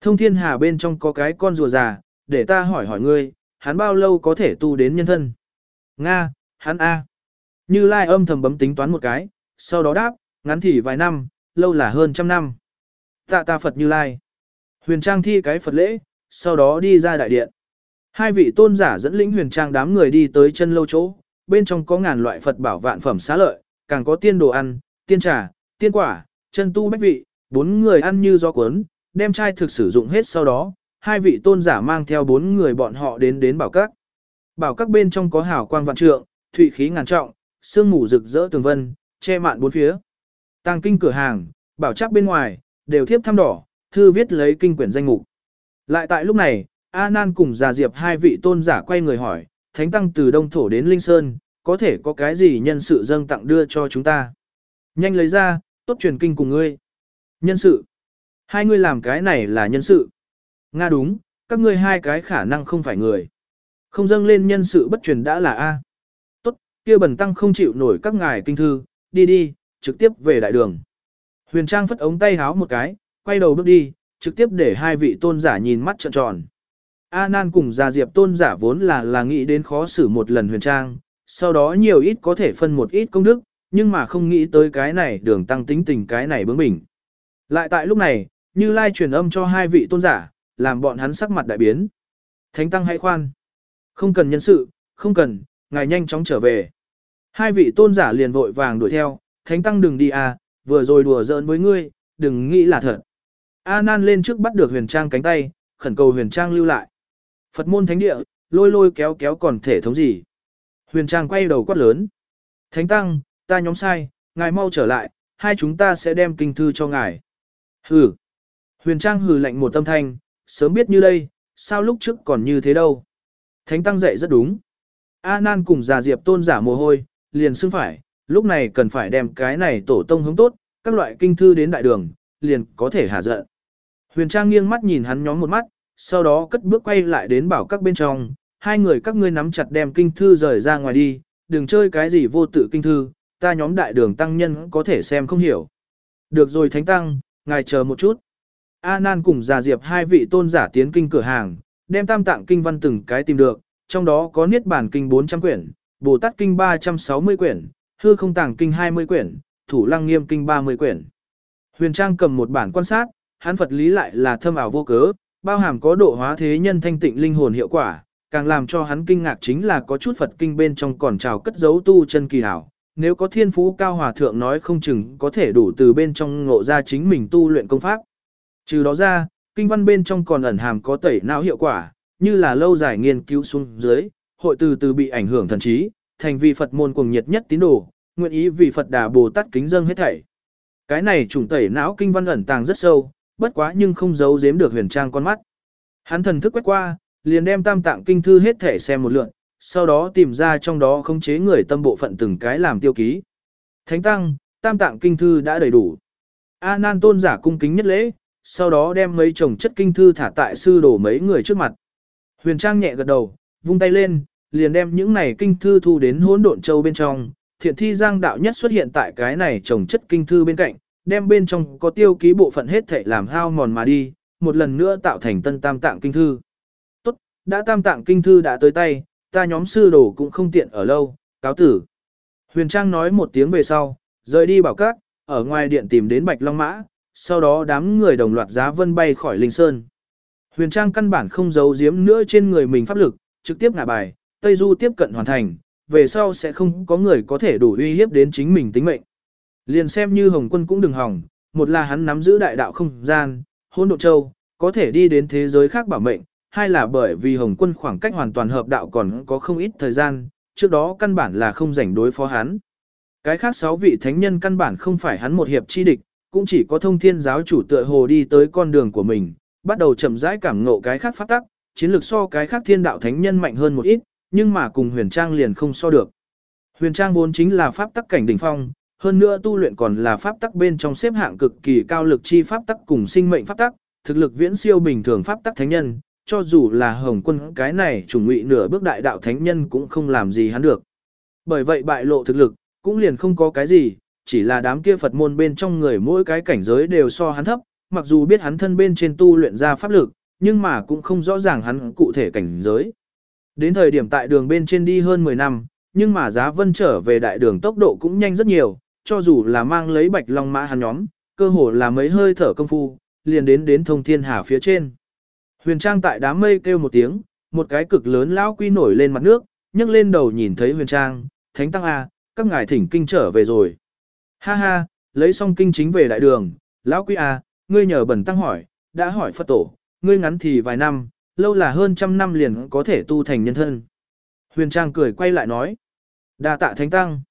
Thông thiên hà bên trong có cái con rùa già, để ta hỏi hỏi ngươi, hắn bao lâu có thể tu đến nhân thân? Nga, hắn A. Như Lai âm thầm bấm tính toán một cái, sau đó đáp, ngắn thì vài năm, lâu là hơn trăm năm. Tạ ta Phật Như Lai. Huyền Trang thi cái Phật lễ, sau đó đi ra đại điện. Hai vị tôn giả dẫn lĩnh huyền trang đám người đi tới chân lâu chỗ, bên trong có ngàn loại Phật bảo vạn phẩm xá lợi, càng có tiên đồ ăn, tiên trà, tiên quả, chân tu bách vị, bốn người ăn như do cuốn, đem chai thực sử dụng hết sau đó, hai vị tôn giả mang theo bốn người bọn họ đến đến bảo các. Bảo các bên trong có hào quang vạn trượng, thụy khí ngàn trọng, sương mù rực rỡ tường vân, che mạn bốn phía. Tàng kinh cửa hàng, bảo chắc bên ngoài, đều thiếp thăm đỏ, thư viết lấy kinh quyển danh mục. Lại tại lúc này, A Nan cùng Già Diệp hai vị tôn giả quay người hỏi, Thánh Tăng từ Đông Thổ đến Linh Sơn, có thể có cái gì nhân sự dâng tặng đưa cho chúng ta? Nhanh lấy ra, tốt truyền kinh cùng ngươi. Nhân sự. Hai ngươi làm cái này là nhân sự. Nga đúng, các ngươi hai cái khả năng không phải người. Không dâng lên nhân sự bất truyền đã là A. Tốt, kia bần tăng không chịu nổi các ngài kinh thư, đi đi, trực tiếp về đại đường. Huyền Trang phất ống tay háo một cái, quay đầu bước đi, trực tiếp để hai vị tôn giả nhìn mắt trợn tròn. A Nan cùng Gia Diệp tôn giả vốn là là nghĩ đến khó xử một lần huyền trang, sau đó nhiều ít có thể phân một ít công đức, nhưng mà không nghĩ tới cái này đường tăng tính tình cái này bướng bỉnh. Lại tại lúc này, như Lai truyền âm cho hai vị tôn giả, làm bọn hắn sắc mặt đại biến. Thánh tăng hãy khoan. Không cần nhân sự, không cần, ngài nhanh chóng trở về. Hai vị tôn giả liền vội vàng đuổi theo, thánh tăng đừng đi à, vừa rồi đùa giỡn với ngươi, đừng nghĩ là thật. A Nan lên trước bắt được huyền trang cánh tay, khẩn cầu huyền trang lưu lại. Phật môn thánh địa, lôi lôi kéo kéo còn thể thống gì. Huyền trang quay đầu quát lớn. Thánh tăng, ta nhóm sai, ngài mau trở lại, hai chúng ta sẽ đem kinh thư cho ngài. Hừ. Huyền trang hừ lạnh một tâm thanh, sớm biết như đây, sao lúc trước còn như thế đâu. Thánh tăng dạy rất đúng. A Nan cùng già diệp tôn giả mồ hôi, liền xưng phải, lúc này cần phải đem cái này tổ tông hướng tốt, các loại kinh thư đến đại đường, liền có thể hạ giận. Huyền Trang nghiêng mắt nhìn hắn nhóm một mắt, sau đó cất bước quay lại đến bảo các bên trong, hai người các ngươi nắm chặt đem kinh thư rời ra ngoài đi, đừng chơi cái gì vô tự kinh thư, ta nhóm đại đường tăng nhân có thể xem không hiểu. Được rồi thánh tăng, ngài chờ một chút. A Nan cùng già diệp hai vị tôn giả tiến kinh cửa hàng, đem tam tạng kinh văn từng cái tìm được, trong đó có niết bàn kinh 400 quyển, Bồ Tát kinh 360 quyển, hư không tàng kinh 20 quyển, thủ lăng nghiêm kinh 30 quyển. Huyền Trang cầm một bản quan sát, hắn Phật lý lại là thâm ảo vô cớ, bao hàm có độ hóa thế nhân thanh tịnh linh hồn hiệu quả, càng làm cho hắn kinh ngạc chính là có chút Phật kinh bên trong còn trào cất giấu tu chân kỳ hảo. Nếu có thiên phú cao hòa thượng nói không chừng có thể đủ từ bên trong ngộ ra chính mình tu luyện công pháp. Trừ đó ra, kinh văn bên trong còn ẩn hàm có tẩy não hiệu quả, như là lâu dài nghiên cứu xuống dưới, hội từ từ bị ảnh hưởng thần trí, thành vị Phật môn cuồng nhiệt nhất tín đồ, nguyện ý vì Phật Đà Bồ Tát kính dâng hết thảy. Cái này trùng tẩy não kinh văn ẩn tàng rất sâu, bất quá nhưng không giấu giếm được huyền trang con mắt. Hắn thần thức quét qua, liền đem tam tạng kinh thư hết thể xem một lượt, sau đó tìm ra trong đó khống chế người tâm bộ phận từng cái làm tiêu ký. Thánh tăng, tam tạng kinh thư đã đầy đủ. A nan tôn giả cung kính nhất lễ, sau đó đem mấy chồng chất kinh thư thả tại sư đổ mấy người trước mặt. Huyền trang nhẹ gật đầu, vung tay lên, liền đem những này kinh thư thu đến hỗn độn châu bên trong. Thiện thi giang đạo nhất xuất hiện tại cái này trồng chất kinh thư bên cạnh, đem bên trong có tiêu ký bộ phận hết thể làm hao mòn mà đi, một lần nữa tạo thành tân tam tạng kinh thư. Tốt, đã tam tạng kinh thư đã tới tay, ta nhóm sư đồ cũng không tiện ở lâu, cáo tử. Huyền Trang nói một tiếng về sau, rời đi bảo các, ở ngoài điện tìm đến Bạch Long Mã, sau đó đám người đồng loạt giá vân bay khỏi Linh Sơn. Huyền Trang căn bản không giấu giếm nữa trên người mình pháp lực, trực tiếp ngả bài, Tây Du tiếp cận hoàn thành, về sau sẽ không có người có thể đủ uy hiếp đến chính mình tính mệnh. Liền xem như Hồng Quân cũng đừng hỏng, một là hắn nắm giữ đại đạo không gian, hôn độ châu, có thể đi đến thế giới khác bảo mệnh, hai là bởi vì Hồng Quân khoảng cách hoàn toàn hợp đạo còn có không ít thời gian, trước đó căn bản là không rảnh đối phó hắn. Cái khác sáu vị thánh nhân căn bản không phải hắn một hiệp chi địch, cũng chỉ có thông thiên giáo chủ tựa hồ đi tới con đường của mình, bắt đầu chậm rãi cảm ngộ cái khác pháp tắc, chiến lược so cái khác thiên đạo thánh nhân mạnh hơn một ít, nhưng mà cùng huyền trang liền không so được. Huyền trang vốn chính là pháp tắc cảnh đỉnh phong, hơn nữa tu luyện còn là pháp tắc bên trong xếp hạng cực kỳ cao lực chi pháp tắc cùng sinh mệnh pháp tắc, thực lực viễn siêu bình thường pháp tắc thánh nhân, cho dù là Hồng Quân cái này chủ ngụy nửa bước đại đạo thánh nhân cũng không làm gì hắn được. Bởi vậy bại lộ thực lực, cũng liền không có cái gì, chỉ là đám kia Phật môn bên trong người mỗi cái cảnh giới đều so hắn thấp, mặc dù biết hắn thân bên trên tu luyện ra pháp lực, nhưng mà cũng không rõ ràng hắn cụ thể cảnh giới. Đến thời điểm tại đường bên trên đi hơn 10 năm, nhưng mà giá vân trở về đại đường tốc độ cũng nhanh rất nhiều, cho dù là mang lấy bạch long mã hắn nhóm, cơ hồ là mấy hơi thở công phu, liền đến đến thông thiên hà phía trên. Huyền Trang tại đám mây kêu một tiếng, một cái cực lớn lão quy nổi lên mặt nước, nhấc lên đầu nhìn thấy Huyền Trang, Thánh Tăng A, các ngài thỉnh kinh trở về rồi. Ha ha, lấy xong kinh chính về đại đường, lão quy A, à, ngươi nhờ bẩn tăng hỏi, đã hỏi Phật tổ, ngươi ngắn thì vài năm, lâu là hơn trăm năm liền có thể tu thành nhân thân. Huyền Trang cười quay lại nói, đa tạ Thánh Tăng.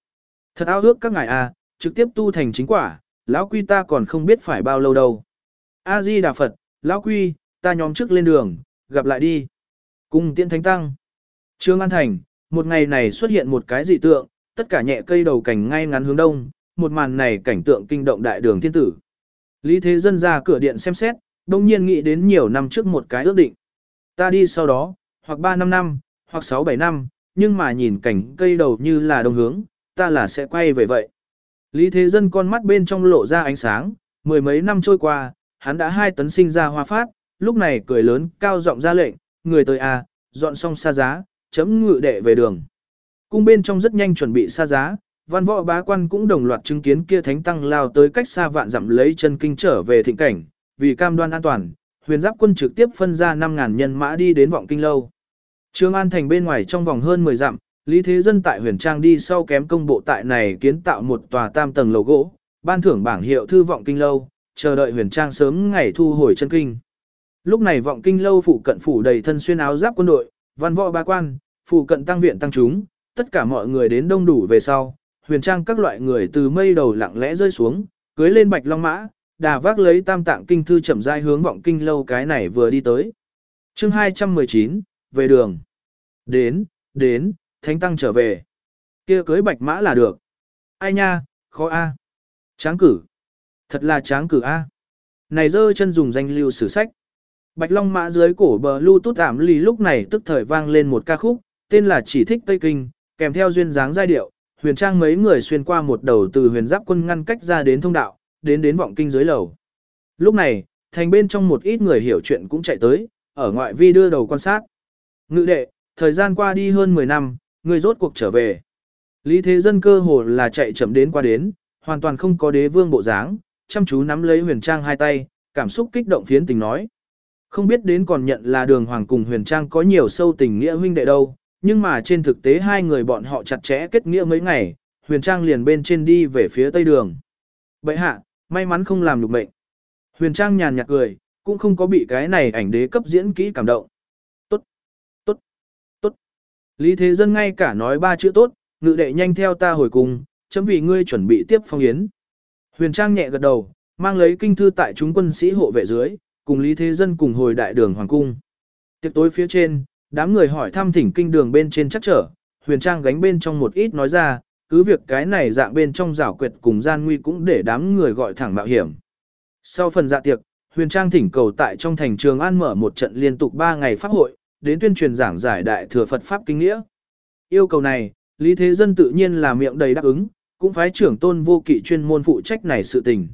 Thật ao ước các ngài A, trực tiếp tu thành chính quả, lão quy ta còn không biết phải bao lâu đâu. A Di Đà Phật, lão quy, ta nhóm trước lên đường, gặp lại đi. Cùng tiễn thánh tăng. Trương An Thành, một ngày này xuất hiện một cái dị tượng, tất cả nhẹ cây đầu cảnh ngay ngắn hướng đông, một màn này cảnh tượng kinh động đại đường thiên tử. Lý Thế Dân ra cửa điện xem xét, đồng nhiên nghĩ đến nhiều năm trước một cái ước định. Ta đi sau đó, hoặc 3 năm năm, hoặc 6-7 năm, nhưng mà nhìn cảnh cây đầu như là đông hướng, ta là sẽ quay về vậy. Lý Thế Dân con mắt bên trong lộ ra ánh sáng, mười mấy năm trôi qua, hắn đã hai tấn sinh ra hoa phát, lúc này cười lớn cao giọng ra lệnh, người tới à, dọn xong xa giá, chấm ngự đệ về đường. Cung bên trong rất nhanh chuẩn bị xa giá, văn võ bá quan cũng đồng loạt chứng kiến kia thánh tăng lao tới cách xa vạn dặm lấy chân kinh trở về thịnh cảnh, vì cam đoan an toàn, huyền giáp quân trực tiếp phân ra 5.000 nhân mã đi đến vọng kinh lâu. Trương An thành bên ngoài trong vòng hơn 10 dặm, Lý Thế Dân tại huyền trang đi sau kém công bộ tại này kiến tạo một tòa tam tầng lầu gỗ, ban thưởng bảng hiệu thư vọng kinh lâu, chờ đợi huyền trang sớm ngày thu hồi chân kinh. Lúc này vọng kinh lâu phụ cận phủ đầy thân xuyên áo giáp quân đội, văn võ ba quan, phụ cận tăng viện tăng chúng, tất cả mọi người đến đông đủ về sau, huyền trang các loại người từ mây đầu lặng lẽ rơi xuống, cưới lên bạch long mã, đà vác lấy tam tạng kinh thư chậm rãi hướng vọng kinh lâu cái này vừa đi tới. chương 219, về đường. Đến, đến, thánh tăng trở về. kia cưới bạch mã là được. Ai nha, khó a Tráng cử. Thật là tráng cử a Này dơ chân dùng danh lưu sử sách. Bạch Long mã dưới cổ bờ lưu tút ảm lì lúc này tức thời vang lên một ca khúc, tên là Chỉ thích Tây Kinh, kèm theo duyên dáng giai điệu, huyền trang mấy người xuyên qua một đầu từ huyền giáp quân ngăn cách ra đến thông đạo, đến đến vọng kinh dưới lầu. Lúc này, thành bên trong một ít người hiểu chuyện cũng chạy tới, ở ngoại vi đưa đầu quan sát. Ngự đệ, thời gian qua đi hơn 10 năm, người rốt cuộc trở về. Lý thế dân cơ hồ là chạy chậm đến qua đến, hoàn toàn không có đế vương bộ dáng, chăm chú nắm lấy huyền trang hai tay, cảm xúc kích động phiến tình nói. Không biết đến còn nhận là đường hoàng cùng huyền trang có nhiều sâu tình nghĩa huynh đệ đâu, nhưng mà trên thực tế hai người bọn họ chặt chẽ kết nghĩa mấy ngày, huyền trang liền bên trên đi về phía tây đường. Bậy hạ, may mắn không làm được mệnh. Huyền trang nhàn nhạt cười, cũng không có bị cái này ảnh đế cấp diễn kỹ cảm động. Tốt, tốt, tốt. Lý Thế Dân ngay cả nói ba chữ tốt, ngự đệ nhanh theo ta hồi cùng, chấm vì ngươi chuẩn bị tiếp phong yến. Huyền trang nhẹ gật đầu, mang lấy kinh thư tại chúng quân sĩ hộ vệ dưới, cùng Lý Thế Dân cùng hồi đại đường Hoàng Cung. Tiệc tối phía trên, đám người hỏi thăm thỉnh kinh đường bên trên chắc trở, huyền trang gánh bên trong một ít nói ra, cứ việc cái này dạng bên trong rảo quyệt cùng gian nguy cũng để đám người gọi thẳng mạo hiểm. Sau phần dạ tiệc, huyền trang thỉnh cầu tại trong thành trường an mở một trận liên tục 3 ngày pháp hội, đến tuyên truyền giảng giải đại thừa Phật Pháp Kinh Nghĩa. Yêu cầu này, Lý Thế Dân tự nhiên là miệng đầy đáp ứng, cũng phái trưởng tôn vô kỵ chuyên môn phụ trách này sự tình.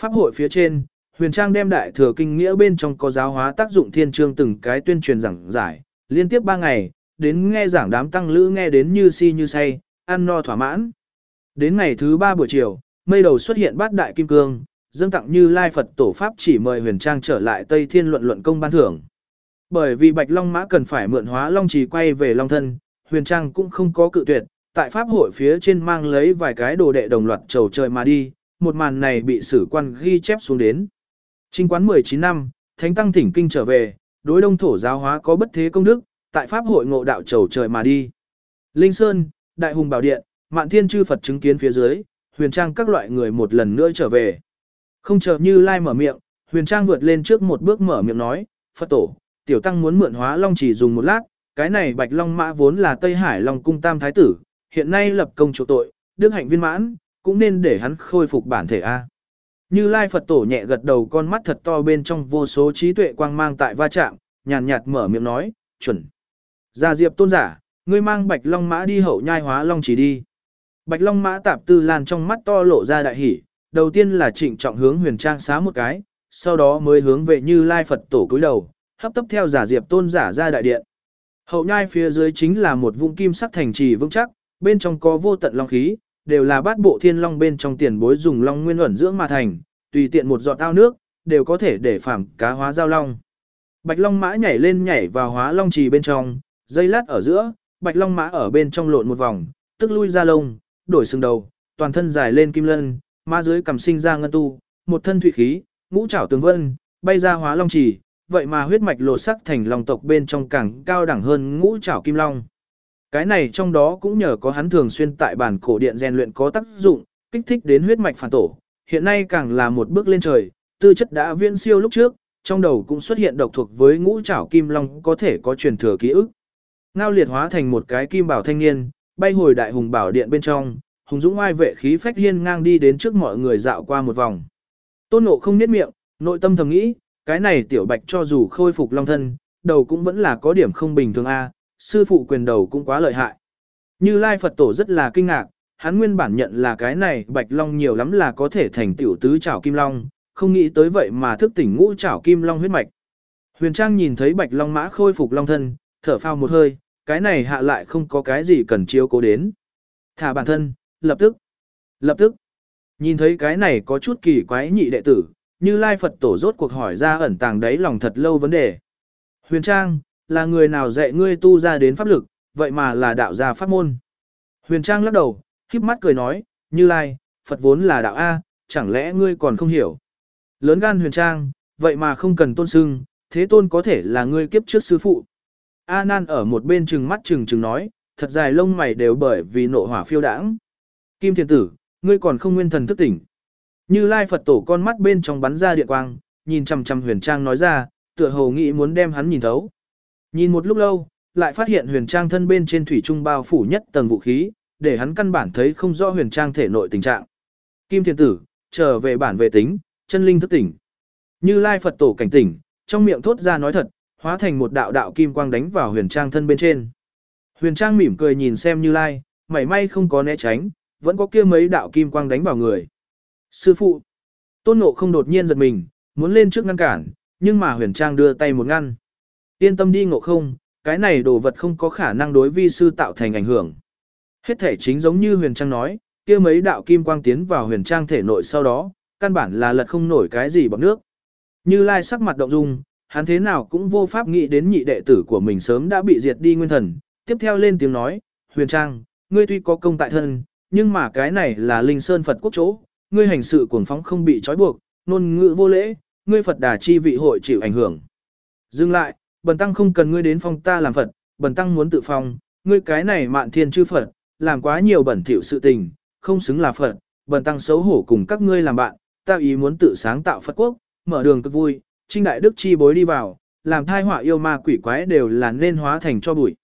Pháp hội phía trên, Huyền Trang đem đại thừa kinh nghĩa bên trong có giáo hóa tác dụng thiên chương từng cái tuyên truyền giảng giải, liên tiếp 3 ngày, đến nghe giảng đám tăng lữ nghe đến như si như say, ăn no thỏa mãn. Đến ngày thứ 3 buổi chiều, mây đầu xuất hiện bát đại kim cương, dâng tặng như Lai Phật tổ Pháp chỉ mời Huyền Trang trở lại Tây Thiên luận luận công ban thưởng. Bởi vì Bạch Long Mã cần phải mượn hóa Long Trì quay về Long Thân, Huyền Trang cũng không có cự tuyệt, tại Pháp hội phía trên mang lấy vài cái đồ đệ đồng loạt trầu trời mà đi, một màn này bị sử quan ghi chép xuống đến. Trinh quán 19 năm, Thánh Tăng thỉnh kinh trở về, đối đông thổ giáo hóa có bất thế công đức, tại Pháp hội ngộ đạo trầu trời mà đi. Linh Sơn, Đại Hùng Bảo Điện, Mạn Thiên Chư Phật chứng kiến phía dưới, huyền trang các loại người một lần nữa trở về. Không chờ như lai mở miệng, huyền trang vượt lên trước một bước mở miệng nói, Phật tổ, tiểu tăng muốn mượn hóa long chỉ dùng một lát, cái này bạch long mã vốn là Tây Hải Long cung tam thái tử, hiện nay lập công chỗ tội, đức hạnh viên mãn, cũng nên để hắn khôi phục bản thể A. Như Lai Phật Tổ nhẹ gật đầu con mắt thật to bên trong vô số trí tuệ quang mang tại va chạm, nhàn nhạt mở miệng nói, chuẩn. Gia Diệp tôn giả, ngươi mang Bạch Long Mã đi hậu nhai hóa Long chỉ đi. Bạch Long Mã tạp tư lan trong mắt to lộ ra đại hỉ, đầu tiên là trịnh trọng hướng huyền trang xá một cái, sau đó mới hướng về Như Lai Phật tổ cúi đầu, hấp tấp theo giả diệp tôn giả ra đại điện. Hậu nhai phía dưới chính là một vũng kim sắc thành trì vững chắc, bên trong có vô tận long khí, đều là bát bộ thiên long bên trong tiền bối dùng long nguyên luẩn dưỡng mà thành, tùy tiện một giọt ao nước, đều có thể để phàm cá hóa giao long. Bạch long mã nhảy lên nhảy vào hóa long trì bên trong, dây lát ở giữa, bạch long mã ở bên trong lộn một vòng, tức lui ra lông, đổi sừng đầu, toàn thân dài lên kim lân, ma dưới cầm sinh ra ngân tu, một thân thủy khí, ngũ trảo tường vân, bay ra hóa long trì, vậy mà huyết mạch lột sắc thành long tộc bên trong càng cao đẳng hơn ngũ trảo kim long. Cái này trong đó cũng nhờ có hắn thường xuyên tại bản cổ điện rèn luyện có tác dụng, kích thích đến huyết mạch phản tổ, hiện nay càng là một bước lên trời, tư chất đã viễn siêu lúc trước, trong đầu cũng xuất hiện độc thuộc với ngũ trảo kim long có thể có truyền thừa ký ức. Ngao liệt hóa thành một cái kim bảo thanh niên, bay hồi đại hùng bảo điện bên trong, hùng dũng oai vệ khí phách hiên ngang đi đến trước mọi người dạo qua một vòng. Tôn nộ không niết miệng, nội tâm thầm nghĩ, cái này tiểu bạch cho dù khôi phục long thân, đầu cũng vẫn là có điểm không bình thường a, sư phụ quyền đầu cũng quá lợi hại. Như Lai Phật Tổ rất là kinh ngạc, hắn nguyên bản nhận là cái này bạch long nhiều lắm là có thể thành tiểu tứ trảo kim long, không nghĩ tới vậy mà thức tỉnh ngũ trảo kim long huyết mạch. Huyền Trang nhìn thấy bạch long mã khôi phục long thân, thở phào một hơi, cái này hạ lại không có cái gì cần chiếu cố đến. Thả bản thân, lập tức, lập tức, nhìn thấy cái này có chút kỳ quái nhị đệ tử, như Lai Phật Tổ rốt cuộc hỏi ra ẩn tàng đấy lòng thật lâu vấn đề. Huyền Trang, là người nào dạy ngươi tu ra đến pháp lực, vậy mà là đạo gia pháp môn. Huyền Trang lắc đầu, khiếp mắt cười nói, như lai, Phật vốn là đạo A, chẳng lẽ ngươi còn không hiểu. Lớn gan Huyền Trang, vậy mà không cần tôn sưng, thế tôn có thể là ngươi kiếp trước sư phụ. A Nan ở một bên trừng mắt trừng trừng nói, thật dài lông mày đều bởi vì nộ hỏa phiêu đãng. Kim Thiền Tử, ngươi còn không nguyên thần thức tỉnh. Như Lai Phật tổ con mắt bên trong bắn ra điện quang, nhìn chằm chằm Huyền Trang nói ra, tựa hồ nghĩ muốn đem hắn nhìn thấu. Nhìn một lúc lâu, lại phát hiện huyền trang thân bên trên thủy trung bao phủ nhất tầng vũ khí, để hắn căn bản thấy không rõ huyền trang thể nội tình trạng. Kim Thiên Tử, trở về bản về tính, chân linh thức tỉnh. Như Lai Phật tổ cảnh tỉnh, trong miệng thốt ra nói thật, hóa thành một đạo đạo kim quang đánh vào huyền trang thân bên trên. Huyền trang mỉm cười nhìn xem Như Lai, mảy may không có né tránh, vẫn có kia mấy đạo kim quang đánh vào người. Sư phụ, tôn ngộ không đột nhiên giật mình, muốn lên trước ngăn cản, nhưng mà huyền trang đưa tay một ngăn. Yên tâm đi ngộ không, cái này đồ vật không có khả năng đối vi sư tạo thành ảnh hưởng. Hết thể chính giống như huyền trang nói, kia mấy đạo kim quang tiến vào huyền trang thể nội sau đó, căn bản là lật không nổi cái gì bằng nước. Như lai sắc mặt động dung, hắn thế nào cũng vô pháp nghĩ đến nhị đệ tử của mình sớm đã bị diệt đi nguyên thần. Tiếp theo lên tiếng nói, huyền trang, ngươi tuy có công tại thân, nhưng mà cái này là linh sơn Phật quốc chỗ, ngươi hành sự cuồng phóng không bị trói buộc, nôn ngữ vô lễ, ngươi Phật đà chi vị hội chịu ảnh hưởng. Dừng lại, bần tăng không cần ngươi đến phong ta làm Phật, bần tăng muốn tự phong, ngươi cái này mạn thiên chư Phật, làm quá nhiều bẩn thỉu sự tình, không xứng là Phật, bần tăng xấu hổ cùng các ngươi làm bạn, ta ý muốn tự sáng tạo Phật quốc, mở đường cực vui, trinh đại đức chi bối đi vào, làm thai họa yêu ma quỷ quái đều là nên hóa thành cho bụi.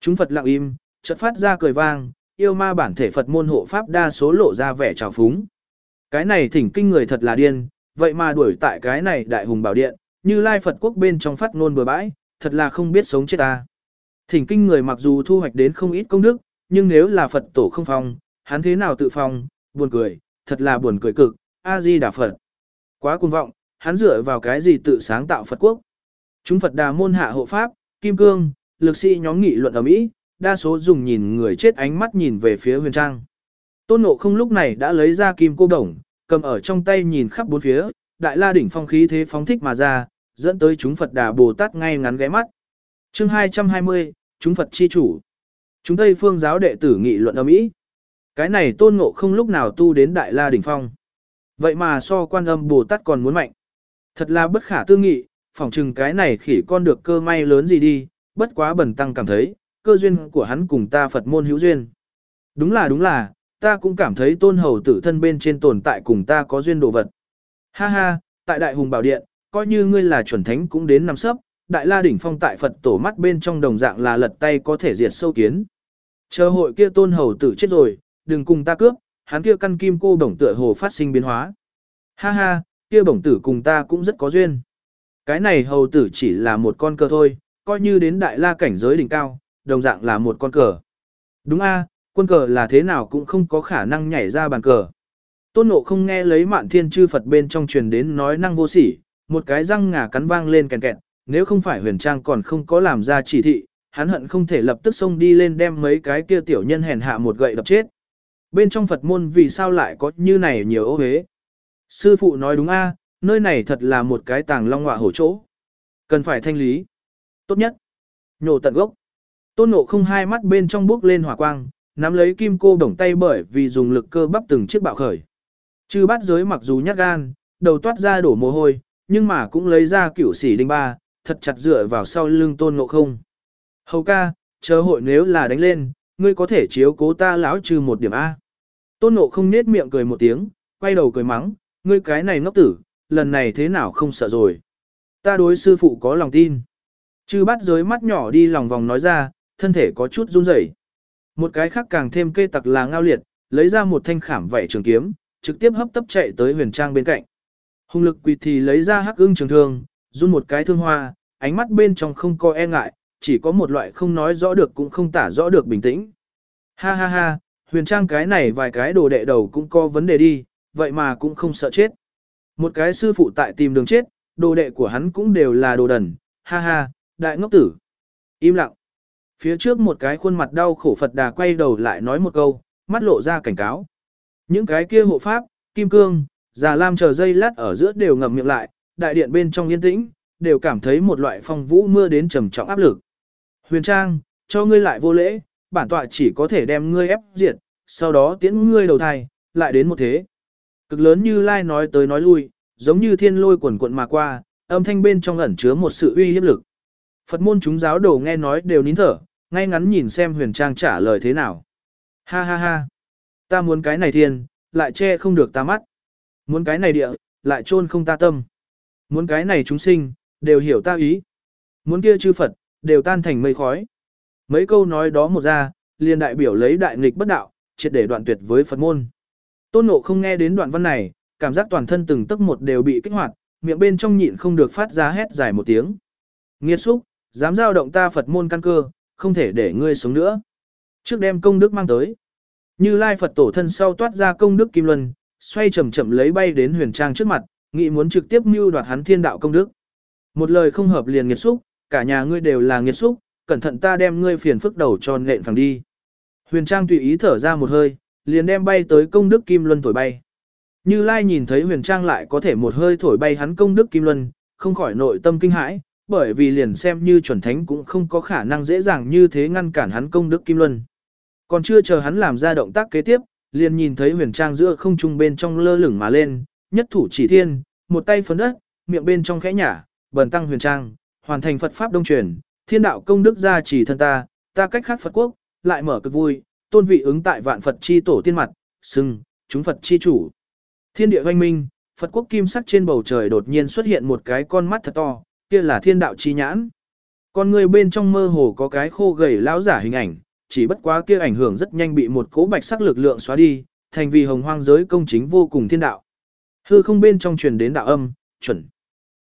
Chúng Phật lặng im, chợt phát ra cười vang, yêu ma bản thể Phật môn hộ pháp đa số lộ ra vẻ trào phúng. Cái này thỉnh kinh người thật là điên, vậy mà đuổi tại cái này đại hùng bảo điện, như lai Phật quốc bên trong phát ngôn bừa bãi, thật là không biết sống chết ta. Thỉnh kinh người mặc dù thu hoạch đến không ít công đức, nhưng nếu là Phật tổ không phong, hắn thế nào tự phong, buồn cười, thật là buồn cười cực, A-di Đà Phật. Quá cuồng vọng, hắn dựa vào cái gì tự sáng tạo Phật quốc. Chúng Phật đà môn hạ hộ pháp, kim cương, lực sĩ nhóm nghị luận ở Mỹ, đa số dùng nhìn người chết ánh mắt nhìn về phía huyền trang. Tôn nộ không lúc này đã lấy ra kim cô đồng, cầm ở trong tay nhìn khắp bốn phía, đại la đỉnh phong khí thế phóng thích mà ra, dẫn tới chúng Phật Đà Bồ Tát ngay ngắn ghé mắt. Chương 220, chúng Phật chi chủ. Chúng Tây phương giáo đệ tử nghị luận ở mỹ. Cái này Tôn Ngộ không lúc nào tu đến đại la đỉnh phong. Vậy mà so quan âm Bồ Tát còn muốn mạnh. Thật là bất khả tư nghị, phỏng chừng cái này khỉ con được cơ may lớn gì đi, bất quá bẩn tăng cảm thấy, cơ duyên của hắn cùng ta Phật môn hữu duyên. Đúng là đúng là, ta cũng cảm thấy tôn hầu tử thân bên trên tồn tại cùng ta có duyên đồ vật. Ha ha, tại đại hùng bảo điện, coi như ngươi là chuẩn thánh cũng đến nằm sấp, đại la đỉnh phong tại Phật tổ mắt bên trong đồng dạng là lật tay có thể diệt sâu kiến. Chờ hội kia tôn hầu tử chết rồi, đừng cùng ta cướp, hắn kia căn kim cô bổng tựa hồ phát sinh biến hóa. Ha ha, kia bổng tử cùng ta cũng rất có duyên. Cái này hầu tử chỉ là một con cờ thôi, coi như đến đại la cảnh giới đỉnh cao, đồng dạng là một con cờ. Đúng a, quân cờ là thế nào cũng không có khả năng nhảy ra bàn cờ. Tôn Ngộ không nghe lấy mạn thiên chư Phật bên trong truyền đến nói năng vô sỉ, một cái răng ngà cắn vang lên kèn kẹt, nếu không phải huyền trang còn không có làm ra chỉ thị, hắn hận không thể lập tức xông đi lên đem mấy cái kia tiểu nhân hèn hạ một gậy đập chết. Bên trong Phật môn vì sao lại có như này nhiều ô hế? Sư phụ nói đúng a, nơi này thật là một cái tàng long ngọa hổ chỗ. Cần phải thanh lý. Tốt nhất. Nhổ tận gốc. Tôn nộ không hai mắt bên trong bước lên hỏa quang, nắm lấy kim cô đồng tay bởi vì dùng lực cơ bắp từng chiếc bạo khởi. Chư bát giới mặc dù nhát gan, đầu toát ra đổ mồ hôi, nhưng mà cũng lấy ra cửu sỉ đinh ba, thật chặt dựa vào sau lưng tôn nộ không. Hầu ca, chờ hội nếu là đánh lên, ngươi có thể chiếu cố ta lão trừ một điểm A. Tôn nộ không nết miệng cười một tiếng, quay đầu cười mắng, ngươi cái này ngốc tử, lần này thế nào không sợ rồi. Ta đối sư phụ có lòng tin. Chư bắt giới mắt nhỏ đi lòng vòng nói ra, thân thể có chút run rẩy. Một cái khác càng thêm kê tặc là ngao liệt, lấy ra một thanh khảm vảy trường kiếm, trực tiếp hấp tấp chạy tới huyền trang bên cạnh. Hùng lực quỳ thì lấy ra hắc ưng trường thương, run một cái thương hoa, ánh mắt bên trong không có e ngại, chỉ có một loại không nói rõ được cũng không tả rõ được bình tĩnh. Ha ha ha, huyền trang cái này vài cái đồ đệ đầu cũng có vấn đề đi, vậy mà cũng không sợ chết. Một cái sư phụ tại tìm đường chết, đồ đệ của hắn cũng đều là đồ đần, ha ha, đại ngốc tử. Im lặng. Phía trước một cái khuôn mặt đau khổ Phật đà quay đầu lại nói một câu, mắt lộ ra cảnh cáo. Những cái kia hộ pháp, kim cương, già lam chờ dây lát ở giữa đều ngậm miệng lại, đại điện bên trong yên tĩnh, đều cảm thấy một loại phong vũ mưa đến trầm trọng áp lực. Huyền Trang, cho ngươi lại vô lễ, bản tọa chỉ có thể đem ngươi ép diệt, sau đó tiễn ngươi đầu thai, lại đến một thế. Cực lớn như Lai nói tới nói lui, giống như thiên lôi quần quận mà qua, âm thanh bên trong ẩn chứa một sự uy hiếp lực. Phật môn chúng giáo đồ nghe nói đều nín thở, ngay ngắn nhìn xem huyền trang trả lời thế nào. Ha ha ha, ta muốn cái này thiên, lại che không được ta mắt. Muốn cái này địa, lại chôn không ta tâm. Muốn cái này chúng sinh, đều hiểu ta ý. Muốn kia chư Phật, đều tan thành mây khói. Mấy câu nói đó một ra, liền đại biểu lấy đại nghịch bất đạo, triệt để đoạn tuyệt với Phật môn. Tôn Ngộ không nghe đến đoạn văn này, cảm giác toàn thân từng tấc một đều bị kích hoạt, miệng bên trong nhịn không được phát ra hét dài một tiếng. Nghiệt xúc, dám giao động ta Phật môn căn cơ, không thể để ngươi sống nữa. Trước đem công đức mang tới. Như Lai Phật tổ thân sau toát ra công đức kim luân, xoay chậm chậm lấy bay đến huyền trang trước mặt, nghĩ muốn trực tiếp mưu đoạt hắn thiên đạo công đức. Một lời không hợp liền nghiệt xúc, cả nhà ngươi đều là nghiệt xúc, cẩn thận ta đem ngươi phiền phức đầu tròn nện phẳng đi. Huyền trang tùy ý thở ra một hơi, liền đem bay tới công đức kim luân thổi bay. Như Lai nhìn thấy huyền trang lại có thể một hơi thổi bay hắn công đức kim luân, không khỏi nội tâm kinh hãi, bởi vì liền xem như chuẩn thánh cũng không có khả năng dễ dàng như thế ngăn cản hắn công đức kim luân. Còn chưa chờ hắn làm ra động tác kế tiếp, liền nhìn thấy huyền trang giữa không trung bên trong lơ lửng mà lên, nhất thủ chỉ thiên, một tay phấn đất, miệng bên trong khẽ nhả, bần tăng huyền trang, hoàn thành Phật pháp đông truyền, thiên đạo công đức gia chỉ thân ta, ta cách khác Phật quốc, lại mở cực vui, tôn vị ứng tại vạn Phật chi tổ tiên mặt, xưng, chúng Phật chi chủ. Thiên địa hoanh minh, Phật quốc kim sắc trên bầu trời đột nhiên xuất hiện một cái con mắt thật to, kia là thiên đạo chi nhãn. Con người bên trong mơ hồ có cái khô gầy lão giả hình ảnh, chỉ bất quá kia ảnh hưởng rất nhanh bị một cỗ bạch sắc lực lượng xóa đi, thành vì hồng hoang giới công chính vô cùng thiên đạo. Hư không bên trong truyền đến đạo âm, chuẩn.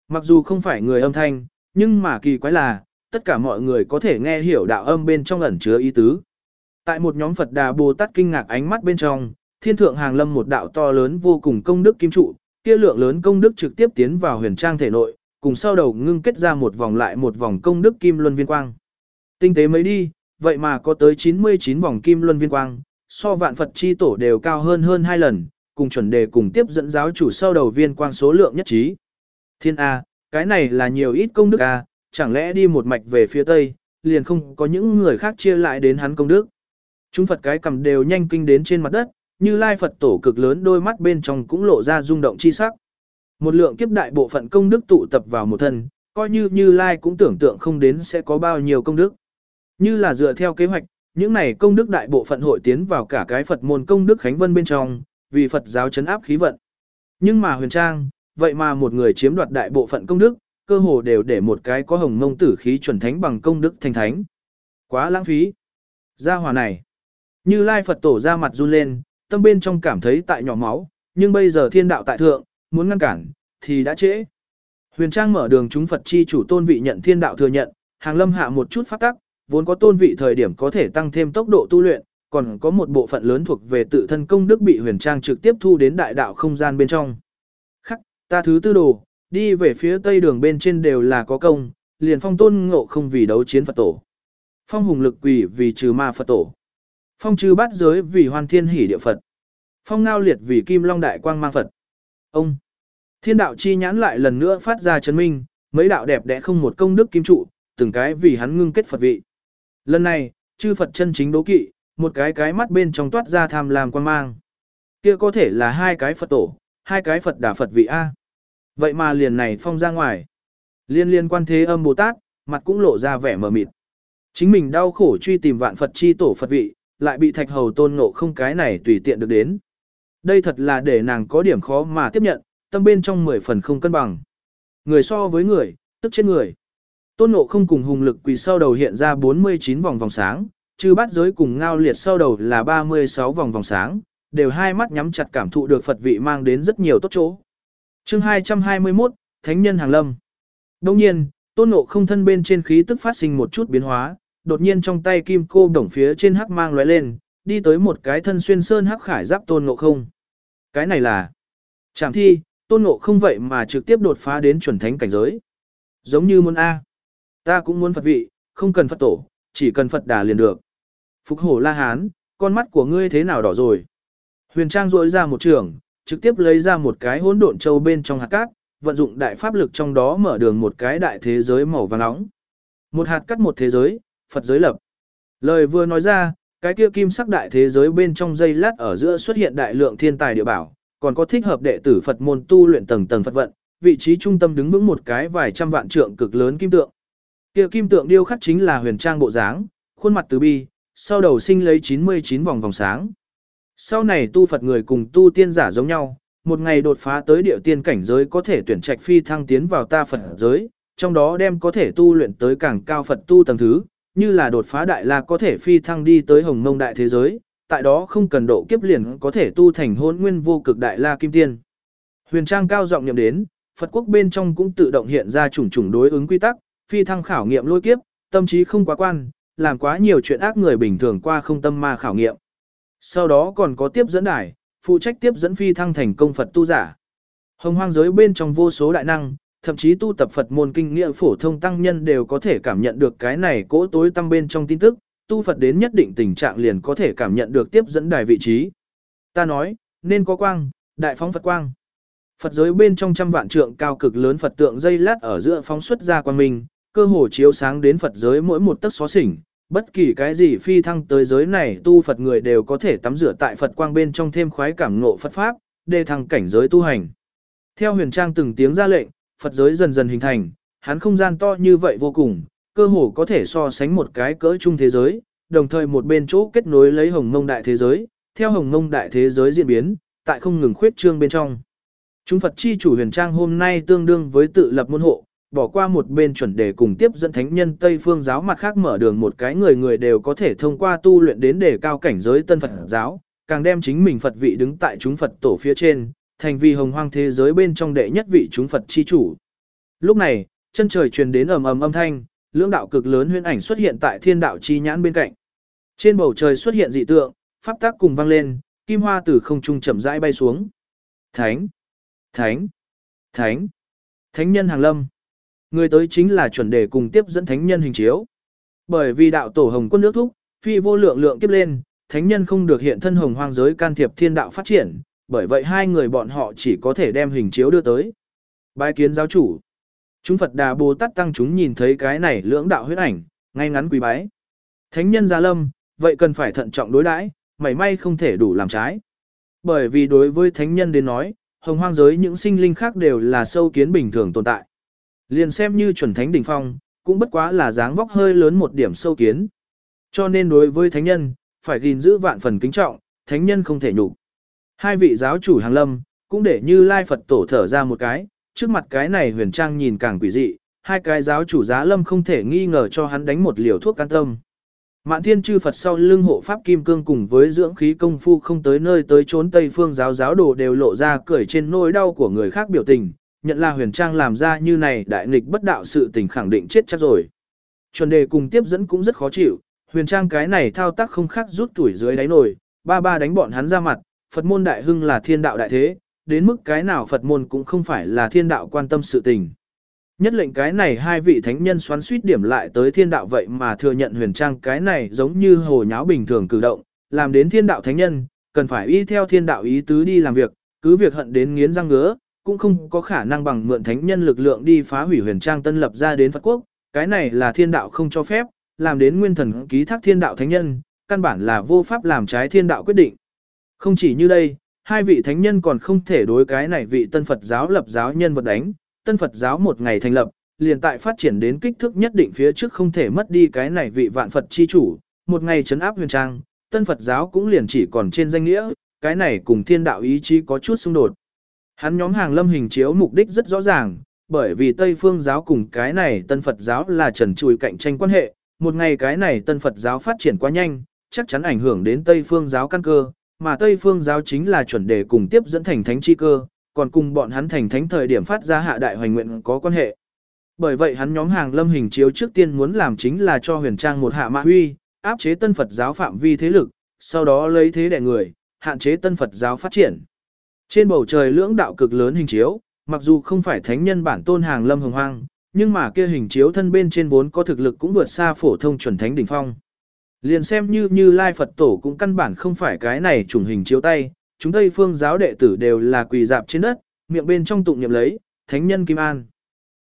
Mặc dù không phải người âm thanh, nhưng mà kỳ quái là, tất cả mọi người có thể nghe hiểu đạo âm bên trong ẩn chứa ý tứ. Tại một nhóm Phật Đà Bồ Tát kinh ngạc ánh mắt bên trong, thiên thượng hàng lâm một đạo to lớn vô cùng công đức kim trụ, kia lượng lớn công đức trực tiếp tiến vào huyền trang thể nội, cùng sau đầu ngưng kết ra một vòng lại một vòng công đức kim luân viên quang. Tinh tế mấy đi, vậy mà có tới 99 vòng kim luân viên quang, so vạn Phật chi tổ đều cao hơn hơn hai lần, cùng chuẩn đề cùng tiếp dẫn giáo chủ sau đầu viên quang số lượng nhất trí. Thiên A, cái này là nhiều ít công đức A, chẳng lẽ đi một mạch về phía tây, liền không có những người khác chia lại đến hắn công đức. Chúng Phật cái cầm đều nhanh kinh đến trên mặt đất, như lai Phật tổ cực lớn đôi mắt bên trong cũng lộ ra rung động chi sắc. Một lượng kiếp đại bộ phận công đức tụ tập vào một thân, coi như như lai cũng tưởng tượng không đến sẽ có bao nhiêu công đức. Như là dựa theo kế hoạch, những này công đức đại bộ phận hội tiến vào cả cái Phật môn công đức khánh vân bên trong, vì Phật giáo chấn áp khí vận. Nhưng mà huyền trang, vậy mà một người chiếm đoạt đại bộ phận công đức, cơ hồ đều để một cái có hồng mông tử khí chuẩn thánh bằng công đức thành thánh. Quá lãng phí. Gia hòa này. Như Lai Phật tổ ra mặt run lên, tâm bên trong cảm thấy tại nhỏ máu, nhưng bây giờ thiên đạo tại thượng, muốn ngăn cản, thì đã trễ. Huyền Trang mở đường chúng Phật chi chủ tôn vị nhận thiên đạo thừa nhận, hàng lâm hạ một chút phát tắc, vốn có tôn vị thời điểm có thể tăng thêm tốc độ tu luyện, còn có một bộ phận lớn thuộc về tự thân công đức bị Huyền Trang trực tiếp thu đến đại đạo không gian bên trong. Khắc, ta thứ tư đồ, đi về phía tây đường bên trên đều là có công, liền phong tôn ngộ không vì đấu chiến Phật tổ. Phong hùng lực quỷ vì trừ ma Phật tổ. Phong trừ bát giới vì hoàn thiên hỷ địa Phật. Phong ngao liệt vì kim long đại quang mang Phật. Ông. Thiên đạo chi nhãn lại lần nữa phát ra chấn minh, mấy đạo đẹp đẽ không một công đức kim trụ, từng cái vì hắn ngưng kết Phật vị. Lần này, chư Phật chân chính đố kỵ, một cái cái mắt bên trong toát ra tham lam quan mang. Kia có thể là hai cái Phật tổ, hai cái Phật đà Phật vị A. Vậy mà liền này phong ra ngoài. Liên liên quan thế âm Bồ Tát, mặt cũng lộ ra vẻ mờ mịt. Chính mình đau khổ truy tìm vạn Phật chi tổ Phật vị, lại bị thạch hầu tôn ngộ không cái này tùy tiện được đến. Đây thật là để nàng có điểm khó mà tiếp nhận, tâm bên trong mười phần không cân bằng. Người so với người, tức chết người. Tôn ngộ không cùng hùng lực quỳ sau đầu hiện ra 49 vòng vòng sáng, chư bát giới cùng ngao liệt sau đầu là 36 vòng vòng sáng, đều hai mắt nhắm chặt cảm thụ được Phật vị mang đến rất nhiều tốt chỗ. chương 221, Thánh nhân hàng lâm. Đồng nhiên, tôn ngộ không thân bên trên khí tức phát sinh một chút biến hóa, đột nhiên trong tay kim cô đồng phía trên hắc mang lóe lên, đi tới một cái thân xuyên sơn hắc khải giáp tôn ngộ không. Cái này là Chẳng thi, tôn ngộ không vậy mà trực tiếp đột phá đến chuẩn thánh cảnh giới. Giống như môn A. Ta cũng muốn Phật vị, không cần Phật tổ, chỉ cần Phật đà liền được. Phục hổ la hán, con mắt của ngươi thế nào đỏ rồi? Huyền Trang rỗi ra một trường, trực tiếp lấy ra một cái hỗn độn châu bên trong hạt cát, vận dụng đại pháp lực trong đó mở đường một cái đại thế giới màu vàng nóng. Một hạt cắt một thế giới, Phật giới lập. Lời vừa nói ra, cái kia kim sắc đại thế giới bên trong dây lát ở giữa xuất hiện đại lượng thiên tài địa bảo, còn có thích hợp đệ tử Phật môn tu luyện tầng tầng Phật vận, vị trí trung tâm đứng vững một cái vài trăm vạn trượng cực lớn kim tượng. Kia kim tượng điêu khắc chính là huyền trang bộ dáng, khuôn mặt từ bi, sau đầu sinh lấy 99 vòng vòng sáng. Sau này tu Phật người cùng tu tiên giả giống nhau, một ngày đột phá tới địa tiên cảnh giới có thể tuyển trạch phi thăng tiến vào ta Phật giới, trong đó đem có thể tu luyện tới càng cao Phật tu tầng thứ, như là đột phá đại la có thể phi thăng đi tới hồng mông đại thế giới, tại đó không cần độ kiếp liền có thể tu thành hôn nguyên vô cực đại la kim tiên. Huyền trang cao giọng nhậm đến, Phật quốc bên trong cũng tự động hiện ra chủng chủng đối ứng quy tắc, phi thăng khảo nghiệm lôi kiếp, tâm trí không quá quan, làm quá nhiều chuyện ác người bình thường qua không tâm ma khảo nghiệm. Sau đó còn có tiếp dẫn đài, phụ trách tiếp dẫn phi thăng thành công Phật tu giả. Hồng hoang giới bên trong vô số đại năng, thậm chí tu tập Phật môn kinh nghiệm phổ thông tăng nhân đều có thể cảm nhận được cái này cỗ tối tâm bên trong tin tức, tu Phật đến nhất định tình trạng liền có thể cảm nhận được tiếp dẫn đài vị trí. Ta nói, nên có quang, đại phóng Phật quang. Phật giới bên trong trăm vạn trượng cao cực lớn Phật tượng dây lát ở giữa phóng xuất ra quang minh, cơ hồ chiếu sáng đến Phật giới mỗi một tấc xóa xỉnh, bất kỳ cái gì phi thăng tới giới này tu Phật người đều có thể tắm rửa tại Phật quang bên trong thêm khoái cảm ngộ Phật pháp, đề thăng cảnh giới tu hành. Theo huyền trang từng tiếng ra lệnh, Phật giới dần dần hình thành, hắn không gian to như vậy vô cùng, cơ hồ có thể so sánh một cái cỡ chung thế giới, đồng thời một bên chỗ kết nối lấy hồng mông đại thế giới, theo hồng mông đại thế giới diễn biến, tại không ngừng khuyết trương bên trong. Chúng Phật chi chủ huyền trang hôm nay tương đương với tự lập môn hộ, bỏ qua một bên chuẩn đề cùng tiếp dẫn thánh nhân Tây phương giáo mặt khác mở đường một cái người người đều có thể thông qua tu luyện đến đề cao cảnh giới tân Phật giáo, càng đem chính mình Phật vị đứng tại chúng Phật tổ phía trên, thành vì hồng hoang thế giới bên trong đệ nhất vị chúng Phật chi chủ. Lúc này, chân trời truyền đến ầm ầm âm thanh, lưỡng đạo cực lớn huyễn ảnh xuất hiện tại thiên đạo chi nhãn bên cạnh. Trên bầu trời xuất hiện dị tượng, pháp tác cùng vang lên, kim hoa từ không trung chậm rãi bay xuống. Thánh, thánh, thánh, thánh nhân hàng lâm. Người tới chính là chuẩn đề cùng tiếp dẫn thánh nhân hình chiếu. Bởi vì đạo tổ hồng quân nước thúc, phi vô lượng lượng kiếp lên, thánh nhân không được hiện thân hồng hoang giới can thiệp thiên đạo phát triển, bởi vậy hai người bọn họ chỉ có thể đem hình chiếu đưa tới. Bái kiến giáo chủ. Chúng Phật Đà Bồ Tát tăng chúng nhìn thấy cái này lưỡng đạo huyết ảnh, ngay ngắn quý bái. Thánh nhân gia lâm, vậy cần phải thận trọng đối đãi, mảy may không thể đủ làm trái. Bởi vì đối với thánh nhân đến nói, hồng hoang giới những sinh linh khác đều là sâu kiến bình thường tồn tại. Liền xem như chuẩn thánh đỉnh phong, cũng bất quá là dáng vóc hơi lớn một điểm sâu kiến. Cho nên đối với thánh nhân, phải gìn giữ vạn phần kính trọng, thánh nhân không thể nhục. Hai vị giáo chủ hàng lâm, cũng để như Lai Phật tổ thở ra một cái, trước mặt cái này huyền trang nhìn càng quỷ dị, hai cái giáo chủ giá lâm không thể nghi ngờ cho hắn đánh một liều thuốc can tâm. Mạn thiên chư Phật sau lưng hộ pháp kim cương cùng với dưỡng khí công phu không tới nơi tới trốn Tây phương giáo giáo đồ đều lộ ra cười trên nỗi đau của người khác biểu tình, nhận là huyền trang làm ra như này đại nghịch bất đạo sự tình khẳng định chết chắc rồi. Chuẩn đề cùng tiếp dẫn cũng rất khó chịu, huyền trang cái này thao tác không khác rút tuổi dưới đáy nồi, ba ba đánh bọn hắn ra mặt, Phật môn đại hưng là thiên đạo đại thế, đến mức cái nào Phật môn cũng không phải là thiên đạo quan tâm sự tình. Nhất lệnh cái này hai vị thánh nhân xoắn suýt điểm lại tới thiên đạo vậy mà thừa nhận huyền trang cái này giống như hồ nháo bình thường cử động, làm đến thiên đạo thánh nhân, cần phải y theo thiên đạo ý tứ đi làm việc, cứ việc hận đến nghiến răng ngứa, cũng không có khả năng bằng mượn thánh nhân lực lượng đi phá hủy huyền trang tân lập ra đến Phật quốc, cái này là thiên đạo không cho phép, làm đến nguyên thần ký thác thiên đạo thánh nhân, căn bản là vô pháp làm trái thiên đạo quyết định. Không chỉ như đây, hai vị thánh nhân còn không thể đối cái này vị tân Phật giáo lập giáo nhân vật đánh, tân Phật giáo một ngày thành lập, liền tại phát triển đến kích thước nhất định phía trước không thể mất đi cái này vị vạn Phật chi chủ, một ngày chấn áp huyền trang, tân Phật giáo cũng liền chỉ còn trên danh nghĩa, cái này cùng thiên đạo ý chí có chút xung đột. Hắn nhóm hàng lâm hình chiếu mục đích rất rõ ràng, bởi vì Tây phương giáo cùng cái này tân Phật giáo là trần trùi cạnh tranh quan hệ, một ngày cái này tân Phật giáo phát triển quá nhanh, chắc chắn ảnh hưởng đến Tây phương giáo căn cơ, mà Tây phương giáo chính là chuẩn đề cùng tiếp dẫn thành thánh chi cơ, còn cùng bọn hắn thành thánh thời điểm phát ra hạ đại hoành nguyện có quan hệ. Bởi vậy hắn nhóm hàng lâm hình chiếu trước tiên muốn làm chính là cho huyền trang một hạ mạ huy, áp chế tân Phật giáo phạm vi thế lực, sau đó lấy thế đẻ người, hạn chế tân Phật giáo phát triển. Trên bầu trời lưỡng đạo cực lớn hình chiếu, mặc dù không phải thánh nhân bản tôn hàng lâm hồng hoang, nhưng mà kia hình chiếu thân bên trên vốn có thực lực cũng vượt xa phổ thông chuẩn thánh đỉnh phong. Liền xem như như Lai Phật Tổ cũng căn bản không phải cái này trùng hình chiếu tay, chúng Tây phương giáo đệ tử đều là quỳ dạp trên đất, miệng bên trong tụng niệm lấy, thánh nhân Kim An.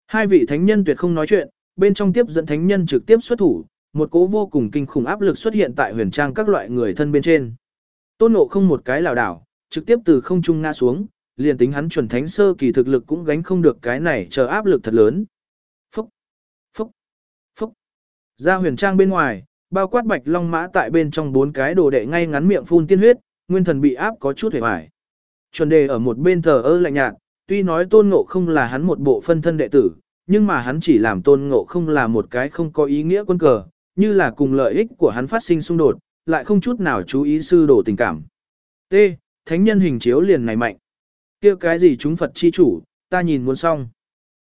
Hai vị thánh nhân tuyệt không nói chuyện, bên trong tiếp dẫn thánh nhân trực tiếp xuất thủ, một cố vô cùng kinh khủng áp lực xuất hiện tại huyền trang các loại người thân bên trên. Tôn nộ không một cái lảo đảo, trực tiếp từ không trung ngã xuống, liền tính hắn chuẩn thánh sơ kỳ thực lực cũng gánh không được cái này chờ áp lực thật lớn. Phúc, phúc, phúc. Ra huyền trang bên ngoài, bao quát bạch long mã tại bên trong bốn cái đồ đệ ngay ngắn miệng phun tiên huyết, nguyên thần bị áp có chút hề hoài. Chuẩn đề ở một bên thờ ơ lạnh nhạt, tuy nói tôn ngộ không là hắn một bộ phân thân đệ tử, nhưng mà hắn chỉ làm tôn ngộ không là một cái không có ý nghĩa quân cờ, như là cùng lợi ích của hắn phát sinh xung đột, lại không chút nào chú ý sư đổ tình cảm. T. Thánh nhân hình chiếu liền này mạnh. kia cái gì chúng Phật chi chủ, ta nhìn muốn xong.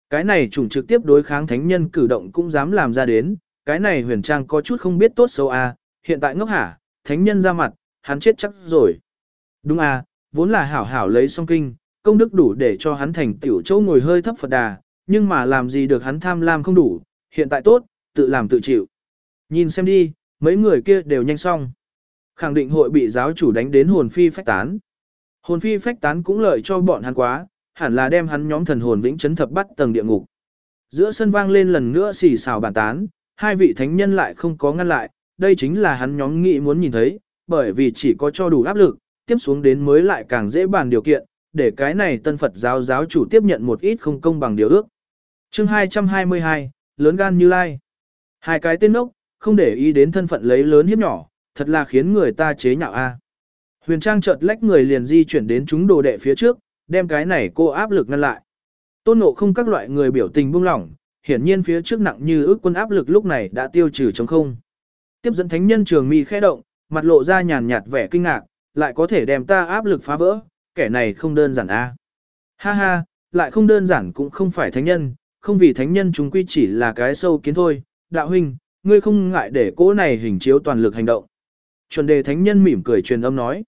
Cái này trùng trực tiếp đối kháng thánh nhân cử động cũng dám làm ra đến, cái này huyền trang có chút không biết tốt xấu à, hiện tại ngốc hả, thánh nhân ra mặt, hắn chết chắc rồi. Đúng à, vốn là hảo hảo lấy song kinh, công đức đủ để cho hắn thành tiểu châu ngồi hơi thấp Phật đà, nhưng mà làm gì được hắn tham lam không đủ, hiện tại tốt, tự làm tự chịu. Nhìn xem đi, mấy người kia đều nhanh xong. Khẳng định hội bị giáo chủ đánh đến hồn phi phách tán. Hồn phi phách tán cũng lợi cho bọn hắn quá, hẳn là đem hắn nhóm thần hồn vĩnh chấn thập bắt tầng địa ngục. Giữa sân vang lên lần nữa xì xào bàn tán, hai vị thánh nhân lại không có ngăn lại, đây chính là hắn nhóm nghĩ muốn nhìn thấy, bởi vì chỉ có cho đủ áp lực, tiếp xuống đến mới lại càng dễ bàn điều kiện, để cái này tân Phật giáo giáo chủ tiếp nhận một ít không công bằng điều ước. chương 222, lớn gan như lai. Hai cái tên ốc, không để ý đến thân phận lấy lớn hiếp nhỏ, thật là khiến người ta chế nhạo a. Huyền Trang chợt lách người liền di chuyển đến chúng đồ đệ phía trước, đem cái này cô áp lực ngăn lại. Tôn nộ không các loại người biểu tình buông lỏng, hiển nhiên phía trước nặng như ước quân áp lực lúc này đã tiêu trừ chống không. Tiếp dẫn thánh nhân trường mi khẽ động, mặt lộ ra nhàn nhạt vẻ kinh ngạc, lại có thể đem ta áp lực phá vỡ, kẻ này không đơn giản a. Ha ha, lại không đơn giản cũng không phải thánh nhân, không vì thánh nhân chúng quy chỉ là cái sâu kiến thôi, đạo huynh, ngươi không ngại để cỗ này hình chiếu toàn lực hành động. Chuẩn đề thánh nhân mỉm cười truyền âm nói.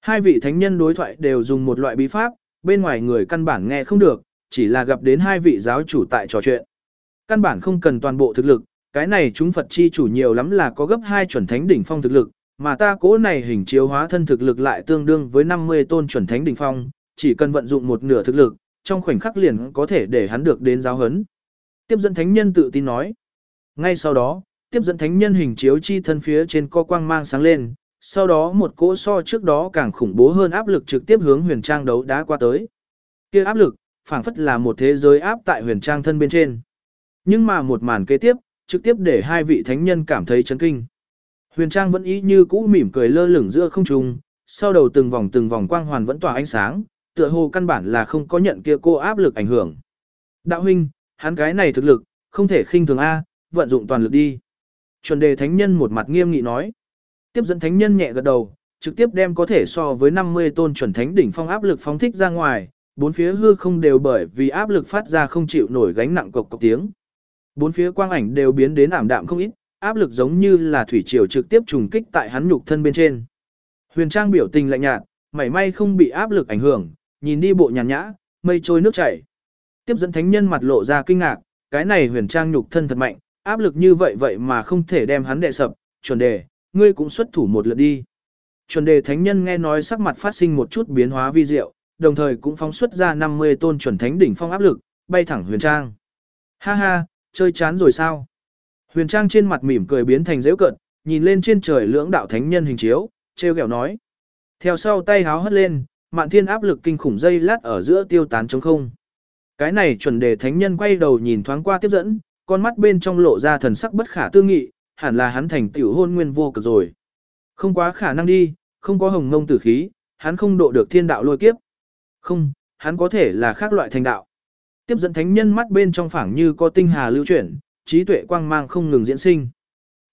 Hai vị thánh nhân đối thoại đều dùng một loại bí pháp, bên ngoài người căn bản nghe không được, chỉ là gặp đến hai vị giáo chủ tại trò chuyện. Căn bản không cần toàn bộ thực lực, cái này chúng Phật chi chủ nhiều lắm là có gấp hai chuẩn thánh đỉnh phong thực lực, mà ta cố này hình chiếu hóa thân thực lực lại tương đương với 50 tôn chuẩn thánh đỉnh phong, chỉ cần vận dụng một nửa thực lực, trong khoảnh khắc liền có thể để hắn được đến giáo hấn. Tiếp dẫn thánh nhân tự tin nói. Ngay sau đó, tiếp dẫn thánh nhân hình chiếu chi thân phía trên co quang mang sáng lên, sau đó một cỗ so trước đó càng khủng bố hơn áp lực trực tiếp hướng huyền trang đấu đá qua tới. Kia áp lực, phảng phất là một thế giới áp tại huyền trang thân bên trên. Nhưng mà một màn kế tiếp, trực tiếp để hai vị thánh nhân cảm thấy chấn kinh. Huyền trang vẫn ý như cũ mỉm cười lơ lửng giữa không trung, sau đầu từng vòng từng vòng quang hoàn vẫn tỏa ánh sáng, tựa hồ căn bản là không có nhận kia cô áp lực ảnh hưởng. Đạo huynh, hắn cái này thực lực, không thể khinh thường A, vận dụng toàn lực đi. Chuẩn đề thánh nhân một mặt nghiêm nghị nói. Tiếp dẫn thánh nhân nhẹ gật đầu, trực tiếp đem có thể so với 50 tôn chuẩn thánh đỉnh phong áp lực phóng thích ra ngoài, bốn phía hư không đều bởi vì áp lực phát ra không chịu nổi gánh nặng cộc cộc tiếng. Bốn phía quang ảnh đều biến đến ảm đạm không ít, áp lực giống như là thủy triều trực tiếp trùng kích tại hắn nhục thân bên trên. Huyền Trang biểu tình lạnh nhạt, mảy may không bị áp lực ảnh hưởng, nhìn đi bộ nhàn nhã, mây trôi nước chảy. Tiếp dẫn thánh nhân mặt lộ ra kinh ngạc, cái này huyền trang nhục thân thật mạnh, áp lực như vậy vậy mà không thể đem hắn đệ sập, chuẩn đề, ngươi cũng xuất thủ một lượt đi. Chuẩn đề thánh nhân nghe nói sắc mặt phát sinh một chút biến hóa vi diệu, đồng thời cũng phóng xuất ra 50 tôn chuẩn thánh đỉnh phong áp lực, bay thẳng huyền trang. Ha ha, chơi chán rồi sao? Huyền trang trên mặt mỉm cười biến thành dễ cận, nhìn lên trên trời lưỡng đạo thánh nhân hình chiếu, treo kẹo nói. Theo sau tay háo hất lên, mạn thiên áp lực kinh khủng dây lát ở giữa tiêu tán trống không. Cái này chuẩn đề thánh nhân quay đầu nhìn thoáng qua tiếp dẫn, con mắt bên trong lộ ra thần sắc bất khả tư nghị, hẳn là hắn thành tiểu hôn nguyên vô cực rồi. Không quá khả năng đi, không có hồng ngông tử khí, hắn không độ được thiên đạo lôi kiếp. Không, hắn có thể là khác loại thành đạo. Tiếp dẫn thánh nhân mắt bên trong phảng như có tinh hà lưu chuyển, trí tuệ quang mang không ngừng diễn sinh.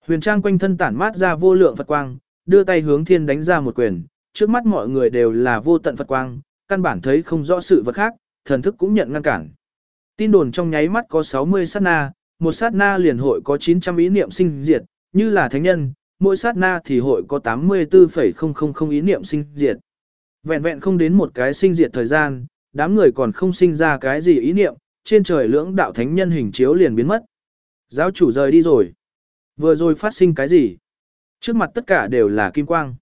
Huyền trang quanh thân tản mát ra vô lượng Phật quang, đưa tay hướng thiên đánh ra một quyền, trước mắt mọi người đều là vô tận Phật quang, căn bản thấy không rõ sự vật khác, thần thức cũng nhận ngăn cản. Tin đồn trong nháy mắt có 60 sát na, một sát na liền hội có 900 ý niệm sinh diệt, như là thánh nhân, mỗi sát na thì hội có 84,000 ý niệm sinh diệt. Vẹn vẹn không đến một cái sinh diệt thời gian, đám người còn không sinh ra cái gì ý niệm, trên trời lưỡng đạo thánh nhân hình chiếu liền biến mất. Giáo chủ rời đi rồi. Vừa rồi phát sinh cái gì? Trước mặt tất cả đều là kim quang.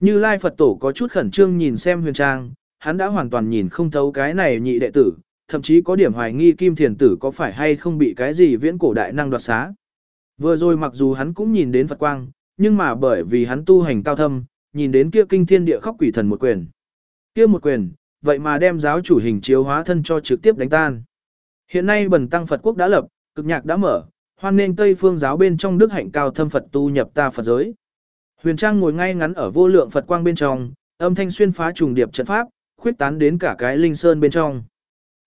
Như Lai Phật Tổ có chút khẩn trương nhìn xem huyền trang, hắn đã hoàn toàn nhìn không thấu cái này nhị đệ tử, thậm chí có điểm hoài nghi kim thiền tử có phải hay không bị cái gì viễn cổ đại năng đoạt xá. Vừa rồi mặc dù hắn cũng nhìn đến Phật quang, nhưng mà bởi vì hắn tu hành cao thâm, nhìn đến kia kinh thiên địa khóc quỷ thần một quyền. Kia một quyền, vậy mà đem giáo chủ hình chiếu hóa thân cho trực tiếp đánh tan. Hiện nay bần tăng Phật quốc đã lập, cực nhạc đã mở, hoan nên Tây phương giáo bên trong đức hạnh cao thâm Phật tu nhập ta Phật giới. Huyền Trang ngồi ngay ngắn ở vô lượng Phật quang bên trong, âm thanh xuyên phá trùng điệp trận pháp, khuyết tán đến cả cái linh sơn bên trong.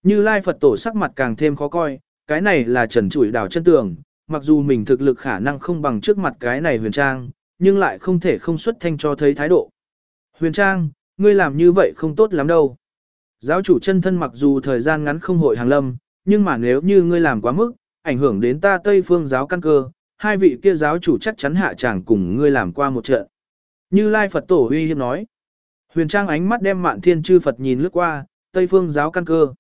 Như Lai Phật tổ sắc mặt càng thêm khó coi, cái này là trần trụi đảo chân tường, mặc dù mình thực lực khả năng không bằng trước mặt cái này huyền trang, nhưng lại không thể không xuất thanh cho thấy thái độ. Huyền trang, ngươi làm như vậy không tốt lắm đâu. Giáo chủ chân thân mặc dù thời gian ngắn không hội hàng lâm, nhưng mà nếu như ngươi làm quá mức, ảnh hưởng đến ta Tây phương giáo căn cơ, hai vị kia giáo chủ chắc chắn hạ chẳng cùng ngươi làm qua một trận. Như Lai Phật tổ uy hiếp nói. Huyền Trang ánh mắt đem Mạn Thiên Chư Phật nhìn lướt qua, Tây phương giáo căn cơ.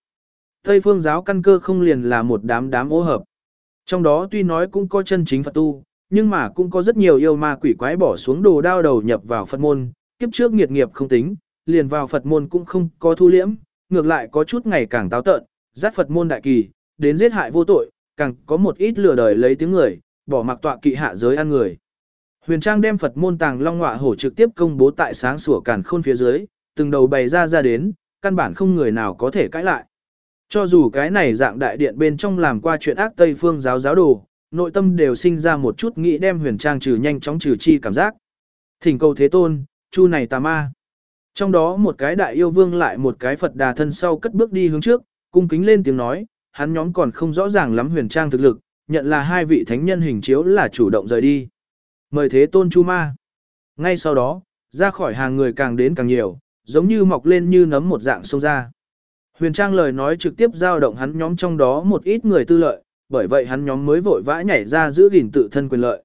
Tây phương giáo căn cơ không liền là một đám đám ô hợp. Trong đó tuy nói cũng có chân chính Phật tu, nhưng mà cũng có rất nhiều yêu ma quỷ quái bỏ xuống đồ đao đầu nhập vào Phật môn, kiếp trước nghiệt nghiệp không tính, liền vào Phật môn cũng không có thu liễm, ngược lại có chút ngày càng táo tợn, dắt Phật môn đại kỳ, đến giết hại vô tội, càng có một ít lừa đời lấy tiếng người, bỏ mặc tọa kỵ hạ giới ăn người. Huyền Trang đem Phật môn tàng long ngọa hổ trực tiếp công bố tại sáng sủa càn khôn phía dưới, từng đầu bày ra ra đến, căn bản không người nào có thể cãi lại. Cho dù cái này dạng đại điện bên trong làm qua chuyện ác Tây phương giáo giáo đồ, nội tâm đều sinh ra một chút nghĩ đem huyền trang trừ nhanh chóng trừ chi cảm giác. Thỉnh cầu thế tôn, chu này tà ma. Trong đó một cái đại yêu vương lại một cái Phật đà thân sau cất bước đi hướng trước, cung kính lên tiếng nói, hắn nhóm còn không rõ ràng lắm huyền trang thực lực, nhận là hai vị thánh nhân hình chiếu là chủ động rời đi. Mời thế tôn chu ma. Ngay sau đó, ra khỏi hàng người càng đến càng nhiều, giống như mọc lên như nấm một dạng sông ra. Huyền Trang lời nói trực tiếp giao động hắn nhóm trong đó một ít người tư lợi, bởi vậy hắn nhóm mới vội vã nhảy ra giữ gìn tự thân quyền lợi.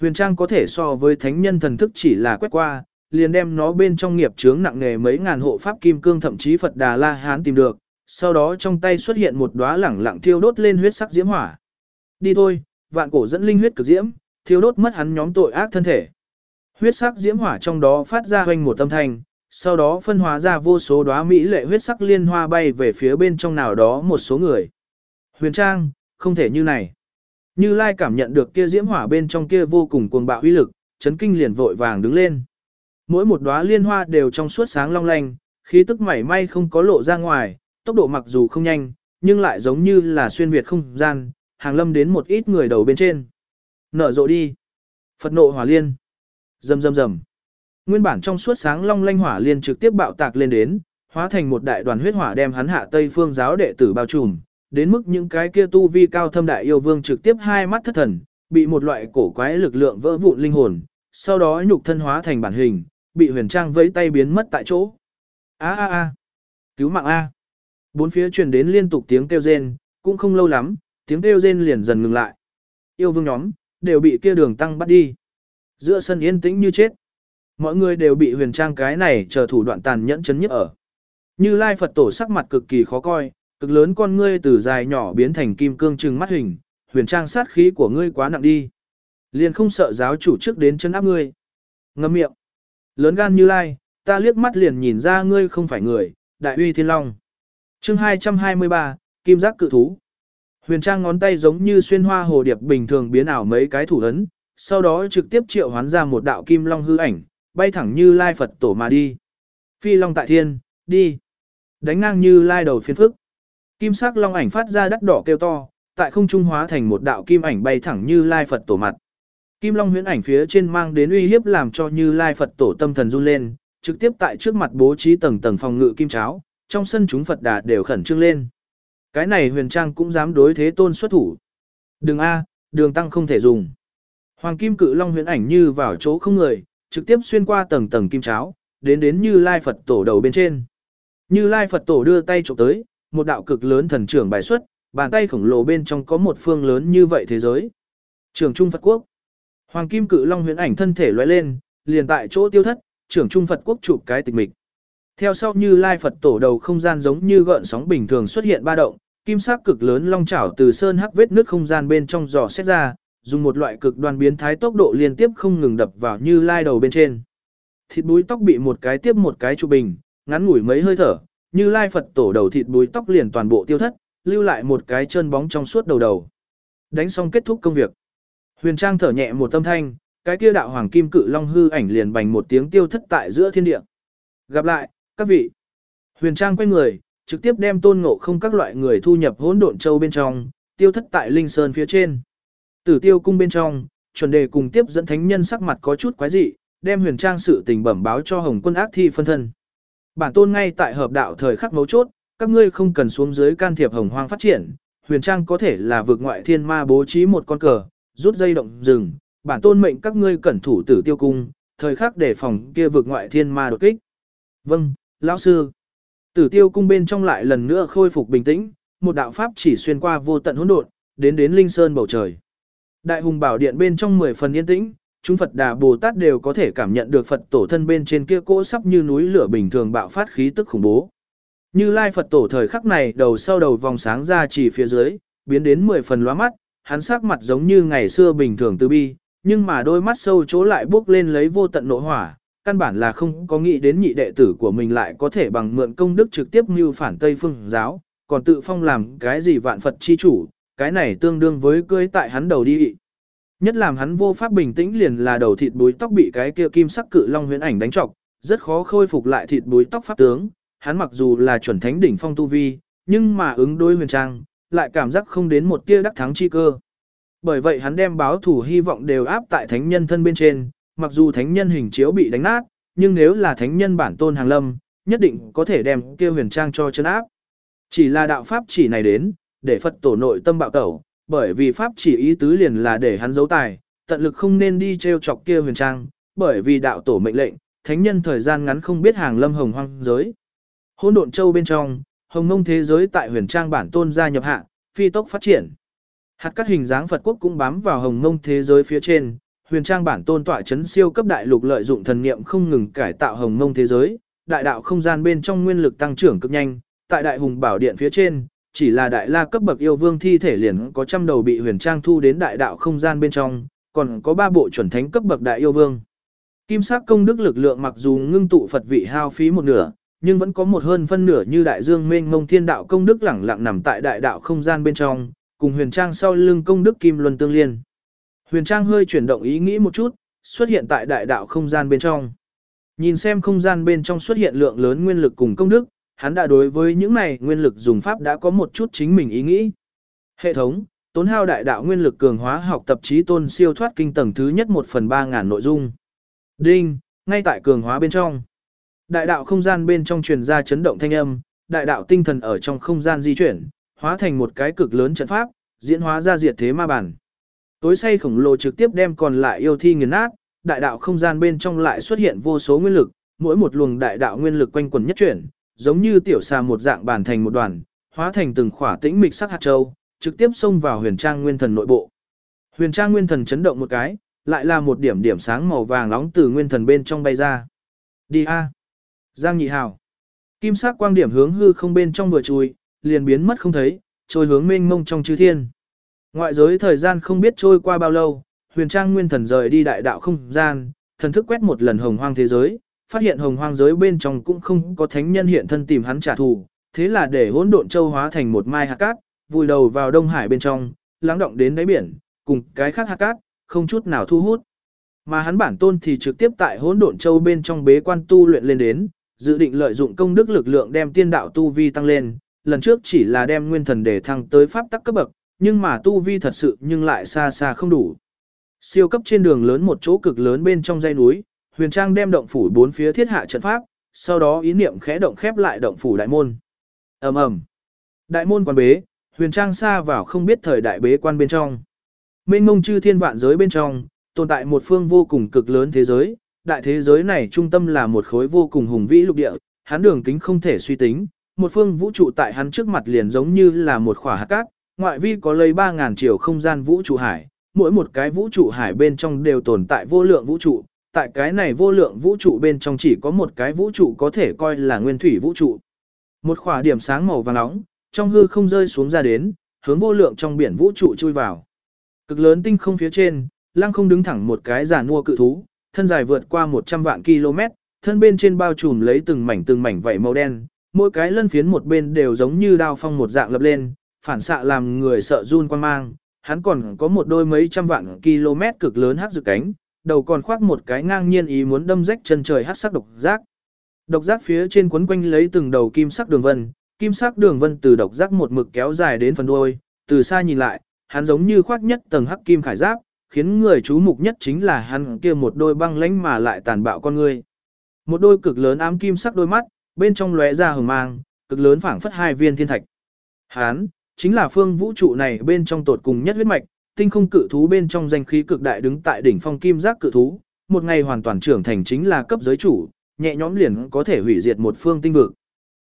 Huyền Trang có thể so với thánh nhân thần thức chỉ là quét qua, liền đem nó bên trong nghiệp chướng nặng nề mấy ngàn hộ pháp kim cương thậm chí Phật Đà La Hán tìm được, sau đó trong tay xuất hiện một đóa lẳng lặng thiêu đốt lên huyết sắc diễm hỏa. Đi thôi, vạn cổ dẫn linh huyết cực diễm, thiêu đốt mất hắn nhóm tội ác thân thể. Huyết sắc diễm hỏa trong đó phát ra hoành một âm thanh, sau đó phân hóa ra vô số đóa mỹ lệ huyết sắc liên hoa bay về phía bên trong nào đó một số người. Huyền Trang, không thể như này. Như Lai cảm nhận được kia diễm hỏa bên trong kia vô cùng cuồng bạo uy lực, chấn kinh liền vội vàng đứng lên. Mỗi một đóa liên hoa đều trong suốt sáng long lanh, khí tức mảy may không có lộ ra ngoài, tốc độ mặc dù không nhanh, nhưng lại giống như là xuyên việt không gian, hàng lâm đến một ít người đầu bên trên. Nở rộ đi. Phật nộ hỏa liên. Rầm rầm rầm. Nguyên bản trong suốt sáng long lanh hỏa liên trực tiếp bạo tạc lên đến, hóa thành một đại đoàn huyết hỏa đem hắn hạ Tây Phương giáo đệ tử bao trùm, đến mức những cái kia tu vi cao thâm đại yêu vương trực tiếp hai mắt thất thần, bị một loại cổ quái lực lượng vỡ vụn linh hồn, sau đó nhục thân hóa thành bản hình, bị huyền trang vẫy tay biến mất tại chỗ. A a a, cứu mạng a. Bốn phía truyền đến liên tục tiếng kêu rên, cũng không lâu lắm, tiếng kêu rên liền dần ngừng lại. Yêu vương nhóm đều bị kia đường tăng bắt đi. Giữa sân yên tĩnh như chết. Mọi người đều bị huyền trang cái này chờ thủ đoạn tàn nhẫn chấn nhức ở. Như Lai Phật tổ sắc mặt cực kỳ khó coi, cực lớn con ngươi từ dài nhỏ biến thành kim cương trừng mắt hình, huyền trang sát khí của ngươi quá nặng đi. Liền không sợ giáo chủ trước đến chân áp ngươi. Ngâm miệng. Lớn gan Như Lai, ta liếc mắt liền nhìn ra ngươi không phải người, đại uy thiên long. chương 223, Kim giác cự thú. Huyền trang ngón tay giống như xuyên hoa hồ điệp bình thường biến ảo mấy cái thủ ấn, sau đó trực tiếp triệu hoán ra một đạo kim long hư ảnh, bay thẳng như lai Phật tổ mà đi. Phi long tại thiên, đi. Đánh ngang như lai đầu phiên phức. Kim sắc long ảnh phát ra đắt đỏ kêu to, tại không trung hóa thành một đạo kim ảnh bay thẳng như lai Phật tổ mặt. Kim long huyễn ảnh phía trên mang đến uy hiếp làm cho như lai Phật tổ tâm thần run lên, trực tiếp tại trước mặt bố trí tầng tầng phòng ngự kim cháo, trong sân chúng Phật đà đều khẩn trương lên. Cái này huyền trang cũng dám đối thế tôn xuất thủ. Đường A, đường tăng không thể dùng. Hoàng kim cự long huyễn ảnh như vào chỗ không người, trực tiếp xuyên qua tầng tầng kim cháo, đến đến Như Lai Phật tổ đầu bên trên. Như Lai Phật tổ đưa tay chụp tới, một đạo cực lớn thần trưởng bài xuất, bàn tay khổng lồ bên trong có một phương lớn như vậy thế giới. Trường Trung Phật Quốc. Hoàng kim cự long huyễn ảnh thân thể lóe lên, liền tại chỗ tiêu thất, trưởng Trung Phật Quốc chụp cái tịch mịch. Theo sau Như Lai Phật tổ đầu không gian giống như gợn sóng bình thường xuất hiện ba động, kim sắc cực lớn long chảo từ sơn hắc vết nước không gian bên trong dò xét ra, dùng một loại cực đoan biến thái tốc độ liên tiếp không ngừng đập vào như lai đầu bên trên. Thịt búi tóc bị một cái tiếp một cái chụp bình, ngắn ngủi mấy hơi thở, như lai Phật tổ đầu thịt búi tóc liền toàn bộ tiêu thất, lưu lại một cái chân bóng trong suốt đầu đầu. Đánh xong kết thúc công việc. Huyền Trang thở nhẹ một tâm thanh, cái kia đạo hoàng kim cự long hư ảnh liền bành một tiếng tiêu thất tại giữa thiên địa. Gặp lại, các vị. Huyền Trang quay người, trực tiếp đem tôn ngộ không các loại người thu nhập hỗn độn châu bên trong, tiêu thất tại linh sơn phía trên. Tử tiêu cung bên trong, chuẩn đề cùng tiếp dẫn thánh nhân sắc mặt có chút quái dị, đem huyền trang sự tình bẩm báo cho hồng quân ác thi phân thân. Bản tôn ngay tại hợp đạo thời khắc mấu chốt, các ngươi không cần xuống dưới can thiệp hồng hoang phát triển, huyền trang có thể là vượt ngoại thiên ma bố trí một con cờ, rút dây động rừng, bản tôn mệnh các ngươi cẩn thủ tử tiêu cung, thời khắc để phòng kia vượt ngoại thiên ma đột kích. Vâng, lão sư. Tử tiêu cung bên trong lại lần nữa khôi phục bình tĩnh, một đạo pháp chỉ xuyên qua vô tận hỗn độn, đến đến linh sơn bầu trời. Đại hùng bảo điện bên trong 10 phần yên tĩnh, chúng Phật Đà Bồ Tát đều có thể cảm nhận được Phật tổ thân bên trên kia cỗ sắp như núi lửa bình thường bạo phát khí tức khủng bố. Như Lai Phật tổ thời khắc này đầu sau đầu vòng sáng ra chỉ phía dưới, biến đến 10 phần lóa mắt, hắn sắc mặt giống như ngày xưa bình thường từ bi, nhưng mà đôi mắt sâu chỗ lại bước lên lấy vô tận nộ hỏa, căn bản là không có nghĩ đến nhị đệ tử của mình lại có thể bằng mượn công đức trực tiếp mưu phản Tây Phương giáo, còn tự phong làm cái gì vạn Phật chi chủ, cái này tương đương với cưới tại hắn đầu đi. Nhất làm hắn vô pháp bình tĩnh liền là đầu thịt búi tóc bị cái kia kim sắc cự long huyễn ảnh đánh trọc, rất khó khôi phục lại thịt búi tóc pháp tướng, hắn mặc dù là chuẩn thánh đỉnh phong tu vi, nhưng mà ứng đối huyền trang, lại cảm giác không đến một tia đắc thắng chi cơ. Bởi vậy hắn đem báo thủ hy vọng đều áp tại thánh nhân thân bên trên, mặc dù thánh nhân hình chiếu bị đánh nát, nhưng nếu là thánh nhân bản tôn hàng lâm, nhất định có thể đem kia huyền trang cho chân áp. Chỉ là đạo pháp chỉ này đến, để Phật tổ nội tâm bạo tẩu, bởi vì pháp chỉ ý tứ liền là để hắn giấu tài, tận lực không nên đi treo chọc kia huyền trang, bởi vì đạo tổ mệnh lệnh, thánh nhân thời gian ngắn không biết hàng lâm hồng hoang giới. Hỗn độn châu bên trong, hồng mông thế giới tại huyền trang bản tôn gia nhập hạ, phi tốc phát triển. Hạt các hình dáng Phật quốc cũng bám vào hồng mông thế giới phía trên, huyền trang bản tôn tọa chấn siêu cấp đại lục lợi dụng thần niệm không ngừng cải tạo hồng mông thế giới, đại đạo không gian bên trong nguyên lực tăng trưởng cực nhanh, tại đại hùng bảo điện phía trên, chỉ là đại la cấp bậc yêu vương thi thể liền có trăm đầu bị huyền trang thu đến đại đạo không gian bên trong, còn có ba bộ chuẩn thánh cấp bậc đại yêu vương. Kim sắc công đức lực lượng mặc dù ngưng tụ Phật vị hao phí một nửa, nhưng vẫn có một hơn phân nửa như đại dương mênh mông thiên đạo công đức lẳng lặng nằm tại đại đạo không gian bên trong, cùng huyền trang sau lưng công đức kim luân tương liên. Huyền trang hơi chuyển động ý nghĩ một chút, xuất hiện tại đại đạo không gian bên trong. Nhìn xem không gian bên trong xuất hiện lượng lớn nguyên lực cùng công đức, hắn đã đối với những này nguyên lực dùng pháp đã có một chút chính mình ý nghĩ. Hệ thống, tốn hao đại đạo nguyên lực cường hóa học tập trí tôn siêu thoát kinh tầng thứ nhất 1 phần 3 ngàn nội dung. Đinh, ngay tại cường hóa bên trong. Đại đạo không gian bên trong truyền ra chấn động thanh âm, đại đạo tinh thần ở trong không gian di chuyển, hóa thành một cái cực lớn trận pháp, diễn hóa ra diệt thế ma bản. Tối say khổng lồ trực tiếp đem còn lại yêu thi nghiền nát, đại đạo không gian bên trong lại xuất hiện vô số nguyên lực, mỗi một luồng đại đạo nguyên lực quanh quẩn nhất chuyển, giống như tiểu xà một dạng bàn thành một đoàn, hóa thành từng khỏa tĩnh mịch sắc hạt châu, trực tiếp xông vào huyền trang nguyên thần nội bộ. Huyền trang nguyên thần chấn động một cái, lại là một điểm điểm sáng màu vàng nóng từ nguyên thần bên trong bay ra. Đi a. Giang Nhị Hào. Kim sắc quang điểm hướng hư không bên trong vừa chui, liền biến mất không thấy, trôi hướng mênh mông trong chư thiên. Ngoại giới thời gian không biết trôi qua bao lâu, huyền trang nguyên thần rời đi đại đạo không gian, thần thức quét một lần hồng hoang thế giới, phát hiện hồng hoang giới bên trong cũng không có thánh nhân hiện thân tìm hắn trả thù, thế là để hỗn độn châu hóa thành một mai hạt cát, vùi đầu vào đông hải bên trong, lắng động đến đáy biển, cùng cái khác hạt cát, không chút nào thu hút. Mà hắn bản tôn thì trực tiếp tại hỗn độn châu bên trong bế quan tu luyện lên đến, dự định lợi dụng công đức lực lượng đem tiên đạo tu vi tăng lên, lần trước chỉ là đem nguyên thần để thăng tới pháp tắc cấp bậc, nhưng mà tu vi thật sự nhưng lại xa xa không đủ. Siêu cấp trên đường lớn một chỗ cực lớn bên trong dãy núi, Huyền Trang đem động phủ bốn phía thiết hạ trận pháp, sau đó ý niệm khẽ động khép lại động phủ đại môn. Ầm ầm. Đại môn quan bế, Huyền Trang xa vào không biết thời đại bế quan bên trong. Mênh mông chư thiên vạn giới bên trong, tồn tại một phương vô cùng cực lớn thế giới, đại thế giới này trung tâm là một khối vô cùng hùng vĩ lục địa, hắn đường kính không thể suy tính, một phương vũ trụ tại hắn trước mặt liền giống như là một khỏa hạt cát, ngoại vi có lấy 3000 triệu không gian vũ trụ hải, mỗi một cái vũ trụ hải bên trong đều tồn tại vô lượng vũ trụ, tại cái này vô lượng vũ trụ bên trong chỉ có một cái vũ trụ có thể coi là nguyên thủy vũ trụ. Một khỏa điểm sáng màu vàng nóng, trong hư không rơi xuống ra đến, hướng vô lượng trong biển vũ trụ chui vào. Cực lớn tinh không phía trên, lăng không đứng thẳng một cái giả nua cự thú, thân dài vượt qua 100 vạn km, thân bên trên bao trùm lấy từng mảnh từng mảnh vảy màu đen, mỗi cái lân phiến một bên đều giống như đao phong một dạng lập lên, phản xạ làm người sợ run quan mang. Hắn còn có một đôi mấy trăm vạn km cực lớn hắc dự cánh, đầu còn khoác một cái ngang nhiên ý muốn đâm rách chân trời hắc sắc độc giác. Độc giác phía trên quấn quanh lấy từng đầu kim sắc đường vân, kim sắc đường vân từ độc giác một mực kéo dài đến phần đuôi, từ xa nhìn lại, hắn giống như khoác nhất tầng hắc kim khải giáp, khiến người chú mục nhất chính là hắn kia một đôi băng lãnh mà lại tàn bạo con người. Một đôi cực lớn ám kim sắc đôi mắt, bên trong lóe ra hừng mang, cực lớn phảng phất hai viên thiên thạch. Hắn chính là phương vũ trụ này bên trong tột cùng nhất huyết mạch, tinh không cự thú bên trong danh khí cực đại đứng tại đỉnh phong kim giác cự thú, một ngày hoàn toàn trưởng thành chính là cấp giới chủ, nhẹ nhõm liền có thể hủy diệt một phương tinh vực.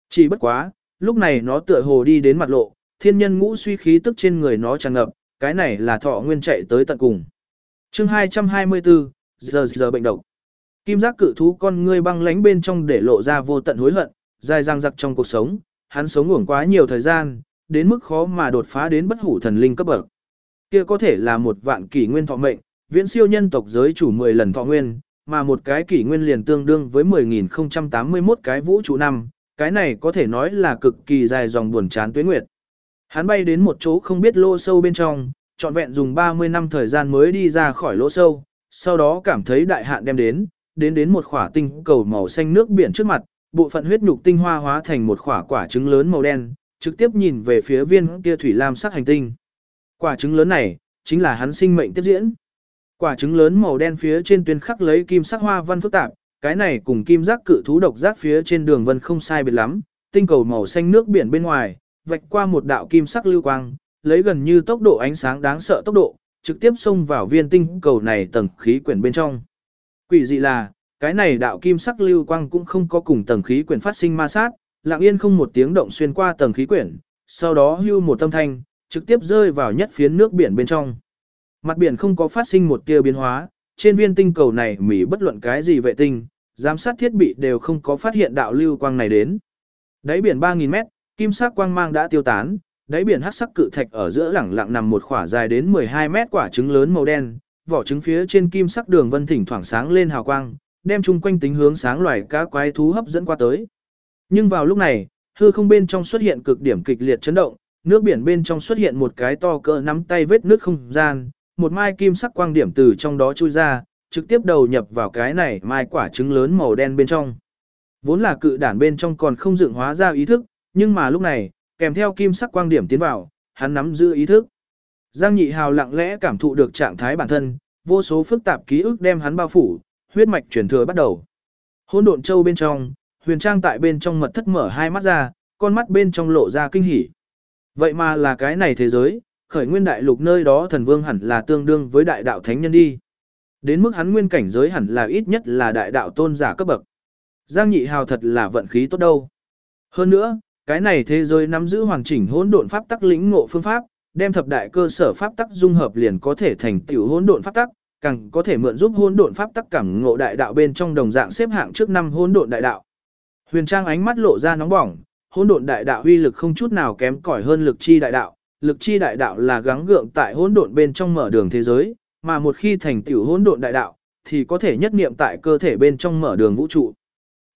Chỉ bất quá, lúc này nó tựa hồ đi đến mặt lộ, thiên nhân ngũ suy khí tức trên người nó tràn ngập, cái này là thọ nguyên chạy tới tận cùng. Chương 224, giờ giờ bệnh độc. Kim giác cự thú con ngươi băng lánh bên trong để lộ ra vô tận hối hận, dài dang dặc trong cuộc sống, hắn sống uổng quá nhiều thời gian, đến mức khó mà đột phá đến bất hủ thần linh cấp bậc. Kia có thể là một vạn kỷ nguyên thọ mệnh, viễn siêu nhân tộc giới chủ 10 lần thọ nguyên, mà một cái kỷ nguyên liền tương đương với 10.081 cái vũ trụ năm, cái này có thể nói là cực kỳ dài dòng buồn chán tuyết nguyệt. Hắn bay đến một chỗ không biết lô sâu bên trong, trọn vẹn dùng 30 năm thời gian mới đi ra khỏi lỗ sâu, sau đó cảm thấy đại hạn đem đến, đến đến một khỏa tinh cầu màu xanh nước biển trước mặt, bộ phận huyết nhục tinh hoa hóa thành một khỏa quả trứng lớn màu đen, trực tiếp nhìn về phía viên kia thủy lam sắc hành tinh. Quả trứng lớn này, chính là hắn sinh mệnh tiếp diễn. Quả trứng lớn màu đen phía trên tuyến khắc lấy kim sắc hoa văn phức tạp, cái này cùng kim giác cự thú độc giác phía trên đường vân không sai biệt lắm, tinh cầu màu xanh nước biển bên ngoài, vạch qua một đạo kim sắc lưu quang, lấy gần như tốc độ ánh sáng đáng sợ tốc độ, trực tiếp xông vào viên tinh cầu này tầng khí quyển bên trong. Quỷ dị là, cái này đạo kim sắc lưu quang cũng không có cùng tầng khí quyển phát sinh ma sát, lặng yên không một tiếng động xuyên qua tầng khí quyển, sau đó hưu một tâm thanh, trực tiếp rơi vào nhất phiến nước biển bên trong. Mặt biển không có phát sinh một tia biến hóa, trên viên tinh cầu này mỉ bất luận cái gì vệ tinh, giám sát thiết bị đều không có phát hiện đạo lưu quang này đến. Đáy biển 3000 mét, kim sắc quang mang đã tiêu tán, đáy biển hắc sắc cự thạch ở giữa lẳng lặng nằm một quả dài đến 12 mét quả trứng lớn màu đen, vỏ trứng phía trên kim sắc đường vân thỉnh thoảng sáng lên hào quang, đem chung quanh tính hướng sáng loài cá quái thú hấp dẫn qua tới. Nhưng vào lúc này, hư không bên trong xuất hiện cực điểm kịch liệt chấn động, nước biển bên trong xuất hiện một cái to cỡ nắm tay vết nước không gian, một mai kim sắc quang điểm từ trong đó chui ra, trực tiếp đầu nhập vào cái này mai quả trứng lớn màu đen bên trong. Vốn là cự đản bên trong còn không dựng hóa ra ý thức, nhưng mà lúc này, kèm theo kim sắc quang điểm tiến vào, hắn nắm giữ ý thức. Giang Nhị Hào lặng lẽ cảm thụ được trạng thái bản thân, vô số phức tạp ký ức đem hắn bao phủ, huyết mạch truyền thừa bắt đầu. Hỗn độn châu bên trong, Huyền Trang tại bên trong mật thất mở hai mắt ra, con mắt bên trong lộ ra kinh hỉ. Vậy mà là cái này thế giới, khởi nguyên đại lục nơi đó thần vương hẳn là tương đương với đại đạo thánh nhân đi. Đến mức hắn nguyên cảnh giới hẳn là ít nhất là đại đạo tôn giả cấp bậc. Giang Nhị Hào thật là vận khí tốt đâu. Hơn nữa, cái này thế giới nắm giữ hoàn chỉnh hỗn độn pháp tắc lĩnh ngộ phương pháp, đem thập đại cơ sở pháp tắc dung hợp liền có thể thành tiểu hỗn độn pháp tắc, càng có thể mượn giúp hỗn độn pháp tắc cảm ngộ đại đạo bên trong đồng dạng xếp hạng trước năm hỗn độn đại đạo. Huyền Trang ánh mắt lộ ra nóng bỏng, hỗn độn đại đạo uy lực không chút nào kém cỏi hơn lực chi đại đạo, lực chi đại đạo là gắng gượng tại hỗn độn bên trong mở đường thế giới, mà một khi thành tiểu hỗn độn đại đạo, thì có thể nhất niệm tại cơ thể bên trong mở đường vũ trụ.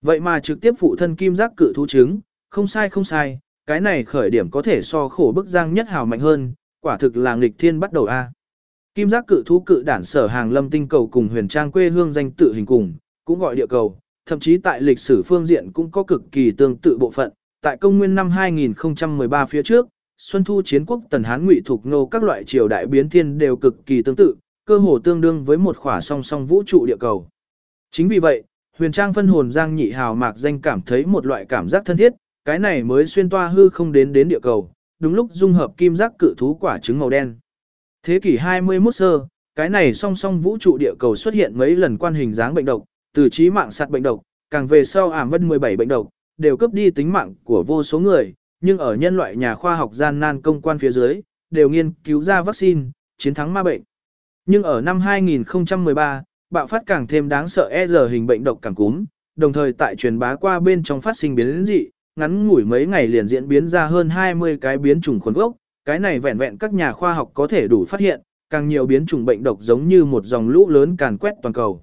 Vậy mà trực tiếp phụ thân kim giác cự thú chứng, không sai không sai, cái này khởi điểm có thể so khổ bức giang nhất hào mạnh hơn, quả thực là nghịch thiên bắt đầu a. Kim giác cự thú cự đản sở hàng lâm tinh cầu cùng huyền trang quê hương danh tự hình cùng, cũng gọi địa cầu, thậm chí tại lịch sử phương diện cũng có cực kỳ tương tự bộ phận. Tại công nguyên năm 2013 phía trước, Xuân Thu chiến quốc Tần Hán Ngụy thuộc nô các loại triều đại biến thiên đều cực kỳ tương tự, cơ hồ tương đương với một khỏa song song vũ trụ địa cầu. Chính vì vậy, huyền trang phân hồn Giang Nhị Hào mạc danh cảm thấy một loại cảm giác thân thiết, cái này mới xuyên toa hư không đến đến địa cầu, đúng lúc dung hợp kim giác cự thú quả trứng màu đen. Thế kỷ 21 sơ, cái này song song vũ trụ địa cầu xuất hiện mấy lần quan hình dáng bệnh độc, từ trí mạng sạt bệnh độc, càng về sau ảm vân 17 bệnh độc, đều cướp đi tính mạng của vô số người, nhưng ở nhân loại nhà khoa học gian nan công quan phía dưới, đều nghiên cứu ra vaccine, chiến thắng ma bệnh. Nhưng ở năm 2013, bạo phát càng thêm đáng sợ e giờ hình bệnh độc càng cúm, đồng thời tại truyền bá qua bên trong phát sinh biến dị, ngắn ngủi mấy ngày liền diễn biến ra hơn 20 cái biến chủng khuẩn gốc, cái này vẹn vẹn các nhà khoa học có thể đủ phát hiện, càng nhiều biến chủng bệnh độc giống như một dòng lũ lớn càn quét toàn cầu.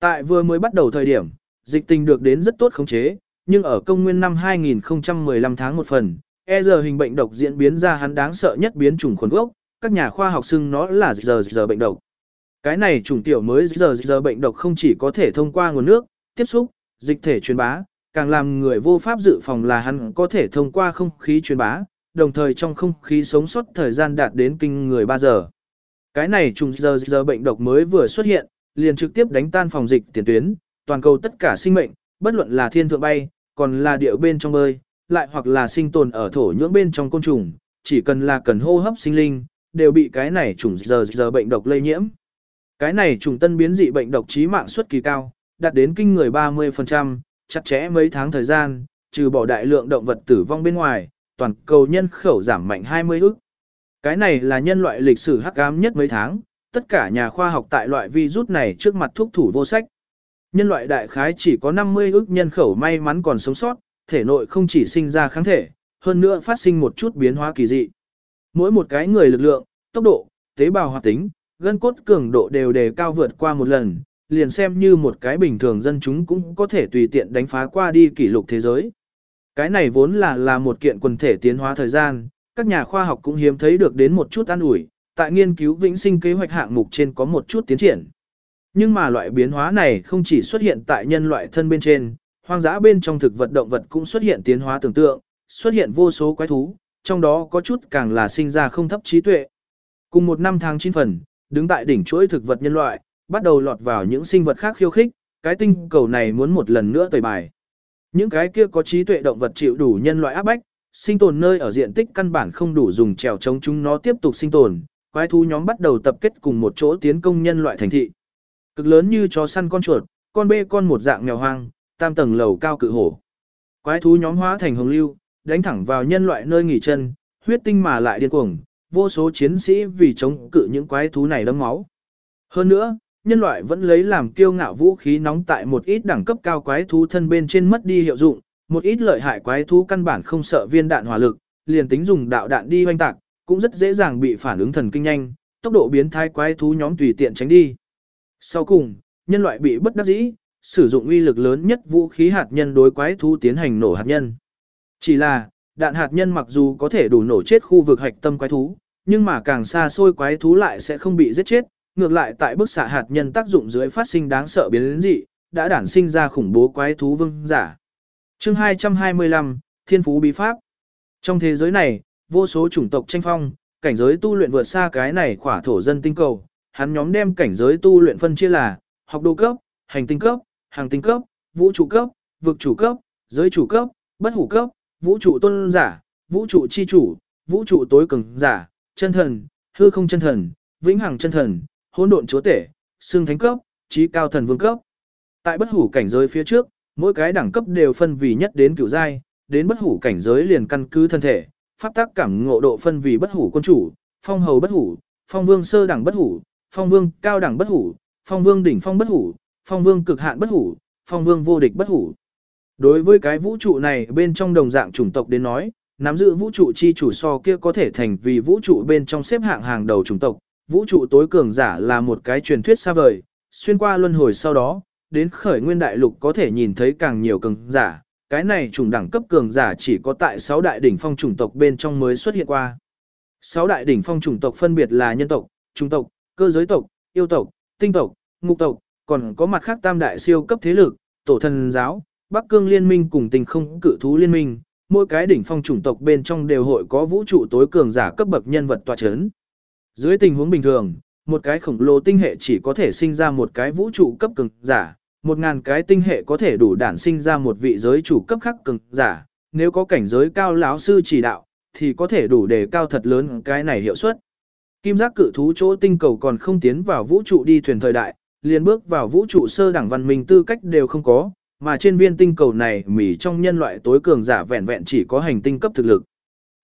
Tại vừa mới bắt đầu thời điểm, dịch tình được đến rất tốt khống chế, nhưng ở công nguyên năm 2015 tháng một phần, e giờ hình bệnh độc diễn biến ra hắn đáng sợ nhất biến chủng khuẩn gốc, các nhà khoa học xưng nó là giờ giờ bệnh độc. Cái này chủng tiểu mới giờ giờ bệnh độc không chỉ có thể thông qua nguồn nước, tiếp xúc, dịch thể truyền bá, càng làm người vô pháp dự phòng là hắn có thể thông qua không khí truyền bá, đồng thời trong không khí sống sót thời gian đạt đến kinh người 3 giờ. Cái này trùng giờ giờ bệnh độc mới vừa xuất hiện, liền trực tiếp đánh tan phòng dịch tiền tuyến, toàn cầu tất cả sinh mệnh, bất luận là thiên thượng bay, còn là điệu bên trong bơi, lại hoặc là sinh tồn ở thổ nhưỡng bên trong côn trùng, chỉ cần là cần hô hấp sinh linh, đều bị cái này trùng giờ giờ bệnh độc lây nhiễm. Cái này trùng tân biến dị bệnh độc chí mạng suất kỳ cao, đạt đến kinh người 30%, chặt chẽ mấy tháng thời gian, trừ bỏ đại lượng động vật tử vong bên ngoài, toàn cầu nhân khẩu giảm mạnh 20 ức. Cái này là nhân loại lịch sử hắc ám nhất mấy tháng, tất cả nhà khoa học tại loại virus này trước mặt thuốc thủ vô sách. Nhân loại đại khái chỉ có 50 ước nhân khẩu may mắn còn sống sót, thể nội không chỉ sinh ra kháng thể, hơn nữa phát sinh một chút biến hóa kỳ dị. Mỗi một cái người lực lượng, tốc độ, tế bào hoạt tính, gân cốt cường độ đều đề cao vượt qua một lần, liền xem như một cái bình thường dân chúng cũng có thể tùy tiện đánh phá qua đi kỷ lục thế giới. Cái này vốn là là một kiện quần thể tiến hóa thời gian, các nhà khoa học cũng hiếm thấy được đến một chút an ủi, tại nghiên cứu vĩnh sinh kế hoạch hạng mục trên có một chút tiến triển. Nhưng mà loại biến hóa này không chỉ xuất hiện tại nhân loại thân bên trên, hoang dã bên trong thực vật động vật cũng xuất hiện tiến hóa tưởng tượng, xuất hiện vô số quái thú, trong đó có chút càng là sinh ra không thấp trí tuệ. Cùng một năm tháng chín phần, đứng tại đỉnh chuỗi thực vật nhân loại, bắt đầu lọt vào những sinh vật khác khiêu khích, cái tinh cầu này muốn một lần nữa tẩy bài. Những cái kia có trí tuệ động vật chịu đủ nhân loại áp bách, sinh tồn nơi ở diện tích căn bản không đủ dùng trèo chống chúng nó tiếp tục sinh tồn, quái thú nhóm bắt đầu tập kết cùng một chỗ tiến công nhân loại thành thị. Cực lớn như chó săn con chuột, con bê con một dạng mèo hoang, tam tầng lầu cao cự hổ. Quái thú nhóm hóa thành hồng lưu, đánh thẳng vào nhân loại nơi nghỉ chân, huyết tinh mà lại điên cuồng, vô số chiến sĩ vì chống cự những quái thú này đấm máu. Hơn nữa, nhân loại vẫn lấy làm kiêu ngạo vũ khí nóng tại một ít đẳng cấp cao quái thú thân bên trên mất đi hiệu dụng, một ít lợi hại quái thú căn bản không sợ viên đạn hỏa lực, liền tính dùng đạo đạn đi hoanh tạc, cũng rất dễ dàng bị phản ứng thần kinh nhanh, tốc độ biến thái quái thú nhóm tùy tiện tránh đi. Sau cùng, nhân loại bị bất đắc dĩ, sử dụng uy lực lớn nhất vũ khí hạt nhân đối quái thú tiến hành nổ hạt nhân. Chỉ là, đạn hạt nhân mặc dù có thể đủ nổ chết khu vực hạch tâm quái thú, nhưng mà càng xa xôi quái thú lại sẽ không bị giết chết, ngược lại tại bức xạ hạt nhân tác dụng dưới phát sinh đáng sợ biến dị, đã đản sinh ra khủng bố quái thú vương giả. Chương 225, Thiên phú bí pháp. Trong thế giới này, vô số chủng tộc tranh phong, cảnh giới tu luyện vượt xa cái này khỏa thổ dân tinh cầu, hắn nhóm đem cảnh giới tu luyện phân chia là học đồ cấp, hành tinh cấp, hàng tinh cấp, vũ trụ cấp, vực chủ cấp, giới chủ cấp, bất hủ cấp, vũ trụ tôn giả, vũ trụ chi chủ, vũ trụ tối cường giả, chân thần, hư không chân thần, vĩnh hằng chân thần, hỗn độn chúa tể, xương thánh cấp, trí cao thần vương cấp. Tại bất hủ cảnh giới phía trước, mỗi cái đẳng cấp đều phân vì nhất đến cửu giai, đến bất hủ cảnh giới liền căn cứ thân thể, pháp tác cảm ngộ độ phân vì bất hủ quân chủ, phong hầu bất hủ, phong vương sơ đẳng bất hủ, phong vương cao đẳng bất hủ, phong vương đỉnh phong bất hủ, phong vương cực hạn bất hủ, phong vương vô địch bất hủ. Đối với cái vũ trụ này bên trong đồng dạng chủng tộc đến nói, nắm giữ vũ trụ chi chủ so kia có thể thành vì vũ trụ bên trong xếp hạng hàng đầu chủng tộc, vũ trụ tối cường giả là một cái truyền thuyết xa vời, xuyên qua luân hồi sau đó, đến khởi nguyên đại lục có thể nhìn thấy càng nhiều cường giả, cái này chủng đẳng cấp cường giả chỉ có tại 6 đại đỉnh phong chủng tộc bên trong mới xuất hiện qua. 6 đại đỉnh phong chủng tộc phân biệt là nhân tộc, trung tộc, cơ giới tộc, yêu tộc, tinh tộc, ngục tộc, còn có mặt khác tam đại siêu cấp thế lực, tổ thần giáo, Bắc Cương Liên minh cùng tình không cự thú liên minh, mỗi cái đỉnh phong chủng tộc bên trong đều hội có vũ trụ tối cường giả cấp bậc nhân vật tọa chấn. Dưới tình huống bình thường, một cái khổng lồ tinh hệ chỉ có thể sinh ra một cái vũ trụ cấp cường giả, một ngàn cái tinh hệ có thể đủ đản sinh ra một vị giới chủ cấp khắc cường giả, nếu có cảnh giới cao lão sư chỉ đạo, thì có thể đủ để cao thật lớn cái này hiệu suất. Kim giác cự thú chỗ tinh cầu còn không tiến vào vũ trụ đi thuyền thời đại, liền bước vào vũ trụ sơ đẳng văn minh tư cách đều không có, mà trên viên tinh cầu này mỉ trong nhân loại tối cường giả vẹn vẹn chỉ có hành tinh cấp thực lực.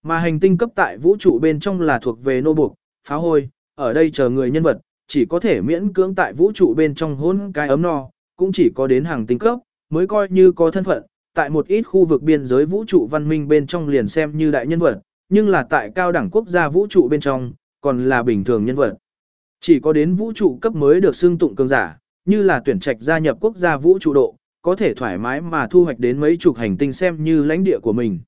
Mà hành tinh cấp tại vũ trụ bên trong là thuộc về nô buộc, phá hôi, ở đây chờ người nhân vật, chỉ có thể miễn cưỡng tại vũ trụ bên trong hôn cái ấm no, cũng chỉ có đến hàng tinh cấp, mới coi như có thân phận, tại một ít khu vực biên giới vũ trụ văn minh bên trong liền xem như đại nhân vật, nhưng là tại cao đẳng quốc gia vũ trụ bên trong, còn là bình thường nhân vật. Chỉ có đến vũ trụ cấp mới được xưng tụng cường giả, như là tuyển trạch gia nhập quốc gia vũ trụ độ, có thể thoải mái mà thu hoạch đến mấy chục hành tinh xem như lãnh địa của mình.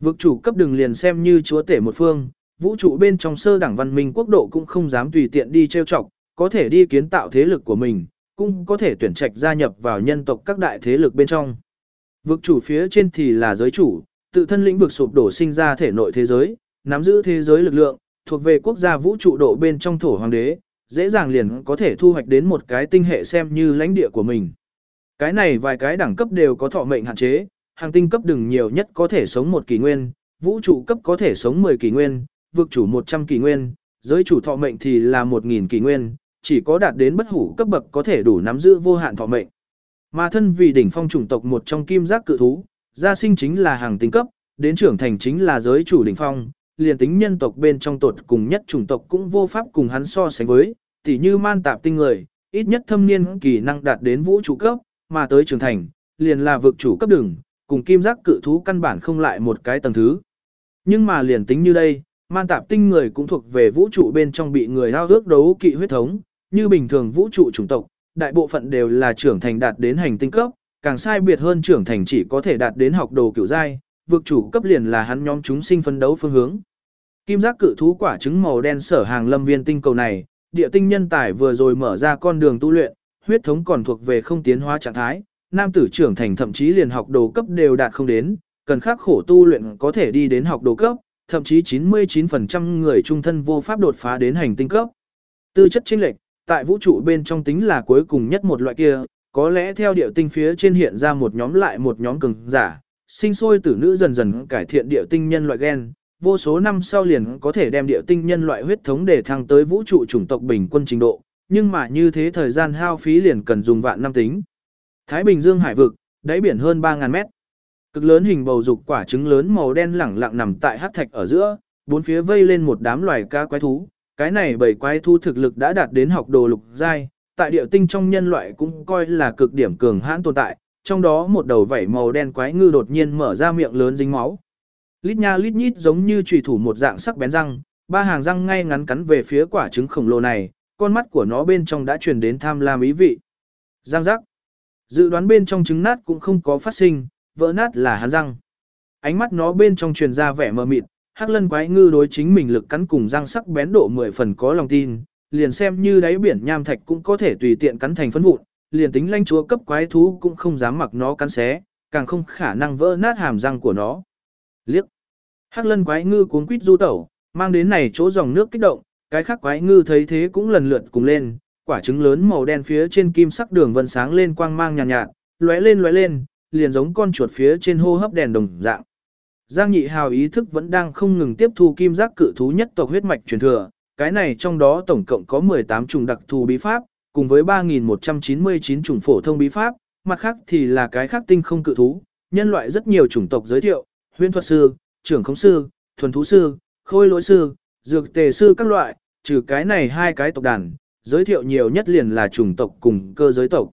Vực chủ cấp đừng liền xem như chúa tể một phương, vũ trụ bên trong sơ đẳng văn minh quốc độ cũng không dám tùy tiện đi trêu chọc, có thể đi kiến tạo thế lực của mình, cũng có thể tuyển trạch gia nhập vào nhân tộc các đại thế lực bên trong. Vực chủ phía trên thì là giới chủ, tự thân lĩnh vực sụp đổ sinh ra thể nội thế giới, nắm giữ thế giới lực lượng, thuộc về quốc gia vũ trụ độ bên trong thổ hoàng đế, dễ dàng liền có thể thu hoạch đến một cái tinh hệ xem như lãnh địa của mình. Cái này vài cái đẳng cấp đều có thọ mệnh hạn chế, hàng tinh cấp đừng nhiều nhất có thể sống một kỷ nguyên, vũ trụ cấp có thể sống 10 kỷ nguyên, vực chủ 100 kỷ nguyên, giới chủ thọ mệnh thì là 1000 kỷ nguyên, chỉ có đạt đến bất hủ cấp bậc có thể đủ nắm giữ vô hạn thọ mệnh. Mà thân vì đỉnh phong chủng tộc một trong kim giác cự thú, gia sinh chính là hàng tinh cấp, đến trưởng thành chính là giới chủ đỉnh phong, liền tính nhân tộc bên trong tột cùng nhất chủng tộc cũng vô pháp cùng hắn so sánh với, tỉ như man tạp tinh người, ít nhất thâm niên kỳ năng đạt đến vũ trụ cấp, mà tới trưởng thành, liền là vực chủ cấp đường, cùng kim giác cự thú căn bản không lại một cái tầng thứ. Nhưng mà liền tính như đây, man tạp tinh người cũng thuộc về vũ trụ bên trong bị người lao ước đấu kỵ huyết thống, như bình thường vũ trụ chủng tộc, đại bộ phận đều là trưởng thành đạt đến hành tinh cấp, càng sai biệt hơn trưởng thành chỉ có thể đạt đến học đồ kiểu giai, vực chủ cấp liền là hắn nhóm chúng sinh phân đấu phương hướng. Kim giác cự thú quả trứng màu đen sở hàng lâm viên tinh cầu này, địa tinh nhân tài vừa rồi mở ra con đường tu luyện, huyết thống còn thuộc về không tiến hóa trạng thái, nam tử trưởng thành thậm chí liền học đồ cấp đều đạt không đến, cần khắc khổ tu luyện có thể đi đến học đồ cấp, thậm chí 99% người trung thân vô pháp đột phá đến hành tinh cấp. Tư chất chênh lệch, tại vũ trụ bên trong tính là cuối cùng nhất một loại kia, có lẽ theo điệu tinh phía trên hiện ra một nhóm lại một nhóm cường giả, sinh sôi tử nữ dần dần cải thiện điệu tinh nhân loại gen, vô số năm sau liền có thể đem địa tinh nhân loại huyết thống để thăng tới vũ trụ chủng tộc bình quân trình độ, nhưng mà như thế thời gian hao phí liền cần dùng vạn năm tính. Thái Bình Dương hải vực, đáy biển hơn 3000 mét. Cực lớn hình bầu dục quả trứng lớn màu đen lẳng lặng nằm tại hắc thạch ở giữa, bốn phía vây lên một đám loài cá quái thú. Cái này bảy quái thú thực lực đã đạt đến học đồ lục giai, tại địa tinh trong nhân loại cũng coi là cực điểm cường hãn tồn tại, trong đó một đầu vảy màu đen quái ngư đột nhiên mở ra miệng lớn dính máu. Lít nha lít nhít giống như chùy thủ một dạng sắc bén răng, ba hàng răng ngay ngắn cắn về phía quả trứng khổng lồ này, con mắt của nó bên trong đã truyền đến tham lam ý vị. Răng rắc. Dự đoán bên trong trứng nát cũng không có phát sinh, vỡ nát là hắn răng. Ánh mắt nó bên trong truyền ra vẻ mờ mịt, hắc lân quái ngư đối chính mình lực cắn cùng răng sắc bén độ 10 phần có lòng tin, liền xem như đáy biển nham thạch cũng có thể tùy tiện cắn thành phấn vụn, liền tính lãnh chúa cấp quái thú cũng không dám mặc nó cắn xé, càng không khả năng vỡ nát hàm răng của nó. Liếc. Hắc lân quái ngư cuốn quýt du tẩu, mang đến này chỗ dòng nước kích động, cái khác quái ngư thấy thế cũng lần lượt cùng lên, quả trứng lớn màu đen phía trên kim sắc đường vân sáng lên quang mang nhàn nhạt, nhạt, lóe lên lóe lên, liền giống con chuột phía trên hô hấp đèn đồng dạng. Giang Nhị Hào ý thức vẫn đang không ngừng tiếp thu kim giác cự thú nhất tộc huyết mạch truyền thừa, cái này trong đó tổng cộng có 18 chủng đặc thù bí pháp, cùng với 3199 chủng phổ thông bí pháp, mặt khác thì là cái khác tinh không cự thú, nhân loại rất nhiều chủng tộc giới thiệu, huyễn thuật sư, trưởng khống sư, thuần thú sư, khôi lỗi sư, dược tề sư các loại, trừ cái này hai cái tộc đàn, giới thiệu nhiều nhất liền là chủng tộc cùng cơ giới tộc.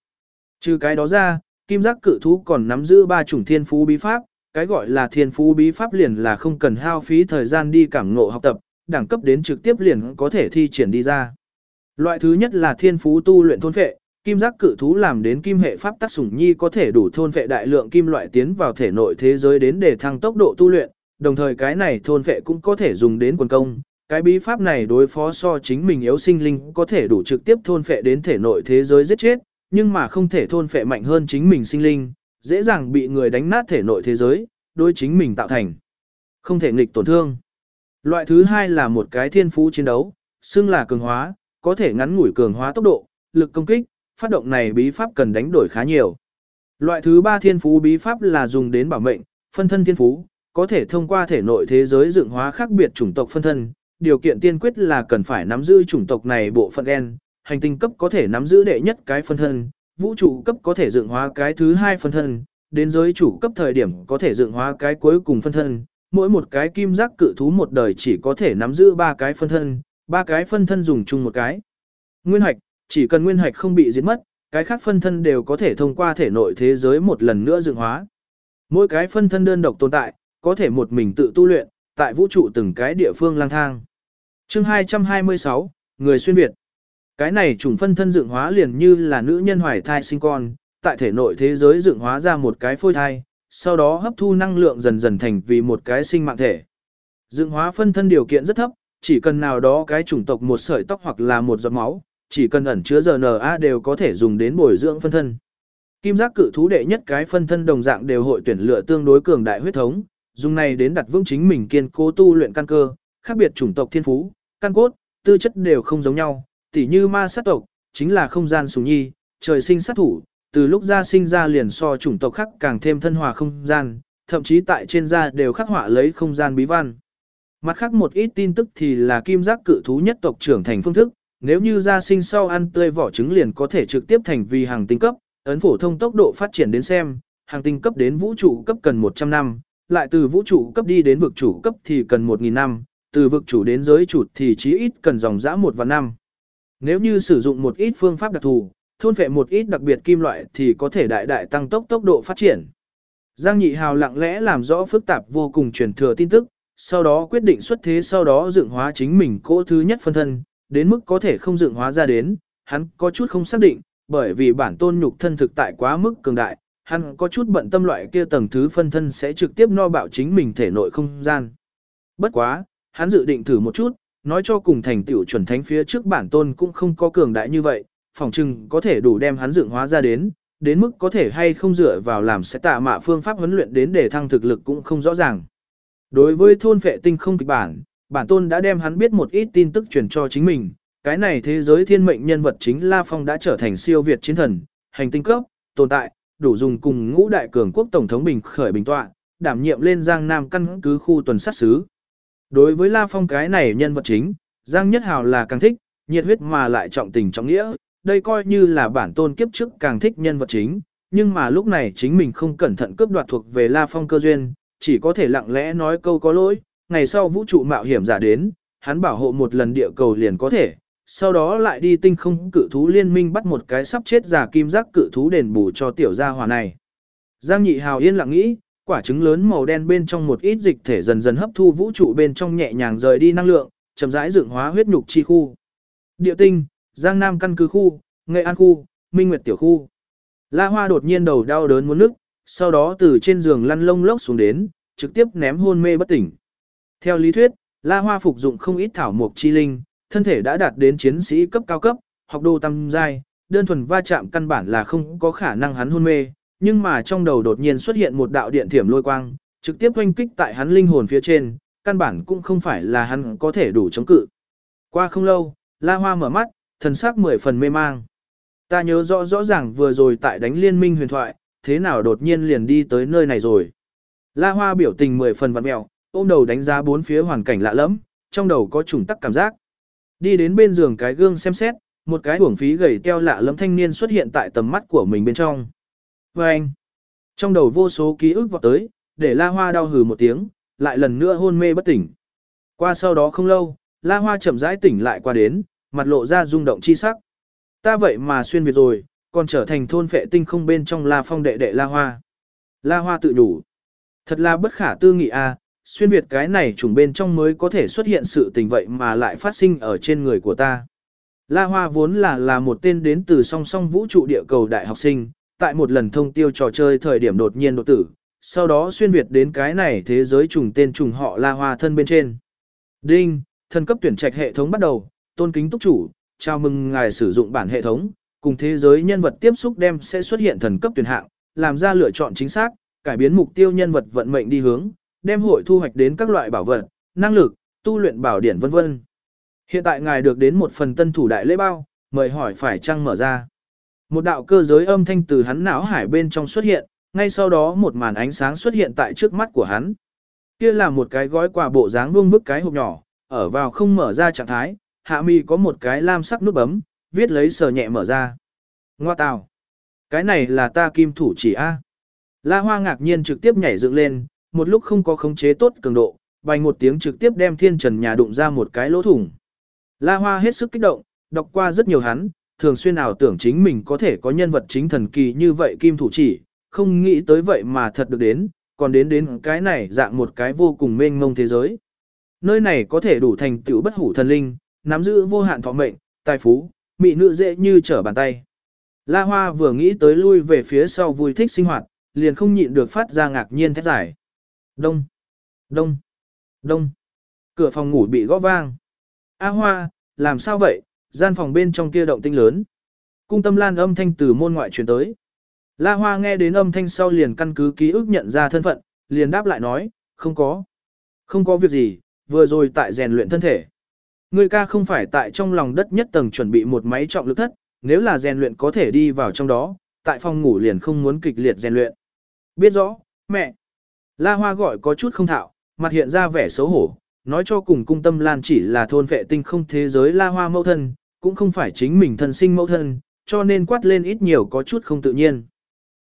Trừ cái đó ra, kim giác cự thú còn nắm giữ ba chủng thiên phú bí pháp, cái gọi là thiên phú bí pháp liền là không cần hao phí thời gian đi cảm ngộ học tập, đẳng cấp đến trực tiếp liền có thể thi triển đi ra. Loại thứ nhất là thiên phú tu luyện thôn phệ, kim giác cự thú làm đến kim hệ pháp tác sủng nhi có thể đủ thôn vệ đại lượng kim loại tiến vào thể nội thế giới đến để thăng tốc độ tu luyện, đồng thời cái này thôn vệ cũng có thể dùng đến quần công. Cái bí pháp này đối phó so chính mình yếu sinh linh có thể đủ trực tiếp thôn phệ đến thể nội thế giới giết chết, nhưng mà không thể thôn phệ mạnh hơn chính mình sinh linh, dễ dàng bị người đánh nát thể nội thế giới, đối chính mình tạo thành. Không thể nghịch tổn thương. Loại thứ hai là một cái thiên phú chiến đấu, xưng là cường hóa, có thể ngắn ngủi cường hóa tốc độ, lực công kích, phát động này bí pháp cần đánh đổi khá nhiều. Loại thứ ba thiên phú bí pháp là dùng đến bảo mệnh, phân thân thiên phú, có thể thông qua thể nội thế giới dựng hóa khác biệt chủng tộc phân thân, điều kiện tiên quyết là cần phải nắm giữ chủng tộc này bộ phận gen, hành tinh cấp có thể nắm giữ đệ nhất cái phân thân, vũ trụ cấp có thể dựng hóa cái thứ hai phân thân, đến giới chủ cấp thời điểm có thể dựng hóa cái cuối cùng phân thân, mỗi một cái kim giác cự thú một đời chỉ có thể nắm giữ ba cái phân thân, ba cái phân thân dùng chung một cái. Nguyên hoạch chỉ cần nguyên hạch không bị diệt mất, cái khác phân thân đều có thể thông qua thể nội thế giới một lần nữa dựng hóa. Mỗi cái phân thân đơn độc tồn tại, có thể một mình tự tu luyện, tại vũ trụ từng cái địa phương lang thang. Chương 226, Người xuyên Việt. Cái này trùng phân thân dựng hóa liền như là nữ nhân hoài thai sinh con, tại thể nội thế giới dựng hóa ra một cái phôi thai, sau đó hấp thu năng lượng dần dần thành vì một cái sinh mạng thể. Dựng hóa phân thân điều kiện rất thấp, chỉ cần nào đó cái chủng tộc một sợi tóc hoặc là một giọt máu, chỉ cần ẩn chứa RNA đều có thể dùng đến bồi dưỡng phân thân. Kim giác cự thú đệ nhất cái phân thân đồng dạng đều hội tuyển lựa tương đối cường đại huyết thống, dùng này đến đặt vững chính mình kiên cố tu luyện căn cơ, khác biệt chủng tộc thiên phú, căn cốt, tư chất đều không giống nhau, tỉ như ma sát tộc, chính là không gian sùng nhi, trời sinh sát thủ, từ lúc ra sinh ra liền so chủng tộc khác càng thêm thân hòa không gian, thậm chí tại trên da đều khắc họa lấy không gian bí văn. Mặt khác một ít tin tức thì là kim giác cự thú nhất tộc trưởng thành phương thức, nếu như ra sinh sau ăn tươi vỏ trứng liền có thể trực tiếp thành vì hàng tinh cấp, ấn phổ thông tốc độ phát triển đến xem, hàng tinh cấp đến vũ trụ cấp cần 100 năm, lại từ vũ trụ cấp đi đến vực chủ cấp thì cần 1.000 năm, từ vực chủ đến giới chủ thì chí ít cần dòng dã một và năm. Nếu như sử dụng một ít phương pháp đặc thù, thôn vệ một ít đặc biệt kim loại thì có thể đại đại tăng tốc tốc độ phát triển. Giang Nhị Hào lặng lẽ làm rõ phức tạp vô cùng truyền thừa tin tức, sau đó quyết định xuất thế sau đó dựng hóa chính mình cỗ thứ nhất phân thân, đến mức có thể không dựng hóa ra đến, hắn có chút không xác định, bởi vì bản tôn nhục thân thực tại quá mức cường đại, hắn có chút bận tâm loại kia tầng thứ phân thân sẽ trực tiếp no bạo chính mình thể nội không gian. Bất quá, hắn dự định thử một chút, nói cho cùng thành tựu chuẩn thánh phía trước bản tôn cũng không có cường đại như vậy, phòng trừng có thể đủ đem hắn dựng hóa ra đến, đến mức có thể hay không dựa vào làm sẽ tạ mạ phương pháp huấn luyện đến để thăng thực lực cũng không rõ ràng. Đối với thôn vệ tinh không kịch bản, bản tôn đã đem hắn biết một ít tin tức truyền cho chính mình, cái này thế giới thiên mệnh nhân vật chính La Phong đã trở thành siêu việt chiến thần, hành tinh cấp, tồn tại, đủ dùng cùng ngũ đại cường quốc tổng thống bình khởi bình tọa, đảm nhiệm lên Giang Nam căn cứ khu tuần sát xứ. Đối với La Phong cái này nhân vật chính, Giang Nhất Hào là càng thích, nhiệt huyết mà lại trọng tình trọng nghĩa, đây coi như là bản tôn kiếp trước càng thích nhân vật chính, nhưng mà lúc này chính mình không cẩn thận cướp đoạt thuộc về La Phong cơ duyên, chỉ có thể lặng lẽ nói câu có lỗi, ngày sau vũ trụ mạo hiểm giả đến, hắn bảo hộ một lần địa cầu liền có thể, sau đó lại đi tinh không cự thú liên minh bắt một cái sắp chết giả kim giác cự thú đền bù cho tiểu gia hỏa này. Giang Nhị Hào yên lặng nghĩ, quả trứng lớn màu đen bên trong một ít dịch thể dần dần hấp thu vũ trụ bên trong nhẹ nhàng rời đi năng lượng, chậm rãi dựng hóa huyết nhục chi khu. Địa tinh, Giang Nam căn cứ khu, Nghệ An khu, Minh Nguyệt tiểu khu. La Hoa đột nhiên đầu đau đớn muốn nức, sau đó từ trên giường lăn lông lốc xuống đến, trực tiếp ném hôn mê bất tỉnh. Theo lý thuyết, La Hoa phục dụng không ít thảo mộc chi linh, thân thể đã đạt đến chiến sĩ cấp cao cấp, học đồ tam giai, đơn thuần va chạm căn bản là không có khả năng hắn hôn mê, nhưng mà trong đầu đột nhiên xuất hiện một đạo điện thiểm lôi quang, trực tiếp oanh kích tại hắn linh hồn phía trên, căn bản cũng không phải là hắn có thể đủ chống cự. Qua không lâu, La Hoa mở mắt, thần sắc mười phần mê mang. Ta nhớ rõ rõ ràng vừa rồi tại đánh liên minh huyền thoại, thế nào đột nhiên liền đi tới nơi này rồi. La Hoa biểu tình mười phần vặn mẹo, ôm đầu đánh giá bốn phía hoàn cảnh lạ lẫm, trong đầu có trùng tắc cảm giác. Đi đến bên giường cái gương xem xét, một cái uổng phí gầy teo lạ lẫm thanh niên xuất hiện tại tầm mắt của mình bên trong. Và anh, trong đầu vô số ký ức vọt tới, để La Hoa đau hừ một tiếng, lại lần nữa hôn mê bất tỉnh. Qua sau đó không lâu, La Hoa chậm rãi tỉnh lại qua đến, mặt lộ ra rung động chi sắc. Ta vậy mà xuyên Việt rồi, còn trở thành thôn phệ tinh không bên trong La Phong đệ đệ La Hoa. La Hoa tự đủ. Thật là bất khả tư nghị à xuyên Việt cái này trùng bên trong mới có thể xuất hiện sự tình vậy mà lại phát sinh ở trên người của ta. La Hoa vốn là là một tên đến từ song song vũ trụ địa cầu đại học sinh, tại một lần thông tiêu trò chơi thời điểm đột nhiên đột tử, sau đó xuyên Việt đến cái này thế giới trùng tên trùng họ La Hoa thân bên trên. Đinh, thân cấp tuyển trạch hệ thống bắt đầu, tôn kính túc chủ, chào mừng ngài sử dụng bản hệ thống, cùng thế giới nhân vật tiếp xúc đem sẽ xuất hiện thần cấp tuyển hạng, làm ra lựa chọn chính xác, cải biến mục tiêu nhân vật vận mệnh đi hướng, đem hội thu hoạch đến các loại bảo vật, năng lực, tu luyện bảo điển vân vân. Hiện tại ngài được đến một phần tân thủ đại lễ bao, mời hỏi phải chăng mở ra. Một đạo cơ giới âm thanh từ hắn não hải bên trong xuất hiện, ngay sau đó một màn ánh sáng xuất hiện tại trước mắt của hắn. Kia là một cái gói quà bộ dáng vuông vức cái hộp nhỏ, ở vào không mở ra trạng thái, hạ mi có một cái lam sắc nút bấm, viết lấy sờ nhẹ mở ra. Ngoa tào. Cái này là ta kim thủ chỉ A. La Hoa ngạc nhiên trực tiếp nhảy dựng lên, một lúc không có khống chế tốt cường độ, bành một tiếng trực tiếp đem thiên trần nhà đụng ra một cái lỗ thủng. La Hoa hết sức kích động, đọc qua rất nhiều hắn, thường xuyên ảo tưởng chính mình có thể có nhân vật chính thần kỳ như vậy kim thủ chỉ, không nghĩ tới vậy mà thật được đến, còn đến đến cái này dạng một cái vô cùng mênh mông thế giới. Nơi này có thể đủ thành tựu bất hủ thần linh, nắm giữ vô hạn thọ mệnh, tài phú, mị nữ dễ như trở bàn tay. La Hoa vừa nghĩ tới lui về phía sau vui thích sinh hoạt, liền không nhịn được phát ra ngạc nhiên thét giải. Đông, đông, đông. Cửa phòng ngủ bị gõ vang. A Hoa, làm sao vậy, gian phòng bên trong kia động tinh lớn. Cung tâm lan âm thanh từ môn ngoại truyền tới. La Hoa nghe đến âm thanh sau liền căn cứ ký ức nhận ra thân phận, liền đáp lại nói, không có. Không có việc gì, vừa rồi tại rèn luyện thân thể. Người ca không phải tại trong lòng đất nhất tầng chuẩn bị một máy trọng lực thất, nếu là rèn luyện có thể đi vào trong đó, tại phòng ngủ liền không muốn kịch liệt rèn luyện. Biết rõ, mẹ. La Hoa gọi có chút không thạo, mặt hiện ra vẻ xấu hổ, nói cho cùng cung tâm lan chỉ là thôn vệ tinh không thế giới La Hoa mẫu thân, cũng không phải chính mình thân sinh mẫu thân, cho nên quát lên ít nhiều có chút không tự nhiên.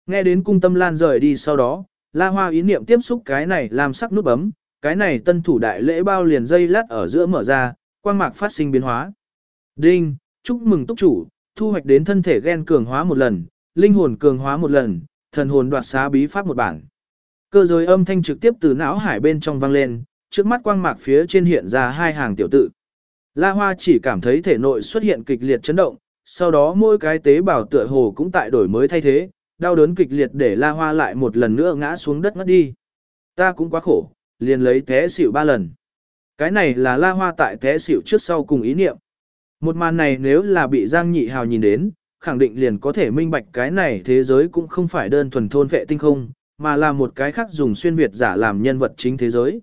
Nghe đến cung tâm lan rời đi sau đó, La Hoa ý niệm tiếp xúc cái này làm sắc nút bấm, cái này tân thủ đại lễ bao liền dây lát ở giữa mở ra, quang mạc phát sinh biến hóa. Đinh, chúc mừng túc chủ, thu hoạch đến thân thể gen cường hóa một lần, linh hồn cường hóa một lần, thần hồn đoạt xá bí pháp một bản. Cơ giới âm thanh trực tiếp từ não hải bên trong vang lên, trước mắt quang mạc phía trên hiện ra hai hàng tiểu tự. La Hoa chỉ cảm thấy thể nội xuất hiện kịch liệt chấn động, sau đó mỗi cái tế bào tựa hồ cũng tại đổi mới thay thế, đau đớn kịch liệt để La Hoa lại một lần nữa ngã xuống đất ngất đi. Ta cũng quá khổ, liền lấy té xỉu ba lần. Cái này là La Hoa tại té xỉu trước sau cùng ý niệm. Một màn này nếu là bị Giang Nhị Hào nhìn đến, khẳng định liền có thể minh bạch cái này thế giới cũng không phải đơn thuần thôn vệ tinh không, mà là một cái khác dùng xuyên Việt giả làm nhân vật chính thế giới.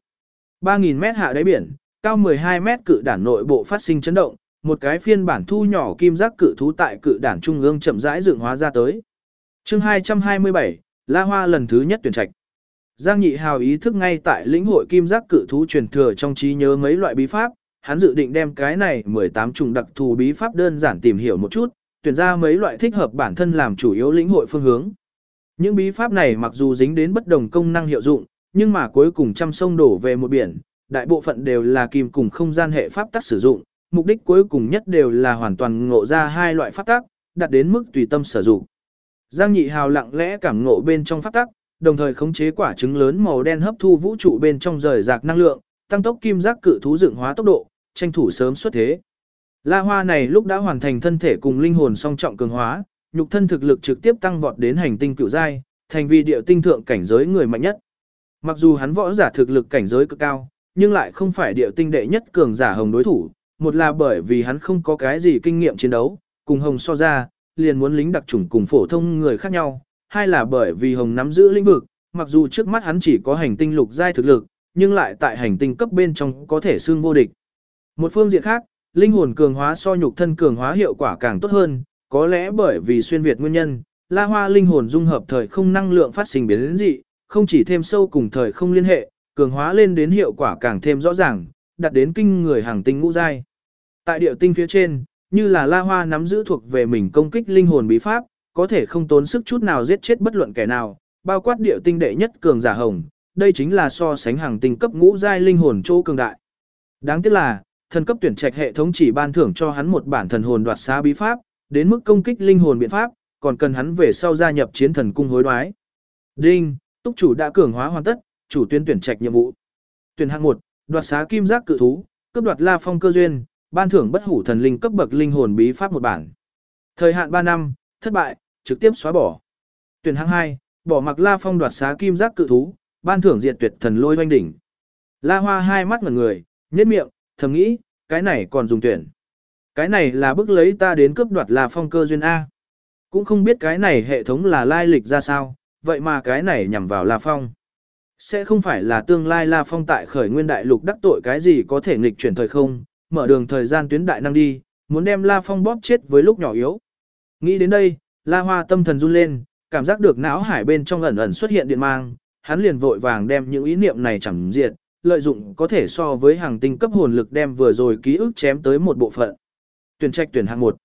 3.000 mét hạ đáy biển, cao 12 mét cự đản nội bộ phát sinh chấn động, một cái phiên bản thu nhỏ kim giác cự thú tại cự đản trung ương chậm rãi dựng hóa ra tới. chương 227, La Hoa lần thứ nhất tuyển trạch. Giang Nhị Hào ý thức ngay tại lĩnh hội kim giác cự thú truyền thừa trong trí nhớ mấy loại bí pháp, hắn dự định đem cái này 18 chủng đặc thù bí pháp đơn giản tìm hiểu một chút, tuyển ra mấy loại thích hợp bản thân làm chủ yếu lĩnh hội phương hướng. Những bí pháp này mặc dù dính đến bất đồng công năng hiệu dụng, nhưng mà cuối cùng trăm sông đổ về một biển, đại bộ phận đều là kim cùng không gian hệ pháp tắc sử dụng, mục đích cuối cùng nhất đều là hoàn toàn ngộ ra hai loại pháp tắc, đạt đến mức tùy tâm sử dụng. Giang Nhị Hào lặng lẽ cảm ngộ bên trong pháp tắc, đồng thời khống chế quả trứng lớn màu đen hấp thu vũ trụ bên trong rời rạc năng lượng, tăng tốc kim giác cự thú dựng hóa tốc độ, tranh thủ sớm xuất thế. La Hoa này lúc đã hoàn thành thân thể cùng linh hồn song trọng cường hóa, nhục thân thực lực trực tiếp tăng vọt đến hành tinh cựu giai, thành vì địa tinh thượng cảnh giới người mạnh nhất. Mặc dù hắn võ giả thực lực cảnh giới cực cao, nhưng lại không phải địa tinh đệ nhất cường giả hồng đối thủ, một là bởi vì hắn không có cái gì kinh nghiệm chiến đấu, cùng hồng so ra, liền muốn lính đặc chủng cùng phổ thông người khác nhau, hai là bởi vì hồng nắm giữ lĩnh vực, mặc dù trước mắt hắn chỉ có hành tinh lục giai thực lực, nhưng lại tại hành tinh cấp bên trong có thể xương vô địch. Một phương diện khác, linh hồn cường hóa so nhục thân cường hóa hiệu quả càng tốt hơn, có lẽ bởi vì xuyên việt nguyên nhân, La Hoa linh hồn dung hợp thời không năng lượng phát sinh biến dị, không chỉ thêm sâu cùng thời không liên hệ, cường hóa lên đến hiệu quả càng thêm rõ ràng, đạt đến kinh người hàng tinh ngũ giai. Tại địa tinh phía trên, như là La Hoa nắm giữ thuộc về mình công kích linh hồn bí pháp, có thể không tốn sức chút nào giết chết bất luận kẻ nào, bao quát địa tinh đệ nhất cường giả hồng, đây chính là so sánh hàng tinh cấp ngũ giai linh hồn chỗ cường đại. Đáng tiếc là, thần cấp tuyển trạch hệ thống chỉ ban thưởng cho hắn một bản thần hồn đoạt xá bí pháp, đến mức công kích linh hồn biện pháp, còn cần hắn về sau gia nhập chiến thần cung hối đoái. Đinh, túc chủ đã cường hóa hoàn tất, chủ tuyên tuyển trạch nhiệm vụ. Tuyển hạng 1, đoạt xá kim giác cự thú, cấp đoạt La Phong cơ duyên, ban thưởng bất hủ thần linh cấp bậc linh hồn bí pháp một bản. Thời hạn 3 năm, thất bại, trực tiếp xóa bỏ. Tuyển hạng 2, bỏ mặc La Phong đoạt xá kim giác cự thú, ban thưởng diệt tuyệt thần lôi oanh đỉnh. La Hoa hai mắt ngẩn người, nhếch miệng, thầm nghĩ, cái này còn dùng tuyển. Cái này là bức lấy ta đến cướp đoạt là Phong cơ duyên A. Cũng không biết cái này hệ thống là lai lịch ra sao, vậy mà cái này nhằm vào La Phong. Sẽ không phải là tương lai La Phong tại khởi nguyên đại lục đắc tội cái gì có thể nghịch chuyển thời không, mở đường thời gian tuyến đại năng đi, muốn đem La Phong bóp chết với lúc nhỏ yếu. Nghĩ đến đây, La Hoa tâm thần run lên, cảm giác được não hải bên trong ẩn ẩn xuất hiện điện mang, hắn liền vội vàng đem những ý niệm này chẳng diệt, lợi dụng có thể so với hàng tinh cấp hồn lực đem vừa rồi ký ức chém tới một bộ phận. Tuyển trạch tuyển hạng 1.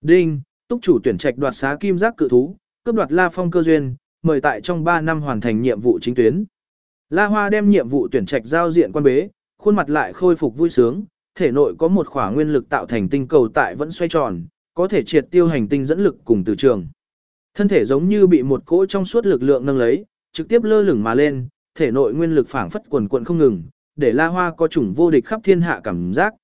Đinh, túc chủ tuyển trạch đoạt xá kim giác cự thú, cướp đoạt La Phong cơ duyên, mời tại trong 3 năm hoàn thành nhiệm vụ chính tuyến. La Hoa đem nhiệm vụ tuyển trạch giao diện quan bế, khuôn mặt lại khôi phục vui sướng, thể nội có một khỏa nguyên lực tạo thành tinh cầu tại vẫn xoay tròn, có thể triệt tiêu hành tinh dẫn lực cùng từ trường. Thân thể giống như bị một cỗ trong suốt lực lượng nâng lấy, trực tiếp lơ lửng mà lên, thể nội nguyên lực phảng phất quần quần không ngừng, để La Hoa có chủng vô địch khắp thiên hạ cảm giác.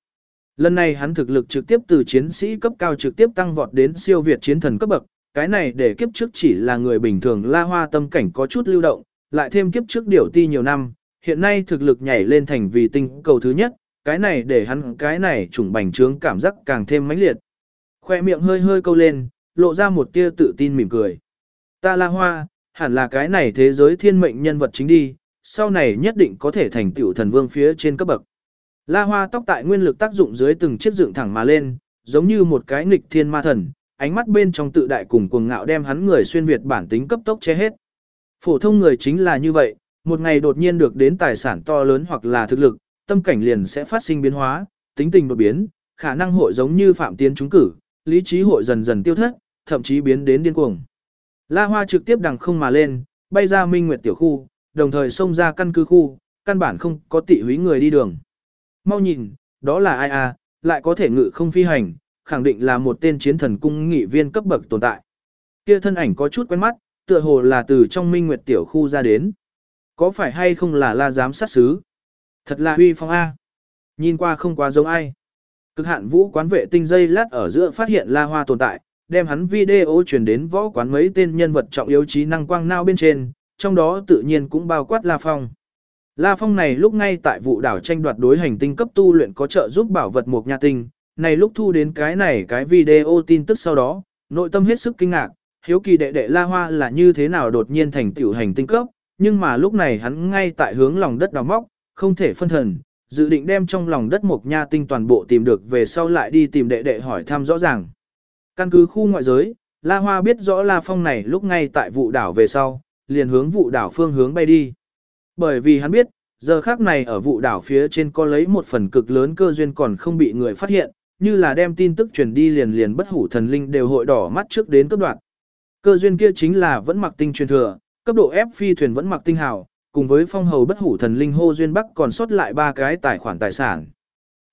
Lần này hắn thực lực trực tiếp từ chiến sĩ cấp cao trực tiếp tăng vọt đến siêu việt chiến thần cấp bậc, cái này để kiếp trước chỉ là người bình thường La Hoa tâm cảnh có chút lưu động, lại thêm kiếp trước điều ti nhiều năm, hiện nay thực lực nhảy lên thành vì tinh cầu thứ nhất, cái này để hắn cái này trùng bành trướng cảm giác càng thêm mãnh liệt. Khoe miệng hơi hơi câu lên, lộ ra một tia tự tin mỉm cười. Ta La Hoa, hẳn là cái này thế giới thiên mệnh nhân vật chính đi, sau này nhất định có thể thành tiểu thần vương phía trên cấp bậc. La Hoa tóc tại nguyên lực tác dụng dưới từng chiếc dựng thẳng mà lên, giống như một cái nghịch thiên ma thần, ánh mắt bên trong tự đại cùng cuồng ngạo đem hắn người xuyên việt bản tính cấp tốc che hết. Phổ thông người chính là như vậy, một ngày đột nhiên được đến tài sản to lớn hoặc là thực lực, tâm cảnh liền sẽ phát sinh biến hóa, tính tình đột biến, khả năng hội giống như phạm tiến trúng cử, lý trí hội dần dần tiêu thất, thậm chí biến đến điên cuồng. La Hoa trực tiếp đằng không mà lên, bay ra Minh Nguyệt tiểu khu, đồng thời xông ra căn cứ khu, căn bản không có tị húy người đi đường. Mau nhìn, đó là ai à, lại có thể ngự không phi hành, khẳng định là một tên chiến thần cung nghị viên cấp bậc tồn tại. Kia thân ảnh có chút quen mắt, tựa hồ là từ trong Minh Nguyệt tiểu khu ra đến. Có phải hay không là la giám sát sứ? Thật là huy phong A. Nhìn qua không quá giống ai. Cực hạn vũ quán vệ tinh dây lát ở giữa phát hiện la hoa tồn tại, đem hắn video truyền đến võ quán mấy tên nhân vật trọng yếu trí năng quang nao bên trên, trong đó tự nhiên cũng bao quát La Phong. La Phong này lúc ngay tại vụ đảo tranh đoạt đối hành tinh cấp tu luyện có trợ giúp bảo vật một nhà tinh, này lúc thu đến cái này cái video tin tức sau đó, nội tâm hết sức kinh ngạc, hiếu kỳ đệ đệ La Hoa là như thế nào đột nhiên thành tiểu hành tinh cấp, nhưng mà lúc này hắn ngay tại hướng lòng đất đào móc, không thể phân thần, dự định đem trong lòng đất một nha tinh toàn bộ tìm được về sau lại đi tìm đệ đệ hỏi thăm rõ ràng. Căn cứ khu ngoại giới, La Hoa biết rõ La Phong này lúc ngay tại vụ đảo về sau, liền hướng vụ đảo phương hướng bay đi. Bởi vì hắn biết, giờ khác này ở vụ đảo phía trên có lấy một phần cực lớn cơ duyên còn không bị người phát hiện, như là đem tin tức truyền đi liền liền bất hủ thần linh đều hội đỏ mắt trước đến cấp đoạn. Cơ duyên kia chính là vẫn mặc tinh truyền thừa, cấp độ ép phi thuyền vẫn mặc tinh hào, cùng với phong hầu bất hủ thần linh hô duyên bắc còn sót lại ba cái tài khoản tài sản.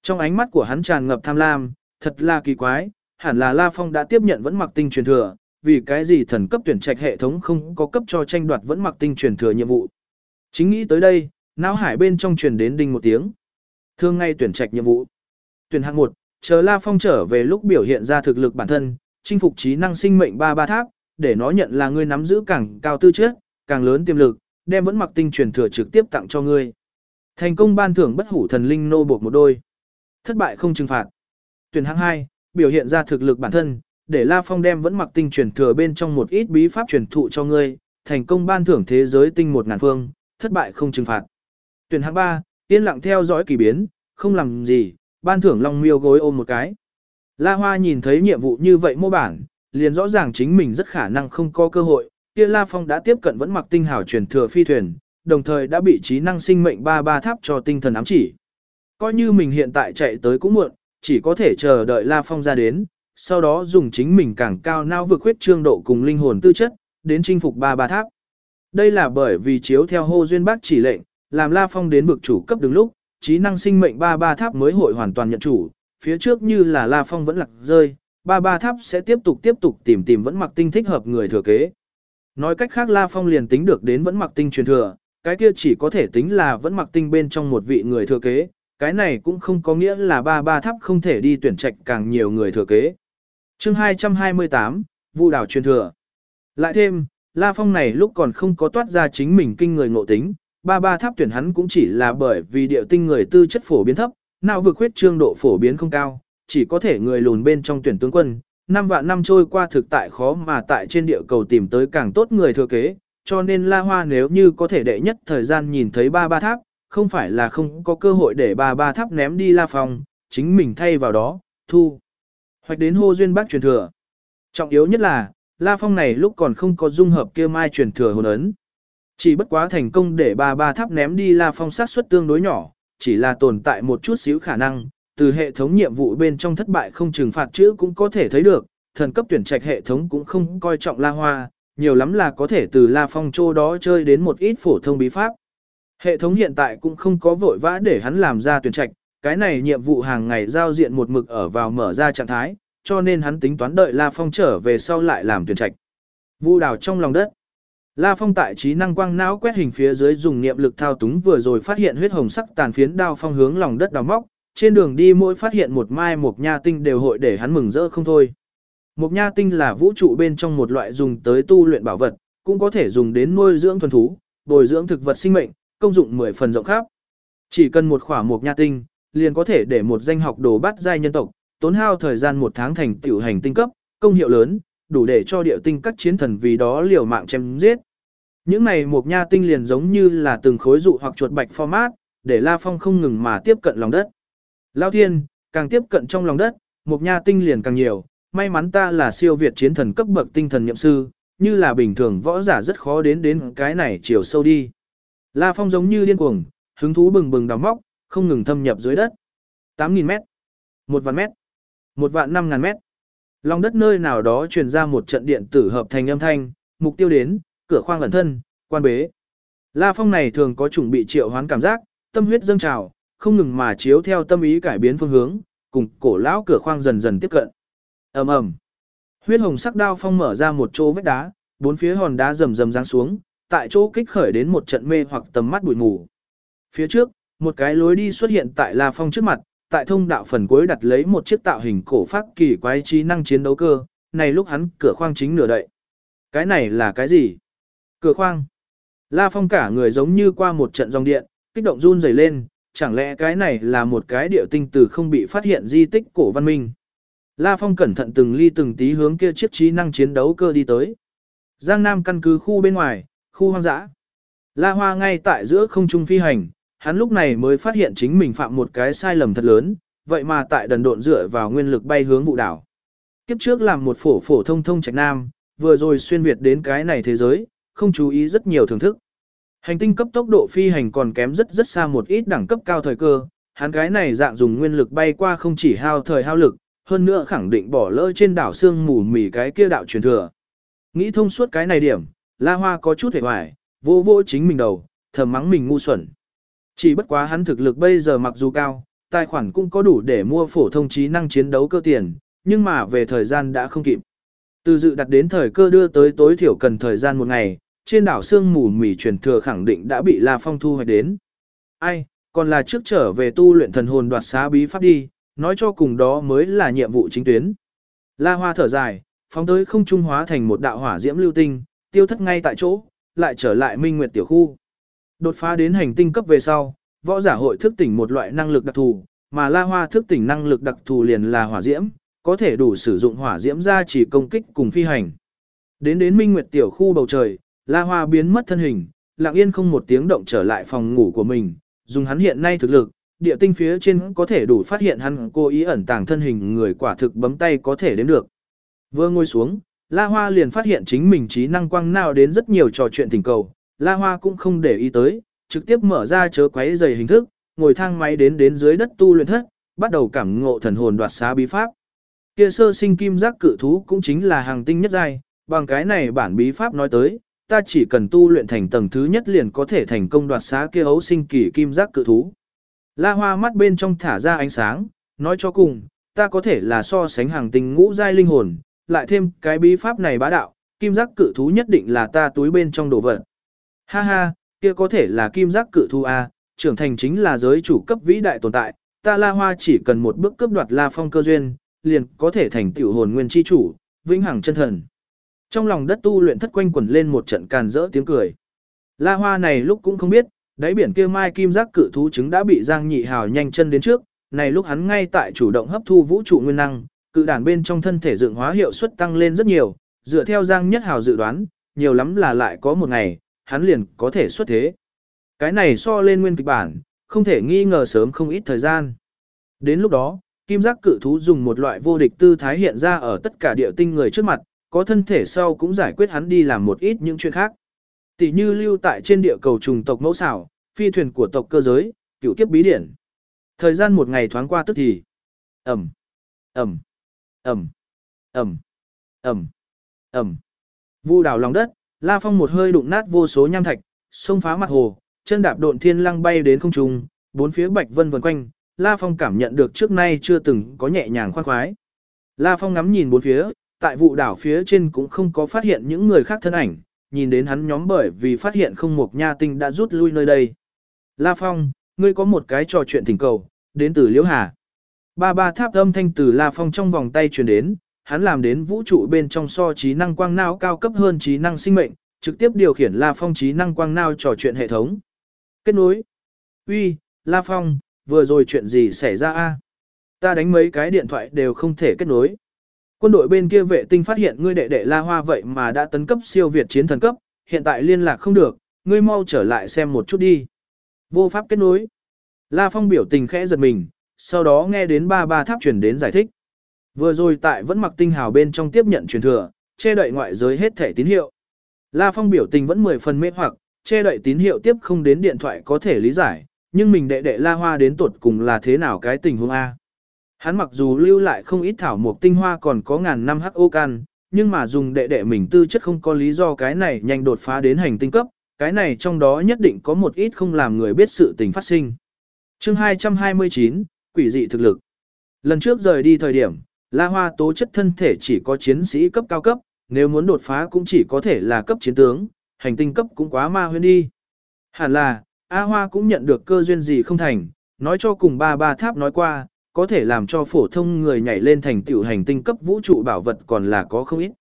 Trong ánh mắt của hắn tràn ngập tham lam, thật là kỳ quái, hẳn là La Phong đã tiếp nhận vẫn mặc tinh truyền thừa, vì cái gì thần cấp tuyển trạch hệ thống không có cấp cho tranh đoạt vẫn mặc tinh truyền thừa nhiệm vụ. Chính nghĩ tới đây, não hải bên trong truyền đến đinh một tiếng. Thương ngay tuyển trạch nhiệm vụ. Tuyển hạng 1, chờ La Phong trở về lúc biểu hiện ra thực lực bản thân, chinh phục trí năng sinh mệnh ba ba tháp, để nó nhận là ngươi nắm giữ càng cao tư chất, càng lớn tiềm lực, đem vẫn mặc tinh truyền thừa trực tiếp tặng cho ngươi. Thành công ban thưởng bất hủ thần linh nô buộc một đôi. Thất bại không trừng phạt. Tuyển hạng 2, biểu hiện ra thực lực bản thân, để La Phong đem vẫn mặc tinh truyền thừa bên trong một ít bí pháp truyền thụ cho ngươi, thành công ban thưởng thế giới tinh một ngàn phương, thất bại không trừng phạt. Tuyển hạng 3, yên lặng theo dõi kỳ biến, không làm gì, ban thưởng Long Miêu gối ôm một cái. La Hoa nhìn thấy nhiệm vụ như vậy mô bản, liền rõ ràng chính mình rất khả năng không có cơ hội, kia La Phong đã tiếp cận vẫn mặc tinh hảo truyền thừa phi thuyền, đồng thời đã bị trí năng sinh mệnh ba ba tháp cho tinh thần ám chỉ. Coi như mình hiện tại chạy tới cũng muộn, chỉ có thể chờ đợi La Phong ra đến, sau đó dùng chính mình càng cao nao vượt huyết trương độ cùng linh hồn tư chất, đến chinh phục ba ba tháp. Đây là bởi vì chiếu theo hô duyên bác chỉ lệnh, làm La Phong đến vực chủ cấp đứng lúc, trí năng sinh mệnh ba ba tháp mới hội hoàn toàn nhận chủ, phía trước như là La Phong vẫn lạc rơi, ba ba tháp sẽ tiếp tục tiếp tục tìm tìm vẫn mặc tinh thích hợp người thừa kế. Nói cách khác La Phong liền tính được đến vẫn mặc tinh truyền thừa, cái kia chỉ có thể tính là vẫn mặc tinh bên trong một vị người thừa kế, cái này cũng không có nghĩa là ba ba tháp không thể đi tuyển trạch càng nhiều người thừa kế. chương 228, Vu đảo truyền thừa. Lại thêm, La Phong này lúc còn không có toát ra chính mình kinh người ngộ tính, ba ba tháp tuyển hắn cũng chỉ là bởi vì điệu tinh người tư chất phổ biến thấp, nào vực huyết trương độ phổ biến không cao, chỉ có thể người lùn bên trong tuyển tướng quân, năm vạn năm trôi qua thực tại khó mà tại trên địa cầu tìm tới càng tốt người thừa kế, cho nên La Hoa nếu như có thể đệ nhất thời gian nhìn thấy ba ba tháp, không phải là không có cơ hội để ba ba tháp ném đi La Phong, chính mình thay vào đó, thu. Hoạch đến hô duyên bác truyền thừa. Trọng yếu nhất là, La Phong này lúc còn không có dung hợp kia mai truyền thừa hồn ấn. Chỉ bất quá thành công để ba ba tháp ném đi La Phong sát suất tương đối nhỏ, chỉ là tồn tại một chút xíu khả năng, từ hệ thống nhiệm vụ bên trong thất bại không trừng phạt chữ cũng có thể thấy được, thần cấp tuyển trạch hệ thống cũng không coi trọng La Hoa, nhiều lắm là có thể từ La Phong chỗ đó chơi đến một ít phổ thông bí pháp. Hệ thống hiện tại cũng không có vội vã để hắn làm ra tuyển trạch, cái này nhiệm vụ hàng ngày giao diện một mực ở vào mở ra trạng thái, cho nên hắn tính toán đợi La Phong trở về sau lại làm tuyển trạch. Vu đào trong lòng đất. La Phong tại trí năng quang não quét hình phía dưới dùng niệm lực thao túng vừa rồi phát hiện huyết hồng sắc tàn phiến đao phong hướng lòng đất đào móc, trên đường đi mỗi phát hiện một mai một nha tinh đều hội để hắn mừng rỡ không thôi. Một nha tinh là vũ trụ bên trong một loại dùng tới tu luyện bảo vật, cũng có thể dùng đến nuôi dưỡng thuần thú, bồi dưỡng thực vật sinh mệnh, công dụng 10 phần rộng khắp. Chỉ cần một khỏa một nha tinh, liền có thể để một danh học đồ bắt giai nhân tộc, tốn hao thời gian một tháng thành tiểu hành tinh cấp, công hiệu lớn, đủ để cho địa tinh các chiến thần vì đó liều mạng chém giết. Những này một nha tinh liền giống như là từng khối dụ hoặc chuột bạch format, để La Phong không ngừng mà tiếp cận lòng đất. Lao thiên, càng tiếp cận trong lòng đất, một nha tinh liền càng nhiều, may mắn ta là siêu việt chiến thần cấp bậc tinh thần nhậm sư, như là bình thường võ giả rất khó đến đến cái này chiều sâu đi. La Phong giống như điên cuồng, hứng thú bừng bừng đào móc, không ngừng thâm nhập dưới đất. 8.000 mét, 1 vạn mét, một vạn năm ngàn mét. Lòng đất nơi nào đó truyền ra một trận điện tử hợp thành âm thanh, mục tiêu đến, cửa khoang ẩn thân, quan bế. La Phong này thường có chuẩn bị triệu hoán cảm giác, tâm huyết dâng trào, không ngừng mà chiếu theo tâm ý cải biến phương hướng, cùng cổ lão cửa khoang dần dần tiếp cận. Ầm ầm. Huyết hồng sắc đao phong mở ra một chỗ vết đá, bốn phía hòn đá rầm rầm giáng xuống, tại chỗ kích khởi đến một trận mê hoặc tầm mắt bụi mù. Phía trước, một cái lối đi xuất hiện tại La Phong trước mặt, tại thông đạo phần cuối đặt lấy một chiếc tạo hình cổ phát kỳ quái trí năng chiến đấu cơ, này lúc hắn cửa khoang chính nửa đậy. Cái này là cái gì? Cửa khoang. La Phong cả người giống như qua một trận dòng điện, kích động run rẩy lên, chẳng lẽ cái này là một cái điệu tinh từ không bị phát hiện di tích cổ văn minh. La Phong cẩn thận từng ly từng tí hướng kia chiếc trí năng chiến đấu cơ đi tới. Giang Nam căn cứ khu bên ngoài, khu hoang dã. La Hoa ngay tại giữa không trung phi hành, hắn lúc này mới phát hiện chính mình phạm một cái sai lầm thật lớn, vậy mà tại đần độn dựa vào nguyên lực bay hướng vụ đảo. Kiếp trước làm một phổ phổ thông thông trạch nam, vừa rồi xuyên việt đến cái này thế giới, không chú ý rất nhiều thưởng thức. Hành tinh cấp tốc độ phi hành còn kém rất rất xa một ít đẳng cấp cao thời cơ, hắn cái này dạng dùng nguyên lực bay qua không chỉ hao thời hao lực, hơn nữa khẳng định bỏ lỡ trên đảo xương mù mỉ cái kia đạo truyền thừa. Nghĩ thông suốt cái này điểm, La Hoa có chút hề hoài, vô vô chính mình đầu, thầm mắng mình ngu xuẩn. Chỉ bất quá hắn thực lực bây giờ mặc dù cao, tài khoản cũng có đủ để mua phổ thông trí năng chiến đấu cơ tiền, nhưng mà về thời gian đã không kịp. Từ dự đặt đến thời cơ đưa tới tối thiểu cần thời gian một ngày, trên đảo xương mù mỉ truyền thừa khẳng định đã bị La Phong thu hoạch đến. Ai, còn là trước trở về tu luyện thần hồn đoạt xá bí pháp đi, nói cho cùng đó mới là nhiệm vụ chính tuyến. La Hoa thở dài, phóng tới không trung hóa thành một đạo hỏa diễm lưu tinh, tiêu thất ngay tại chỗ, lại trở lại Minh Nguyệt tiểu khu. Đột phá đến hành tinh cấp về sau, võ giả hội thức tỉnh một loại năng lực đặc thù, mà La Hoa thức tỉnh năng lực đặc thù liền là hỏa diễm, có thể đủ sử dụng hỏa diễm ra chỉ công kích cùng phi hành. Đến đến Minh Nguyệt tiểu khu bầu trời, La Hoa biến mất thân hình, lặng yên không một tiếng động trở lại phòng ngủ của mình, dùng hắn hiện nay thực lực, địa tinh phía trên có thể đủ phát hiện hắn cố ý ẩn tàng thân hình người quả thực bấm tay có thể đến được. Vừa ngồi xuống, La Hoa liền phát hiện chính mình trí năng quang nào đến rất nhiều trò chuyện tình cầu, La Hoa cũng không để ý tới, trực tiếp mở ra chớ quấy giày hình thức, ngồi thang máy đến đến dưới đất tu luyện thất, bắt đầu cảm ngộ thần hồn đoạt xá bí pháp. Kia sơ sinh kim giác cự thú cũng chính là hàng tinh nhất giai, bằng cái này bản bí pháp nói tới, ta chỉ cần tu luyện thành tầng thứ nhất liền có thể thành công đoạt xá kia ấu sinh kỳ kim giác cự thú. La Hoa mắt bên trong thả ra ánh sáng, nói cho cùng, ta có thể là so sánh hàng tinh ngũ giai linh hồn, lại thêm cái bí pháp này bá đạo, kim giác cự thú nhất định là ta túi bên trong đồ vật. Ha ha, kia có thể là kim giác cự thu A, trưởng thành chính là giới chủ cấp vĩ đại tồn tại, ta La Hoa chỉ cần một bước cướp đoạt La Phong cơ duyên, liền có thể thành tiểu hồn nguyên chi chủ, vĩnh hằng chân thần. Trong lòng đất tu luyện thất quanh quẩn lên một trận càn rỡ tiếng cười. La Hoa này lúc cũng không biết, đáy biển kia mai kim giác cự thú trứng đã bị Giang Nhị Hào nhanh chân đến trước, này lúc hắn ngay tại chủ động hấp thu vũ trụ nguyên năng, cự đàn bên trong thân thể dựng hóa hiệu suất tăng lên rất nhiều, dựa theo Giang Nhất Hào dự đoán, nhiều lắm là lại có một ngày, hắn liền có thể xuất thế. Cái này so lên nguyên kịch bản, không thể nghi ngờ sớm không ít thời gian. Đến lúc đó, kim giác cự thú dùng một loại vô địch tư thái hiện ra ở tất cả địa tinh người trước mặt, có thân thể sau cũng giải quyết hắn đi làm một ít những chuyện khác. Tỷ như lưu tại trên địa cầu trùng tộc mẫu xảo, phi thuyền của tộc cơ giới, cựu kiếp bí điển. Thời gian một ngày thoáng qua tức thì. Ẩm, Ẩm, Ẩm, Ẩm, Ẩm, Ẩm. Vu đảo lòng đất, La Phong một hơi đụng nát vô số nham thạch, xông phá mặt hồ, chân đạp độn thiên lăng bay đến không trung, bốn phía bạch vân vần quanh, La Phong cảm nhận được trước nay chưa từng có nhẹ nhàng khoan khoái. La Phong ngắm nhìn bốn phía, tại vụ đảo phía trên cũng không có phát hiện những người khác thân ảnh, nhìn đến hắn nhóm bởi vì phát hiện không một nha tinh đã rút lui nơi đây. La Phong, ngươi có một cái trò chuyện thỉnh cầu, đến từ Liễu Hà. Ba ba tháp âm thanh từ La Phong trong vòng tay truyền đến, hắn làm đến vũ trụ bên trong so trí năng quang não cao cấp hơn trí năng sinh mệnh, trực tiếp điều khiển La Phong trí năng quang não trò chuyện hệ thống. Kết nối. Uy, La Phong, vừa rồi chuyện gì xảy ra a? Ta đánh mấy cái điện thoại đều không thể kết nối. Quân đội bên kia vệ tinh phát hiện ngươi đệ đệ La Hoa vậy mà đã tấn cấp siêu việt chiến thần cấp, hiện tại liên lạc không được, ngươi mau trở lại xem một chút đi. Vô pháp kết nối. La Phong biểu tình khẽ giật mình, sau đó nghe đến ba ba tháp truyền đến giải thích. Vừa rồi tại vẫn mặc tinh hào bên trong tiếp nhận truyền thừa, che đậy ngoại giới hết thể tín hiệu. La Phong biểu tình vẫn mười phần mê hoặc, che đậy tín hiệu tiếp không đến điện thoại có thể lý giải, nhưng mình đệ đệ La Hoa đến tuột cùng là thế nào cái tình huống A. Hắn mặc dù lưu lại không ít thảo mộc tinh hoa còn có ngàn năm hắc ô can, nhưng mà dùng đệ đệ mình tư chất không có lý do cái này nhanh đột phá đến hành tinh cấp, cái này trong đó nhất định có một ít không làm người biết sự tình phát sinh. chương 229, quỷ dị thực lực. Lần trước rời đi thời điểm, La Hoa tố chất thân thể chỉ có chiến sĩ cấp cao cấp, nếu muốn đột phá cũng chỉ có thể là cấp chiến tướng, hành tinh cấp cũng quá ma huyên đi. Hẳn là, A Hoa cũng nhận được cơ duyên gì không thành, nói cho cùng ba ba tháp nói qua, có thể làm cho phổ thông người nhảy lên thành tiểu hành tinh cấp vũ trụ bảo vật còn là có không ít.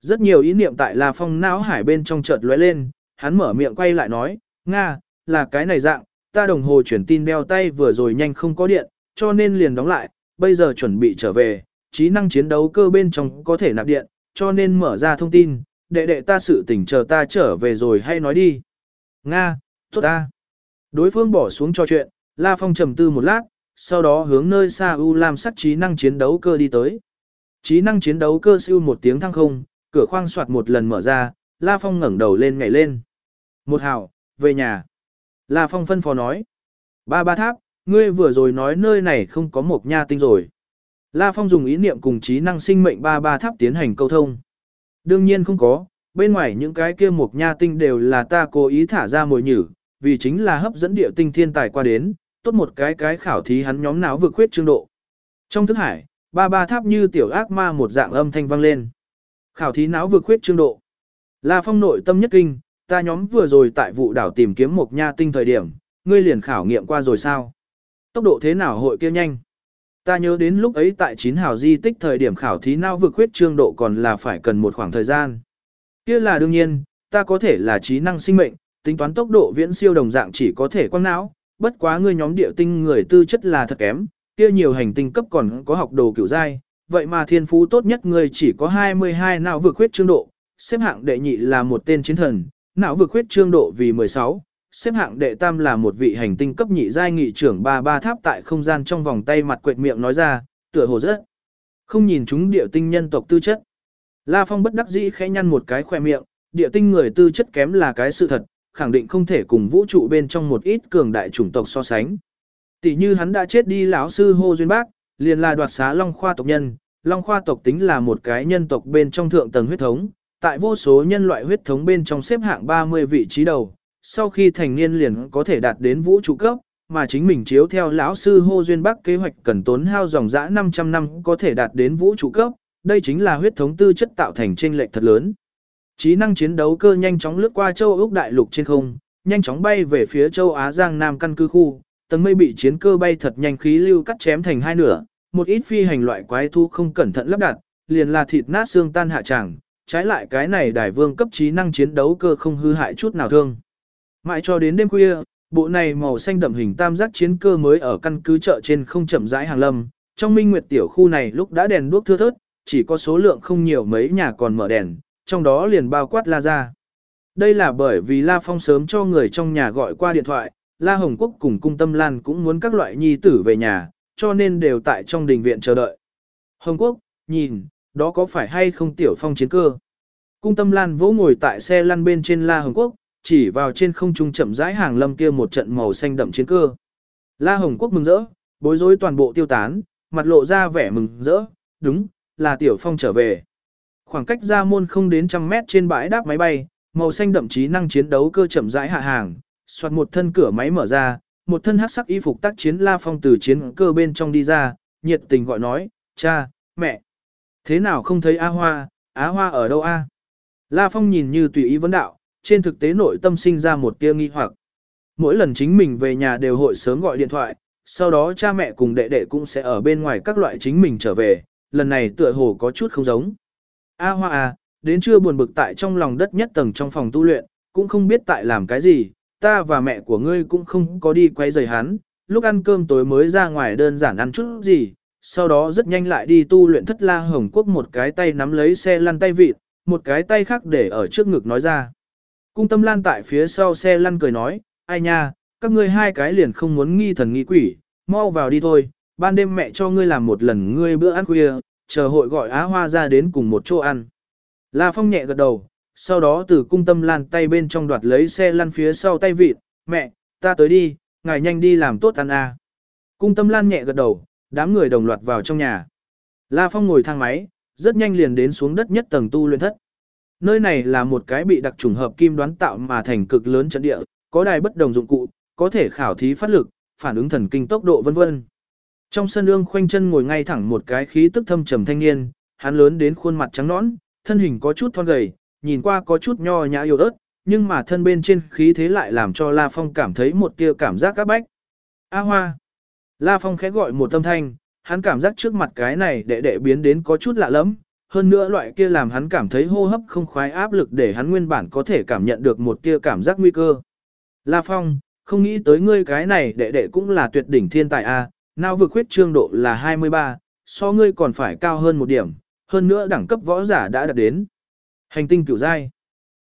Rất nhiều ý niệm tại La Phong não hải bên trong chợt lóe lên, hắn mở miệng quay lại nói, Nga, là cái này dạng, ta đồng hồ chuyển tin đeo tay vừa rồi nhanh không có điện, cho nên liền đóng lại, bây giờ chuẩn bị trở về, trí năng chiến đấu cơ bên trong có thể nạp điện, cho nên mở ra thông tin, đệ đệ ta sự tỉnh chờ ta trở về rồi hay nói đi. Nga, tốt ta. Đối phương bỏ xuống cho chuyện, La Phong trầm tư một lát, sau đó hướng nơi xa U Lam sắc trí năng chiến đấu cơ đi tới. Trí năng chiến đấu cơ siêu một tiếng thăng không, cửa khoang soạt một lần mở ra, La Phong ngẩng đầu lên nhảy lên. Một hào, về nhà. La Phong phân phó nói. Ba ba tháp, ngươi vừa rồi nói nơi này không có một nha tinh rồi. La Phong dùng ý niệm cùng trí năng sinh mệnh ba ba tháp tiến hành câu thông. Đương nhiên không có, bên ngoài những cái kia một nha tinh đều là ta cố ý thả ra mồi nhử, vì chính là hấp dẫn địa tinh thiên tài qua đến, tốt một cái cái khảo thí hắn nhóm não vượt khuyết trương độ. Trong thức hải, ba ba tháp như tiểu ác ma một dạng âm thanh vang lên. Khảo thí não vượt khuyết trương độ. La Phong nội tâm nhất kinh, ta nhóm vừa rồi tại vụ đảo tìm kiếm một nha tinh thời điểm, ngươi liền khảo nghiệm qua rồi sao? Tốc độ thế nào hội kia nhanh? Ta nhớ đến lúc ấy tại chín hào di tích thời điểm khảo thí não vượt huyết trương độ còn là phải cần một khoảng thời gian. Kia là đương nhiên, ta có thể là trí năng sinh mệnh, tính toán tốc độ viễn siêu đồng dạng chỉ có thể quang não, bất quá ngươi nhóm địa tinh người tư chất là thật kém, kia nhiều hành tinh cấp còn có học đồ kiểu giai, vậy mà thiên phú tốt nhất ngươi chỉ có 22 não vượt huyết trương độ, xếp hạng đệ nhị là một tên chiến thần, não vượt huyết trương độ vì 16, xếp hạng đệ tam là một vị hành tinh cấp nhị giai nghị trưởng ba ba tháp tại không gian trong vòng tay mặt quệt miệng nói ra, tựa hồ rất không nhìn chúng địa tinh nhân tộc tư chất. La Phong bất đắc dĩ khẽ nhăn một cái khoe miệng, địa tinh người tư chất kém là cái sự thật, khẳng định không thể cùng vũ trụ bên trong một ít cường đại chủng tộc so sánh. Tỷ như hắn đã chết đi lão sư Hô Duyên Bác, liền là đoạt xá Long Khoa tộc nhân, Long Khoa tộc tính là một cái nhân tộc bên trong thượng tầng huyết thống, tại vô số nhân loại huyết thống bên trong xếp hạng 30 vị trí đầu, sau khi thành niên liền có thể đạt đến vũ trụ cấp, mà chính mình chiếu theo lão sư Hô Duyên Bắc kế hoạch cần tốn hao dòng dã 500 năm có thể đạt đến vũ trụ cấp, đây chính là huyết thống tư chất tạo thành trên lệch thật lớn. Trí năng chiến đấu cơ nhanh chóng lướt qua châu Úc đại lục trên không, nhanh chóng bay về phía châu Á Giang Nam căn cứ khu, tầng mây bị chiến cơ bay thật nhanh khí lưu cắt chém thành hai nửa, một ít phi hành loại quái thu không cẩn thận lắp đặt, liền là thịt nát xương tan hạ chẳng, trái lại cái này đại vương cấp trí năng chiến đấu cơ không hư hại chút nào thương. Mãi cho đến đêm khuya, bộ này màu xanh đậm hình tam giác chiến cơ mới ở căn cứ chợ trên không chậm rãi hàng lâm, trong minh nguyệt tiểu khu này lúc đã đèn đuốc thưa thớt, chỉ có số lượng không nhiều mấy nhà còn mở đèn, trong đó liền bao quát La ra. Đây là bởi vì La Phong sớm cho người trong nhà gọi qua điện thoại, La Hồng Quốc cùng Cung Tâm Lan cũng muốn các loại nhi tử về nhà, cho nên đều tại trong đình viện chờ đợi. Hồng Quốc, nhìn, đó có phải hay không tiểu phong chiến cơ? Cung Tâm Lan vỗ ngồi tại xe lăn bên trên La Hồng Quốc, chỉ vào trên không trung chậm rãi hàng lâm kia một trận màu xanh đậm chiến cơ. La Hồng Quốc mừng rỡ, bối rối toàn bộ tiêu tán, mặt lộ ra vẻ mừng rỡ, đúng, là tiểu phong trở về. Khoảng cách ra môn không đến trăm mét trên bãi đáp máy bay, màu xanh đậm chí năng chiến đấu cơ chậm rãi hạ hàng, soạt một thân cửa máy mở ra, một thân hắc sắc y phục tác chiến La Phong từ chiến cơ bên trong đi ra, nhiệt tình gọi nói, cha, mẹ, thế nào không thấy A Hoa, Á Hoa ở đâu A? La Phong nhìn như tùy ý vấn đạo, trên thực tế nội tâm sinh ra một tia nghi hoặc. Mỗi lần chính mình về nhà đều hội sớm gọi điện thoại, sau đó cha mẹ cùng đệ đệ cũng sẽ ở bên ngoài các loại chính mình trở về, lần này tựa hồ có chút không giống. A Hoa à, đến trưa buồn bực tại trong lòng đất nhất tầng trong phòng tu luyện, cũng không biết tại làm cái gì, ta và mẹ của ngươi cũng không có đi quay rời hắn, lúc ăn cơm tối mới ra ngoài đơn giản ăn chút gì, sau đó rất nhanh lại đi tu luyện thất la hồng quốc một cái tay nắm lấy xe lăn tay vịt, một cái tay khác để ở trước ngực nói ra. Cung tâm lan tại phía sau xe lăn cười nói, ai nha, các ngươi hai cái liền không muốn nghi thần nghi quỷ, mau vào đi thôi, ban đêm mẹ cho ngươi làm một lần ngươi bữa ăn khuya, chờ hội gọi Á Hoa ra đến cùng một chỗ ăn. La Phong nhẹ gật đầu, sau đó từ cung tâm lan tay bên trong đoạt lấy xe lăn phía sau tay vịt, mẹ, ta tới đi, ngài nhanh đi làm tốt ăn à. Cung tâm lan nhẹ gật đầu, đám người đồng loạt vào trong nhà. La Phong ngồi thang máy, rất nhanh liền đến xuống đất nhất tầng tu luyện thất. Nơi này là một cái bị đặc trùng hợp kim đoán tạo mà thành cực lớn trận địa, có đài bất đồng dụng cụ, có thể khảo thí phát lực, phản ứng thần kinh tốc độ vân vân. Trong sân ương khoanh chân ngồi ngay thẳng một cái khí tức thâm trầm thanh niên, hắn lớn đến khuôn mặt trắng nõn, thân hình có chút thon gầy, nhìn qua có chút nho nhã yếu ớt, nhưng mà thân bên trên khí thế lại làm cho La Phong cảm thấy một tia cảm giác các bách. A Hoa. La Phong khẽ gọi một tâm thanh, hắn cảm giác trước mặt cái này đệ đệ biến đến có chút lạ lẫm hơn nữa loại kia làm hắn cảm thấy hô hấp không khoái áp lực để hắn nguyên bản có thể cảm nhận được một tia cảm giác nguy cơ. La Phong, không nghĩ tới ngươi cái này đệ đệ cũng là tuyệt đỉnh thiên tài a, nào vực huyết trương độ là 23, so ngươi còn phải cao hơn một điểm, hơn nữa đẳng cấp võ giả đã đạt đến. Hành tinh cửu giai.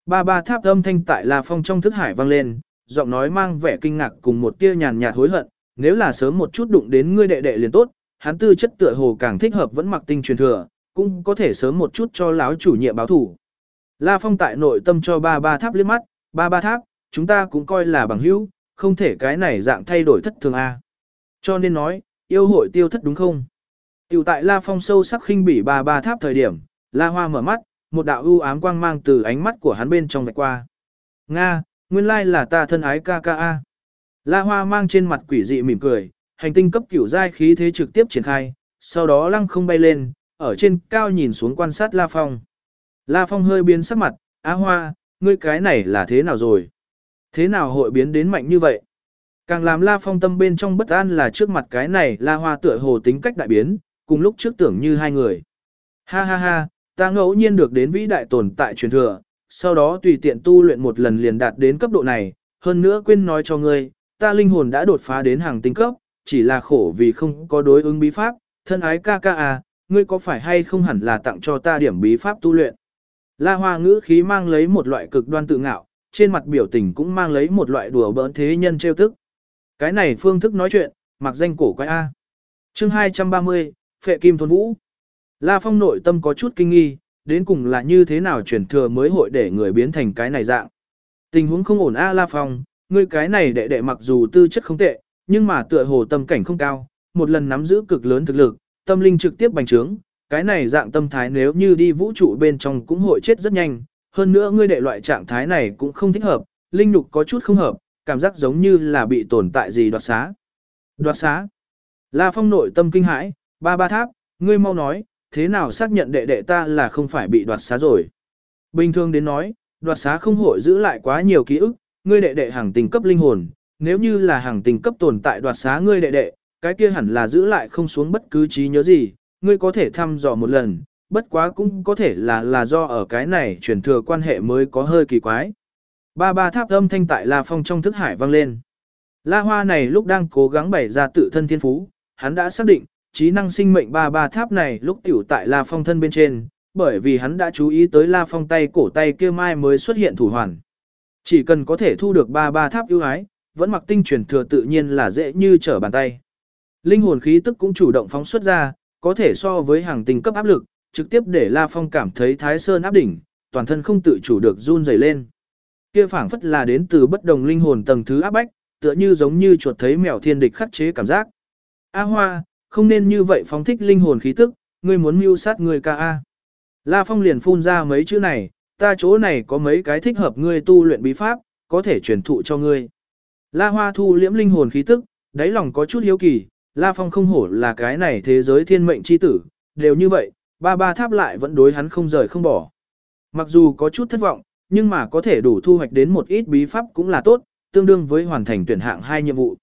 Ba ba tháp âm thanh tại La Phong trong thức hải vang lên, giọng nói mang vẻ kinh ngạc cùng một tia nhàn nhạt hối hận, nếu là sớm một chút đụng đến ngươi đệ đệ liền tốt, hắn tư chất tựa hồ càng thích hợp vẫn mặc tinh truyền thừa, cũng có thể sớm một chút cho lão chủ nhiệm báo thủ. La Phong tại nội tâm cho ba ba tháp liếc mắt, ba ba tháp, chúng ta cũng coi là bằng hữu, không thể cái này dạng thay đổi thất thường a. Cho nên nói, yêu hội tiêu thất đúng không? Tiểu tại La Phong sâu sắc khinh bỉ ba ba tháp thời điểm, La Hoa mở mắt, một đạo ưu ám quang mang từ ánh mắt của hắn bên trong vạch qua. Nga, nguyên lai là ta thân ái ca ca a. La Hoa mang trên mặt quỷ dị mỉm cười, hành tinh cấp cửu giai khí thế trực tiếp triển khai, sau đó lăng không bay lên, ở trên cao nhìn xuống quan sát La Phong. La Phong hơi biến sắc mặt, Á Hoa, ngươi cái này là thế nào rồi? Thế nào hội biến đến mạnh như vậy? Càng làm La Phong tâm bên trong bất an là trước mặt cái này La Hoa tựa hồ tính cách đại biến, cùng lúc trước tưởng như hai người. Ha ha ha, ta ngẫu nhiên được đến vĩ đại tồn tại truyền thừa, sau đó tùy tiện tu luyện một lần liền đạt đến cấp độ này, hơn nữa quên nói cho ngươi, ta linh hồn đã đột phá đến hàng tinh cấp, chỉ là khổ vì không có đối ứng bí pháp, thân ái ca ca à, ngươi có phải hay không hẳn là tặng cho ta điểm bí pháp tu luyện. La Hoa ngữ khí mang lấy một loại cực đoan tự ngạo, trên mặt biểu tình cũng mang lấy một loại đùa bỡn thế nhân trêu tức. Cái này phương thức nói chuyện, mặc danh cổ quái A. chương 230, Phệ Kim Thôn Vũ. La Phong nội tâm có chút kinh nghi, đến cùng là như thế nào truyền thừa mới hội để người biến thành cái này dạng. Tình huống không ổn A La Phong, ngươi cái này đệ đệ mặc dù tư chất không tệ, nhưng mà tựa hồ tâm cảnh không cao, một lần nắm giữ cực lớn thực lực, tâm linh trực tiếp bành trướng, cái này dạng tâm thái nếu như đi vũ trụ bên trong cũng hội chết rất nhanh, hơn nữa ngươi đệ loại trạng thái này cũng không thích hợp, linh nhục có chút không hợp, cảm giác giống như là bị tồn tại gì đoạt xá. Đoạt xá. La Phong nội tâm kinh hãi, ba ba tháp, ngươi mau nói, thế nào xác nhận đệ đệ ta là không phải bị đoạt xá rồi. Bình thường đến nói, đoạt xá không hội giữ lại quá nhiều ký ức, ngươi đệ đệ hàng tình cấp linh hồn, nếu như là hàng tình cấp tồn tại đoạt xá ngươi đệ đệ, cái kia hẳn là giữ lại không xuống bất cứ trí nhớ gì, ngươi có thể thăm dò một lần, bất quá cũng có thể là là do ở cái này truyền thừa quan hệ mới có hơi kỳ quái. Ba ba tháp âm thanh tại La Phong trong thức hải vang lên. La Hoa này lúc đang cố gắng bày ra tự thân thiên phú, hắn đã xác định, trí năng sinh mệnh ba ba tháp này lúc tiểu tại La Phong thân bên trên, bởi vì hắn đã chú ý tới La Phong tay cổ tay kia mai mới xuất hiện thủ hoàn. Chỉ cần có thể thu được ba ba tháp ưu ái, vẫn mặc tinh truyền thừa tự nhiên là dễ như trở bàn tay. Linh hồn khí tức cũng chủ động phóng xuất ra, có thể so với hàng tinh cấp áp lực, trực tiếp để La Phong cảm thấy thái sơn áp đỉnh, toàn thân không tự chủ được run rẩy lên. Kia phảng phất là đến từ bất đồng linh hồn tầng thứ áp bách, tựa như giống như chuột thấy mèo thiên địch khắc chế cảm giác. A Hoa, không nên như vậy phóng thích linh hồn khí tức, ngươi muốn mưu sát người ca a. La Phong liền phun ra mấy chữ này, ta chỗ này có mấy cái thích hợp ngươi tu luyện bí pháp, có thể truyền thụ cho ngươi. La Hoa thu liễm linh hồn khí tức, đáy lòng có chút hiếu kỳ, La Phong không hổ là cái này thế giới thiên mệnh chi tử, đều như vậy, ba ba tháp lại vẫn đối hắn không rời không bỏ. Mặc dù có chút thất vọng, nhưng mà có thể đủ thu hoạch đến một ít bí pháp cũng là tốt, tương đương với hoàn thành tuyển hạng hai nhiệm vụ.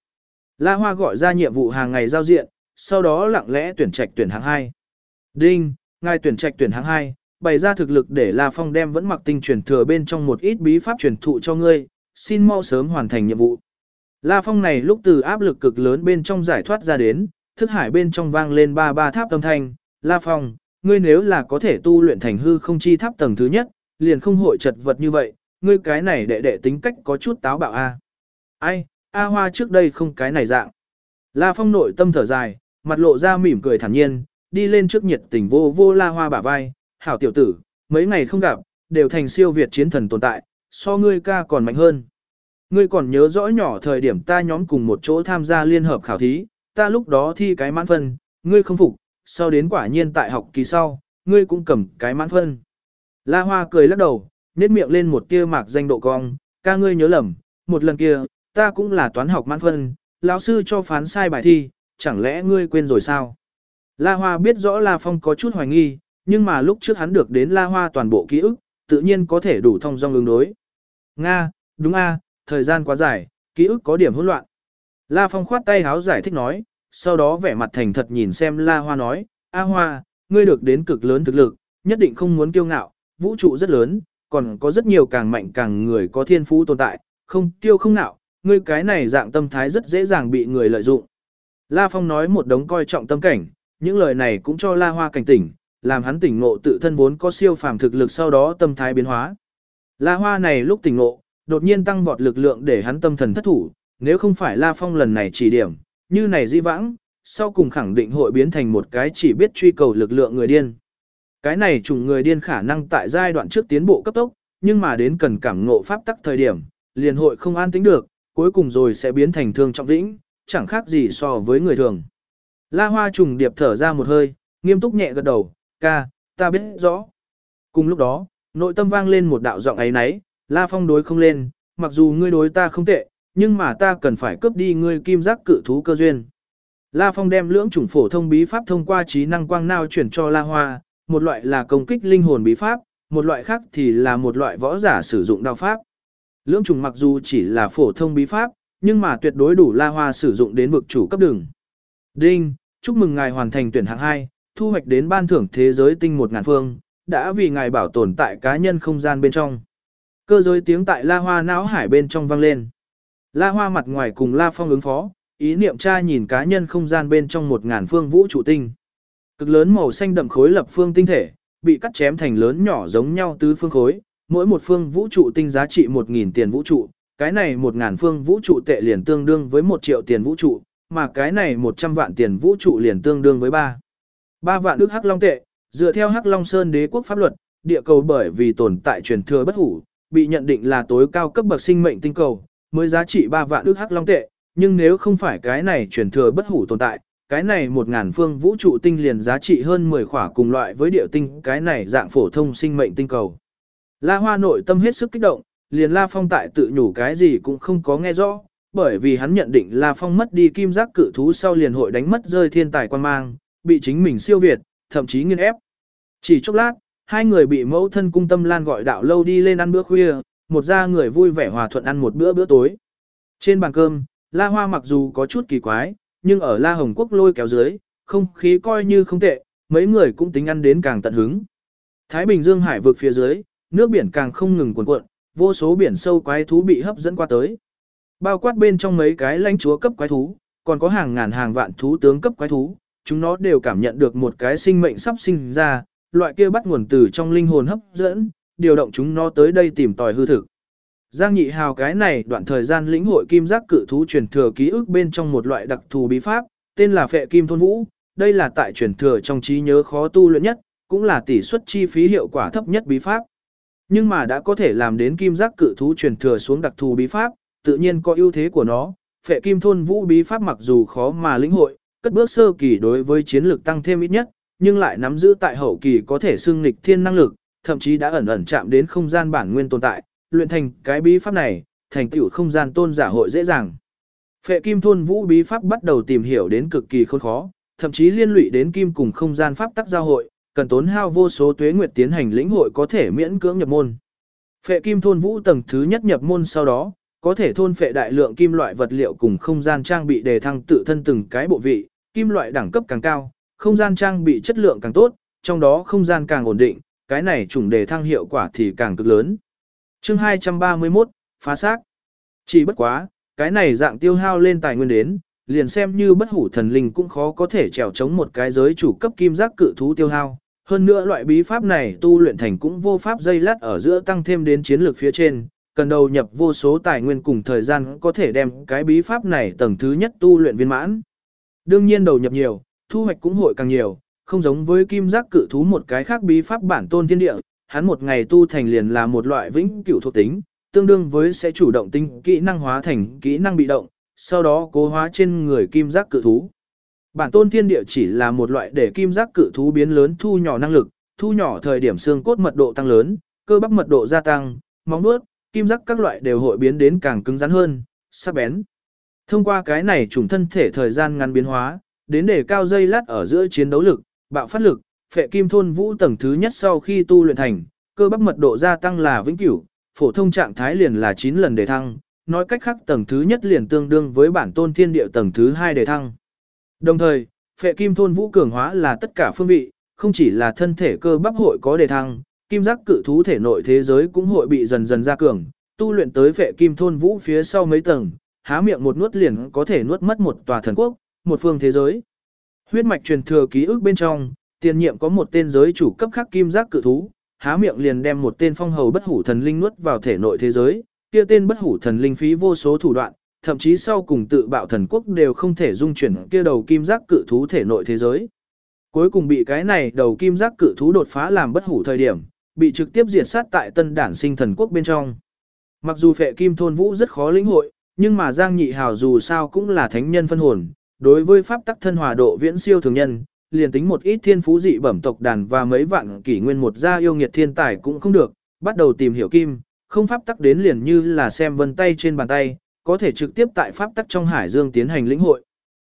La Hoa gọi ra nhiệm vụ hàng ngày giao diện, sau đó lặng lẽ tuyển trạch tuyển hạng 2. Đinh, ngài tuyển trạch tuyển hạng 2, bày ra thực lực để La Phong đem vẫn mặc tinh truyền thừa bên trong một ít bí pháp truyền thụ cho ngươi, xin mau sớm hoàn thành nhiệm vụ. La Phong này lúc từ áp lực cực lớn bên trong giải thoát ra đến, thức hải bên trong vang lên ba ba tháp âm thanh, La Phong, ngươi nếu là có thể tu luyện thành hư không chi tháp tầng thứ nhất, liền không hội chật vật như vậy, ngươi cái này đệ đệ tính cách có chút táo bạo a. Ai, A Hoa trước đây không cái này dạng. La Phong nội tâm thở dài, mặt lộ ra mỉm cười thản nhiên, đi lên trước nhiệt tình vô vô La Hoa bả vai, hảo tiểu tử, mấy ngày không gặp, đều thành siêu việt chiến thần tồn tại, so ngươi ca còn mạnh hơn. Ngươi còn nhớ rõ nhỏ thời điểm ta nhóm cùng một chỗ tham gia liên hợp khảo thí, ta lúc đó thi cái mãn phân, ngươi không phục, sau đến quả nhiên tại học kỳ sau, ngươi cũng cầm cái mãn phân. La Hoa cười lắc đầu, nét miệng lên một tia mạc danh độ cong, ca ngươi nhớ lầm, một lần kia, ta cũng là toán học mãn phân, lão sư cho phán sai bài thi, chẳng lẽ ngươi quên rồi sao? La Hoa biết rõ La Phong có chút hoài nghi, nhưng mà lúc trước hắn được đến La Hoa toàn bộ ký ức, tự nhiên có thể đủ thông dong ứng đối. Nga, đúng a, thời gian quá dài, ký ức có điểm hỗn loạn. La Phong khoát tay háo giải thích nói, sau đó vẻ mặt thành thật nhìn xem La Hoa nói, A Hoa, ngươi được đến cực lớn thực lực, nhất định không muốn kiêu ngạo, vũ trụ rất lớn, còn có rất nhiều càng mạnh càng người có thiên phú tồn tại, không kiêu không ngạo. ngươi cái này dạng tâm thái rất dễ dàng bị người lợi dụng. La Phong nói một đống coi trọng tâm cảnh, những lời này cũng cho La Hoa cảnh tỉnh, làm hắn tỉnh ngộ tự thân vốn có siêu phàm thực lực sau đó tâm thái biến hóa. La Hoa này lúc tỉnh ngộ, đột nhiên tăng vọt lực lượng để hắn tâm thần thất thủ, nếu không phải La Phong lần này chỉ điểm, như này di vãng, sau cùng khẳng định hội biến thành một cái chỉ biết truy cầu lực lượng người điên. Cái này trùng người điên khả năng tại giai đoạn trước tiến bộ cấp tốc, nhưng mà đến cần cảm ngộ pháp tắc thời điểm, liền hội không an tính được, cuối cùng rồi sẽ biến thành thương trọng vĩnh, chẳng khác gì so với người thường. La Hoa trùng điệp thở ra một hơi, nghiêm túc nhẹ gật đầu, ca, ta biết rõ. Cùng lúc đó, nội tâm vang lên một đạo giọng ấy nấy, La Phong đối không lên, mặc dù ngươi đối ta không tệ, nhưng mà ta cần phải cướp đi ngươi kim giác cự thú cơ duyên. La Phong đem lưỡng chủng phổ thông bí pháp thông qua trí năng quang nao chuyển cho La Hoa, một loại là công kích linh hồn bí pháp, một loại khác thì là một loại võ giả sử dụng đao pháp. Lưỡng trùng mặc dù chỉ là phổ thông bí pháp, nhưng mà tuyệt đối đủ La Hoa sử dụng đến vực chủ cấp đường. Đinh, chúc mừng ngài hoàn thành tuyển hạng 2, thu hoạch đến ban thưởng thế giới tinh 1000 phương, đã vì ngài bảo tồn tại cá nhân không gian bên trong. Cơ giới tiếng tại La Hoa não hải bên trong vang lên. La Hoa mặt ngoài cùng La Phong ứng phó, ý niệm tra nhìn cá nhân không gian bên trong một ngàn phương vũ trụ tinh. Cực lớn màu xanh đậm khối lập phương tinh thể, bị cắt chém thành lớn nhỏ giống nhau tứ phương khối, mỗi một phương vũ trụ tinh giá trị 1000 tiền vũ trụ, cái này 1000 phương vũ trụ tệ liền tương đương với 1 triệu tiền vũ trụ, mà cái này 100 vạn tiền vũ trụ liền tương đương với 3. 3 vạn ức hắc long tệ, dựa theo hắc long sơn đế quốc pháp luật, địa cầu bởi vì tồn tại truyền thừa bất hủ, bị nhận định là tối cao cấp bậc sinh mệnh tinh cầu, mới giá trị 3 vạn ước hắc long tệ, nhưng nếu không phải cái này truyền thừa bất hủ tồn tại, cái này một ngàn phương vũ trụ tinh liền giá trị hơn 10 khỏa cùng loại với địa tinh, cái này dạng phổ thông sinh mệnh tinh cầu. La Hoa nội tâm hết sức kích động, liền La Phong tại tự nhủ cái gì cũng không có nghe rõ, bởi vì hắn nhận định La Phong mất đi kim giác cự thú sau liền hội đánh mất rơi thiên tài quan mang, bị chính mình siêu việt, thậm chí nghiên ép. Chỉ chốc lát, hai người bị mẫu thân cung tâm lan gọi đạo lâu đi lên ăn bữa khuya, một gia người vui vẻ hòa thuận ăn một bữa bữa tối. Trên bàn cơm, La Hoa mặc dù có chút kỳ quái, nhưng ở La Hồng Quốc lôi kéo dưới, không khí coi như không tệ, mấy người cũng tính ăn đến càng tận hứng. Thái Bình Dương hải vực phía dưới, nước biển càng không ngừng cuồn cuộn, vô số biển sâu quái thú bị hấp dẫn qua tới. Bao quát bên trong mấy cái lãnh chúa cấp quái thú, còn có hàng ngàn hàng vạn thú tướng cấp quái thú, chúng nó đều cảm nhận được một cái sinh mệnh sắp sinh ra, loại kia bắt nguồn từ trong linh hồn hấp dẫn, điều động chúng nó tới đây tìm tòi hư thực. Giang nhị hào cái này đoạn thời gian lĩnh hội kim giác cự thú truyền thừa ký ức bên trong một loại đặc thù bí pháp, tên là phệ kim thôn vũ, đây là tại truyền thừa trong trí nhớ khó tu luyện nhất, cũng là tỷ suất chi phí hiệu quả thấp nhất bí pháp. Nhưng mà đã có thể làm đến kim giác cự thú truyền thừa xuống đặc thù bí pháp, tự nhiên có ưu thế của nó, phệ kim thôn vũ bí pháp mặc dù khó mà lĩnh hội, cất bước sơ kỳ đối với chiến lược tăng thêm ít nhất, nhưng lại nắm giữ tại hậu kỳ có thể xưng nghịch thiên năng lực, thậm chí đã ẩn ẩn chạm đến không gian bản nguyên tồn tại, luyện thành cái bí pháp này, thành tựu không gian tôn giả hội dễ dàng. Phệ kim thôn vũ bí pháp bắt đầu tìm hiểu đến cực kỳ khôn khó, thậm chí liên lụy đến kim cùng không gian pháp tắc giao hội, cần tốn hao vô số tuế nguyệt tiến hành lĩnh hội có thể miễn cưỡng nhập môn. Phệ kim thôn vũ tầng thứ nhất nhập môn sau đó, có thể thôn phệ đại lượng kim loại vật liệu cùng không gian trang bị đề thăng tự thân từng cái bộ vị, kim loại đẳng cấp càng cao, không gian trang bị chất lượng càng tốt, trong đó không gian càng ổn định, cái này chủng đề thăng hiệu quả thì càng cực lớn. Chương 231, phá xác. Chỉ bất quá, cái này dạng tiêu hao lên tài nguyên đến, liền xem như bất hủ thần linh cũng khó có thể trèo chống một cái giới chủ cấp kim giác cự thú tiêu hao. Hơn nữa loại bí pháp này tu luyện thành cũng vô pháp dây lát ở giữa tăng thêm đến chiến lược phía trên, cần đầu nhập vô số tài nguyên cùng thời gian có thể đem cái bí pháp này tầng thứ nhất tu luyện viên mãn. Đương nhiên đầu nhập nhiều, thu hoạch cũng hội càng nhiều, không giống với kim giác cự thú một cái khác bí pháp bản tôn thiên địa, hắn một ngày tu thành liền là một loại vĩnh cửu thuộc tính, tương đương với sẽ chủ động tinh kỹ năng hóa thành kỹ năng bị động, sau đó cố hóa trên người kim giác cự thú. Bản tôn thiên địa chỉ là một loại để kim giác cự thú biến lớn thu nhỏ năng lực, thu nhỏ thời điểm xương cốt mật độ tăng lớn, cơ bắp mật độ gia tăng, móng nuốt, kim giác các loại đều hội biến đến càng cứng rắn hơn, sắc bén. Thông qua cái này trùng thân thể thời gian ngắn biến hóa, đến để cao dây lát ở giữa chiến đấu lực, bạo phát lực, phệ kim thôn vũ tầng thứ nhất sau khi tu luyện thành, cơ bắp mật độ gia tăng là vĩnh cửu, phổ thông trạng thái liền là 9 lần đề thăng, nói cách khác tầng thứ nhất liền tương đương với bản tôn thiên địa tầng thứ hai đề thăng. Đồng thời, phệ kim thôn vũ cường hóa là tất cả phương vị, không chỉ là thân thể cơ bắp hội có đề thăng, kim giác cự thú thể nội thế giới cũng hội bị dần dần gia cường, tu luyện tới phệ kim thôn vũ phía sau mấy tầng, há miệng một nuốt liền có thể nuốt mất một tòa thần quốc, một phương thế giới. Huyết mạch truyền thừa ký ức bên trong, tiền nhiệm có một tên giới chủ cấp khắc kim giác cự thú, há miệng liền đem một tên phong hầu bất hủ thần linh nuốt vào thể nội thế giới, kia tên bất hủ thần linh phí vô số thủ đoạn, thậm chí sau cùng tự bạo thần quốc đều không thể dung chuyển kia đầu kim giác cự thú thể nội thế giới. Cuối cùng bị cái này đầu kim giác cự thú đột phá làm bất hủ thời điểm, bị trực tiếp diệt sát tại tân đản sinh thần quốc bên trong. Mặc dù phệ kim thôn vũ rất khó lĩnh hội, nhưng mà Giang Nhị Hào dù sao cũng là thánh nhân phân hồn, đối với pháp tắc thân hòa độ viễn siêu thường nhân, liền tính một ít thiên phú dị bẩm tộc đàn và mấy vạn kỷ nguyên một gia yêu nghiệt thiên tài cũng không được, bắt đầu tìm hiểu kim, không pháp tắc đến liền như là xem vân tay trên bàn tay, có thể trực tiếp tại pháp tắc trong hải dương tiến hành lĩnh hội.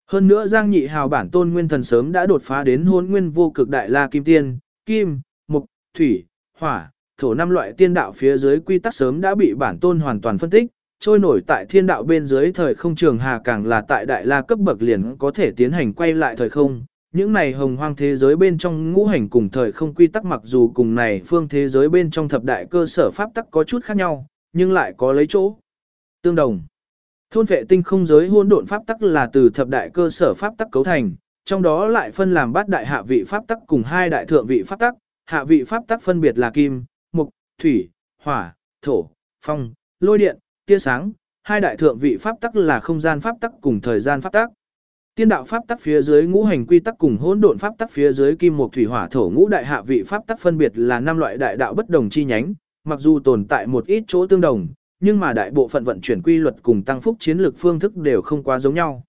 Hơn nữa Giang Nhị Hào bản tôn nguyên thần sớm đã đột phá đến hôn nguyên vô cực đại la kim tiên, kim, mục, thủy, hỏa, thổ năm loại tiên đạo phía dưới quy tắc sớm đã bị bản tôn hoàn toàn phân tích, trôi nổi tại thiên đạo bên dưới thời không trường hà càng là tại đại la cấp bậc liền có thể tiến hành quay lại thời không. Những này hồng hoang thế giới bên trong ngũ hành cùng thời không quy tắc mặc dù cùng này phương thế giới bên trong thập đại cơ sở pháp tắc có chút khác nhau, nhưng lại có lấy chỗ tương đồng. Thôn vệ tinh không giới hỗn độn pháp tắc là từ thập đại cơ sở pháp tắc cấu thành, trong đó lại phân làm bát đại hạ vị pháp tắc cùng hai đại thượng vị pháp tắc, hạ vị pháp tắc phân biệt là kim, mục, thủy, hỏa, thổ, phong, lôi điện, tia sáng, hai đại thượng vị pháp tắc là không gian pháp tắc cùng thời gian pháp tắc. Tiên đạo pháp tắc phía dưới ngũ hành quy tắc cùng hỗn độn pháp tắc phía dưới kim mộc thủy hỏa thổ ngũ đại hạ vị pháp tắc phân biệt là năm loại đại đạo bất đồng chi nhánh, mặc dù tồn tại một ít chỗ tương đồng, nhưng mà đại bộ phận vận chuyển quy luật cùng tăng phúc chiến lược phương thức đều không quá giống nhau.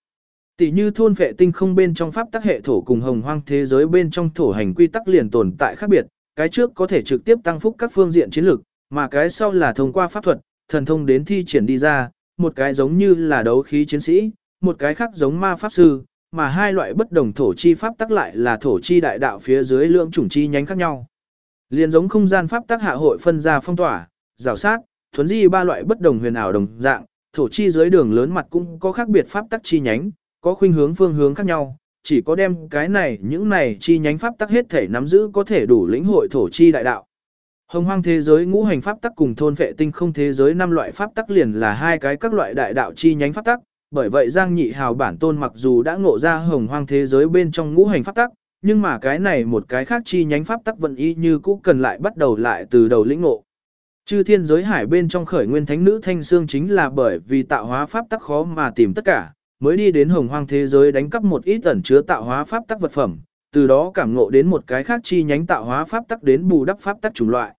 Tỷ như thôn vệ tinh không bên trong pháp tắc hệ thổ cùng hồng hoang thế giới bên trong thổ hành quy tắc liền tồn tại khác biệt, cái trước có thể trực tiếp tăng phúc các phương diện chiến lược, mà cái sau là thông qua pháp thuật, thần thông đến thi triển đi ra, một cái giống như là đấu khí chiến sĩ, một cái khác giống ma pháp sư, mà hai loại bất đồng thổ chi pháp tắc lại là thổ chi đại đạo phía dưới lượng chủng chi nhánh khác nhau. Liên giống không gian pháp tắc hạ hội phân ra phong tỏa, rào sát, thuấn di ba loại bất đồng huyền ảo đồng dạng, thổ chi dưới đường lớn mặt cũng có khác biệt pháp tắc chi nhánh, có khuynh hướng phương hướng khác nhau, chỉ có đem cái này những này chi nhánh pháp tắc hết thể nắm giữ có thể đủ lĩnh hội thổ chi đại đạo. Hồng hoang thế giới ngũ hành pháp tắc cùng thôn vệ tinh không thế giới năm loại pháp tắc liền là hai cái các loại đại đạo chi nhánh pháp tắc, bởi vậy Giang Nhị Hào bản tôn mặc dù đã ngộ ra hồng hoang thế giới bên trong ngũ hành pháp tắc, nhưng mà cái này một cái khác chi nhánh pháp tắc vận y như cũ cần lại bắt đầu lại từ đầu lĩnh ngộ. Chư thiên giới hải bên trong khởi nguyên thánh nữ thanh xương chính là bởi vì tạo hóa pháp tắc khó mà tìm tất cả, mới đi đến hồng hoang thế giới đánh cắp một ít ẩn chứa tạo hóa pháp tắc vật phẩm, từ đó cảm ngộ đến một cái khác chi nhánh tạo hóa pháp tắc đến bù đắp pháp tắc chủng loại.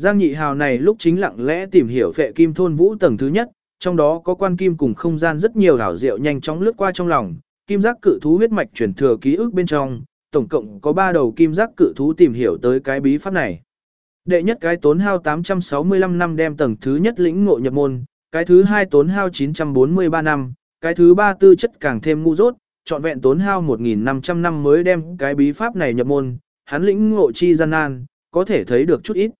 Giang nhị hào này lúc chính lặng lẽ tìm hiểu phệ kim thôn vũ tầng thứ nhất, trong đó có quan kim cùng không gian rất nhiều hảo diệu nhanh chóng lướt qua trong lòng, kim giác cự thú huyết mạch chuyển thừa ký ức bên trong, tổng cộng có 3 đầu kim giác cự thú tìm hiểu tới cái bí pháp này. Đệ nhất cái tốn hao 865 năm đem tầng thứ nhất lĩnh ngộ nhập môn, cái thứ hai tốn hao 943 năm, cái thứ ba tư chất càng thêm ngu dốt, trọn vẹn tốn hao 1.500 năm mới đem cái bí pháp này nhập môn, hắn lĩnh ngộ chi gian nan, có thể thấy được chút ít.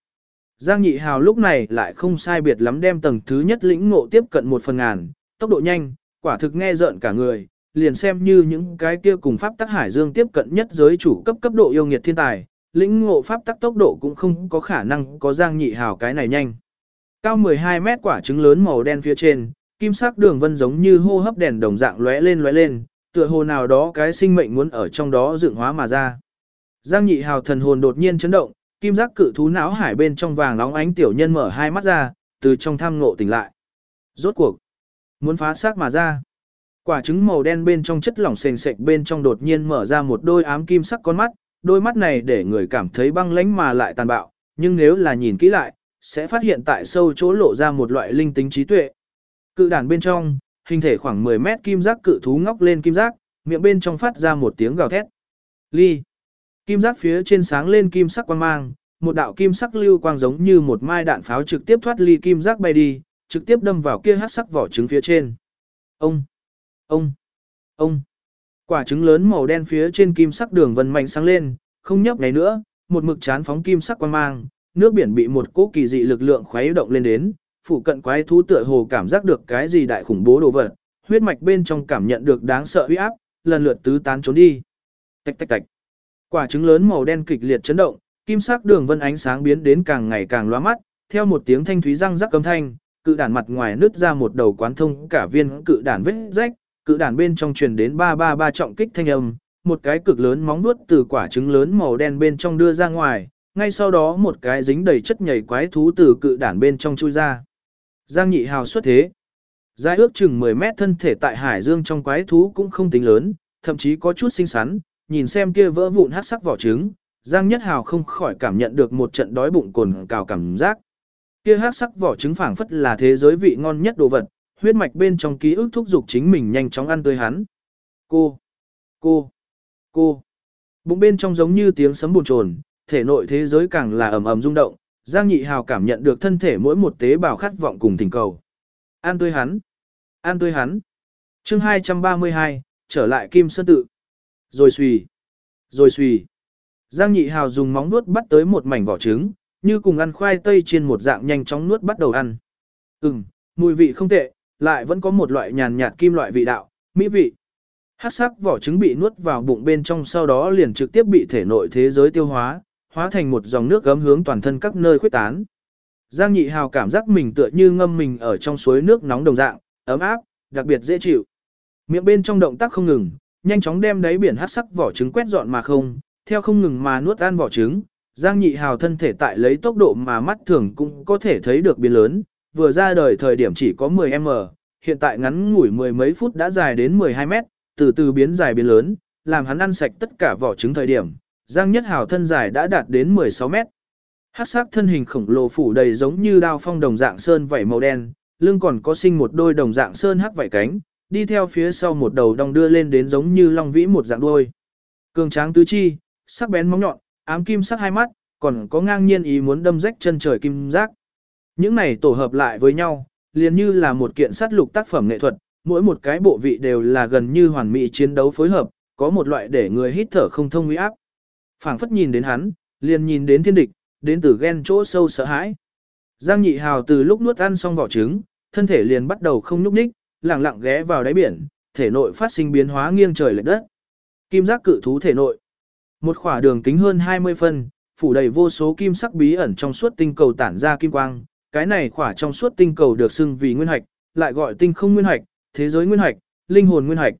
Giang Nhị Hào lúc này lại không sai biệt lắm đem tầng thứ nhất lĩnh ngộ tiếp cận một phần ngàn, tốc độ nhanh, quả thực nghe rợn cả người, liền xem như những cái kia cùng pháp tắc hải dương tiếp cận nhất giới chủ cấp cấp độ yêu nghiệt thiên tài, lĩnh ngộ pháp tắc tốc độ cũng không có khả năng có Giang Nhị Hào cái này nhanh. Cao 12 mét quả trứng lớn màu đen phía trên, kim sắc đường vân giống như hô hấp đèn đồng dạng lóe lên lóe lên, tựa hồ nào đó cái sinh mệnh muốn ở trong đó dựng hóa mà ra. Giang Nhị Hào thần hồn đột nhiên chấn động, kim giác cự thú não hải bên trong vàng nóng ánh tiểu nhân mở hai mắt ra, từ trong tham ngộ tỉnh lại. Rốt cuộc, muốn phá xác mà ra. Quả trứng màu đen bên trong chất lỏng sền sệt bên trong đột nhiên mở ra một đôi ám kim sắc con mắt, đôi mắt này để người cảm thấy băng lãnh mà lại tàn bạo, nhưng nếu là nhìn kỹ lại, sẽ phát hiện tại sâu chỗ lộ ra một loại linh tính trí tuệ. Cự đàn bên trong, hình thể khoảng 10 mét kim giác cự thú ngóc lên kim giác, miệng bên trong phát ra một tiếng gào thét. Ly. Kim giác phía trên sáng lên kim sắc quang mang, một đạo kim sắc lưu quang giống như một mai đạn pháo trực tiếp thoát ly kim giác bay đi, trực tiếp đâm vào kia hắc sắc vỏ trứng phía trên. Ông, ông, ông. Quả trứng lớn màu đen phía trên kim sắc đường vân mạnh sáng lên, không nhấp ngày nữa, một mực chán phóng kim sắc quang mang, nước biển bị một cỗ kỳ dị lực lượng khuấy động lên đến, phụ cận quái thú tựa hồ cảm giác được cái gì đại khủng bố đồ vật, huyết mạch bên trong cảm nhận được đáng sợ uy áp, lần lượt tứ tán trốn đi. Tạch tạch tạch. Quả trứng lớn màu đen kịch liệt chấn động, kim sắc đường vân ánh sáng biến đến càng ngày càng loa mắt, theo một tiếng thanh thúy răng rắc cấm thanh, cự đản mặt ngoài nứt ra một đầu quán thông cả viên cự đản vết rách, cự đản bên trong truyền đến ba ba ba trọng kích thanh âm, một cái cực lớn móng vuốt từ quả trứng lớn màu đen bên trong đưa ra ngoài, ngay sau đó một cái dính đầy chất nhảy quái thú từ cự đản bên trong chui ra. Giang nhị hào xuất thế. Dài ước chừng 10 mét thân thể tại hải dương trong quái thú cũng không tính lớn, thậm chí có chút xinh xắn, nhìn xem kia vỡ vụn hát sắc vỏ trứng, Giang Nhất Hào không khỏi cảm nhận được một trận đói bụng cồn cào cảm giác. Kia hát sắc vỏ trứng phảng phất là thế giới vị ngon nhất đồ vật, huyết mạch bên trong ký ức thúc giục chính mình nhanh chóng ăn tươi hắn. Cô, cô, cô. Bụng bên trong giống như tiếng sấm buồn trồn thể nội thế giới càng là ầm ầm rung động, Giang Nhị Hào cảm nhận được thân thể mỗi một tế bào khát vọng cùng tình cầu. An tươi hắn, an tươi hắn. Chương 232, trở lại Kim Sơn tự. Rồi suy, Rồi suy, Giang nhị hào dùng móng nuốt bắt tới một mảnh vỏ trứng, như cùng ăn khoai tây trên một dạng nhanh chóng nuốt bắt đầu ăn. Ừm, mùi vị không tệ, lại vẫn có một loại nhàn nhạt kim loại vị đạo, mỹ vị. Hắc sắc vỏ trứng bị nuốt vào bụng bên trong sau đó liền trực tiếp bị thể nội thế giới tiêu hóa, hóa thành một dòng nước gấm hướng toàn thân các nơi khuếch tán. Giang nhị hào cảm giác mình tựa như ngâm mình ở trong suối nước nóng đồng dạng, ấm áp, đặc biệt dễ chịu. Miệng bên trong động tác không ngừng, nhanh chóng đem đáy biển hắc sắc vỏ trứng quét dọn mà không, theo không ngừng mà nuốt ăn vỏ trứng, Giang Nhị Hào thân thể tại lấy tốc độ mà mắt thường cũng có thể thấy được biến lớn, vừa ra đời thời điểm chỉ có 10m, hiện tại ngắn ngủi mười mấy phút đã dài đến 12m. từ từ biến dài biến lớn, làm hắn ăn sạch tất cả vỏ trứng thời điểm, Giang Nhất Hào thân dài đã đạt đến 16m. Hắc sắc thân hình khổng lồ phủ đầy giống như đao phong đồng dạng sơn vảy màu đen, lưng còn có sinh một đôi đồng dạng sơn hắc vảy cánh, đi theo phía sau một đầu đong đưa lên đến giống như long vĩ một dạng đuôi. Cường tráng tứ chi, sắc bén móng nhọn, ám kim sắc hai mắt, còn có ngang nhiên ý muốn đâm rách chân trời kim giác. Những này tổ hợp lại với nhau, liền như là một kiện sát lục tác phẩm nghệ thuật, mỗi một cái bộ vị đều là gần như hoàn mỹ chiến đấu phối hợp, có một loại để người hít thở không thông uy áp. Phảng phất nhìn đến hắn, liền nhìn đến thiên địch, đến từ ghen chỗ sâu sợ hãi. Giang Nhị Hào từ lúc nuốt ăn xong vỏ trứng, thân thể liền bắt đầu không nhúc nhích, lặng lặng ghé vào đáy biển, thể nội phát sinh biến hóa nghiêng trời lệch đất. Kim giác cự thú thể nội. Một khỏa đường kính hơn 20 phân, phủ đầy vô số kim sắc bí ẩn trong suốt tinh cầu tản ra kim quang, cái này khỏa trong suốt tinh cầu được xưng vì nguyên hạch, lại gọi tinh không nguyên hạch, thế giới nguyên hạch, linh hồn nguyên hạch.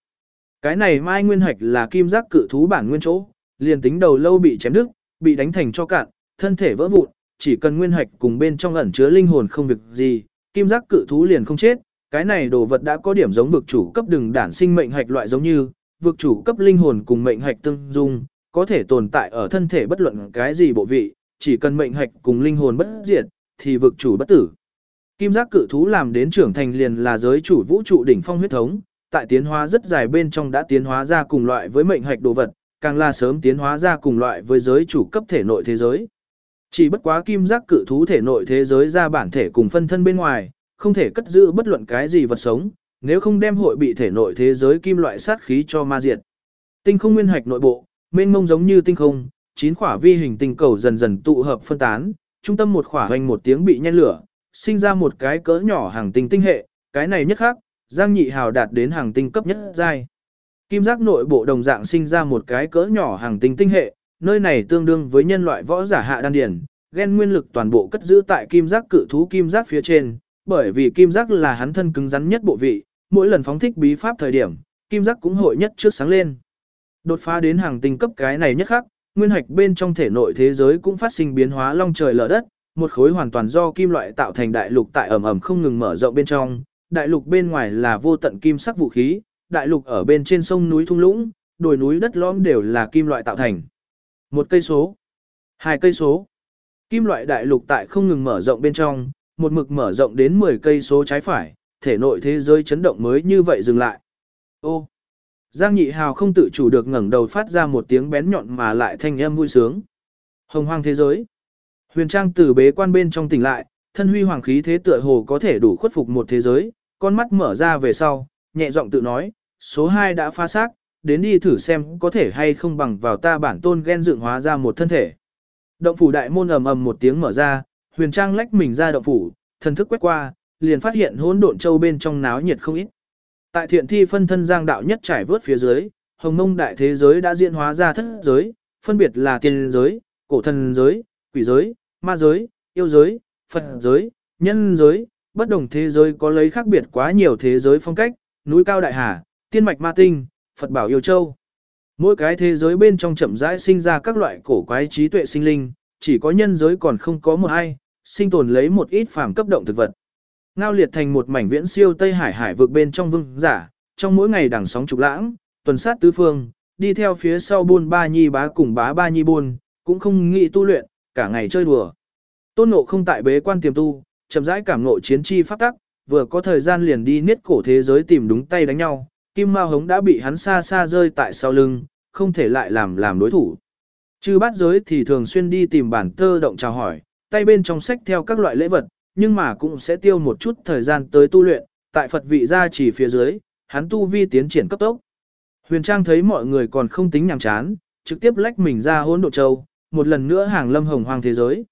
Cái này mai nguyên hạch là kim giác cự thú bản nguyên chỗ, liền tính đầu lâu bị chém đứt, bị đánh thành cho cạn, thân thể vỡ vụn, chỉ cần nguyên hạch cùng bên trong ẩn chứa linh hồn không việc gì, kim giác cự thú liền không chết. Cái này đồ vật đã có điểm giống vực chủ cấp đừng đản sinh mệnh hạch loại giống như, vực chủ cấp linh hồn cùng mệnh hạch tương dung, có thể tồn tại ở thân thể bất luận cái gì bộ vị, chỉ cần mệnh hạch cùng linh hồn bất diệt, thì vực chủ bất tử. Kim giác cự thú làm đến trưởng thành liền là giới chủ vũ trụ đỉnh phong huyết thống, tại tiến hóa rất dài bên trong đã tiến hóa ra cùng loại với mệnh hạch đồ vật, càng là sớm tiến hóa ra cùng loại với giới chủ cấp thể nội thế giới. Chỉ bất quá kim giác cự thú thể nội thế giới ra bản thể cùng phân thân bên ngoài, không thể cất giữ bất luận cái gì vật sống, nếu không đem hội bị thể nội thế giới kim loại sát khí cho ma diệt. Tinh không nguyên hạch nội bộ, mênh mông giống như tinh không, chín khỏa vi hình tinh cầu dần dần tụ hợp phân tán, trung tâm một khỏa hoành một tiếng bị nhen lửa, sinh ra một cái cỡ nhỏ hàng tinh tinh hệ, cái này nhất khác, Giang Nhị Hào đạt đến hàng tinh cấp nhất giai. Kim giác nội bộ đồng dạng sinh ra một cái cỡ nhỏ hàng tinh tinh hệ, nơi này tương đương với nhân loại võ giả hạ đan điển, gen nguyên lực toàn bộ cất giữ tại kim giác cự thú kim giác phía trên, bởi vì kim giác là hắn thân cứng rắn nhất bộ vị, mỗi lần phóng thích bí pháp thời điểm, kim giác cũng hội nhất trước sáng lên. Đột phá đến hàng tinh cấp cái này nhất khắc, nguyên hạch bên trong thể nội thế giới cũng phát sinh biến hóa long trời lở đất, một khối hoàn toàn do kim loại tạo thành đại lục tại ẩm ẩm không ngừng mở rộng bên trong, đại lục bên ngoài là vô tận kim sắc vũ khí, đại lục ở bên trên sông núi thung lũng, đồi núi đất lõm đều là kim loại tạo thành. Một cây số, hai cây số. Kim loại đại lục tại không ngừng mở rộng bên trong, một mực mở rộng đến 10 cây số trái phải, thể nội thế giới chấn động mới như vậy dừng lại. Ô, Giang Nhị Hào không tự chủ được ngẩng đầu phát ra một tiếng bén nhọn mà lại thanh âm vui sướng. Hồng hoang thế giới. Huyền Trang từ bế quan bên trong tỉnh lại, thân huy hoàng khí thế tựa hồ có thể đủ khuất phục một thế giới, con mắt mở ra về sau, nhẹ giọng tự nói, số 2 đã phá xác, đến đi thử xem có thể hay không bằng vào ta bản tôn gen dựng hóa ra một thân thể. Động phủ đại môn ầm ầm một tiếng mở ra, Huyền Trang lách mình ra động phủ, thần thức quét qua, liền phát hiện hỗn độn châu bên trong náo nhiệt không ít. Tại thiện thi phân thân giang đạo nhất trải vớt phía dưới, hồng mông đại thế giới đã diễn hóa ra thất giới, phân biệt là tiên giới, cổ thần giới, quỷ giới, ma giới, yêu giới, Phật giới, nhân giới, bất đồng thế giới có lấy khác biệt quá nhiều thế giới phong cách, núi cao đại hà, tiên mạch ma tinh, Phật bảo yêu châu. Mỗi cái thế giới bên trong chậm rãi sinh ra các loại cổ quái trí tuệ sinh linh, chỉ có nhân giới còn không có một ai, sinh tồn lấy một ít phàm cấp động thực vật. Ngao liệt thành một mảnh viễn siêu Tây Hải hải vực bên trong vương giả, trong mỗi ngày đằng sóng trục lãng, tuần sát tứ phương, đi theo phía sau buôn ba nhi bá cùng bá ba nhi buôn, cũng không nghĩ tu luyện, cả ngày chơi đùa. Tôn ngộ không tại bế quan tiềm tu, chậm rãi cảm ngộ chiến chi pháp tắc, vừa có thời gian liền đi niết cổ thế giới tìm đúng tay đánh nhau, kim mao hống đã bị hắn xa xa rơi tại sau lưng, không thể lại làm làm đối thủ. Chư bát giới thì thường xuyên đi tìm bản tơ động chào hỏi, tay bên trong sách theo các loại lễ vật, nhưng mà cũng sẽ tiêu một chút thời gian tới tu luyện, tại Phật vị gia chỉ phía dưới, hắn tu vi tiến triển cấp tốc. Huyền Trang thấy mọi người còn không tính nhàm chán, trực tiếp lách mình ra hỗn độ châu, một lần nữa hàng lâm hồng hoang thế giới.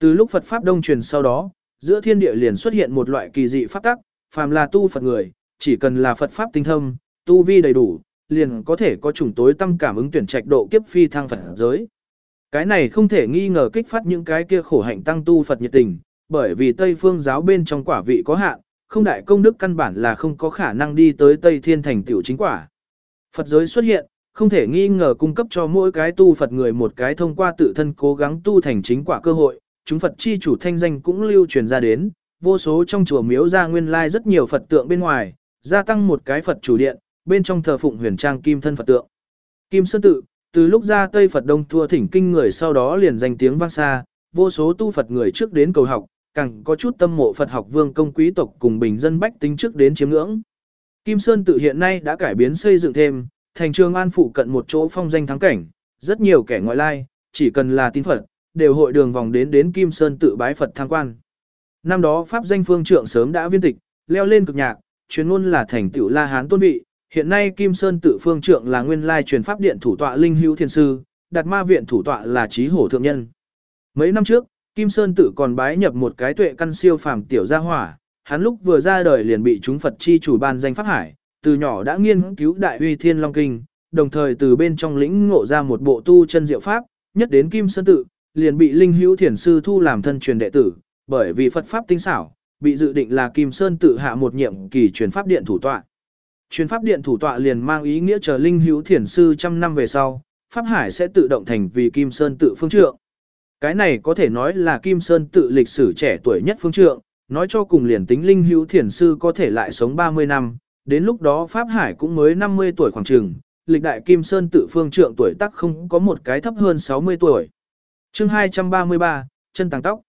Từ lúc Phật Pháp đông truyền sau đó, giữa thiên địa liền xuất hiện một loại kỳ dị pháp tắc, phàm là tu Phật người, chỉ cần là Phật Pháp tinh thâm, tu vi đầy đủ, liền có thể có chủng tối tâm cảm ứng tuyển trạch độ kiếp phi thăng Phật giới. Cái này không thể nghi ngờ kích phát những cái kia khổ hạnh tăng tu Phật nhiệt tình, bởi vì Tây phương giáo bên trong quả vị có hạn, không đại công đức căn bản là không có khả năng đi tới Tây Thiên thành tiểu chính quả. Phật giới xuất hiện, không thể nghi ngờ cung cấp cho mỗi cái tu Phật người một cái thông qua tự thân cố gắng tu thành chính quả cơ hội, chúng Phật chi chủ thanh danh cũng lưu truyền ra đến, vô số trong chùa miếu ra nguyên lai rất nhiều Phật tượng bên ngoài, gia tăng một cái Phật chủ điện, bên trong thờ phụng huyền trang kim thân Phật tượng. Kim Sơn tự, từ lúc ra Tây Phật Đông thua thỉnh kinh người sau đó liền danh tiếng vang xa, vô số tu Phật người trước đến cầu học, càng có chút tâm mộ Phật học vương công quý tộc cùng bình dân bách tính trước đến chiếm ngưỡng. Kim Sơn tự hiện nay đã cải biến xây dựng thêm, thành trường an phụ cận một chỗ phong danh thắng cảnh, rất nhiều kẻ ngoại lai, chỉ cần là tín Phật, đều hội đường vòng đến đến Kim Sơn tự bái Phật tham quan. năm đó pháp danh phương trượng sớm đã viên tịch, leo lên cực nhạc, chuyên ngôn là thành tựu La Hán tôn vị, hiện nay Kim Sơn tự phương trượng là nguyên lai truyền pháp điện thủ tọa linh hữu thiên sư, đạt ma viện thủ tọa là trí hổ thượng nhân. Mấy năm trước, Kim Sơn tự còn bái nhập một cái tuệ căn siêu phàm tiểu gia hỏa, hắn lúc vừa ra đời liền bị chúng Phật chi chủ ban danh pháp hải, từ nhỏ đã nghiên cứu đại uy thiên long kinh, đồng thời từ bên trong lĩnh ngộ ra một bộ tu chân diệu pháp, nhất đến Kim Sơn tự, liền bị linh hữu thiền sư thu làm thân truyền đệ tử, bởi vì Phật pháp tinh xảo, bị dự định là Kim Sơn tự hạ một nhiệm kỳ truyền pháp điện thủ tọa chuyến pháp điện thủ tọa liền mang ý nghĩa chờ linh hữu thiền sư trăm năm về sau, pháp hải sẽ tự động thành vì Kim Sơn tự phương trượng. Cái này có thể nói là Kim Sơn tự lịch sử trẻ tuổi nhất phương trượng, nói cho cùng liền tính linh hữu thiền sư có thể lại sống 30 năm, đến lúc đó Pháp Hải cũng mới 50 tuổi khoảng trường, lịch đại Kim Sơn tự phương trượng tuổi tác không có một cái thấp hơn 60 tuổi. chương 233, chân tàng tóc.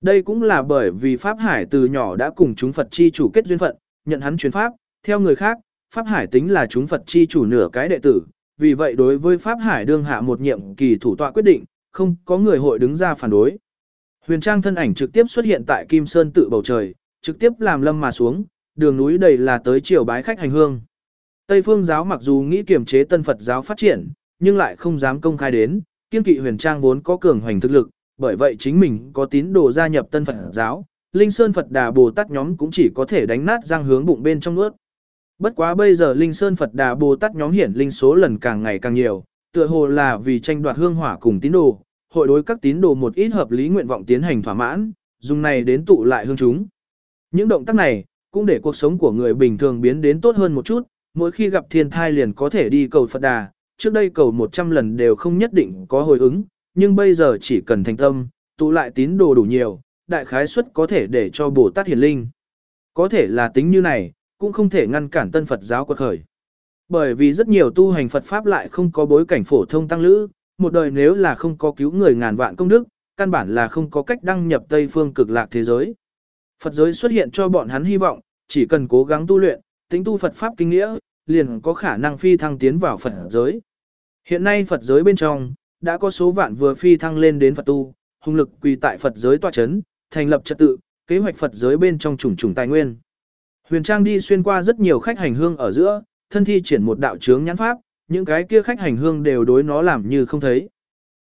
Đây cũng là bởi vì Pháp Hải từ nhỏ đã cùng chúng Phật chi chủ kết duyên phận, nhận hắn chuyến Pháp, theo người khác, Pháp Hải tính là chúng Phật chi chủ nửa cái đệ tử, vì vậy đối với Pháp Hải đương hạ một nhiệm kỳ thủ tọa quyết định, không có người hội đứng ra phản đối. Huyền Trang thân ảnh trực tiếp xuất hiện tại Kim Sơn tự bầu trời, trực tiếp làm lâm mà xuống, đường núi đầy là tới triều bái khách hành hương. Tây phương giáo mặc dù nghĩ kiềm chế tân Phật giáo phát triển, nhưng lại không dám công khai đến, kiên kỵ huyền trang vốn có cường hoành thực lực, bởi vậy chính mình có tín đồ gia nhập tân Phật giáo, Linh Sơn Phật Đà Bồ Tát nhóm cũng chỉ có thể đánh nát răng hướng bụng bên trong nuốt. Bất quá bây giờ Linh Sơn Phật Đà Bồ Tát nhóm hiển linh số lần càng ngày càng nhiều, tựa hồ là vì tranh đoạt hương hỏa cùng tín đồ, hội đối các tín đồ một ít hợp lý nguyện vọng tiến hành thỏa mãn, dùng này đến tụ lại hương chúng. Những động tác này, cũng để cuộc sống của người bình thường biến đến tốt hơn một chút, mỗi khi gặp thiên thai liền có thể đi cầu Phật Đà, trước đây cầu 100 lần đều không nhất định có hồi ứng, nhưng bây giờ chỉ cần thành tâm, tụ lại tín đồ đủ nhiều, đại khái suất có thể để cho Bồ Tát hiển linh. Có thể là tính như này, cũng không thể ngăn cản tân Phật giáo quật khởi. Bởi vì rất nhiều tu hành Phật Pháp lại không có bối cảnh phổ thông tăng lữ, một đời nếu là không có cứu người ngàn vạn công đức, căn bản là không có cách đăng nhập Tây phương cực lạc thế giới. Phật giới xuất hiện cho bọn hắn hy vọng, chỉ cần cố gắng tu luyện, tính tu Phật Pháp kinh nghĩa, liền có khả năng phi thăng tiến vào Phật giới. Hiện nay Phật giới bên trong, đã có số vạn vừa phi thăng lên đến Phật tu, hung lực quỳ tại Phật giới tòa chấn, thành lập trật tự, kế hoạch Phật giới bên trong trùng trùng tài nguyên. Huyền Trang đi xuyên qua rất nhiều khách hành hương ở giữa, thân thi triển một đạo chướng nhãn pháp, những cái kia khách hành hương đều đối nó làm như không thấy.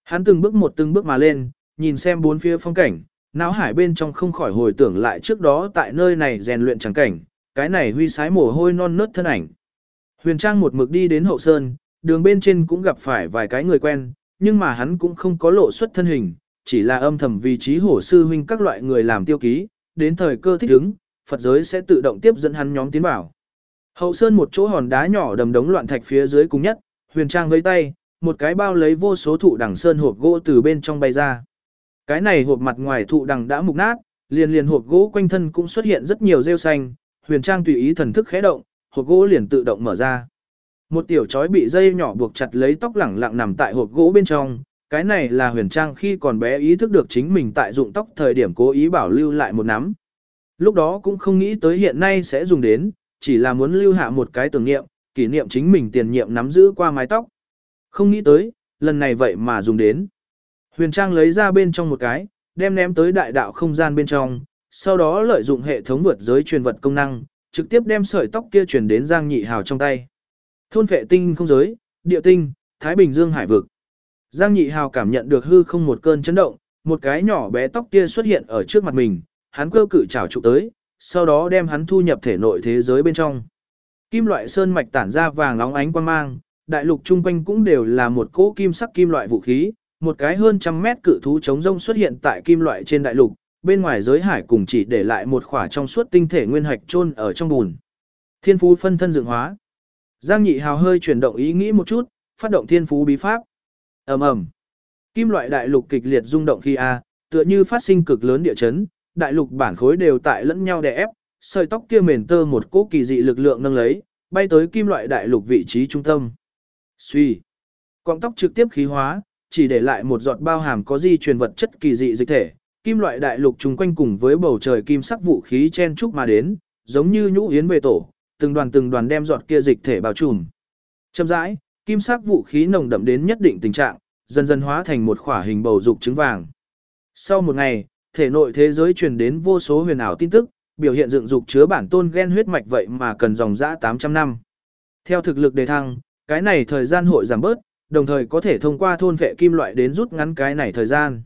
Hắn từng bước một từng bước mà lên, nhìn xem bốn phía phong cảnh, não hải bên trong không khỏi hồi tưởng lại trước đó tại nơi này rèn luyện chẳng cảnh, cái này huy sái mồ hôi non nớt thân ảnh. Huyền Trang một mực đi đến hậu sơn, đường bên trên cũng gặp phải vài cái người quen, nhưng mà hắn cũng không có lộ xuất thân hình, chỉ là âm thầm vị trí hổ sư huynh các loại người làm tiêu ký, đến thời cơ thích ứng, Phật giới sẽ tự động tiếp dẫn hắn nhóm tiến vào. Hậu sơn một chỗ hòn đá nhỏ đầm đống loạn thạch phía dưới cùng nhất, Huyền Trang vẫy tay, một cái bao lấy vô số thụ đằng sơn hộp gỗ từ bên trong bay ra. Cái này hộp mặt ngoài thụ đằng đã mục nát, liền liền hộp gỗ quanh thân cũng xuất hiện rất nhiều rêu xanh, Huyền Trang tùy ý thần thức khẽ động, hộp gỗ liền tự động mở ra. Một tiểu chói bị dây nhỏ buộc chặt lấy tóc lẳng lặng nằm tại hộp gỗ bên trong, cái này là Huyền Trang khi còn bé ý thức được chính mình tại dụng tóc thời điểm cố ý bảo lưu lại một nắm. Lúc đó cũng không nghĩ tới hiện nay sẽ dùng đến, chỉ là muốn lưu hạ một cái tưởng niệm, kỷ niệm chính mình tiền nhiệm nắm giữ qua mái tóc. Không nghĩ tới, lần này vậy mà dùng đến. Huyền Trang lấy ra bên trong một cái, đem ném tới đại đạo không gian bên trong, sau đó lợi dụng hệ thống vượt giới truyền vật công năng, trực tiếp đem sợi tóc kia truyền đến Giang Nhị Hào trong tay. Thôn vệ tinh không giới, địa tinh, Thái Bình Dương hải vực. Giang Nhị Hào cảm nhận được hư không một cơn chấn động, một cái nhỏ bé tóc kia xuất hiện ở trước mặt mình, hắn cơ cự chảo trụ tới, sau đó đem hắn thu nhập thể nội thế giới bên trong. Kim loại sơn mạch tản ra vàng óng ánh quang mang, đại lục chung quanh cũng đều là một cỗ kim sắc kim loại vũ khí, một cái hơn trăm mét cự thú chống rông xuất hiện tại kim loại trên đại lục, bên ngoài giới hải cùng chỉ để lại một khỏa trong suốt tinh thể nguyên hạch chôn ở trong bùn. Thiên phú phân thân dựng hóa. Giang Nhị Hào hơi chuyển động ý nghĩ một chút, phát động thiên phú bí pháp. Ầm ầm. Kim loại đại lục kịch liệt rung động khi a, tựa như phát sinh cực lớn địa chấn, đại lục bản khối đều tại lẫn nhau đè ép, sợi tóc kia mền tơ một cỗ kỳ dị lực lượng nâng lấy, bay tới kim loại đại lục vị trí trung tâm. Suy. Cọng tóc trực tiếp khí hóa, chỉ để lại một giọt bao hàm có di truyền vật chất kỳ dị dịch thể, kim loại đại lục chung quanh cùng với bầu trời kim sắc vũ khí chen chúc mà đến, giống như nhũ yến về tổ, từng đoàn từng đoàn đem giọt kia dịch thể bao trùm. Chậm rãi, kim sắc vũ khí nồng đậm đến nhất định tình trạng, dần dần hóa thành một khỏa hình bầu dục trứng vàng. Sau một ngày, thể nội thế giới truyền đến vô số huyền ảo tin tức, biểu hiện dựng dục chứa bản tôn gen huyết mạch vậy mà cần dòng dã 800 năm. Theo thực lực đề thăng, cái này thời gian hội giảm bớt, đồng thời có thể thông qua thôn vệ kim loại đến rút ngắn cái này thời gian.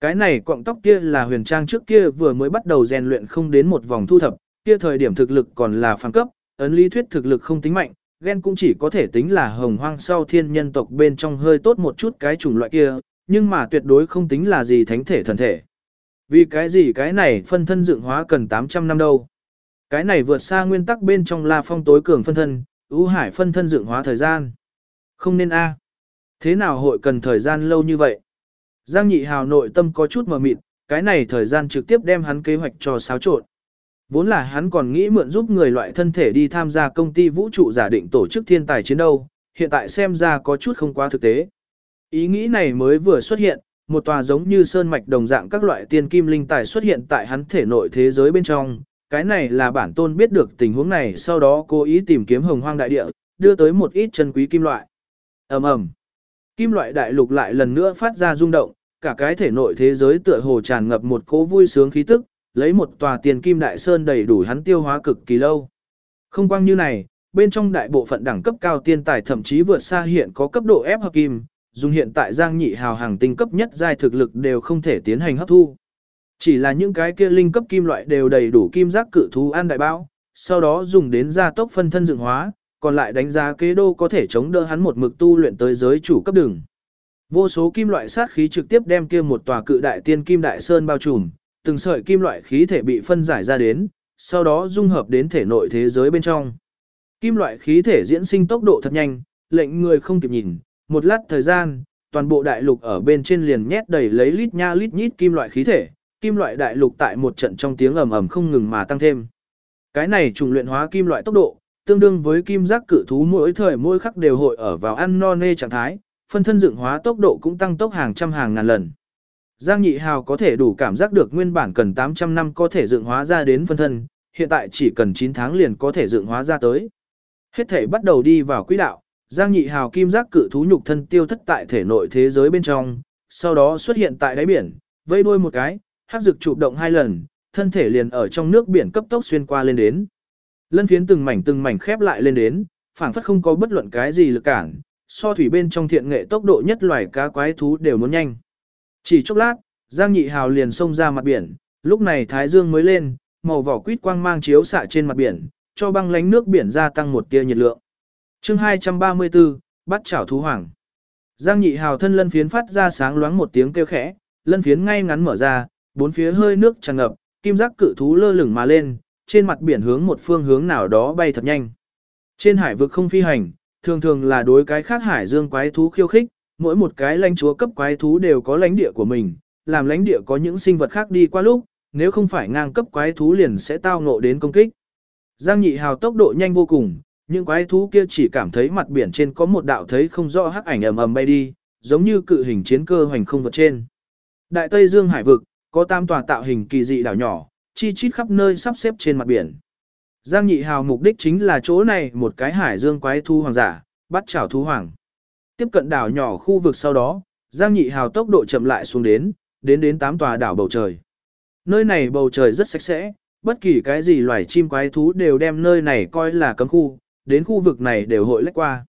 Cái này cọng tóc kia là huyền trang trước kia vừa mới bắt đầu rèn luyện không đến một vòng thu thập, kia thời điểm thực lực còn là phàm cấp, ấn lý thuyết thực lực không tính mạnh, gen cũng chỉ có thể tính là hồng hoang sau thiên nhân tộc bên trong hơi tốt một chút cái chủng loại kia, nhưng mà tuyệt đối không tính là gì thánh thể thần thể. Vì cái gì cái này phân thân dựng hóa cần 800 năm đâu. Cái này vượt xa nguyên tắc bên trong la phong tối cường phân thân, ưu hải phân thân dựng hóa thời gian. Không nên a Thế nào hội cần thời gian lâu như vậy? Giang nhị hào nội tâm có chút mờ mịt, cái này thời gian trực tiếp đem hắn kế hoạch cho xáo trộn. Vốn là hắn còn nghĩ mượn giúp người loại thân thể đi tham gia công ty vũ trụ giả định tổ chức thiên tài chiến đâu, hiện tại xem ra có chút không quá thực tế. Ý nghĩ này mới vừa xuất hiện, một tòa giống như sơn mạch đồng dạng các loại tiên kim linh tài xuất hiện tại hắn thể nội thế giới bên trong. Cái này là bản tôn biết được tình huống này sau đó cố ý tìm kiếm hồng hoang đại địa, đưa tới một ít chân quý kim loại. ầm ầm Kim loại đại lục lại lần nữa phát ra rung động, cả cái thể nội thế giới tựa hồ tràn ngập một cỗ vui sướng khí tức, lấy một tòa tiền kim đại sơn đầy đủ hắn tiêu hóa cực kỳ lâu. Không quang như này, bên trong đại bộ phận đẳng cấp cao tiên tài thậm chí vượt xa hiện có cấp độ ép hợp kim, dùng hiện tại giang nhị hào hàng tinh cấp nhất giai thực lực đều không thể tiến hành hấp thu. Chỉ là những cái kia linh cấp kim loại đều đầy đủ kim giác cự thú an đại bao, sau đó dùng đến gia tốc phân thân dựng hóa, còn lại đánh giá kế đô có thể chống đỡ hắn một mực tu luyện tới giới chủ cấp đường. Vô số kim loại sát khí trực tiếp đem kia một tòa cự đại tiên kim đại sơn bao trùm, từng sợi kim loại khí thể bị phân giải ra đến, sau đó dung hợp đến thể nội thế giới bên trong. Kim loại khí thể diễn sinh tốc độ thật nhanh, lệnh người không kịp nhìn, một lát thời gian, toàn bộ đại lục ở bên trên liền nhét đầy lấy lít nha lít nhít kim loại khí thể, kim loại đại lục tại một trận trong tiếng ầm ầm không ngừng mà tăng thêm. Cái này trùng luyện hóa kim loại tốc độ, tương đương với kim giác cự thú mỗi thời mỗi khắc đều hội ở vào ăn no nê trạng thái, phân thân dựng hóa tốc độ cũng tăng tốc hàng trăm hàng ngàn lần. Giang Nhị Hào có thể đủ cảm giác được nguyên bản cần 800 năm có thể dựng hóa ra đến phân thân, hiện tại chỉ cần 9 tháng liền có thể dựng hóa ra tới. Hết thể bắt đầu đi vào quỹ đạo, Giang Nhị Hào kim giác cự thú nhục thân tiêu thất tại thể nội thế giới bên trong, sau đó xuất hiện tại đáy biển, vây đuôi một cái, hắc dực chụp động hai lần, thân thể liền ở trong nước biển cấp tốc xuyên qua lên đến. Lân phiến từng mảnh từng mảnh khép lại lên đến, phảng phất không có bất luận cái gì lực cản, so thủy bên trong thiện nghệ tốc độ nhất loài cá quái thú đều muốn nhanh. Chỉ chốc lát, Giang Nhị Hào liền xông ra mặt biển, lúc này thái dương mới lên, màu vỏ quýt quang mang chiếu xạ trên mặt biển, cho băng lánh nước biển gia tăng một tia nhiệt lượng. Chương 234, bắt chảo thú hoàng. Giang Nhị Hào thân lân phiến phát ra sáng loáng một tiếng kêu khẽ, lân phiến ngay ngắn mở ra, bốn phía hơi nước tràn ngập, kim giác cự thú lơ lửng mà lên, trên mặt biển hướng một phương hướng nào đó bay thật nhanh. Trên hải vực không phi hành, thường thường là đối cái khác hải dương quái thú khiêu khích, mỗi một cái lãnh chúa cấp quái thú đều có lãnh địa của mình, làm lãnh địa có những sinh vật khác đi qua lúc, nếu không phải ngang cấp quái thú liền sẽ tao ngộ đến công kích. Giang nhị hào tốc độ nhanh vô cùng, những quái thú kia chỉ cảm thấy mặt biển trên có một đạo thấy không rõ hắc ảnh ầm ầm bay đi, giống như cự hình chiến cơ hoành không vật trên. Đại Tây Dương hải vực, có tam tòa tạo hình kỳ dị đảo nhỏ, chi chít khắp nơi sắp xếp trên mặt biển. Giang nhị hào mục đích chính là chỗ này một cái hải dương quái thú hoàng giả, bắt chảo thú hoàng. Tiếp cận đảo nhỏ khu vực sau đó, Giang nhị hào tốc độ chậm lại xuống đến, đến đến tám tòa đảo bầu trời. Nơi này bầu trời rất sạch sẽ, bất kỳ cái gì loài chim quái thú đều đem nơi này coi là cấm khu, đến khu vực này đều hội lách qua.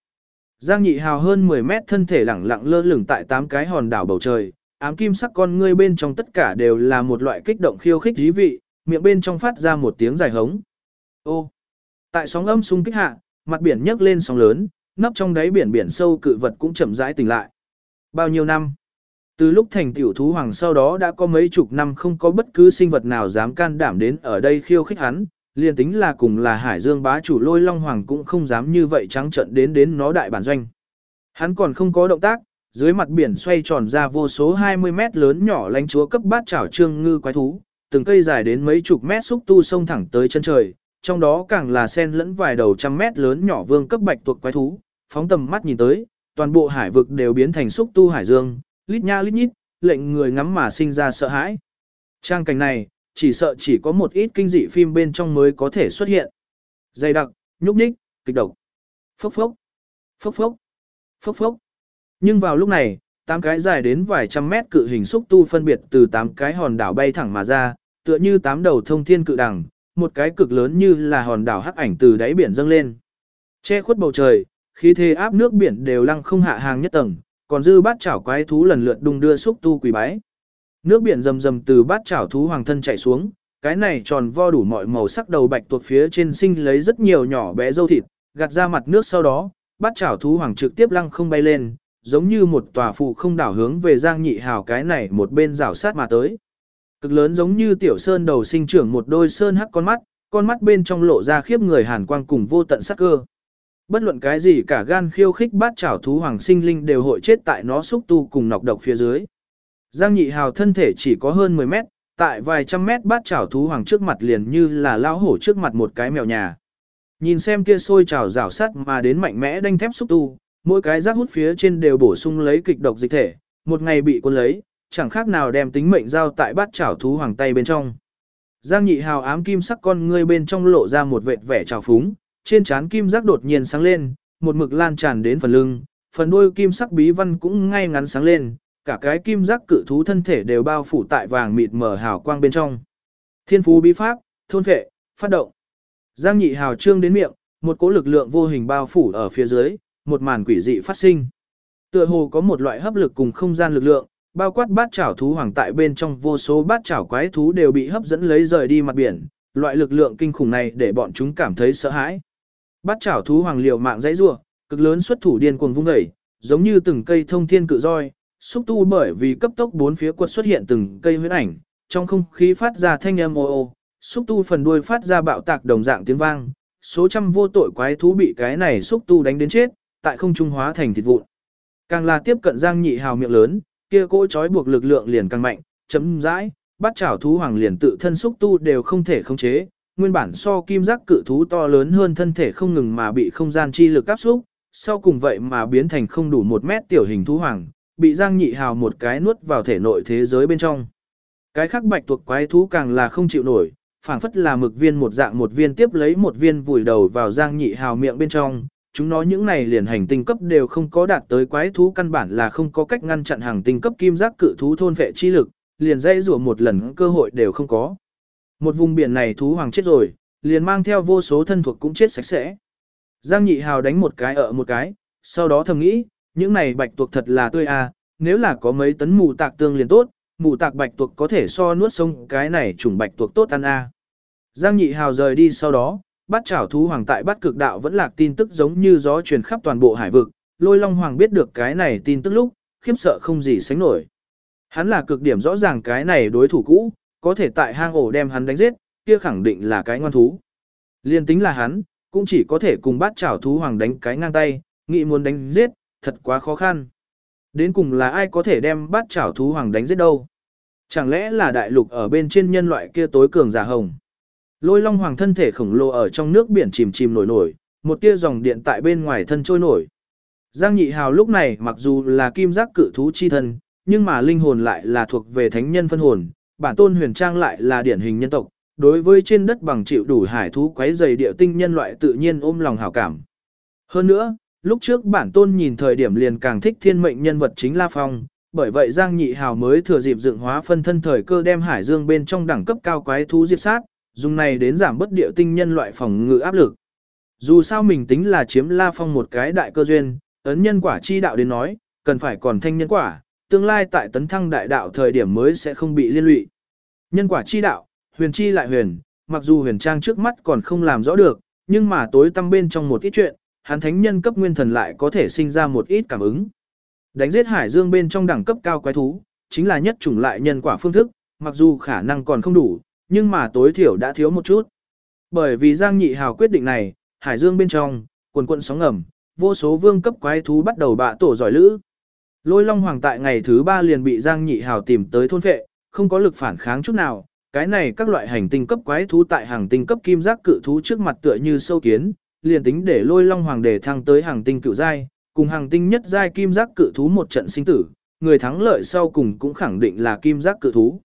Giang nhị hào hơn 10 mét thân thể lẳng lặng lơ lửng tại tám cái hòn đảo bầu trời, ám kim sắc con ngươi bên trong tất cả đều là một loại kích động khiêu khích dí vị, miệng bên trong phát ra một tiếng dài hống. Ô! Tại sóng âm xung kích hạ, mặt biển nhấc lên sóng lớn, nấp trong đáy biển biển sâu cự vật cũng chậm rãi tỉnh lại. Bao nhiêu năm? Từ lúc thành tiểu thú hoàng sau đó đã có mấy chục năm không có bất cứ sinh vật nào dám can đảm đến ở đây khiêu khích hắn, liền tính là cùng là hải dương bá chủ lôi long hoàng cũng không dám như vậy trắng trận đến đến nó đại bản doanh. Hắn còn không có động tác, dưới mặt biển xoay tròn ra vô số 20 mét lớn nhỏ lánh chúa cấp bát chảo trương ngư quái thú, từng cây dài đến mấy chục mét xúc tu sông thẳng tới chân trời, trong đó càng là sen lẫn vài đầu trăm mét lớn nhỏ vương cấp bạch tuộc quái thú, phóng tầm mắt nhìn tới, toàn bộ hải vực đều biến thành xúc tu hải dương, lít nha lít nhít, lệnh người ngắm mà sinh ra sợ hãi. Trang cảnh này, chỉ sợ chỉ có một ít kinh dị phim bên trong mới có thể xuất hiện. Dày đặc, nhúc nhích, kịch độc. Phốc phốc, phốc phốc, phốc phốc. Nhưng vào lúc này, tám cái dài đến vài trăm mét cự hình xúc tu phân biệt từ tám cái hòn đảo bay thẳng mà ra, tựa như tám đầu thông thiên cự đằng, một cái cực lớn như là hòn đảo hắc ảnh từ đáy biển dâng lên. Che khuất bầu trời, khí thế áp nước biển đều lăng không hạ hàng nhất tầng, còn dư bát chảo quái thú lần lượt đung đưa xúc tu quỳ bái. Nước biển rầm rầm từ bát chảo thú hoàng thân chạy xuống, cái này tròn vo đủ mọi màu sắc đầu bạch tuộc phía trên sinh lấy rất nhiều nhỏ bé dâu thịt, gạt ra mặt nước sau đó, bát chảo thú hoàng trực tiếp lăng không bay lên, giống như một tòa phụ không đảo hướng về Giang Nhị Hào cái này một bên rào sát mà tới. Cực lớn giống như tiểu sơn đầu sinh trưởng một đôi sơn hắc con mắt, con mắt bên trong lộ ra khiếp người hàn quang cùng vô tận sắc cơ. Bất luận cái gì cả gan khiêu khích bát chảo thú hoàng sinh linh đều hội chết tại nó xúc tu cùng nọc độc phía dưới. Giang nhị hào thân thể chỉ có hơn 10 mét, tại vài trăm mét bát chảo thú hoàng trước mặt liền như là lao hổ trước mặt một cái mèo nhà. Nhìn xem kia sôi trào rào sắt mà đến mạnh mẽ đanh thép xúc tu, mỗi cái rác hút phía trên đều bổ sung lấy kịch độc dịch thể, một ngày bị cuốn lấy, chẳng khác nào đem tính mệnh giao tại bát chảo thú hoàng tay bên trong. Giang nhị hào ám kim sắc con ngươi bên trong lộ ra một vệt vẻ trào phúng, trên trán kim giác đột nhiên sáng lên, một mực lan tràn đến phần lưng, phần đuôi kim sắc bí văn cũng ngay ngắn sáng lên, cả cái kim giác cự thú thân thể đều bao phủ tại vàng mịt mờ hào quang bên trong. Thiên phú bí pháp, thôn vệ, phát động. Giang nhị hào trương đến miệng, một cỗ lực lượng vô hình bao phủ ở phía dưới, một màn quỷ dị phát sinh. Tựa hồ có một loại hấp lực cùng không gian lực lượng, bao quát bát chảo thú hoàng tại bên trong vô số bát chảo quái thú đều bị hấp dẫn lấy rời đi mặt biển, loại lực lượng kinh khủng này để bọn chúng cảm thấy sợ hãi. Bát chảo thú hoàng liều mạng dãy rủa, cực lớn xuất thủ điên cuồng vung dậy, giống như từng cây thông thiên cự roi, xúc tu bởi vì cấp tốc bốn phía quật xuất hiện từng cây huyết ảnh, trong không khí phát ra thanh âm ô ô, xúc tu phần đuôi phát ra bạo tạc đồng dạng tiếng vang, số trăm vô tội quái thú bị cái này xúc tu đánh đến chết, tại không trung hóa thành thịt vụn. Càng là tiếp cận Giang Nhị Hào miệng lớn, kia cỗ trói buộc lực lượng liền càng mạnh, chấm dãi, bắt chảo thú hoàng liền tự thân xúc tu đều không thể khống chế, nguyên bản so kim giác cự thú to lớn hơn thân thể không ngừng mà bị không gian chi lực áp xúc, sau cùng vậy mà biến thành không đủ một mét tiểu hình thú hoàng, bị Giang Nhị Hào một cái nuốt vào thể nội thế giới bên trong. Cái khác bạch tuộc quái thú càng là không chịu nổi, phảng phất là mực viên một dạng một viên tiếp lấy một viên vùi đầu vào Giang Nhị Hào miệng bên trong. Chúng nó những này liền hành tinh cấp đều không có đạt tới quái thú căn bản là không có cách ngăn chặn hàng tinh cấp kim giác cự thú thôn vệ chi lực, liền dây rủa một lần cơ hội đều không có. Một vùng biển này thú hoàng chết rồi, liền mang theo vô số thân thuộc cũng chết sạch sẽ. Giang nhị hào đánh một cái ở một cái, sau đó thầm nghĩ, những này bạch tuộc thật là tươi à, nếu là có mấy tấn mù tạc tương liền tốt, mù tạc bạch tuộc có thể so nuốt sông cái này trùng bạch tuộc tốt ăn à. Giang nhị hào rời đi sau đó, bắt chảo thú hoàng tại bắt cực đạo vẫn lạc tin tức giống như gió truyền khắp toàn bộ hải vực, lôi long hoàng biết được cái này tin tức lúc, khiếp sợ không gì sánh nổi. Hắn là cực điểm rõ ràng cái này đối thủ cũ, có thể tại hang ổ đem hắn đánh giết, kia khẳng định là cái ngoan thú. Liên tính là hắn, cũng chỉ có thể cùng bát chảo thú hoàng đánh cái ngang tay, nghĩ muốn đánh giết, thật quá khó khăn. Đến cùng là ai có thể đem bát chảo thú hoàng đánh giết đâu? Chẳng lẽ là đại lục ở bên trên nhân loại kia tối cường giả hồng? Lôi long hoàng thân thể khổng lồ ở trong nước biển chìm chìm nổi nổi, một tia dòng điện tại bên ngoài thân trôi nổi. Giang nhị hào lúc này mặc dù là kim giác cự thú chi thân, nhưng mà linh hồn lại là thuộc về thánh nhân phân hồn, bản tôn huyền trang lại là điển hình nhân tộc, đối với trên đất bằng chịu đủ hải thú quấy dày địa tinh nhân loại tự nhiên ôm lòng hảo cảm. Hơn nữa, lúc trước bản tôn nhìn thời điểm liền càng thích thiên mệnh nhân vật chính La Phong, bởi vậy Giang Nhị Hào mới thừa dịp dựng hóa phân thân thời cơ đem hải dương bên trong đẳng cấp cao quái thú diệt sát, dùng này đến giảm bất địa tinh nhân loại phòng ngự áp lực. Dù sao mình tính là chiếm La Phong một cái đại cơ duyên, ấn nhân quả chi đạo đến nói, cần phải còn thanh nhân quả, tương lai tại tấn thăng đại đạo thời điểm mới sẽ không bị liên lụy. Nhân quả chi đạo, huyền chi lại huyền, mặc dù huyền trang trước mắt còn không làm rõ được, nhưng mà tối tâm bên trong một ít chuyện, hắn thánh nhân cấp nguyên thần lại có thể sinh ra một ít cảm ứng. Đánh giết hải dương bên trong đẳng cấp cao quái thú, chính là nhất chủng lại nhân quả phương thức, mặc dù khả năng còn không đủ, nhưng mà tối thiểu đã thiếu một chút. Bởi vì Giang Nhị Hào quyết định này, hải dương bên trong, quần quận sóng ngầm, vô số vương cấp quái thú bắt đầu bạ tổ giỏi lữ. Lôi Long Hoàng tại ngày thứ ba liền bị Giang Nhị Hào tìm tới thôn phệ, không có lực phản kháng chút nào. Cái này các loại hành tinh cấp quái thú tại hàng tinh cấp kim giác cự thú trước mặt tựa như sâu kiến, liền tính để Lôi Long Hoàng để thăng tới hàng tinh cựu giai, cùng hàng tinh nhất giai kim giác cự thú một trận sinh tử, người thắng lợi sau cùng cũng khẳng định là kim giác cự thú.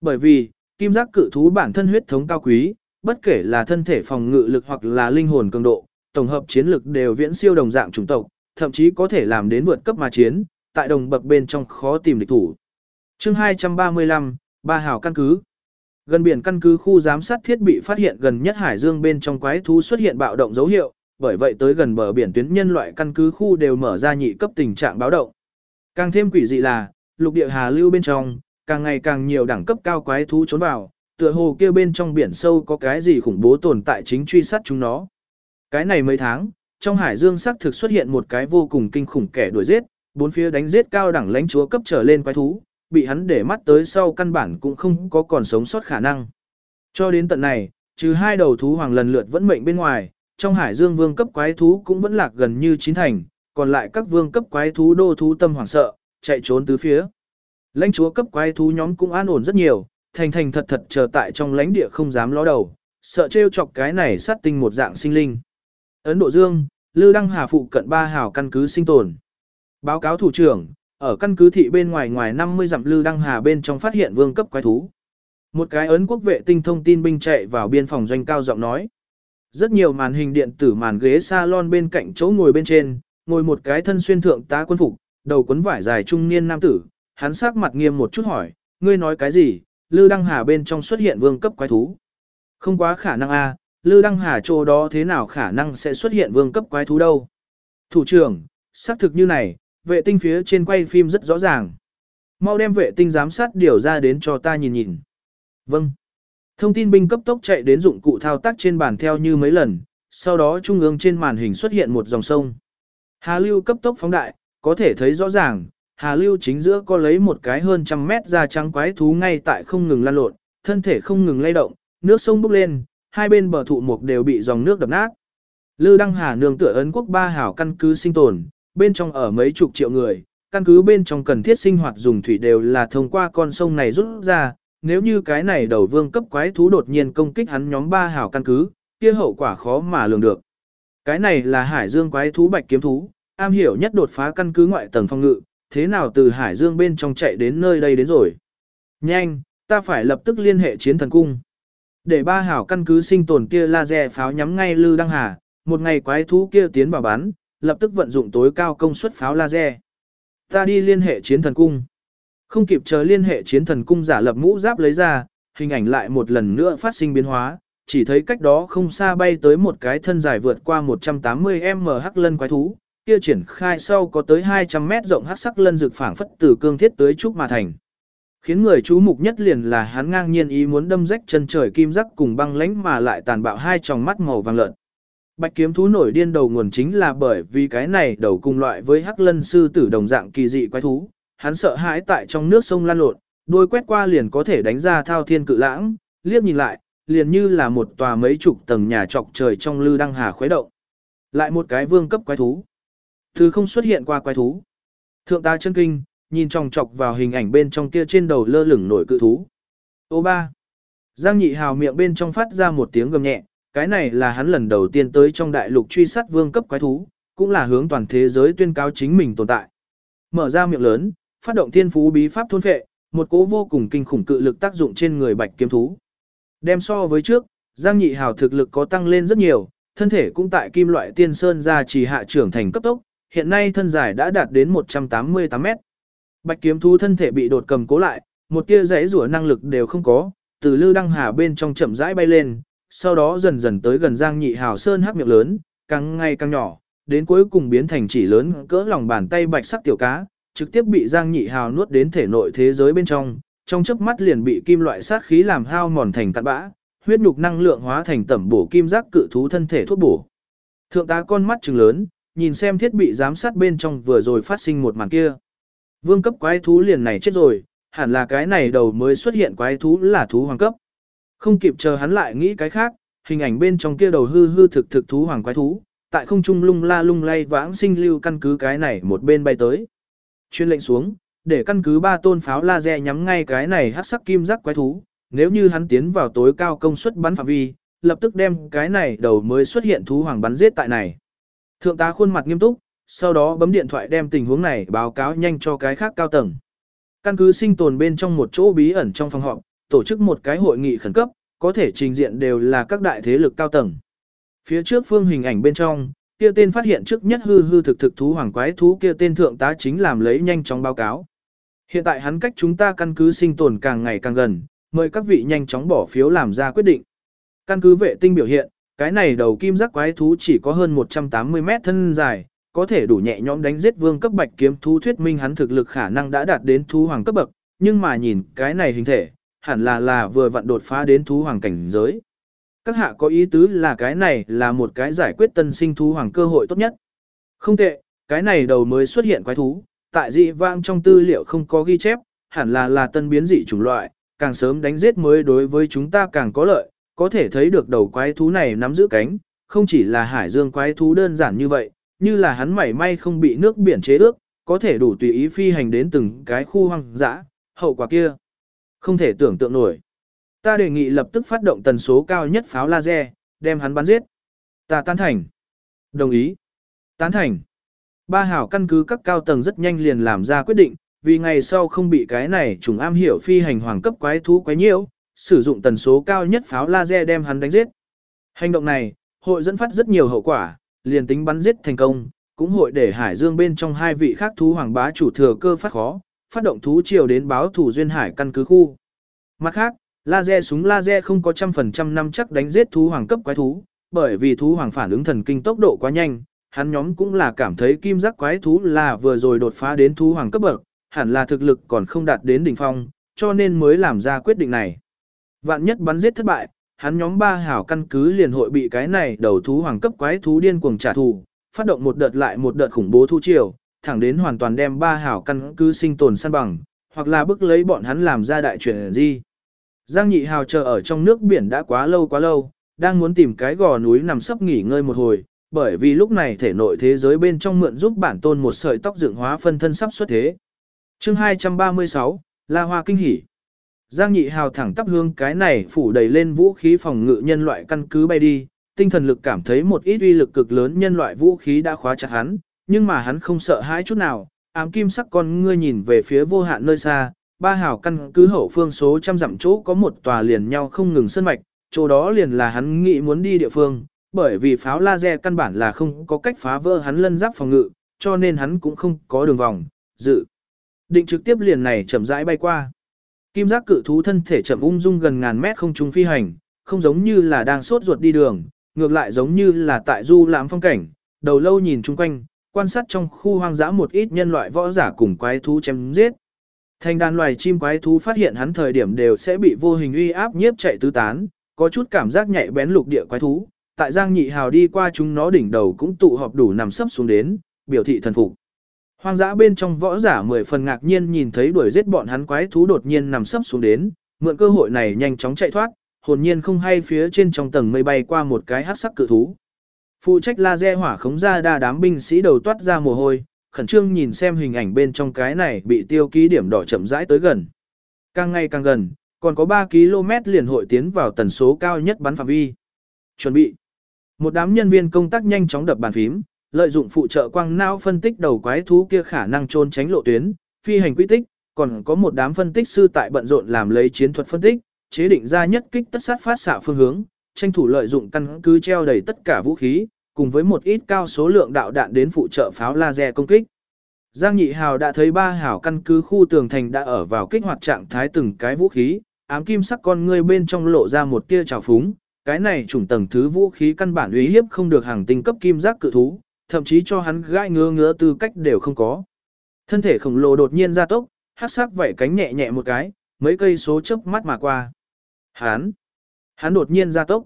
Bởi vì, kim giác cự thú bản thân huyết thống cao quý, bất kể là thân thể phòng ngự lực hoặc là linh hồn cường độ, tổng hợp chiến lực đều viễn siêu đồng dạng chủng tộc, thậm chí có thể làm đến vượt cấp mà chiến, tại đồng bậc bên trong khó tìm địch thủ. chương 235, Ba Hảo căn cứ. Gần biển căn cứ khu giám sát thiết bị phát hiện gần nhất hải dương bên trong quái thú xuất hiện bạo động dấu hiệu, bởi vậy tới gần bờ biển tuyến nhân loại căn cứ khu đều mở ra nhị cấp tình trạng báo động. Càng thêm quỷ dị là, lục địa hà lưu bên trong, càng ngày càng nhiều đẳng cấp cao quái thú trốn vào, tựa hồ kia bên trong biển sâu có cái gì khủng bố tồn tại chính truy sát chúng nó. Cái này mấy tháng, trong hải dương xác thực xuất hiện một cái vô cùng kinh khủng kẻ đuổi giết, bốn phía đánh giết cao đẳng lãnh chúa cấp trở lên quái thú, bị hắn để mắt tới sau căn bản cũng không có còn sống sót khả năng. Cho đến tận này, trừ hai đầu thú hoàng lần lượt vẫn mệnh bên ngoài, trong hải dương vương cấp quái thú cũng vẫn lạc gần như chín thành, còn lại các vương cấp quái thú đô thú tâm hoảng sợ, chạy trốn tứ phía. Lãnh chúa cấp quái thú nhóm cũng an ổn rất nhiều, thành thành thật thật chờ tại trong lãnh địa không dám ló đầu, sợ trêu chọc cái này sát tinh một dạng sinh linh. Ấn Độ Dương, Lư Đăng Hà phụ cận ba hào căn cứ sinh tồn. Báo cáo thủ trưởng, ở căn cứ thị bên ngoài ngoài 50 dặm Lư Đăng Hà bên trong phát hiện vương cấp quái thú. Một cái ấn quốc vệ tinh thông tin binh chạy vào biên phòng doanh cao giọng nói. Rất nhiều màn hình điện tử màn ghế salon bên cạnh chỗ ngồi bên trên, ngồi một cái thân xuyên thượng tá quân phục, đầu quấn vải dài trung niên nam tử, hắn sắc mặt nghiêm một chút hỏi, ngươi nói cái gì, Lư Đăng Hà bên trong xuất hiện vương cấp quái thú. Không quá khả năng a, Lư Đăng Hà chỗ đó thế nào khả năng sẽ xuất hiện vương cấp quái thú đâu. Thủ trưởng, xác thực như này, vệ tinh phía trên quay phim rất rõ ràng. Mau đem vệ tinh giám sát điều ra đến cho ta nhìn nhìn. Vâng. Thông tin binh cấp tốc chạy đến dụng cụ thao tác trên bàn theo như mấy lần, sau đó trung ương trên màn hình xuất hiện một dòng sông. Hà lưu cấp tốc phóng đại, có thể thấy rõ ràng, hà lưu chính giữa có lấy một cái hơn trăm mét da trắng quái thú ngay tại không ngừng lan lộn, thân thể không ngừng lay động, nước sông bốc lên, hai bên bờ thụ mục đều bị dòng nước đập nát. Lư Đăng Hà nương tựa ấn quốc ba hảo căn cứ sinh tồn, bên trong ở mấy chục triệu người, căn cứ bên trong cần thiết sinh hoạt dùng thủy đều là thông qua con sông này rút ra, nếu như cái này đầu vương cấp quái thú đột nhiên công kích hắn nhóm ba hảo căn cứ, kia hậu quả khó mà lường được. Cái này là hải dương quái thú bạch kiếm thú, am hiểu nhất đột phá căn cứ ngoại tầng phong ngự, thế nào từ hải dương bên trong chạy đến nơi đây đến rồi. Nhanh, ta phải lập tức liên hệ chiến thần cung. Để ba hảo căn cứ sinh tồn kia laser pháo nhắm ngay Lư Đăng Hà, một ngày quái thú kia tiến vào bắn, lập tức vận dụng tối cao công suất pháo laser. Ta đi liên hệ chiến thần cung. Không kịp chờ liên hệ chiến thần cung giả lập mũ giáp lấy ra, hình ảnh lại một lần nữa phát sinh biến hóa, chỉ thấy cách đó không xa bay tới một cái thân dài vượt qua 180m hắc lân quái thú, kia triển khai sau có tới 200 mét rộng hắc sắc lân dược phảng phất từ cương thiết tới trúc mà thành. Khiến người chú mục nhất liền là hắn ngang nhiên ý muốn đâm rách chân trời kim rắc cùng băng lãnh mà lại tàn bạo hai tròng mắt màu vàng lợn. Bạch kiếm thú nổi điên đầu nguồn chính là bởi vì cái này đầu cùng loại với hắc lân sư tử đồng dạng kỳ dị quái thú, hắn sợ hãi tại trong nước sông lan lộn, đôi quét qua liền có thể đánh ra thao thiên cự lãng, liếc nhìn lại, liền như là một tòa mấy chục tầng nhà trọc trời trong lư đăng hà khuấy động. Lại một cái vương cấp quái thú. Thứ không xuất hiện qua quái thú. Thượng ta chân kinh, nhìn tròng trọc vào hình ảnh bên trong kia trên đầu lơ lửng nổi cự thú. Ô ba. Giang nhị hào miệng bên trong phát ra một tiếng gầm nhẹ, cái này là hắn lần đầu tiên tới trong đại lục truy sát vương cấp quái thú, cũng là hướng toàn thế giới tuyên cáo chính mình tồn tại. Mở ra miệng lớn, phát động thiên phú bí pháp thôn phệ, một cỗ vô cùng kinh khủng cự lực tác dụng trên người bạch kiếm thú. Đem so với trước, Giang Nhị Hào thực lực có tăng lên rất nhiều, thân thể cũng tại kim loại tiên sơn ra chỉ hạ trưởng thành cấp tốc, hiện nay thân dài đã đạt đến 188 mét. Bạch kiếm thú thân thể bị đột cầm cố lại, một tia rẽ rủa năng lực đều không có, từ lư đăng hà bên trong chậm rãi bay lên, sau đó dần dần tới gần Giang Nhị Hào sơn hắc miệng lớn, càng ngày càng nhỏ, đến cuối cùng biến thành chỉ lớn cỡ lòng bàn tay bạch sắc tiểu cá, trực tiếp bị Giang Nhị Hào nuốt đến thể nội thế giới bên trong, trong chớp mắt liền bị kim loại sát khí làm hao mòn thành cặn bã, huyết nhục năng lượng hóa thành tẩm bổ kim giác cự thú thân thể thuốc bổ. Thượng tá con mắt trừng lớn, nhìn xem thiết bị giám sát bên trong vừa rồi phát sinh một màn kia. Vương cấp quái thú liền này chết rồi, hẳn là cái này đầu mới xuất hiện quái thú là thú hoàng cấp. Không kịp chờ hắn lại nghĩ cái khác, hình ảnh bên trong kia đầu hư hư thực thực thú hoàng quái thú, tại không trung lung la lung lay vãng sinh lưu căn cứ cái này một bên bay tới. Chuyên lệnh xuống, để căn cứ ba tôn pháo laser nhắm ngay cái này hắc sắc kim giác quái thú, nếu như hắn tiến vào tối cao công suất bắn phạm vi, lập tức đem cái này đầu mới xuất hiện thú hoàng bắn giết tại này. Thượng tá khuôn mặt nghiêm túc, sau đó bấm điện thoại đem tình huống này báo cáo nhanh cho cái khác cao tầng. Căn cứ sinh tồn bên trong một chỗ bí ẩn trong phòng họp, tổ chức một cái hội nghị khẩn cấp, có thể trình diện đều là các đại thế lực cao tầng. Phía trước phương hình ảnh bên trong, kia tên phát hiện trước nhất hư hư thực thực thú hoàng quái thú kia tên thượng tá chính làm lấy nhanh chóng báo cáo. Hiện tại hắn cách chúng ta căn cứ sinh tồn càng ngày càng gần, mời các vị nhanh chóng bỏ phiếu làm ra quyết định. Căn cứ vệ tinh biểu hiện, cái này đầu kim giác quái thú chỉ có hơn 180 mét thân dài, có thể đủ nhẹ nhõm đánh giết vương cấp bạch kiếm thú thuyết minh hắn thực lực khả năng đã đạt đến thú hoàng cấp bậc, nhưng mà nhìn cái này hình thể, hẳn là là vừa vặn đột phá đến thú hoàng cảnh giới. Các hạ có ý tứ là cái này là một cái giải quyết tân sinh thú hoàng cơ hội tốt nhất. Không tệ, cái này đầu mới xuất hiện quái thú, tại dị vang trong tư liệu không có ghi chép, hẳn là là tân biến dị chủng loại, càng sớm đánh giết mới đối với chúng ta càng có lợi, có thể thấy được đầu quái thú này nắm giữ cánh, không chỉ là hải dương quái thú đơn giản như vậy, như là hắn mảy may không bị nước biển chế ước, có thể đủ tùy ý phi hành đến từng cái khu hoang dã, hậu quả kia. Không thể tưởng tượng nổi. Ta đề nghị lập tức phát động tần số cao nhất pháo laser, đem hắn bắn giết. Ta tán thành. Đồng ý. Tán thành. Ba hảo căn cứ các cao tầng rất nhanh liền làm ra quyết định, vì ngày sau không bị cái này trùng am hiểu phi hành hoàng cấp quái thú quái nhiễu, sử dụng tần số cao nhất pháo laser đem hắn đánh giết. Hành động này, hội dẫn phát rất nhiều hậu quả, liền tính bắn giết thành công, cũng hội để Hải Dương bên trong hai vị khác thú hoàng bá chủ thừa cơ phát khó, phát động thú triều đến báo thủ duyên hải căn cứ khu. Mặt khác, laser súng laser không có trăm phần trăm năm chắc đánh giết thú hoàng cấp quái thú, bởi vì thú hoàng phản ứng thần kinh tốc độ quá nhanh, hắn nhóm cũng là cảm thấy kim giác quái thú là vừa rồi đột phá đến thú hoàng cấp bậc, hẳn là thực lực còn không đạt đến đỉnh phong, cho nên mới làm ra quyết định này. Vạn nhất bắn giết thất bại, hắn nhóm ba hảo căn cứ liền hội bị cái này đầu thú hoàng cấp quái thú điên cuồng trả thù, phát động một đợt lại một đợt khủng bố thu triều, thẳng đến hoàn toàn đem ba hảo căn cứ sinh tồn săn bằng, hoặc là bức lấy bọn hắn làm ra đại chuyện gì. Giang nhị hào chờ ở trong nước biển đã quá lâu quá lâu, đang muốn tìm cái gò núi nằm sấp nghỉ ngơi một hồi, bởi vì lúc này thể nội thế giới bên trong mượn giúp bản tôn một sợi tóc dựng hóa phân thân sắp xuất thế. Chương 236, La Hoa kinh hỉ. Giang nhị hào thẳng tắp hương cái này phủ đầy lên vũ khí phòng ngự nhân loại căn cứ bay đi, tinh thần lực cảm thấy một ít uy lực cực lớn nhân loại vũ khí đã khóa chặt hắn, nhưng mà hắn không sợ hãi chút nào, ám kim sắc con ngươi nhìn về phía vô hạn nơi xa, ba hảo căn cứ hậu phương số trăm dặm chỗ có một tòa liền nhau không ngừng sân mạch, chỗ đó liền là hắn nghĩ muốn đi địa phương, bởi vì pháo laser căn bản là không có cách phá vỡ hắn lân giáp phòng ngự, cho nên hắn cũng không có đường vòng, dự. Định trực tiếp liền này chậm rãi bay qua. Kim giác cự thú thân thể chậm ung dung gần ngàn mét không trung phi hành, không giống như là đang sốt ruột đi đường, ngược lại giống như là tại du lãm phong cảnh, đầu lâu nhìn chung quanh, quan sát trong khu hoang dã một ít nhân loại võ giả cùng quái thú chém giết. Thành đàn loài chim quái thú phát hiện hắn thời điểm đều sẽ bị vô hình uy áp nhiếp chạy tứ tán, có chút cảm giác nhạy bén lục địa quái thú. Tại Giang Nhị Hào đi qua chúng nó đỉnh đầu cũng tụ họp đủ nằm sấp xuống đến, biểu thị thần phục. Hoang dã bên trong võ giả mười phần ngạc nhiên nhìn thấy đuổi giết bọn hắn quái thú đột nhiên nằm sấp xuống đến, mượn cơ hội này nhanh chóng chạy thoát, hồn nhiên không hay phía trên trong tầng mây bay qua một cái hắc sắc cự thú. Phụ trách laser hỏa khống ra đa đám binh sĩ đầu toát ra mồ hôi, khẩn trương nhìn xem hình ảnh bên trong cái này bị tiêu ký điểm đỏ chậm rãi tới gần. Càng ngày càng gần, còn có 3 km liền hội tiến vào tần số cao nhất bắn phạm vi. Chuẩn bị. Một đám nhân viên công tác nhanh chóng đập bàn phím, lợi dụng phụ trợ quang não phân tích đầu quái thú kia khả năng trôn tránh lộ tuyến, phi hành quy tích, còn có một đám phân tích sư tại bận rộn làm lấy chiến thuật phân tích, chế định ra nhất kích tất sát phát xạ phương hướng, tranh thủ lợi dụng căn cứ treo đầy tất cả vũ khí, cùng với một ít cao số lượng đạo đạn đến phụ trợ pháo laser công kích. Giang Nhị Hào đã thấy ba hảo căn cứ khu tường thành đã ở vào kích hoạt trạng thái từng cái vũ khí, ám kim sắc con ngươi bên trong lộ ra một tia trào phúng, cái này trùng tầng thứ vũ khí căn bản uy hiếp không được hàng tinh cấp kim giác cự thú, thậm chí cho hắn gai ngứa ngứa tư cách đều không có. Thân thể khổng lồ đột nhiên ra tốc, hắc sắc vảy cánh nhẹ nhẹ một cái, mấy cây số chớp mắt mà qua. Hán hắn đột nhiên ra tốc.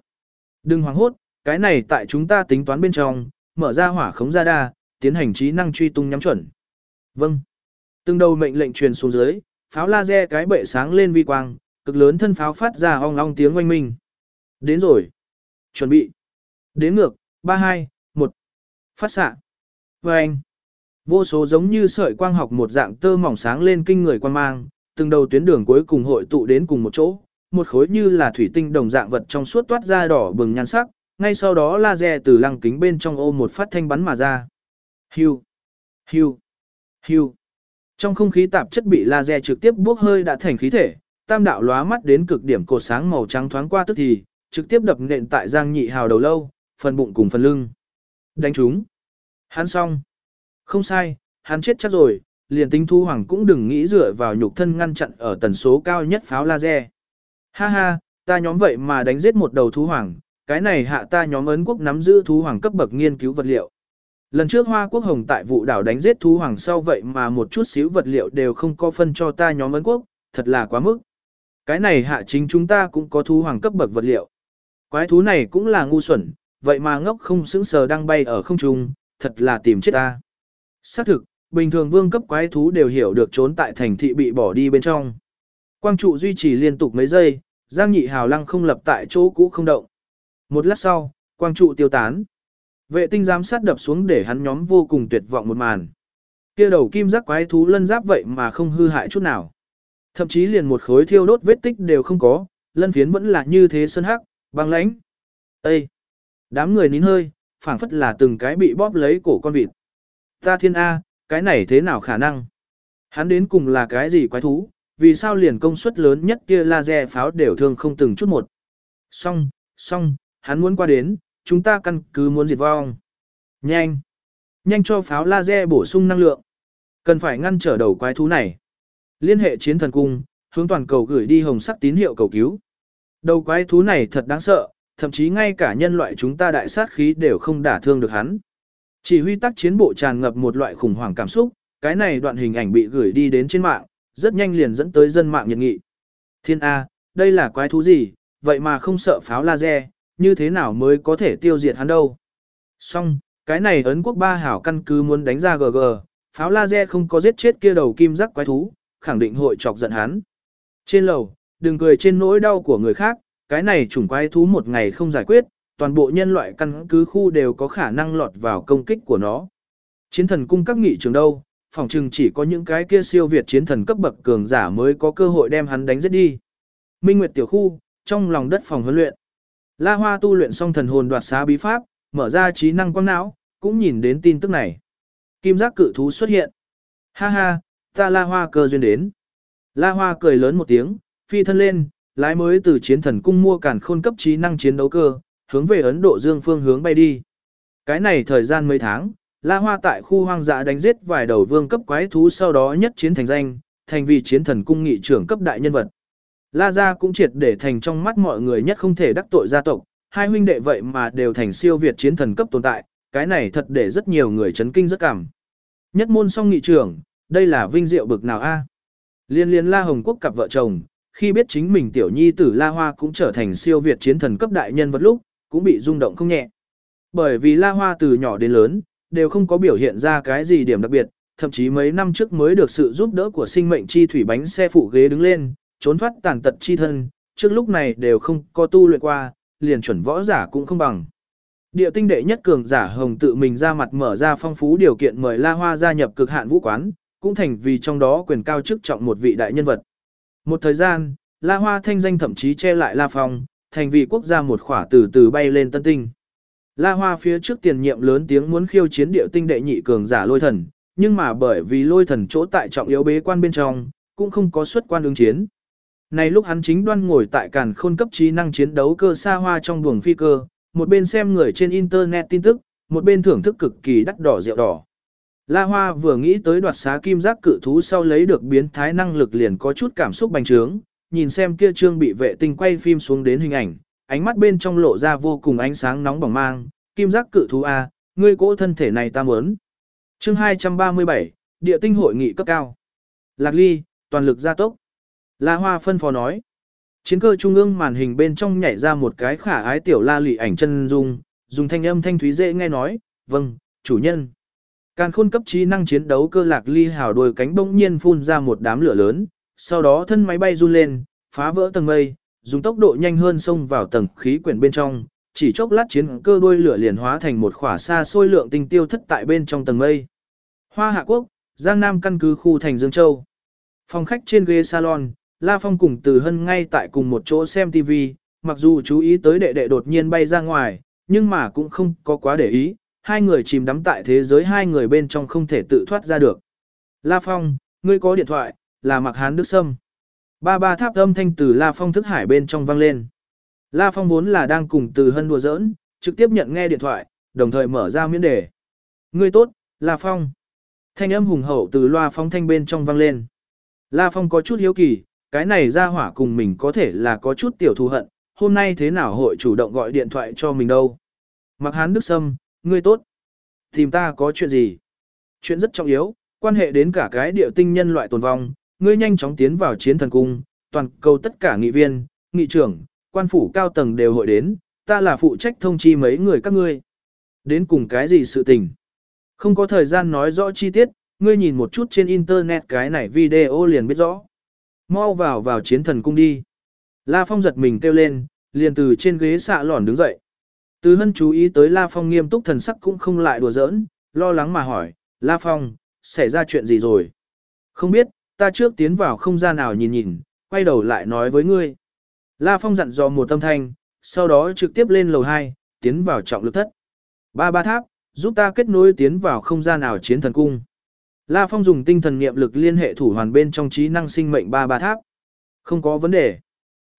Đừng hoảng hốt, cái này tại chúng ta tính toán bên trong, mở ra hỏa khống ra đa, tiến hành trí năng truy tung nhắm chuẩn. Vâng. Từng đầu mệnh lệnh truyền xuống dưới, pháo laser cái bệ sáng lên vi quang, cực lớn thân pháo phát ra ong ong tiếng oanh minh. Đến rồi. Chuẩn bị. Đến ngược, 32, 1. Phát xạ. Vâng. anh. Vô số giống như sợi quang học một dạng tơ mỏng sáng lên kinh người quan mang, từng đầu tuyến đường cuối cùng hội tụ đến cùng một chỗ, một khối như là thủy tinh đồng dạng vật trong suốt toát ra đỏ bừng nhan sắc, ngay sau đó laser từ lăng kính bên trong ô một phát thanh bắn mà ra. Hưu, hưu, hưu. Trong không khí tạp chất bị laser trực tiếp bốc hơi đã thành khí thể, tam đạo lóa mắt đến cực điểm cột sáng màu trắng thoáng qua tức thì, trực tiếp đập nện tại Giang Nhị Hào đầu lâu, phần bụng cùng phần lưng. Đánh chúng. Hắn xong. Không sai, hắn chết chắc rồi, liền tính thu hoàng cũng đừng nghĩ dựa vào nhục thân ngăn chặn ở tần số cao nhất pháo laser. Ha ha, ta nhóm vậy mà đánh giết một đầu thú hoàng, cái này hạ ta nhóm ấn quốc nắm giữ thú hoàng cấp bậc nghiên cứu vật liệu. Lần trước Hoa Quốc Hồng tại vụ đảo đánh giết thú hoàng sau vậy mà một chút xíu vật liệu đều không có phân cho ta nhóm ấn quốc, thật là quá mức. Cái này hạ chính chúng ta cũng có thú hoàng cấp bậc vật liệu. Quái thú này cũng là ngu xuẩn, vậy mà ngốc không sững sờ đang bay ở không trung, thật là tìm chết ta. Xác thực, bình thường vương cấp quái thú đều hiểu được trốn tại thành thị bị bỏ đi bên trong. Quang trụ duy trì liên tục mấy giây, Giang Nhị Hào lăng không lập tại chỗ cũ không động. Một lát sau, quang trụ tiêu tán. Vệ tinh giám sát đập xuống để hắn nhóm vô cùng tuyệt vọng một màn. Kia đầu kim giác quái thú lân giáp vậy mà không hư hại chút nào. Thậm chí liền một khối thiêu đốt vết tích đều không có, lân phiến vẫn là như thế sơn hắc, băng lãnh. Ê! Đám người nín hơi, phảng phất là từng cái bị bóp lấy cổ con vịt. Ta thiên A, cái này thế nào khả năng? Hắn đến cùng là cái gì quái thú, vì sao liền công suất lớn nhất kia laser pháo đều thương không từng chút một. Xong, xong, hắn muốn qua đến, chúng ta căn cứ muốn diệt vong. Nhanh, nhanh cho pháo laser bổ sung năng lượng. Cần phải ngăn trở đầu quái thú này. Liên hệ chiến thần cung, hướng toàn cầu gửi đi hồng sắc tín hiệu cầu cứu. Đầu quái thú này thật đáng sợ, thậm chí ngay cả nhân loại chúng ta đại sát khí đều không đả thương được hắn. Chỉ huy tác chiến bộ tràn ngập một loại khủng hoảng cảm xúc, cái này đoạn hình ảnh bị gửi đi đến trên mạng, rất nhanh liền dẫn tới dân mạng nhiệt nghị. Thiên A, đây là quái thú gì, vậy mà không sợ pháo laser, như thế nào mới có thể tiêu diệt hắn đâu. Xong, cái này ấn quốc ba hảo căn cứ muốn đánh ra GG, pháo laser không có giết chết kia đầu kim giác quái thú, khẳng định hội chọc giận hắn. Trên lầu, đừng cười trên nỗi đau của người khác, cái này chủng quái thú một ngày không giải quyết, toàn bộ nhân loại căn cứ khu đều có khả năng lọt vào công kích của nó. Chiến thần cung các nghị trường đâu, phòng chừng chỉ có những cái kia siêu việt chiến thần cấp bậc cường giả mới có cơ hội đem hắn đánh giết đi. Minh Nguyệt tiểu khu, trong lòng đất phòng huấn luyện. La Hoa tu luyện xong thần hồn đoạt xá bí pháp, mở ra trí năng quang não, cũng nhìn đến tin tức này. Kim giác cự thú xuất hiện. Ha ha, ta La Hoa cơ duyên đến. La Hoa cười lớn một tiếng, phi thân lên, lái mới từ chiến thần cung mua cản khôn cấp trí năng chiến đấu cơ, hướng về Ấn Độ Dương phương hướng bay đi. Cái này thời gian mấy tháng, La Hoa tại khu hoang dã đánh giết vài đầu vương cấp quái thú sau đó nhất chiến thành danh, thành vì chiến thần cung nghị trưởng cấp đại nhân vật. La gia cũng triệt để thành trong mắt mọi người nhất không thể đắc tội gia tộc, hai huynh đệ vậy mà đều thành siêu việt chiến thần cấp tồn tại, cái này thật để rất nhiều người chấn kinh rất cảm. Nhất môn song nghị trưởng, đây là vinh diệu bực nào a? Liên liên La Hồng Quốc cặp vợ chồng, khi biết chính mình tiểu nhi tử La Hoa cũng trở thành siêu việt chiến thần cấp đại nhân vật lúc, cũng bị rung động không nhẹ. Bởi vì La Hoa từ nhỏ đến lớn, đều không có biểu hiện ra cái gì điểm đặc biệt, thậm chí mấy năm trước mới được sự giúp đỡ của sinh mệnh chi thủy bánh xe phụ ghế đứng lên, trốn thoát tàn tật chi thân, trước lúc này đều không có tu luyện qua, liền chuẩn võ giả cũng không bằng. Địa tinh đệ nhất cường giả hồng tự mình ra mặt mở ra phong phú điều kiện mời La Hoa gia nhập cực hạn vũ quán, cũng thành vì trong đó quyền cao chức trọng một vị đại nhân vật. Một thời gian, La Hoa thanh danh thậm chí che lại La Phong, thành vì quốc gia một khỏa từ từ bay lên tân tinh. La Hoa phía trước tiền nhiệm lớn tiếng muốn khiêu chiến địa tinh đệ nhị cường giả lôi thần, nhưng mà bởi vì lôi thần chỗ tại trọng yếu bế quan bên trong, cũng không có xuất quan ứng chiến. Này lúc hắn chính đoan ngồi tại càn khôn cấp trí năng chiến đấu cơ xa hoa trong buồng phi cơ, một bên xem người trên internet tin tức, một bên thưởng thức cực kỳ đắt đỏ rượu đỏ. La Hoa vừa nghĩ tới đoạt xá kim giác cự thú sau lấy được biến thái năng lực liền có chút cảm xúc bành trướng, nhìn xem kia trương bị vệ tinh quay phim xuống đến hình ảnh, ánh mắt bên trong lộ ra vô cùng ánh sáng nóng bỏng mang, kim giác cự thú A, ngươi cỗ thân thể này ta muốn. chương 237, địa tinh hội nghị cấp cao. Lạc ly, toàn lực gia tốc. La Hoa phân phó nói. Chiến cơ trung ương màn hình bên trong nhảy ra một cái khả ái tiểu la lị ảnh chân dung, dùng thanh âm thanh thúy dễ nghe nói, vâng, chủ nhân. Càn khôn cấp trí năng chiến đấu cơ lạc ly hào đôi cánh bỗng nhiên phun ra một đám lửa lớn, sau đó thân máy bay run lên, phá vỡ tầng mây, dùng tốc độ nhanh hơn xông vào tầng khí quyển bên trong, chỉ chốc lát chiến cơ đuôi lửa liền hóa thành một khỏa xa xôi lượng tinh tiêu thất tại bên trong tầng mây. Hoa Hạ Quốc, Giang Nam căn cứ khu thành Dương Châu. Phòng khách trên ghế salon, La Phong cùng Từ Hân ngay tại cùng một chỗ xem TV, mặc dù chú ý tới đệ đệ đột nhiên bay ra ngoài, nhưng mà cũng không có quá để ý, hai người chìm đắm tại thế giới hai người bên trong không thể tự thoát ra được. La Phong, ngươi có điện thoại, là Mạc Hán Đức Sâm. Ba ba tháp âm thanh từ La Phong thức hải bên trong vang lên. La Phong vốn là đang cùng Từ Hân đùa giỡn, trực tiếp nhận nghe điện thoại, đồng thời mở ra miễn đề. Ngươi tốt, La Phong. Thanh âm hùng hậu từ loa phóng thanh bên trong vang lên. La Phong có chút hiếu kỳ, cái này ra hỏa cùng mình có thể là có chút tiểu thù hận, hôm nay thế nào hội chủ động gọi điện thoại cho mình đâu. Mặc hán Đức Sâm, ngươi tốt. Tìm ta có chuyện gì? Chuyện rất trọng yếu, quan hệ đến cả cái địa tinh nhân loại tồn vong, ngươi nhanh chóng tiến vào chiến thần cung, toàn cầu tất cả nghị viên, nghị trưởng, quan phủ cao tầng đều hội đến, ta là phụ trách thông chi mấy người các ngươi. Đến cùng cái gì sự tình? Không có thời gian nói rõ chi tiết, ngươi nhìn một chút trên internet cái này video liền biết rõ. Mau vào vào chiến thần cung đi. La Phong giật mình kêu lên, liền từ trên ghế xạ lỏn đứng dậy. Từ hân chú ý tới La Phong nghiêm túc thần sắc cũng không lại đùa giỡn, lo lắng mà hỏi, La Phong, xảy ra chuyện gì rồi? Không biết, ta trước tiến vào không gian nào nhìn nhìn, quay đầu lại nói với ngươi. La Phong dặn dò một tâm thanh, sau đó trực tiếp lên lầu 2, tiến vào trọng lực thất. Ba ba tháp, giúp ta kết nối tiến vào không gian nào chiến thần cung. La Phong dùng tinh thần nghiệm lực liên hệ thủ hoàn bên trong trí năng sinh mệnh ba ba tháp. Không có vấn đề.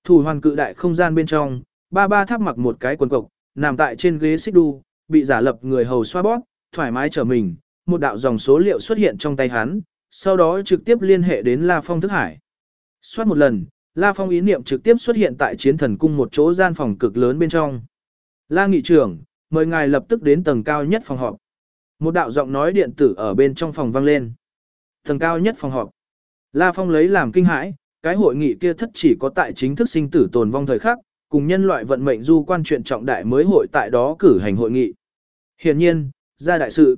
Thủ hoàn cự đại không gian bên trong, ba ba tháp mặc một cái quần cộc, nằm tại trên ghế xích đu, bị giả lập người hầu xoa bóp, thoải mái trở mình, một đạo dòng số liệu xuất hiện trong tay hắn, sau đó trực tiếp liên hệ đến La Phong thức hải. Xoát một lần, La Phong ý niệm trực tiếp xuất hiện tại chiến thần cung một chỗ gian phòng cực lớn bên trong. La nghị trưởng, mời ngài lập tức đến tầng cao nhất phòng họp. Một đạo giọng nói điện tử ở bên trong phòng vang lên. Tầng cao nhất phòng họp. La Phong lấy làm kinh hãi, cái hội nghị kia thất chỉ có tại chính thức sinh tử tồn vong thời khắc, cùng nhân loại vận mệnh du quan chuyện trọng đại mới hội tại đó cử hành hội nghị. Hiển nhiên, ra đại sự.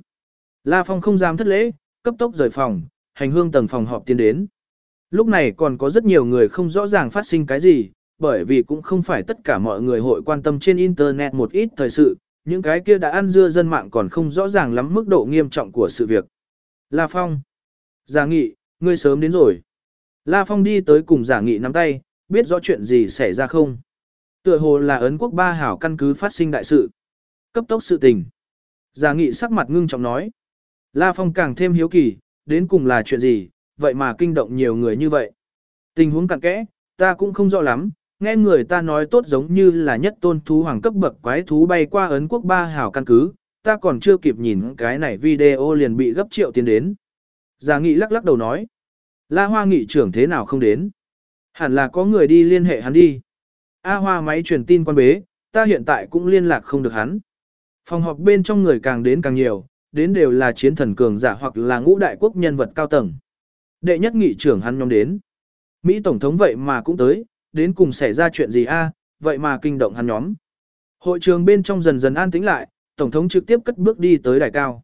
La Phong không dám thất lễ, cấp tốc rời phòng, hành hương tầng phòng họp tiến đến. Lúc này còn có rất nhiều người không rõ ràng phát sinh cái gì, bởi vì cũng không phải tất cả mọi người hội quan tâm trên Internet một ít thời sự, những cái kia đã ăn dưa dân mạng còn không rõ ràng lắm mức độ nghiêm trọng của sự việc. La Phong. Giả nghị, ngươi sớm đến rồi. La Phong đi tới cùng giả nghị nắm tay, biết rõ chuyện gì xảy ra không. Tựa hồ là ấn quốc ba hảo căn cứ phát sinh đại sự. Cấp tốc sự tình. Giả nghị sắc mặt ngưng trọng nói. La Phong càng thêm hiếu kỳ, đến cùng là chuyện gì, vậy mà kinh động nhiều người như vậy. Tình huống cặn kẽ, ta cũng không rõ lắm, nghe người ta nói tốt giống như là nhất tôn thú hoàng cấp bậc quái thú bay qua ấn quốc ba hảo căn cứ, ta còn chưa kịp nhìn cái này video liền bị gấp triệu tiền đến. Giả nghị lắc lắc đầu nói, La Hoa nghị trưởng thế nào không đến? Hẳn là có người đi liên hệ hắn đi. A Hoa máy truyền tin quan bế, ta hiện tại cũng liên lạc không được hắn. Phòng họp bên trong người càng đến càng nhiều, đến đều là chiến thần cường giả hoặc là ngũ đại quốc nhân vật cao tầng. Đệ nhất nghị trưởng hắn nhóm đến. Mỹ Tổng thống vậy mà cũng tới, đến cùng xảy ra chuyện gì a? vậy mà kinh động hắn nhóm. Hội trường bên trong dần dần an tĩnh lại, Tổng thống trực tiếp cất bước đi tới đài cao.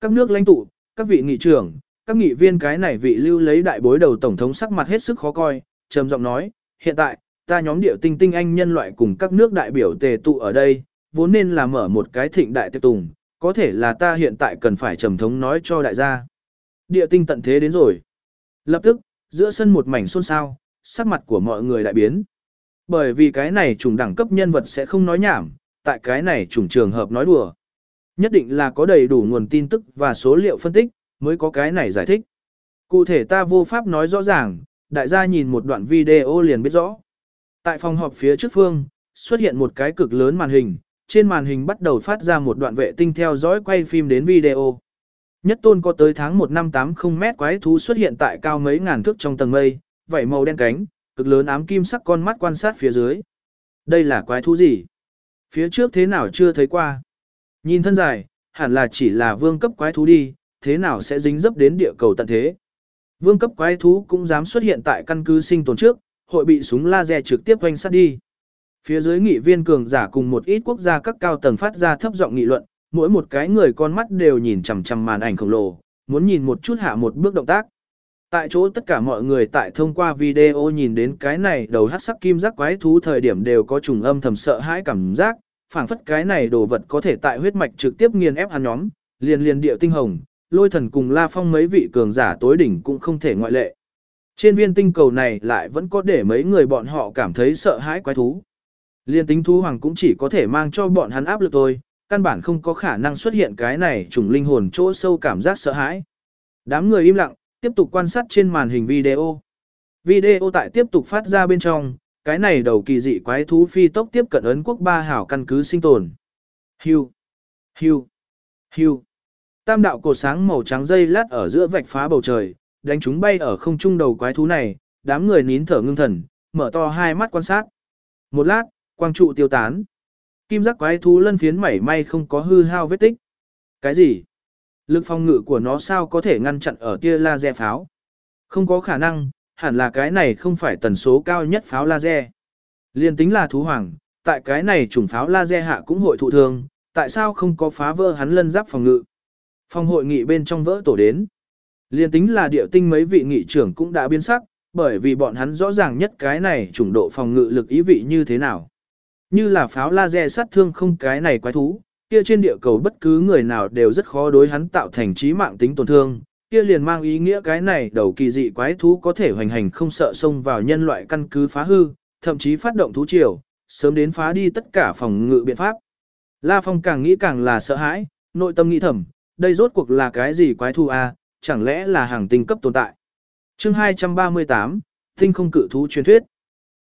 Các nước lãnh tụ, các vị nghị trưởng, các nghị viên cái này vị lưu lấy đại bối đầu Tổng thống sắc mặt hết sức khó coi, trầm giọng nói, hiện tại, ta nhóm điệu tinh tinh anh nhân loại cùng các nước đại biểu tề tụ ở đây, vốn nên là mở một cái thịnh đại tiệc tùng, có thể là ta hiện tại cần phải trầm thống nói cho đại gia. Địa tinh tận thế đến rồi. Lập tức, giữa sân một mảnh xôn xao, sắc mặt của mọi người đại biến. Bởi vì cái này trùng đẳng cấp nhân vật sẽ không nói nhảm, tại cái này trùng trường hợp nói đùa. Nhất định là có đầy đủ nguồn tin tức và số liệu phân tích, mới có cái này giải thích. Cụ thể ta vô pháp nói rõ ràng, đại gia nhìn một đoạn video liền biết rõ. Tại phòng họp phía trước phương, xuất hiện một cái cực lớn màn hình, trên màn hình bắt đầu phát ra một đoạn vệ tinh theo dõi quay phim đến video. Nhất tôn có tới tháng 1 năm 80 mét quái thú xuất hiện tại cao mấy ngàn thước trong tầng mây, vảy màu đen cánh, cực lớn ám kim sắc con mắt quan sát phía dưới. Đây là quái thú gì? Phía trước thế nào chưa thấy qua? Nhìn thân dài, hẳn là chỉ là vương cấp quái thú đi, thế nào sẽ dính dấp đến địa cầu tận thế? Vương cấp quái thú cũng dám xuất hiện tại căn cứ sinh tồn trước, hội bị súng laser trực tiếp quanh sát đi. Phía dưới nghị viên cường giả cùng một ít quốc gia các cao tầng phát ra thấp giọng nghị luận, mỗi một cái người con mắt đều nhìn chằm chằm màn ảnh khổng lồ, muốn nhìn một chút hạ một bước động tác. Tại chỗ tất cả mọi người tại thông qua video nhìn đến cái này đầu hắc sắc kim giác quái thú thời điểm đều có trùng âm thầm sợ hãi cảm giác, phảng phất cái này đồ vật có thể tại huyết mạch trực tiếp nghiền ép hắn nhóm, liền liền địa tinh hồng, lôi thần cùng la phong mấy vị cường giả tối đỉnh cũng không thể ngoại lệ. Trên viên tinh cầu này lại vẫn có để mấy người bọn họ cảm thấy sợ hãi quái thú. Liên tính thú hoàng cũng chỉ có thể mang cho bọn hắn áp lực thôi, căn bản không có khả năng xuất hiện cái này trùng linh hồn chỗ sâu cảm giác sợ hãi. Đám người im lặng, tiếp tục quan sát trên màn hình video. Video tại tiếp tục phát ra bên trong, cái này đầu kỳ dị quái thú phi tốc tiếp cận ấn quốc ba hảo căn cứ sinh tồn. Hưu, Hưu. Hưu. Tam đạo cột sáng màu trắng dây lát ở giữa vạch phá bầu trời, đánh chúng bay ở không trung đầu quái thú này, đám người nín thở ngưng thần, mở to hai mắt quan sát. Một lát, quang trụ tiêu tán. Kim giác quái thú lân phiến mảy may không có hư hao vết tích. Cái gì? Lực phòng ngự của nó sao có thể ngăn chặn ở tia laser pháo? Không có khả năng, hẳn là cái này không phải tần số cao nhất pháo laser. Liên tính là thú hoàng, tại cái này chủng pháo laser hạ cũng hội thụ thương, tại sao không có phá vỡ hắn lân giáp phòng ngự? Phòng hội nghị bên trong vỡ tổ đến. Liên tính là địa tinh mấy vị nghị trưởng cũng đã biến sắc, bởi vì bọn hắn rõ ràng nhất cái này chủng độ phòng ngự lực ý vị như thế nào. Như là pháo laser sát thương không cái này quái thú, kia trên địa cầu bất cứ người nào đều rất khó đối hắn tạo thành trí mạng tính tổn thương, kia liền mang ý nghĩa cái này đầu kỳ dị quái thú có thể hoành hành không sợ xông vào nhân loại căn cứ phá hư, thậm chí phát động thú triều, sớm đến phá đi tất cả phòng ngự biện pháp. La Phong càng nghĩ càng là sợ hãi, nội tâm nghĩ thầm, đây rốt cuộc là cái gì quái thú a, chẳng lẽ là hàng tinh cấp tồn tại. Chương 238, tinh không cự thú truyền thuyết.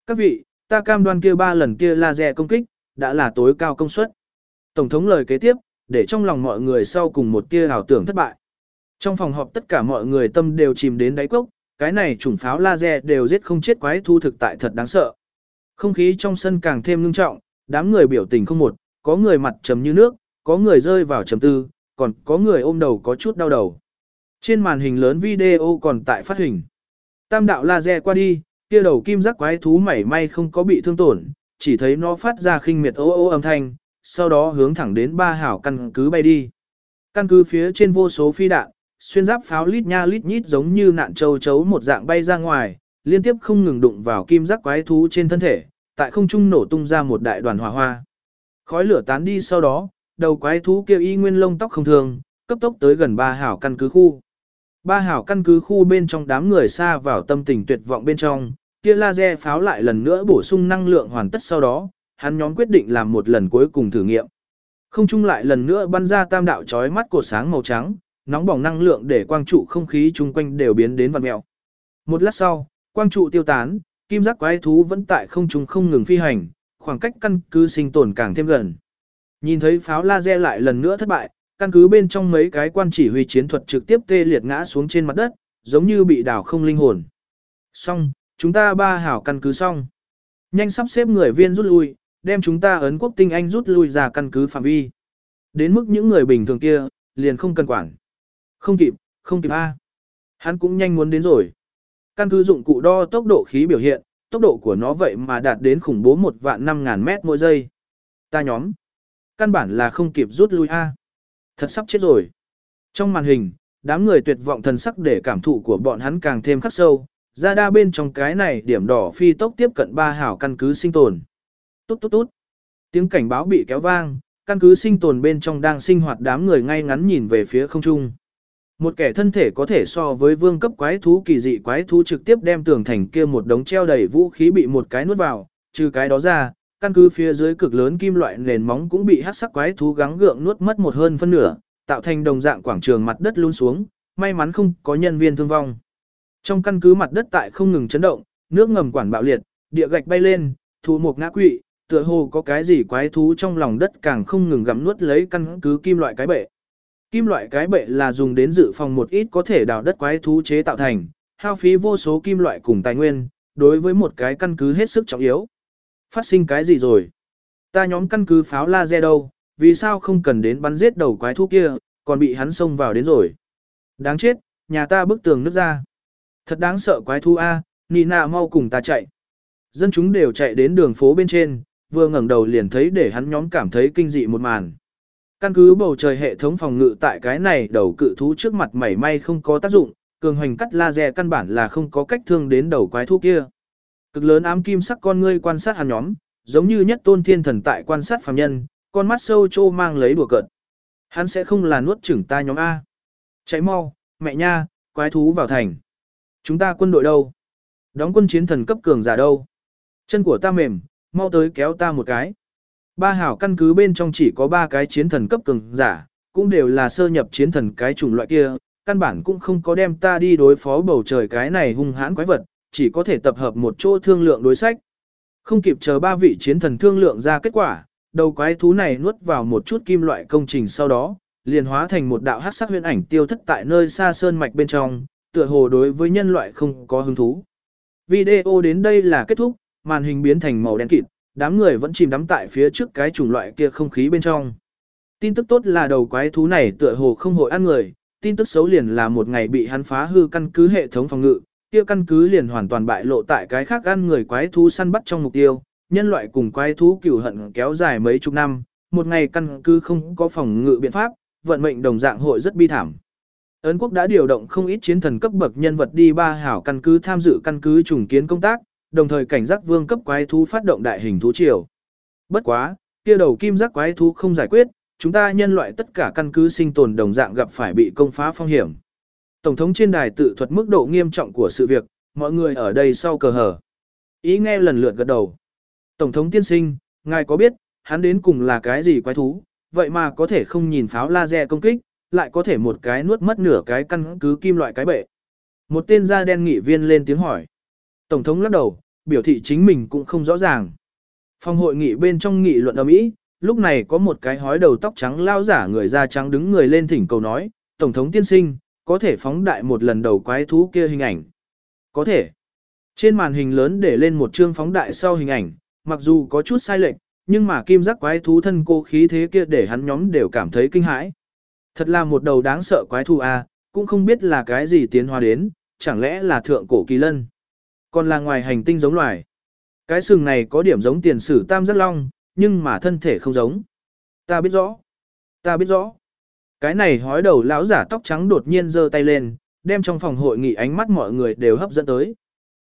Các vị, ta cam đoan kia ba lần kia laser công kích, đã là tối cao công suất. Tổng thống lời kế tiếp, để trong lòng mọi người sau cùng một tia ảo tưởng thất bại. Trong phòng họp tất cả mọi người tâm đều chìm đến đáy cốc, cái này chủng pháo laser đều giết không chết quái thu thực tại thật đáng sợ. Không khí trong sân càng thêm ngưng trọng, đám người biểu tình không một, có người mặt trầm như nước, có người rơi vào trầm tư, còn có người ôm đầu có chút đau đầu. Trên màn hình lớn video còn tại phát hình. Tam đạo laser qua đi, kia đầu kim giác quái thú mảy may không có bị thương tổn, chỉ thấy nó phát ra khinh miệt ô ô âm thanh, sau đó hướng thẳng đến ba hảo căn cứ bay đi. Căn cứ phía trên vô số phi đạn, xuyên giáp pháo lít nha lít nhít giống như nạn châu chấu một dạng bay ra ngoài, liên tiếp không ngừng đụng vào kim giác quái thú trên thân thể, tại không trung nổ tung ra một đại đoàn hỏa hoa. Khói lửa tán đi sau đó, đầu quái thú kia y nguyên lông tóc không thường, cấp tốc tới gần ba hảo căn cứ khu. Ba hảo căn cứ khu bên trong đám người xa vào tâm tình tuyệt vọng bên trong, kia laser pháo lại lần nữa bổ sung năng lượng hoàn tất sau đó, hắn nhóm quyết định làm một lần cuối cùng thử nghiệm. Không chung lại lần nữa bắn ra tam đạo chói mắt cột sáng màu trắng, nóng bỏng năng lượng để quang trụ không khí chung quanh đều biến đến vặn mèo. Một lát sau, quang trụ tiêu tán, kim giác quái thú vẫn tại không trung không ngừng phi hành, khoảng cách căn cứ sinh tồn càng thêm gần. Nhìn thấy pháo laser lại lần nữa thất bại, căn cứ bên trong mấy cái quan chỉ huy chiến thuật trực tiếp tê liệt ngã xuống trên mặt đất, giống như bị đảo không linh hồn. Xong, chúng ta ba hảo căn cứ xong. Nhanh sắp xếp người viên rút lui, đem chúng ta ấn quốc tinh anh rút lui ra căn cứ phạm vi. Đến mức những người bình thường kia, liền không cần quản. Không kịp, không kịp A. Hắn cũng nhanh muốn đến rồi. Căn cứ dụng cụ đo tốc độ khí biểu hiện, tốc độ của nó vậy mà đạt đến khủng bố một vạn năm ngàn mét mỗi giây. Ta nhóm. Căn bản là không kịp rút lui A. Thật sắp chết rồi. Trong màn hình, đám người tuyệt vọng thần sắc để cảm thụ của bọn hắn càng thêm khắc sâu. Ra đa bên trong cái này điểm đỏ phi tốc tiếp cận ba hảo căn cứ sinh tồn. tút tút tút, Tiếng cảnh báo bị kéo vang, căn cứ sinh tồn bên trong đang sinh hoạt đám người ngay ngắn nhìn về phía không trung. Một kẻ thân thể có thể so với vương cấp quái thú kỳ dị quái thú trực tiếp đem tường thành kia một đống treo đầy vũ khí bị một cái nuốt vào, trừ cái đó ra, căn cứ phía dưới cực lớn kim loại nền móng cũng bị hắc sắc quái thú gắng gượng nuốt mất một hơn phân nửa, tạo thành đồng dạng quảng trường mặt đất luôn xuống, may mắn không có nhân viên thương vong. Trong căn cứ mặt đất tại không ngừng chấn động, nước ngầm quản bạo liệt, địa gạch bay lên, thú mục ngã quỵ, tựa hồ có cái gì quái thú trong lòng đất càng không ngừng gặm nuốt lấy căn cứ kim loại cái bệ. Kim loại cái bệ là dùng đến dự phòng một ít có thể đào đất quái thú chế tạo thành, hao phí vô số kim loại cùng tài nguyên, đối với một cái căn cứ hết sức trọng yếu. Phát sinh cái gì rồi? Ta nhóm căn cứ pháo laser đâu, vì sao không cần đến bắn giết đầu quái thú kia, còn bị hắn xông vào đến rồi. Đáng chết, nhà ta bức tường nứt ra. Thật đáng sợ quái thú A, Nina mau cùng ta chạy. Dân chúng đều chạy đến đường phố bên trên, vừa ngẩng đầu liền thấy để hắn nhóm cảm thấy kinh dị một màn. Căn cứ bầu trời hệ thống phòng ngự tại cái này đầu cự thú trước mặt mảy may không có tác dụng, cường hoành cắt laser căn bản là không có cách thương đến đầu quái thú kia. Cực lớn ám kim sắc con ngươi quan sát hắn nhóm, giống như nhất tôn thiên thần tại quan sát phàm nhân, con mắt sâu trô mang lấy đùa cợt. Hắn sẽ không là nuốt chửng ta nhóm A. Chạy mau, mẹ nha, quái thú vào thành. Chúng ta quân đội đâu? Đóng quân chiến thần cấp cường giả đâu? Chân của ta mềm, mau tới kéo ta một cái. Ba hảo căn cứ bên trong chỉ có ba cái chiến thần cấp cường giả, cũng đều là sơ nhập chiến thần cái chủng loại kia, căn bản cũng không có đem ta đi đối phó bầu trời cái này hung hãn quái vật, chỉ có thể tập hợp một chỗ thương lượng đối sách. Không kịp chờ ba vị chiến thần thương lượng ra kết quả, đầu quái thú này nuốt vào một chút kim loại công trình sau đó, liền hóa thành một đạo hắc sắc huyễn ảnh tiêu thất tại nơi xa sơn mạch bên trong, tựa hồ đối với nhân loại không có hứng thú. Video đến đây là kết thúc, màn hình biến thành màu đen kịt, đám người vẫn chìm đắm tại phía trước cái chủng loại kia không khí bên trong. Tin tức tốt là đầu quái thú này tựa hồ không hội ăn người, tin tức xấu liền là một ngày bị hắn phá hư căn cứ hệ thống phòng ngự, kia căn cứ liền hoàn toàn bại lộ tại cái khác ăn người quái thú săn bắt trong mục tiêu, nhân loại cùng quái thú cửu hận kéo dài mấy chục năm, một ngày căn cứ không có phòng ngự biện pháp, vận mệnh đồng dạng hội rất bi thảm. Ấn quốc đã điều động không ít chiến thần cấp bậc nhân vật đi ba hảo căn cứ tham dự căn cứ trùng kiến công tác, đồng thời cảnh giác vương cấp quái thú phát động đại hình thú triều. Bất quá, kia đầu kim giác quái thú không giải quyết, chúng ta nhân loại tất cả căn cứ sinh tồn đồng dạng gặp phải bị công phá phong hiểm. Tổng thống trên đài tự thuật mức độ nghiêm trọng của sự việc, mọi người ở đây sau cờ hở. Ý nghe lần lượt gật đầu. Tổng thống tiên sinh, ngài có biết, hắn đến cùng là cái gì quái thú, vậy mà có thể không nhìn pháo laser công kích, lại có thể một cái nuốt mất nửa cái căn cứ kim loại cái bệ. Một tên da đen nghị viên lên tiếng hỏi. Tổng thống lắc đầu, biểu thị chính mình cũng không rõ ràng. Phòng hội nghị bên trong nghị luận ầm ĩ, lúc này có một cái hói đầu tóc trắng lao giả người da trắng đứng người lên thỉnh cầu nói, Tổng thống tiên sinh, có thể phóng đại một lần đầu quái thú kia hình ảnh. Có thể. Trên màn hình lớn để lên một chương phóng đại sau hình ảnh, mặc dù có chút sai lệch, nhưng mà kim giác quái thú thân cô khí thế kia để hắn nhóm đều cảm thấy kinh hãi. Thật là một đầu đáng sợ quái thú a, cũng không biết là cái gì tiến hóa đến, chẳng lẽ là thượng cổ kỳ lân. Còn là ngoài hành tinh giống loài. Cái sừng này có điểm giống tiền sử tam giác long, nhưng mà thân thể không giống. Ta biết rõ. Ta biết rõ. Cái này hói đầu lão giả tóc trắng đột nhiên giơ tay lên, đem trong phòng hội nghị ánh mắt mọi người đều hấp dẫn tới.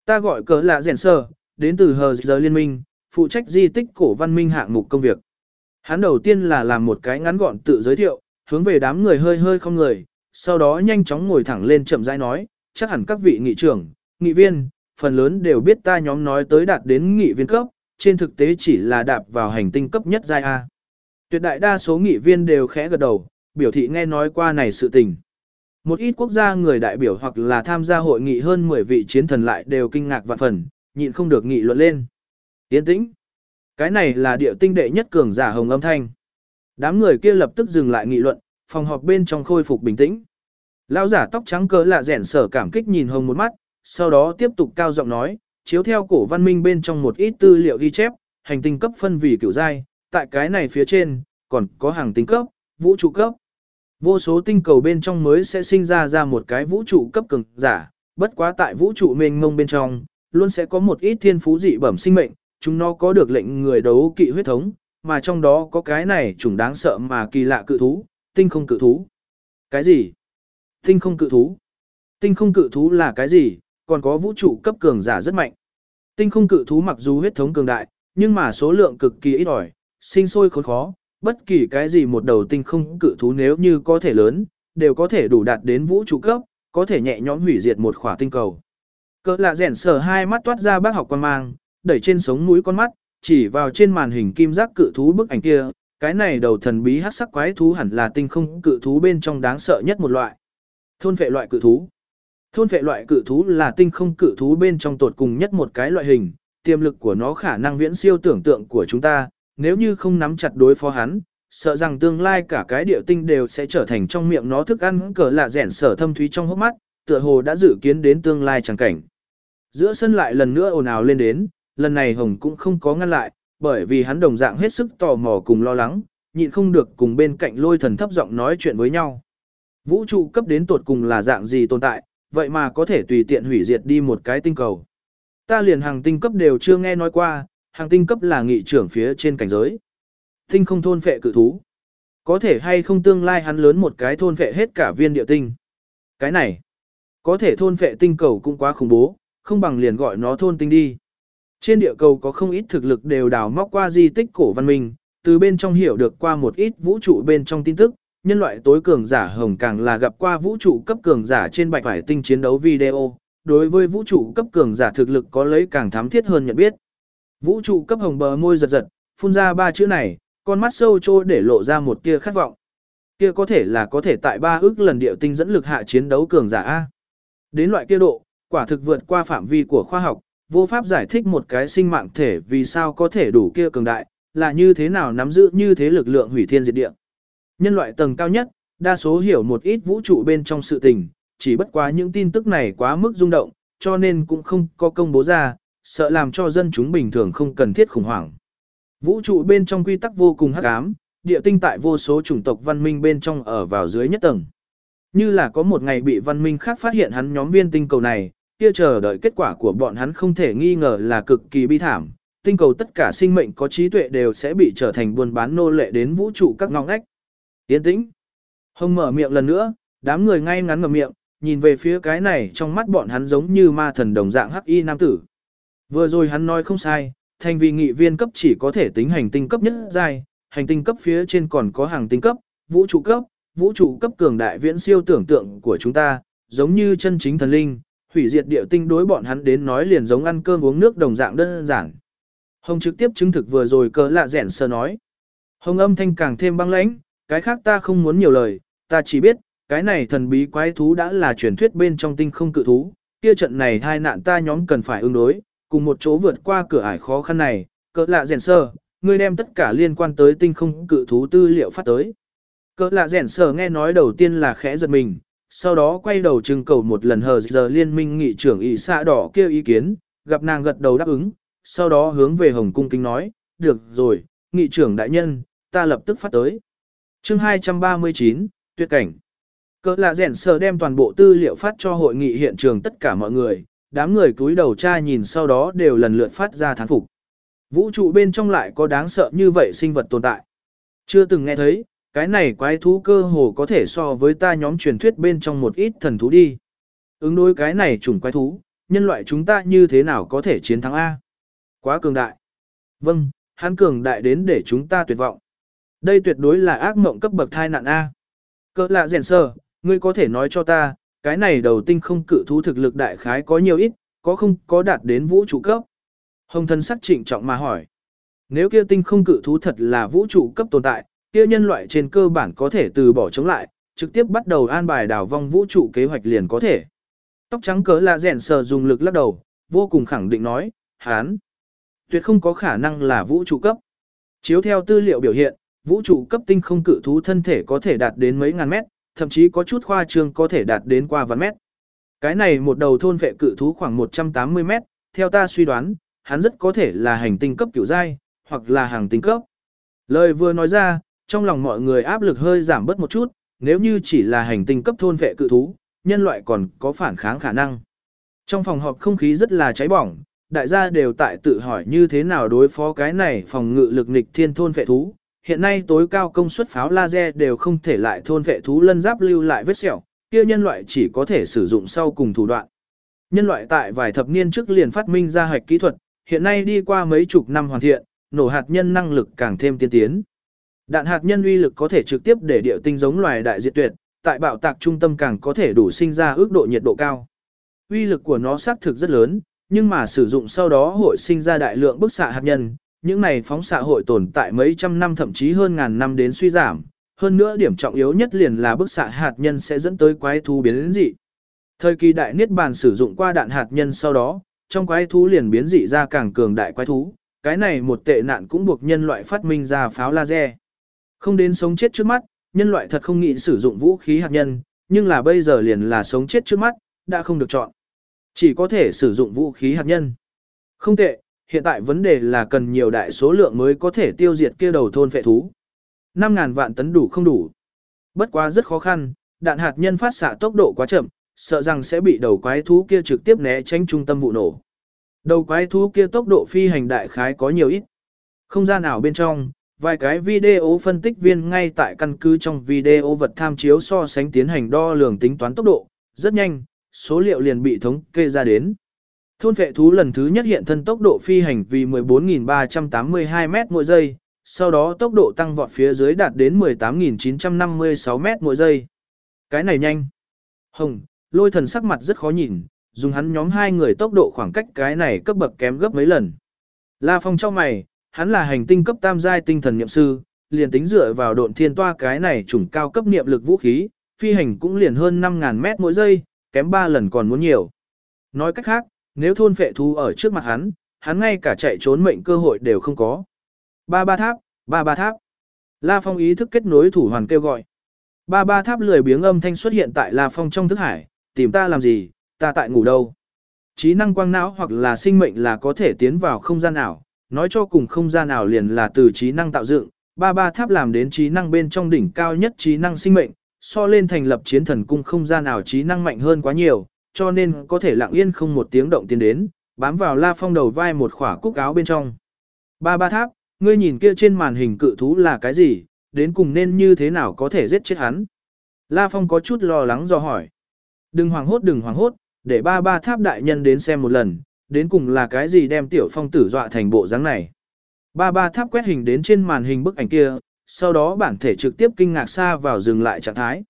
Ta gọi cờ là rèn sơ, đến từ hờ giờ liên minh, phụ trách di tích cổ văn minh hạng mục công việc. Hắn đầu tiên là làm một cái ngắn gọn tự giới thiệu, hướng về đám người hơi hơi không người, sau đó nhanh chóng ngồi thẳng lên chậm rãi nói, chắc hẳn các vị nghị trưởng, nghị viên, phần lớn đều biết ta nhóm nói tới đạt đến nghị viên cấp, trên thực tế chỉ là đạp vào hành tinh cấp nhất giai A. Tuyệt đại đa số nghị viên đều khẽ gật đầu, biểu thị nghe nói qua này sự tình. Một ít quốc gia người đại biểu hoặc là tham gia hội nghị hơn 10 vị chiến thần lại đều kinh ngạc vạn phần, nhịn không được nghị luận lên. Yên tĩnh. Cái này là địa tinh đệ nhất cường giả hồng âm thanh. Đám người kia lập tức dừng lại nghị luận, phòng họp bên trong khôi phục bình tĩnh. Lão giả tóc trắng cỡ lạ rẻn sở cảm kích nhìn hồng một mắt, sau đó tiếp tục cao giọng nói, chiếu theo cổ văn minh bên trong một ít tư liệu ghi chép, hành tinh cấp phân vì kiểu giai, tại cái này phía trên, còn có hàng tinh cấp, vũ trụ cấp. Vô số tinh cầu bên trong mới sẽ sinh ra ra một cái vũ trụ cấp cường giả, bất quá tại vũ trụ mênh mông bên trong, luôn sẽ có một ít thiên phú dị bẩm sinh mệnh, chúng nó có được lệnh người đấu kỵ huyết thống, mà trong đó có cái này chủng đáng sợ mà kỳ lạ cự thú, tinh không cự thú. Cái gì? Tinh không cự thú. Tinh không cự thú là cái gì? Còn có vũ trụ cấp cường giả rất mạnh. Tinh không cự thú mặc dù huyết thống cường đại, nhưng mà số lượng cực kỳ ít ỏi, sinh sôi khốn khó, bất kỳ cái gì một đầu tinh không cự thú nếu như có thể lớn, đều có thể đủ đạt đến vũ trụ cấp, có thể nhẹ nhõm hủy diệt một khỏa tinh cầu. Cỡ lạ rèn sở hai mắt toát ra bác học quan mang, đẩy trên sống mũi con mắt, chỉ vào trên màn hình kim giác cự thú bức ảnh kia, cái này đầu thần bí hắc sắc quái thú hẳn là tinh không cự thú bên trong đáng sợ nhất một loại. Thôn vệ loại cự thú. Thôn vệ loại cự thú là tinh không cự thú bên trong tột cùng nhất một cái loại hình, tiềm lực của nó khả năng viễn siêu tưởng tượng của chúng ta, nếu như không nắm chặt đối phó hắn, sợ rằng tương lai cả cái địa tinh đều sẽ trở thành trong miệng nó thức ăn cờ lạ rẻn sở thâm thúy trong hốc mắt, tựa hồ đã dự kiến đến tương lai chẳng cảnh. Giữa sân lại lần nữa ồn ào lên đến, lần này Hồng cũng không có ngăn lại, bởi vì hắn đồng dạng hết sức tò mò cùng lo lắng, nhịn không được cùng bên cạnh lôi thần thấp giọng nói chuyện với nhau. Vũ trụ cấp đến tột cùng là dạng gì tồn tại, vậy mà có thể tùy tiện hủy diệt đi một cái tinh cầu. Ta liền hàng tinh cấp đều chưa nghe nói qua, hàng tinh cấp là nghị trưởng phía trên cảnh giới. Tinh không thôn phệ cự thú. Có thể hay không tương lai hắn lớn một cái thôn phệ hết cả viên địa tinh. Cái này, có thể thôn phệ tinh cầu cũng quá khủng bố, không bằng liền gọi nó thôn tinh đi. Trên địa cầu có không ít thực lực đều đào móc qua di tích cổ văn minh, từ bên trong hiểu được qua một ít vũ trụ bên trong tin tức, nhân loại tối cường giả hồng càng là gặp qua vũ trụ cấp cường giả trên bạch vải tinh chiến đấu video, đối với vũ trụ cấp cường giả thực lực có lấy càng thám thiết hơn nhận biết. Vũ trụ cấp hồng bờ môi giật giật, phun ra ba chữ này, con mắt sâu trô để lộ ra một tia khát vọng. Kia có thể là có thể tại ba ước lần điệu tinh dẫn lực hạ chiến đấu cường giả A. Đến loại kia độ, quả thực vượt qua phạm vi của khoa học, vô pháp giải thích một cái sinh mạng thể vì sao có thể đủ kia cường đại, là như thế nào nắm giữ như thế lực lượng hủy thiên diệt địa. Nhân loại tầng cao nhất, đa số hiểu một ít vũ trụ bên trong sự tình, chỉ bất quá những tin tức này quá mức rung động, cho nên cũng không có công bố ra, sợ làm cho dân chúng bình thường không cần thiết khủng hoảng. Vũ trụ bên trong quy tắc vô cùng hắc ám, địa tinh tại vô số chủng tộc văn minh bên trong ở vào dưới nhất tầng. Như là có một ngày bị văn minh khác phát hiện hắn nhóm viên tinh cầu này, kia chờ đợi kết quả của bọn hắn không thể nghi ngờ là cực kỳ bi thảm. Tinh cầu tất cả sinh mệnh có trí tuệ đều sẽ bị trở thành buôn bán nô lệ đến vũ trụ các ngõ ngách. Yên tĩnh. Hồng mở miệng lần nữa, đám người ngay ngắn ngậm miệng, nhìn về phía cái này trong mắt bọn hắn giống như ma thần đồng dạng hắc y nam tử. Vừa rồi hắn nói không sai, thành vì nghị viên cấp chỉ có thể tính hành tinh cấp nhất giai, hành tinh cấp phía trên còn có hàng tinh cấp, vũ trụ cấp, vũ trụ cấp cường đại viễn siêu tưởng tượng của chúng ta, giống như chân chính thần linh, hủy diệt địa tinh đối bọn hắn đến nói liền giống ăn cơm uống nước đồng dạng đơn giản. Hồng trực tiếp chứng thực vừa rồi cỡ lạ rẻn sơ nói. Hồng âm thanh càng thêm băng lãnh, cái khác ta không muốn nhiều lời, ta chỉ biết, cái này thần bí quái thú đã là truyền thuyết bên trong tinh không cự thú, kia trận này hai nạn ta nhóm cần phải ứng đối, cùng một chỗ vượt qua cửa ải khó khăn này, cỡ lạ rèn sơ, ngươi đem tất cả liên quan tới tinh không cự thú tư liệu phát tới. Cỡ lạ rèn sơ nghe nói đầu tiên là khẽ giật mình, sau đó quay đầu trưng cầu một lần hờ giờ liên minh nghị trưởng ỷ xạ đỏ kêu ý kiến, gặp nàng gật đầu đáp ứng, sau đó hướng về Hồng Cung Kính nói, được rồi, nghị trưởng đại nhân, ta lập tức phát tới. chương 239, tuyệt cảnh. Cỡ lạ rèn sờ đem toàn bộ tư liệu phát cho hội nghị hiện trường tất cả mọi người, đám người cúi đầu tra nhìn sau đó đều lần lượt phát ra thán phục. Vũ trụ bên trong lại có đáng sợ như vậy sinh vật tồn tại. Chưa từng nghe thấy, cái này quái thú cơ hồ có thể so với ta nhóm truyền thuyết bên trong một ít thần thú đi. Ứng đối cái này chủng quái thú, nhân loại chúng ta như thế nào có thể chiến thắng A? Quá cường đại. Vâng, hắn cường đại đến để chúng ta tuyệt vọng. Đây tuyệt đối là ác mộng cấp bậc thai nạn A. Cỡ lạ rèn sơ, ngươi có thể nói cho ta, cái này đầu tinh không cự thú thực lực đại khái có nhiều ít, có không có đạt đến vũ trụ cấp. Hồng thân sắc trịnh trọng mà hỏi. Nếu kia tinh không cự thú thật là vũ trụ cấp tồn tại, kia nhân loại trên cơ bản có thể từ bỏ chống lại, trực tiếp bắt đầu an bài đảo vong vũ trụ kế hoạch liền có thể. Tóc trắng cỡ là rèn sờ dùng lực lắc đầu, vô cùng khẳng định nói, hán, tuyệt không có khả năng là vũ trụ cấp. Chiếu theo tư liệu biểu hiện, vũ trụ cấp tinh không cự thú thân thể có thể đạt đến mấy ngàn mét, thậm chí có chút khoa trương có thể đạt đến qua vạn mét. Cái này một đầu thôn vệ cự thú khoảng 180 mét, theo ta suy đoán, hắn rất có thể là hành tinh cấp kiểu giai, hoặc là hàng tinh cấp. Lời vừa nói ra, trong lòng mọi người áp lực hơi giảm bớt một chút, nếu như chỉ là hành tinh cấp thôn vệ cự thú, nhân loại còn có phản kháng khả năng. Trong phòng họp không khí rất là cháy bỏng, đại gia đều tại tự hỏi như thế nào đối phó cái này phòng ngự lực nghịch thiên thôn vệ thú, hiện nay tối cao công suất pháo laser đều không thể lại thôn vệ thú lân giáp lưu lại vết sẹo, kia nhân loại chỉ có thể sử dụng sau cùng thủ đoạn. Nhân loại tại vài thập niên trước liền phát minh ra hạch kỹ thuật, hiện nay đi qua mấy chục năm hoàn thiện, nổ hạt nhân năng lực càng thêm tiên tiến. Đạn hạt nhân uy lực có thể trực tiếp để địa tinh giống loài đại diệt tuyệt, tại bạo tạc trung tâm càng có thể đủ sinh ra ước độ nhiệt độ cao. Uy lực của nó xác thực rất lớn, nhưng mà sử dụng sau đó hội sinh ra đại lượng bức xạ hạt nhân, những này phóng xạ hội tồn tại mấy trăm năm thậm chí hơn ngàn năm đến suy giảm, hơn nữa điểm trọng yếu nhất liền là bức xạ hạt nhân sẽ dẫn tới quái thú biến dị. Thời kỳ đại niết bàn sử dụng qua đạn hạt nhân sau đó, trong quái thú liền biến dị ra càng cường đại quái thú, cái này một tệ nạn cũng buộc nhân loại phát minh ra pháo laser. Không đến sống chết trước mắt, nhân loại thật không nghĩ sử dụng vũ khí hạt nhân, nhưng là bây giờ liền là sống chết trước mắt, đã không được chọn. Chỉ có thể sử dụng vũ khí hạt nhân. Không tệ, hiện tại vấn đề là cần nhiều đại số lượng mới có thể tiêu diệt kia đầu thôn phệ thú. 5.000 vạn tấn đủ không đủ. Bất quá rất khó khăn, đạn hạt nhân phát xạ tốc độ quá chậm, sợ rằng sẽ bị đầu quái thú kia trực tiếp né tránh trung tâm vụ nổ. Đầu quái thú kia tốc độ phi hành đại khái có nhiều ít. Không gian nào bên trong, vài cái video phân tích viên ngay tại căn cứ trong video vật tham chiếu so sánh tiến hành đo lường tính toán tốc độ, rất nhanh, số liệu liền bị thống kê ra đến. Thôn vệ thú lần thứ nhất hiện thân tốc độ phi hành vì 14.382 m mỗi giây, sau đó tốc độ tăng vọt phía dưới đạt đến 18.956 m mỗi giây. Cái này nhanh. Hồng, lôi thần sắc mặt rất khó nhìn, dùng hắn nhóm hai người tốc độ khoảng cách cái này cấp bậc kém gấp mấy lần. La Phong trong mày, hắn là hành tinh cấp tam giai tinh thần niệm sư, liền tính dựa vào độn thiên toa cái này chủng cao cấp niệm lực vũ khí, phi hành cũng liền hơn 5.000 mét mỗi giây, kém 3 lần còn muốn nhiều. Nói cách khác, nếu thôn phệ thú ở trước mặt hắn, hắn ngay cả chạy trốn mệnh cơ hội đều không có. Ba ba tháp, ba ba tháp. La Phong ý thức kết nối thủ hoàn kêu gọi. Ba ba tháp lười biếng âm thanh xuất hiện tại La Phong trong thức hải, tìm ta làm gì, ta tại ngủ đâu. Trí năng quang não hoặc là sinh mệnh là có thể tiến vào không gian ảo, nói cho cùng không gian ảo liền là từ trí năng tạo dựng, ba ba tháp làm đến trí năng bên trong đỉnh cao nhất trí năng sinh mệnh, so lên thành lập chiến thần cung không gian ảo trí năng mạnh hơn quá nhiều, cho nên có thể lặng yên không một tiếng động tiến đến, bám vào La Phong đầu vai một khỏa cúc áo bên trong. Ba ba tháp, ngươi nhìn kia trên màn hình cự thú là cái gì, đến cùng nên như thế nào có thể giết chết hắn. La Phong có chút lo lắng do hỏi. Đừng hoảng hốt đừng hoảng hốt, để ba ba tháp đại nhân đến xem một lần, đến cùng là cái gì đem tiểu phong tử dọa thành bộ dáng này. Ba ba tháp quét hình đến trên màn hình bức ảnh kia, sau đó bản thể trực tiếp kinh ngạc xa vào dừng lại trạng thái.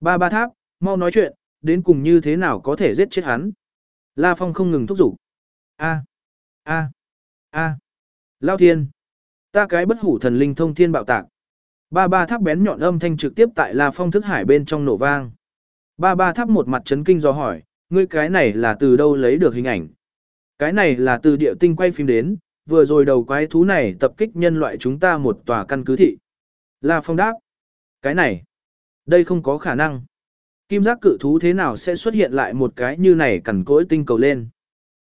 Ba ba tháp, mau nói chuyện, đến cùng như thế nào có thể giết chết hắn. La Phong không ngừng thúc giục. A, a, a, Lao Thiên, ta cái bất hủ thần linh thông thiên bạo tạc. Ba ba tháp bén nhọn âm thanh trực tiếp tại La Phong thức hải bên trong nổ vang. Ba ba tháp một mặt chấn kinh do hỏi, ngươi cái này là từ đâu lấy được hình ảnh? Cái này là từ địa tinh quay phim đến, vừa rồi đầu quái thú này tập kích nhân loại chúng ta một tòa căn cứ thị. La Phong đáp, cái này, đây không có khả năng. Kim giác cự thú thế nào sẽ xuất hiện lại một cái như này cẩn cỗi tinh cầu lên.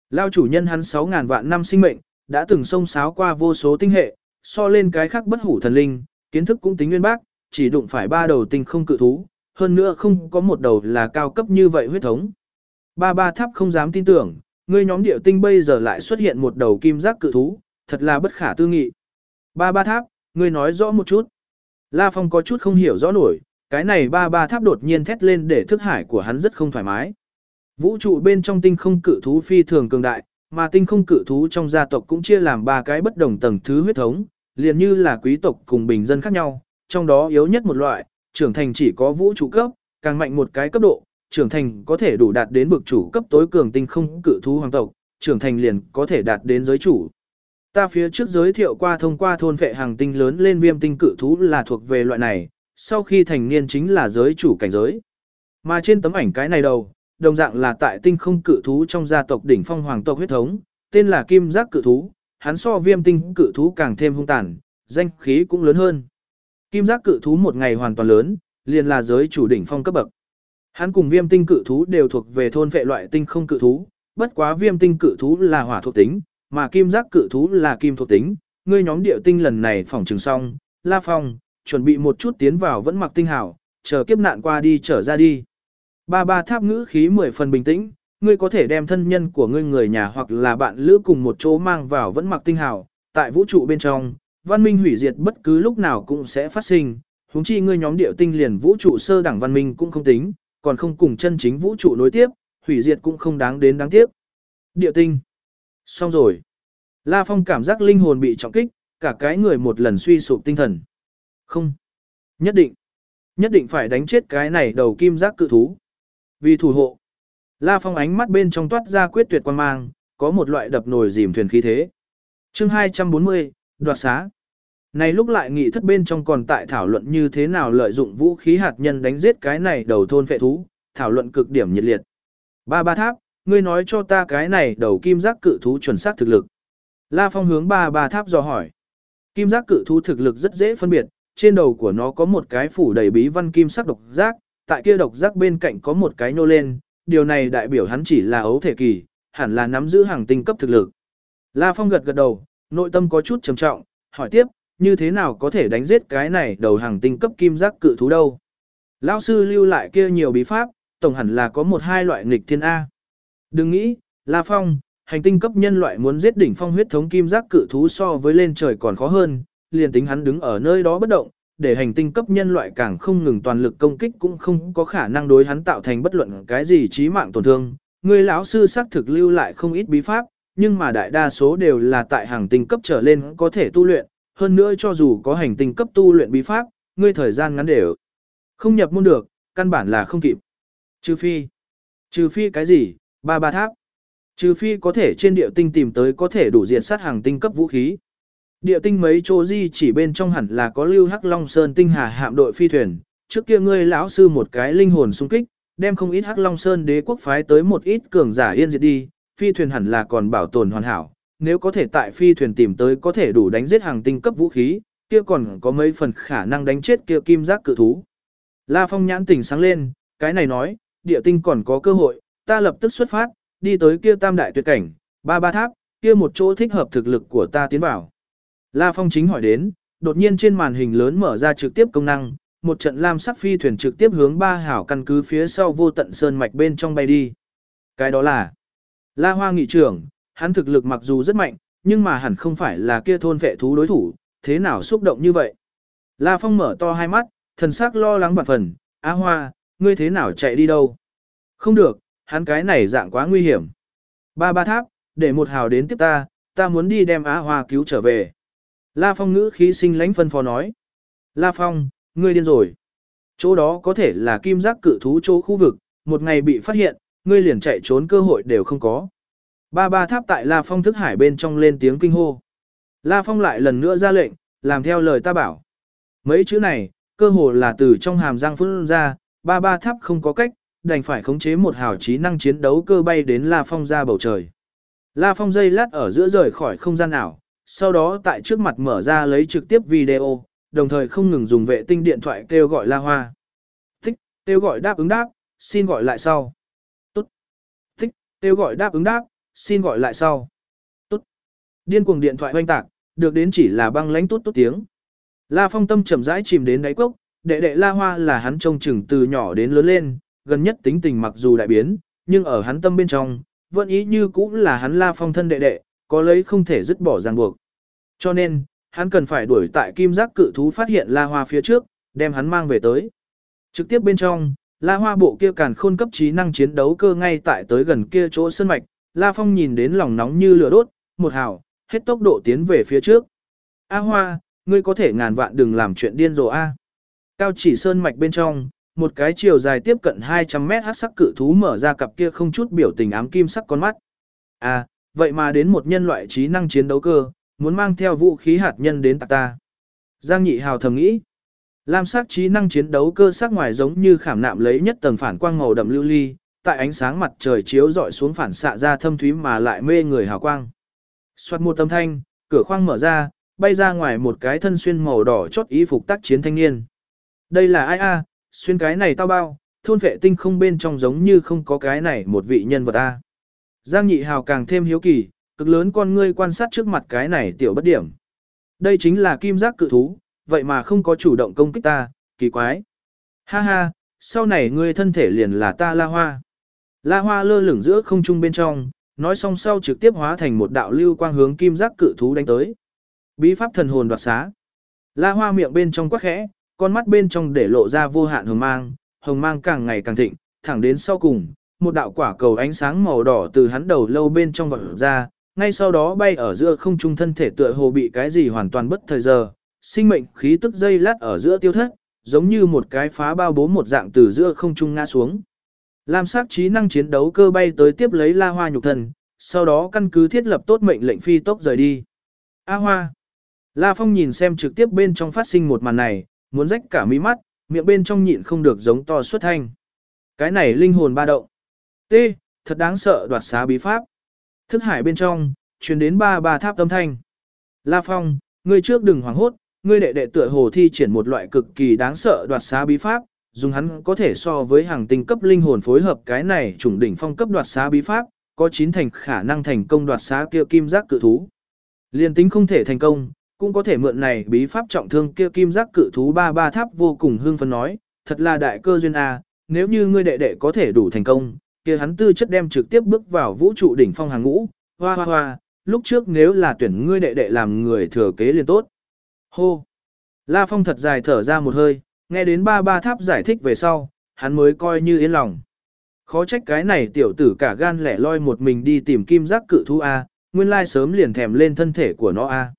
Lao chủ nhân hắn 6.000 vạn năm sinh mệnh, đã từng xông xáo qua vô số tinh hệ, so lên cái khác bất hủ thần linh, kiến thức cũng tính nguyên bác, chỉ đụng phải ba đầu tinh không cự thú, hơn nữa không có một đầu là cao cấp như vậy huyết thống. Ba ba tháp không dám tin tưởng, ngươi nhóm điệu tinh bây giờ lại xuất hiện một đầu kim giác cự thú, thật là bất khả tư nghị. Ba ba tháp, ngươi nói rõ một chút. La Phong có chút không hiểu rõ nổi, cái này ba ba tháp đột nhiên thét lên để thức hải của hắn rất không thoải mái. Vũ trụ bên trong tinh không cự thú phi thường cường đại, mà tinh không cự thú trong gia tộc cũng chia làm ba cái bất đồng tầng thứ huyết thống, liền như là quý tộc cùng bình dân khác nhau, trong đó yếu nhất một loại, trưởng thành chỉ có vũ trụ cấp, càng mạnh một cái cấp độ, trưởng thành có thể đủ đạt đến vực chủ cấp tối cường tinh không cự thú hoàng tộc, trưởng thành liền có thể đạt đến giới chủ. Ta phía trước giới thiệu qua thông qua thôn vệ hàng tinh lớn lên viêm tinh cự thú là thuộc về loại này, sau khi thành niên chính là giới chủ cảnh giới. Mà trên tấm ảnh cái này đầu, đồng dạng là tại tinh không cự thú trong gia tộc đỉnh phong hoàng tộc huyết thống, tên là kim giác cự thú, hắn so viêm tinh cự thú càng thêm hung tàn, danh khí cũng lớn hơn. Kim giác cự thú một ngày hoàn toàn lớn, liền là giới chủ đỉnh phong cấp bậc. Hắn cùng viêm tinh cự thú đều thuộc về thôn vệ loại tinh không cự thú, bất quá viêm tinh cự thú là hỏa thuộc tính, mà kim giác cự thú là kim thuộc tính. Ngươi nhóm điệu tinh lần này phỏng trừng xong, La Phong, chuẩn bị một chút tiến vào vẫn mặc tinh hảo, chờ kiếp nạn qua đi trở ra đi. Ba ba tháp ngữ khí mười phần bình tĩnh, ngươi có thể đem thân nhân của ngươi người nhà hoặc là bạn lữ cùng một chỗ mang vào vẫn mặc tinh hảo, tại vũ trụ bên trong, văn minh hủy diệt bất cứ lúc nào cũng sẽ phát sinh, huống chi ngươi nhóm điệu tinh liền vũ trụ sơ đẳng văn minh cũng không tính, còn không cùng chân chính vũ trụ nối tiếp, hủy diệt cũng không đáng đến đáng tiếc. Điệu tinh. Xong rồi. La Phong cảm giác linh hồn bị trọng kích, cả cái người một lần suy sụp tinh thần. Không. Nhất định. Nhất định phải đánh chết cái này đầu kim giác cự thú. Vì thủ hộ. La Phong ánh mắt bên trong toát ra quyết tuyệt quan mang, có một loại đập nồi dìm thuyền khí thế. chương 240, đoạt xá. Này lúc lại nghị thất bên trong còn tại thảo luận như thế nào lợi dụng vũ khí hạt nhân đánh giết cái này đầu thôn phệ thú, thảo luận cực điểm nhiệt liệt. Ba ba tháp, ngươi nói cho ta cái này đầu kim giác cự thú chuẩn xác thực lực. La Phong hướng ba ba tháp dò hỏi. Kim giác cự thú thực lực rất dễ phân biệt, trên đầu của nó có một cái phủ đầy bí văn kim sắc độc giác, tại kia độc giác bên cạnh có một cái nô lên, điều này đại biểu hắn chỉ là ấu thể kỳ, hẳn là nắm giữ hàng tinh cấp thực lực. La Phong gật gật đầu, nội tâm có chút trầm trọng, hỏi tiếp, như thế nào có thể đánh giết cái này đầu hàng tinh cấp kim giác cự thú đâu? Lão sư lưu lại kia nhiều bí pháp, tổng hẳn là có một hai loại nghịch thiên A. Đừng nghĩ, La Phong, hành tinh cấp nhân loại muốn giết đỉnh phong huyết thống kim giác cự thú so với lên trời còn khó hơn, liền tính hắn đứng ở nơi đó bất động, để hành tinh cấp nhân loại càng không ngừng toàn lực công kích cũng không có khả năng đối hắn tạo thành bất luận cái gì chí mạng tổn thương. Người lão sư xác thực lưu lại không ít bí pháp, nhưng mà đại đa số đều là tại hàng tinh cấp trở lên có thể tu luyện, hơn nữa cho dù có hành tinh cấp tu luyện bí pháp, ngươi thời gian ngắn đều không nhập môn được, căn bản là không kịp. Trừ phi, trừ phi cái gì, ba ba tháp. Trừ phi có thể trên địa tinh tìm tới có thể đủ diện sát hàng tinh cấp vũ khí. Địa tinh mấy chỗ di chỉ bên trong hẳn là có lưu hắc long sơn tinh hà hạm đội phi thuyền, trước kia ngươi lão sư một cái linh hồn xung kích, đem không ít hắc long sơn đế quốc phái tới một ít cường giả yên diệt đi, phi thuyền hẳn là còn bảo tồn hoàn hảo, nếu có thể tại phi thuyền tìm tới có thể đủ đánh giết hàng tinh cấp vũ khí, kia còn có mấy phần khả năng đánh chết kia kim giác cự thú. La Phong nhãn tỉnh sáng lên, cái này nói, địa tinh còn có cơ hội, ta lập tức xuất phát, đi tới kia tam đại tuyệt cảnh, ba ba tháp, kia một chỗ thích hợp thực lực của ta tiến vào. La Phong chính hỏi đến, đột nhiên trên màn hình lớn mở ra trực tiếp công năng, một trận lam sắc phi thuyền trực tiếp hướng ba hảo căn cứ phía sau vô tận sơn mạch bên trong bay đi. Cái đó là La Hoa nghị trưởng, hắn thực lực mặc dù rất mạnh, nhưng mà hẳn không phải là kia thôn vệ thú đối thủ, thế nào xúc động như vậy. La Phong mở to hai mắt, thần sắc lo lắng vạn phần, Á Hoa, ngươi thế nào chạy đi đâu? Không được, hắn cái này dạng quá nguy hiểm. Ba ba tháp, để một hào đến tiếp ta, ta muốn đi đem Á Hoa cứu trở về. La Phong ngữ khí sinh lãnh phân phó nói. La Phong, ngươi điên rồi. Chỗ đó có thể là kim giác cự thú chỗ khu vực, một ngày bị phát hiện, ngươi liền chạy trốn cơ hội đều không có. Ba ba tháp tại La Phong thức hải bên trong lên tiếng kinh hô. La Phong lại lần nữa ra lệnh, làm theo lời ta bảo. Mấy chữ này, cơ hồ là từ trong hàm răng phun ra, ba ba tháp không có cách, đành phải khống chế một hào trí năng chiến đấu cơ bay đến La Phong ra bầu trời. La Phong dây lát ở giữa rời khỏi không gian ảo, sau đó tại trước mặt mở ra lấy trực tiếp video, đồng thời không ngừng dùng vệ tinh điện thoại kêu gọi La Hoa. Thích, kêu gọi đáp ứng đáp, xin gọi lại sau. Tốt. Thích, kêu gọi đáp ứng đáp, xin gọi lại sau. Tốt. Điên cuồng điện thoại hoanh tạc, được đến chỉ là băng lãnh tốt tốt tiếng. La Phong tâm chậm rãi chìm đến đáy cốc, đệ đệ La Hoa là hắn trông chừng từ nhỏ đến lớn lên, gần nhất tính tình mặc dù đại biến, nhưng ở hắn tâm bên trong, vẫn ý như cũng là hắn La Phong thân đệ đệ, có lấy không thể dứt bỏ ràng buộc. Cho nên, hắn cần phải đuổi tại kim giác cự thú phát hiện La Hoa phía trước, đem hắn mang về tới. Trực tiếp bên trong, La Hoa bộ kia càn khôn cấp trí năng chiến đấu cơ ngay tại tới gần kia chỗ sân mạch, La Phong nhìn đến lòng nóng như lửa đốt, một hào, hết tốc độ tiến về phía trước. A Hoa, ngươi có thể ngàn vạn đừng làm chuyện điên rồ a. Cao chỉ sơn mạch bên trong, một cái chiều dài tiếp cận 200 mét hắc sắc cự thú mở ra cặp kia không chút biểu tình ám kim sắc con mắt. À, vậy mà đến một nhân loại trí năng chiến đấu cơ, muốn mang theo vũ khí hạt nhân đến tạc ta. Giang nhị hào thầm nghĩ. Lam sắc trí năng chiến đấu cơ sắc ngoài giống như khảm nạm lấy nhất tầng phản quang màu đậm lưu ly, tại ánh sáng mặt trời chiếu rọi xuống phản xạ ra thâm thúy mà lại mê người hào quang. Xoát một âm thanh, cửa khoang mở ra, bay ra ngoài một cái thân xuyên màu đỏ chót ý phục tác chiến thanh niên. Đây là ai a? xuyên cái này tao bao, thôn vệ tinh không bên trong giống như không có cái này một vị nhân vật a. Giang nhị hào càng thêm hiếu kỳ, cực lớn con ngươi quan sát trước mặt cái này tiểu bất điểm. Đây chính là kim giác cự thú, vậy mà không có chủ động công kích ta, kỳ quái. Ha ha, sau này ngươi thân thể liền là ta la hoa. La hoa lơ lửng giữa không trung bên trong, nói xong sau trực tiếp hóa thành một đạo lưu quang hướng kim giác cự thú đánh tới. Bí pháp thần hồn đoạt xá. La hoa miệng bên trong quắc khẽ, con mắt bên trong để lộ ra vô hạn hồng mang, hồng mang càng ngày càng thịnh, thẳng đến sau cùng, một đạo quả cầu ánh sáng màu đỏ từ hắn đầu lâu bên trong vật ra, ngay sau đó bay ở giữa không trung thân thể tựa hồ bị cái gì hoàn toàn bất thời giờ, sinh mệnh khí tức dây lát ở giữa tiêu thất, giống như một cái phá bao bố một dạng từ giữa không trung ngã xuống. Lam sắc trí năng chiến đấu cơ bay tới tiếp lấy La Hoa nhục thần, sau đó căn cứ thiết lập tốt mệnh lệnh phi tốc rời đi. A Hoa. La Phong nhìn xem trực tiếp bên trong phát sinh một màn này, muốn rách cả mí mắt, miệng bên trong nhịn không được giống to xuất thanh. Cái này linh hồn ba động. T, thật đáng sợ đoạt xá bí pháp. Thức hải bên trong, truyền đến ba ba tháp âm thanh. La Phong, ngươi trước đừng hoảng hốt, ngươi đệ đệ tựa hồ thi triển một loại cực kỳ đáng sợ đoạt xá bí pháp, dùng hắn có thể so với hàng tinh cấp linh hồn phối hợp cái này trùng đỉnh phong cấp đoạt xá bí pháp, có chín thành khả năng thành công đoạt xá kia kim giác cự thú. Liên tính không thể thành công, cũng có thể mượn này bí pháp trọng thương kia kim giác cự thú ba ba tháp vô cùng hưng phấn nói, thật là đại cơ duyên a, nếu như ngươi đệ đệ có thể đủ thành công, kia hắn tư chất đem trực tiếp bước vào vũ trụ đỉnh phong hàng ngũ, hoa hoa hoa, lúc trước nếu là tuyển ngươi đệ đệ làm người thừa kế liền tốt. Hô! La Phong thật dài thở ra một hơi, nghe đến ba ba tháp giải thích về sau, hắn mới coi như yên lòng. Khó trách cái này tiểu tử cả gan lẻ loi một mình đi tìm kim giác cự thú A, nguyên lai sớm liền thèm lên thân thể của nó A.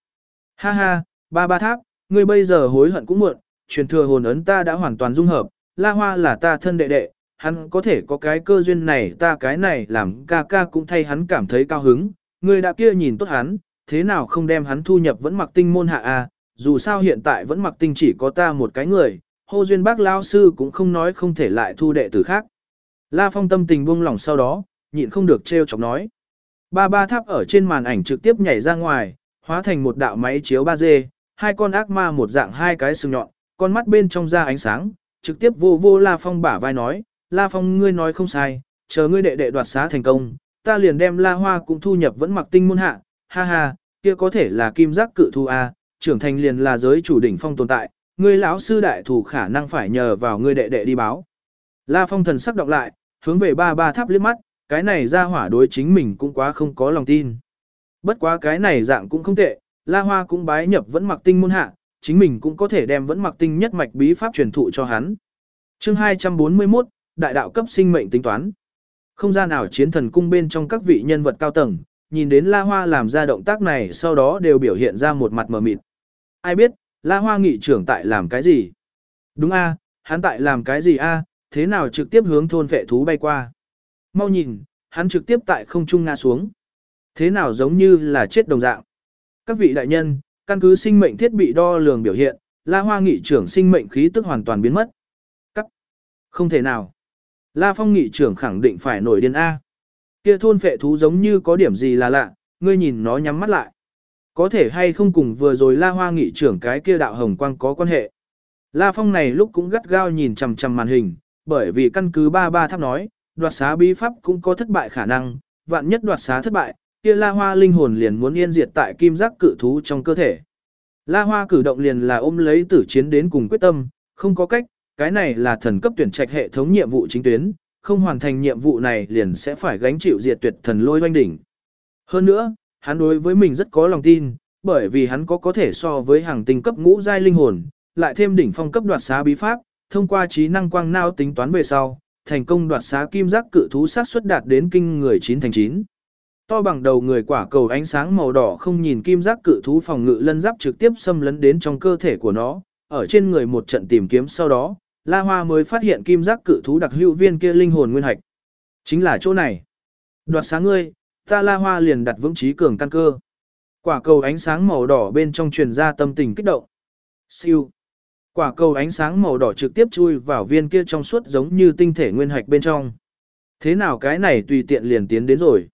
Ha ha, ba ba tháp, ngươi bây giờ hối hận cũng muộn, truyền thừa hồn ấn ta đã hoàn toàn dung hợp, La Hoa là ta thân đệ đệ, hắn có thể có cái cơ duyên này ta cái này làm ca ca cũng thay hắn cảm thấy cao hứng, Người đã kia nhìn tốt hắn, thế nào không đem hắn thu nhập vẫn mặc tinh môn hạ a dù sao hiện tại vẫn mặc tinh chỉ có ta một cái người, hô duyên bác lao sư cũng không nói không thể lại thu đệ tử khác. La Phong tâm tình buông lỏng sau đó, nhịn không được trêu chọc nói. Ba ba tháp ở trên màn ảnh trực tiếp nhảy ra ngoài, hóa thành một đạo máy chiếu 3D, hai con ác ma một dạng hai cái sừng nhọn, con mắt bên trong ra ánh sáng, trực tiếp vô vô La Phong bả vai nói, La Phong ngươi nói không sai, chờ ngươi đệ đệ đoạt xá thành công, ta liền đem La Hoa cũng thu nhập vẫn mặc tinh môn hạ, ha ha, kia có thể là kim giác cự thu a, à, trưởng thành liền là giới chủ đỉnh phong tồn tại, ngươi lão sư đại thủ khả năng phải nhờ vào ngươi đệ đệ đi báo. La Phong thần sắc đọc lại, hướng về ba ba tháp liếc mắt, cái này ra hỏa đối chính mình cũng quá không có lòng tin. Bất quá cái này dạng cũng không tệ, La Hoa cũng bái nhập vẫn mặc tinh môn hạ, chính mình cũng có thể đem vẫn mặc tinh nhất mạch bí pháp truyền thụ cho hắn. Chương 241, Đại đạo cấp sinh mệnh tính toán. Không gian nào chiến thần cung bên trong các vị nhân vật cao tầng, nhìn đến La Hoa làm ra động tác này sau đó đều biểu hiện ra một mặt mờ mịt. Ai biết, La Hoa nghị trưởng tại làm cái gì? Đúng a, hắn tại làm cái gì a? thế nào trực tiếp hướng thôn vệ thú bay qua? Mau nhìn, hắn trực tiếp tại không trung ngã xuống. Thế nào giống như là chết đồng dạng? Các vị đại nhân, căn cứ sinh mệnh thiết bị đo lường biểu hiện, La Hoa nghị trưởng sinh mệnh khí tức hoàn toàn biến mất. Cắt. Không thể nào. La Phong nghị trưởng khẳng định phải nổi điên A. Kia thôn phệ thú giống như có điểm gì là lạ, ngươi nhìn nó nhắm mắt lại. Có thể hay không cùng vừa rồi La Hoa nghị trưởng cái kia đạo hồng quang có quan hệ. La Phong này lúc cũng gắt gao nhìn chằm chằm màn hình, bởi vì căn cứ ba ba tháp nói, đoạt xá bí pháp cũng có thất bại khả năng, vạn nhất đoạt xá thất bại, kia La Hoa linh hồn liền muốn yên diệt tại kim giác cự thú trong cơ thể. La Hoa cử động liền là ôm lấy tử chiến đến cùng quyết tâm, không có cách, cái này là thần cấp tuyển trạch hệ thống nhiệm vụ chính tuyến, không hoàn thành nhiệm vụ này liền sẽ phải gánh chịu diệt tuyệt thần lôi oanh đỉnh. Hơn nữa, hắn đối với mình rất có lòng tin, bởi vì hắn có có thể so với hàng tinh cấp ngũ giai linh hồn, lại thêm đỉnh phong cấp đoạt xá bí pháp, thông qua trí năng quang nao tính toán về sau, thành công đoạt xá kim giác cự thú sát xuất đạt đến kinh người 9 thành 9. To bằng đầu người quả cầu ánh sáng màu đỏ không nhìn kim giác cự thú phòng ngự lân giáp trực tiếp xâm lấn đến trong cơ thể của nó, ở trên người một trận tìm kiếm sau đó, La Hoa mới phát hiện kim giác cự thú đặc hữu viên kia linh hồn nguyên hạch. Chính là chỗ này. Đoạt sáng ngươi, ta La Hoa liền đặt vững trí cường căn cơ. Quả cầu ánh sáng màu đỏ bên trong truyền ra tâm tình kích động. Siêu. Quả cầu ánh sáng màu đỏ trực tiếp chui vào viên kia trong suốt giống như tinh thể nguyên hạch bên trong. Thế nào cái này tùy tiện liền tiến đến rồi.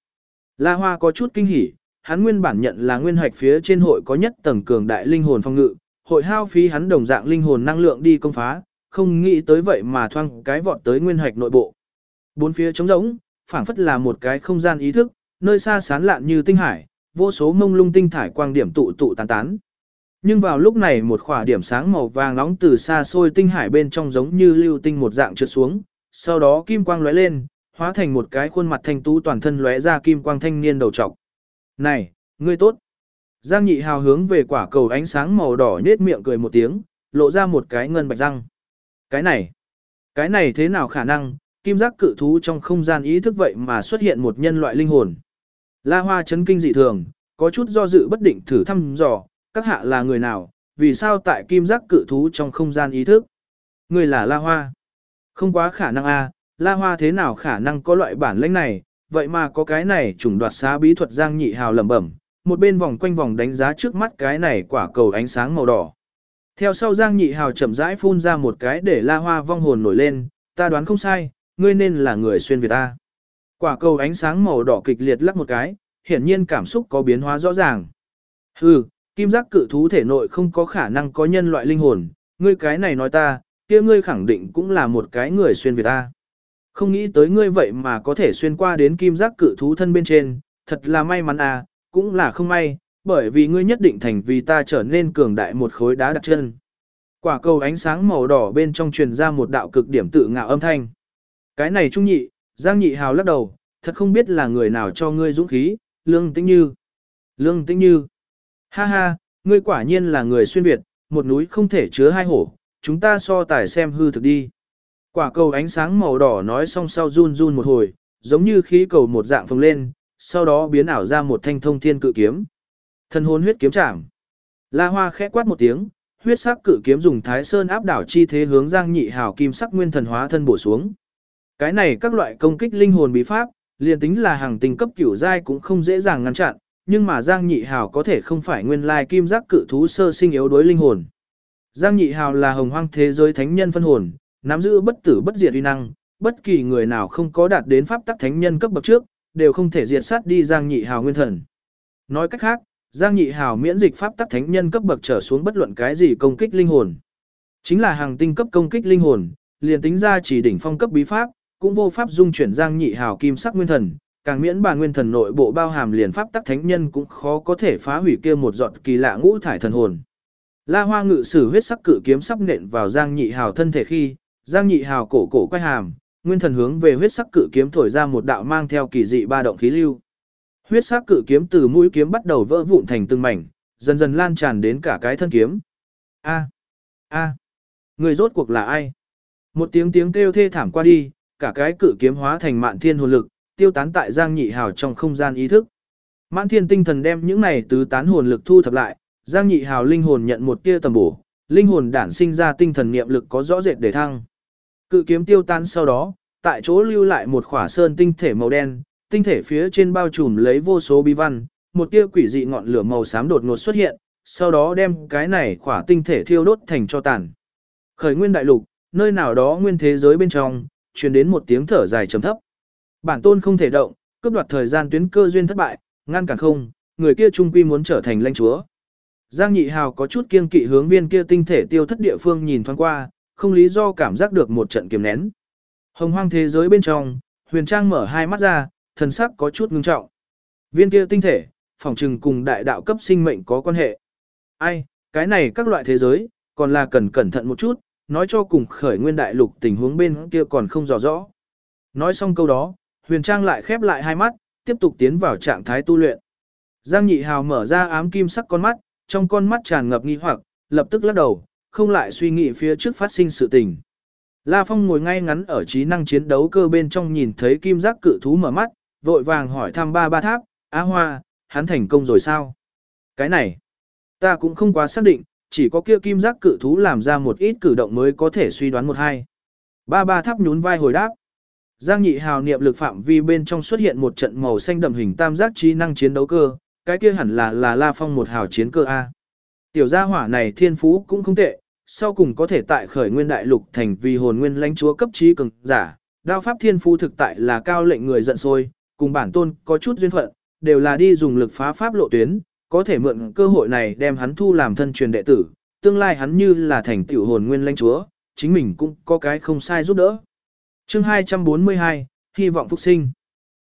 La Hoa có chút kinh hỉ, hắn nguyên bản nhận là nguyên hạch phía trên hội có nhất tầng cường đại linh hồn phong ngự, hội hao phí hắn đồng dạng linh hồn năng lượng đi công phá, không nghĩ tới vậy mà thoang cái vọt tới nguyên hạch nội bộ. Bốn phía trống rỗng, phảng phất là một cái không gian ý thức, nơi xa sán lạn như tinh hải, vô số mông lung tinh thải quang điểm tụ tụ tán tán. Nhưng vào lúc này một khỏa điểm sáng màu vàng nóng từ xa xôi tinh hải bên trong giống như lưu tinh một dạng trượt xuống, sau đó kim quang lóe lên, hóa thành một cái khuôn mặt thanh tú toàn thân lóe ra kim quang thanh niên đầu trọc. "Này, ngươi tốt." Giang Nhị Hào hướng về quả cầu ánh sáng màu đỏ nhếch miệng cười một tiếng, lộ ra một cái ngân bạch răng. Cái này, cái này thế nào khả năng, kim giác cự thú trong không gian ý thức vậy mà xuất hiện một nhân loại linh hồn. La Hoa chấn kinh dị thường, có chút do dự bất định thử thăm dò, các hạ là người nào, vì sao tại kim giác cự thú trong không gian ý thức. Người là La Hoa. Không quá khả năng a, La Hoa thế nào khả năng có loại bản lĩnh này, vậy mà có cái này trùng đoạt xá bí thuật Giang Nhị Hào lẩm bẩm, một bên vòng quanh vòng đánh giá trước mắt cái này quả cầu ánh sáng màu đỏ. Theo sau Giang Nhị Hào chậm rãi phun ra một cái để La Hoa vong hồn nổi lên, ta đoán không sai, ngươi nên là người xuyên Việt ta. Quả cầu ánh sáng màu đỏ kịch liệt lắc một cái, hiển nhiên cảm xúc có biến hóa rõ ràng. Hừ, kim giác cự thú thể nội không có khả năng có nhân loại linh hồn, ngươi cái này nói ta, kia ngươi khẳng định cũng là một cái người xuyên Việt ta. Không nghĩ tới ngươi vậy mà có thể xuyên qua đến kim giác cự thú thân bên trên, thật là may mắn à, cũng là không may, bởi vì ngươi nhất định thành vì ta trở nên cường đại một khối đá đặt chân. Quả cầu ánh sáng màu đỏ bên trong truyền ra một đạo cực điểm tự ngạo âm thanh. Cái này trung nhị, Giang nhị hào lắc đầu, thật không biết là người nào cho ngươi dũng khí, lương tĩnh như. Lương tĩnh như. Ha ha, ngươi quả nhiên là người xuyên Việt, một núi không thể chứa hai hổ, chúng ta so tài xem hư thực đi. Quả cầu ánh sáng màu đỏ nói xong sau run run một hồi, giống như khí cầu một dạng phồng lên, sau đó biến ảo ra một thanh thông thiên cự kiếm. Thần hồn huyết kiếm chạm. La Hoa khẽ quát một tiếng, huyết sắc cự kiếm dùng Thái Sơn áp đảo chi thế hướng Giang Nhị Hào kim sắc nguyên thần hóa thân bổ xuống. Cái này các loại công kích linh hồn bí pháp, liền tính là hàng tình cấp cửu giai cũng không dễ dàng ngăn chặn, nhưng mà Giang Nhị Hào có thể không phải nguyên lai kim giác cự thú sơ sinh yếu đối linh hồn. Giang Nhị Hào là hồng hoang thế giới thánh nhân phân hồn, nắm giữ bất tử bất diệt uy năng, bất kỳ người nào không có đạt đến pháp tắc thánh nhân cấp bậc trước, đều không thể diệt sát đi Giang Nhị Hào nguyên thần. Nói cách khác, Giang Nhị Hào miễn dịch pháp tắc thánh nhân cấp bậc trở xuống bất luận cái gì công kích linh hồn. Chính là hàng tinh cấp công kích linh hồn, liền tính ra chỉ đỉnh phong cấp bí pháp, cũng vô pháp dung chuyển Giang Nhị Hào kim sắc nguyên thần, càng miễn bà nguyên thần nội bộ bao hàm liền pháp tắc thánh nhân cũng khó có thể phá hủy kia một giọt kỳ lạ ngũ thải thần hồn. La Hoa ngự sử huyết sắc cự kiếm sắp nện vào Giang Nhị Hào thân thể khi, Giang Nhị Hào cổ cổ quay hàm, nguyên thần hướng về huyết sắc cự kiếm thổi ra một đạo mang theo kỳ dị ba động khí lưu. Huyết sắc cự kiếm từ mũi kiếm bắt đầu vỡ vụn thành từng mảnh, dần dần lan tràn đến cả cái thân kiếm. A, a, người rốt cuộc là ai? Một tiếng tiếng kêu thê thảm qua đi, cả cái cự kiếm hóa thành mạn thiên hồn lực, tiêu tán tại Giang Nhị Hào trong không gian ý thức. Mạn thiên tinh thần đem những này tứ tán hồn lực thu thập lại, Giang Nhị Hào linh hồn nhận một tia tầm bổ, linh hồn đản sinh ra tinh thần niệm lực có rõ rệt để thăng. Cự kiếm tiêu tan sau đó, tại chỗ lưu lại một khỏa sơn tinh thể màu đen, tinh thể phía trên bao trùm lấy vô số bi văn, một tia quỷ dị ngọn lửa màu xám đột ngột xuất hiện, sau đó đem cái này khỏa tinh thể thiêu đốt thành cho tàn. Khởi nguyên đại lục, nơi nào đó nguyên thế giới bên trong, truyền đến một tiếng thở dài trầm thấp. Bản tôn không thể động, cướp đoạt thời gian tuyến cơ duyên thất bại, ngăn cản không, người kia trung quy muốn trở thành lãnh chúa. Giang Nhị Hào có chút kiên kỵ hướng viên kia tinh thể tiêu thất địa phương nhìn thoáng qua, không lý do cảm giác được một trận kiềm nén. Hồng hoang thế giới bên trong, huyền trang mở hai mắt ra, thần sắc có chút ngưng trọng. Viên kia tinh thể, phòng trừng cùng đại đạo cấp sinh mệnh có quan hệ. Ai, cái này các loại thế giới, còn là cần cẩn thận một chút, nói cho cùng khởi nguyên đại lục tình huống bên kia còn không rõ rõ. Nói xong câu đó, huyền trang lại khép lại hai mắt, tiếp tục tiến vào trạng thái tu luyện. Giang nhị hào mở ra ám kim sắc con mắt, trong con mắt tràn ngập nghi hoặc, lập tức lắc đầu, không lại suy nghĩ phía trước phát sinh sự tình. La Phong ngồi ngay ngắn ở trí năng chiến đấu cơ bên trong nhìn thấy kim giác cự thú mở mắt, vội vàng hỏi thăm ba ba tháp, Á Hoa, hắn thành công rồi sao? Cái này, ta cũng không quá xác định, chỉ có kia kim giác cự thú làm ra một ít cử động mới có thể suy đoán một hai. Ba ba tháp nhún vai hồi đáp. Giang nhị hào niệm lực phạm vi bên trong xuất hiện một trận màu xanh đậm hình tam giác trí năng chiến đấu cơ, cái kia hẳn là là La Phong một hào chiến cơ A. Tiểu gia hỏa này thiên phú cũng không tệ, sau cùng có thể tại khởi nguyên đại lục thành vì hồn nguyên lãnh chúa cấp trí cường giả, đao pháp thiên phú thực tại là cao lệnh người giận sôi, cùng bản tôn có chút duyên phận, đều là đi dùng lực phá pháp lộ tuyến, có thể mượn cơ hội này đem hắn thu làm thân truyền đệ tử, tương lai hắn như là thành tiểu hồn nguyên lãnh chúa, chính mình cũng có cái không sai giúp đỡ. Chương 242, hy vọng phục sinh.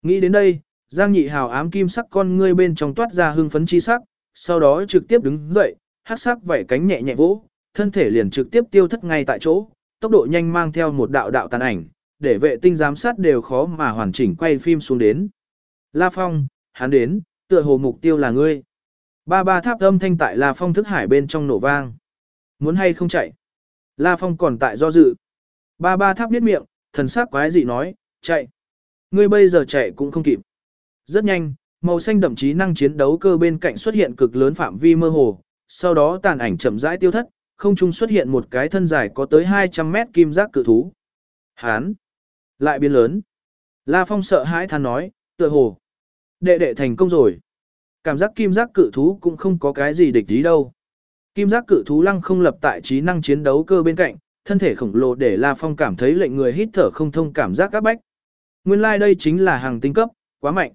Nghĩ đến đây, Giang Nhị Hào ám kim sắc con ngươi bên trong toát ra hưng phấn chi sắc, sau đó trực tiếp đứng dậy, hắc sắc vẩy cánh nhẹ nhẹ vỗ, thân thể liền trực tiếp tiêu thất ngay tại chỗ, tốc độ nhanh mang theo một đạo đạo tàn ảnh, để vệ tinh giám sát đều khó mà hoàn chỉnh quay phim xuống đến. La Phong, hắn đến, tựa hồ mục tiêu là ngươi. Ba ba tháp âm thanh tại La Phong thức hải bên trong nổ vang. Muốn hay không chạy? La Phong còn tại do dự. Ba ba tháp biết miệng, thần sắc quái dị nói, chạy. Ngươi bây giờ chạy cũng không kịp. Rất nhanh, màu xanh đậm chí năng chiến đấu cơ bên cạnh xuất hiện cực lớn phạm vi mơ hồ, sau đó tàn ảnh chậm rãi tiêu thất, không trung xuất hiện một cái thân dài có tới 200 mét kim giác cự thú. Hán! Lại biến lớn. La Phong sợ hãi than nói, tựa hồ. Đệ đệ thành công rồi. Cảm giác kim giác cự thú cũng không có cái gì địch ý đâu. Kim giác cự thú lăng không lập tại trí năng chiến đấu cơ bên cạnh, thân thể khổng lồ để La Phong cảm thấy lệnh người hít thở không thông cảm giác các bách. Nguyên lai like đây chính là hàng tinh cấp, quá mạnh.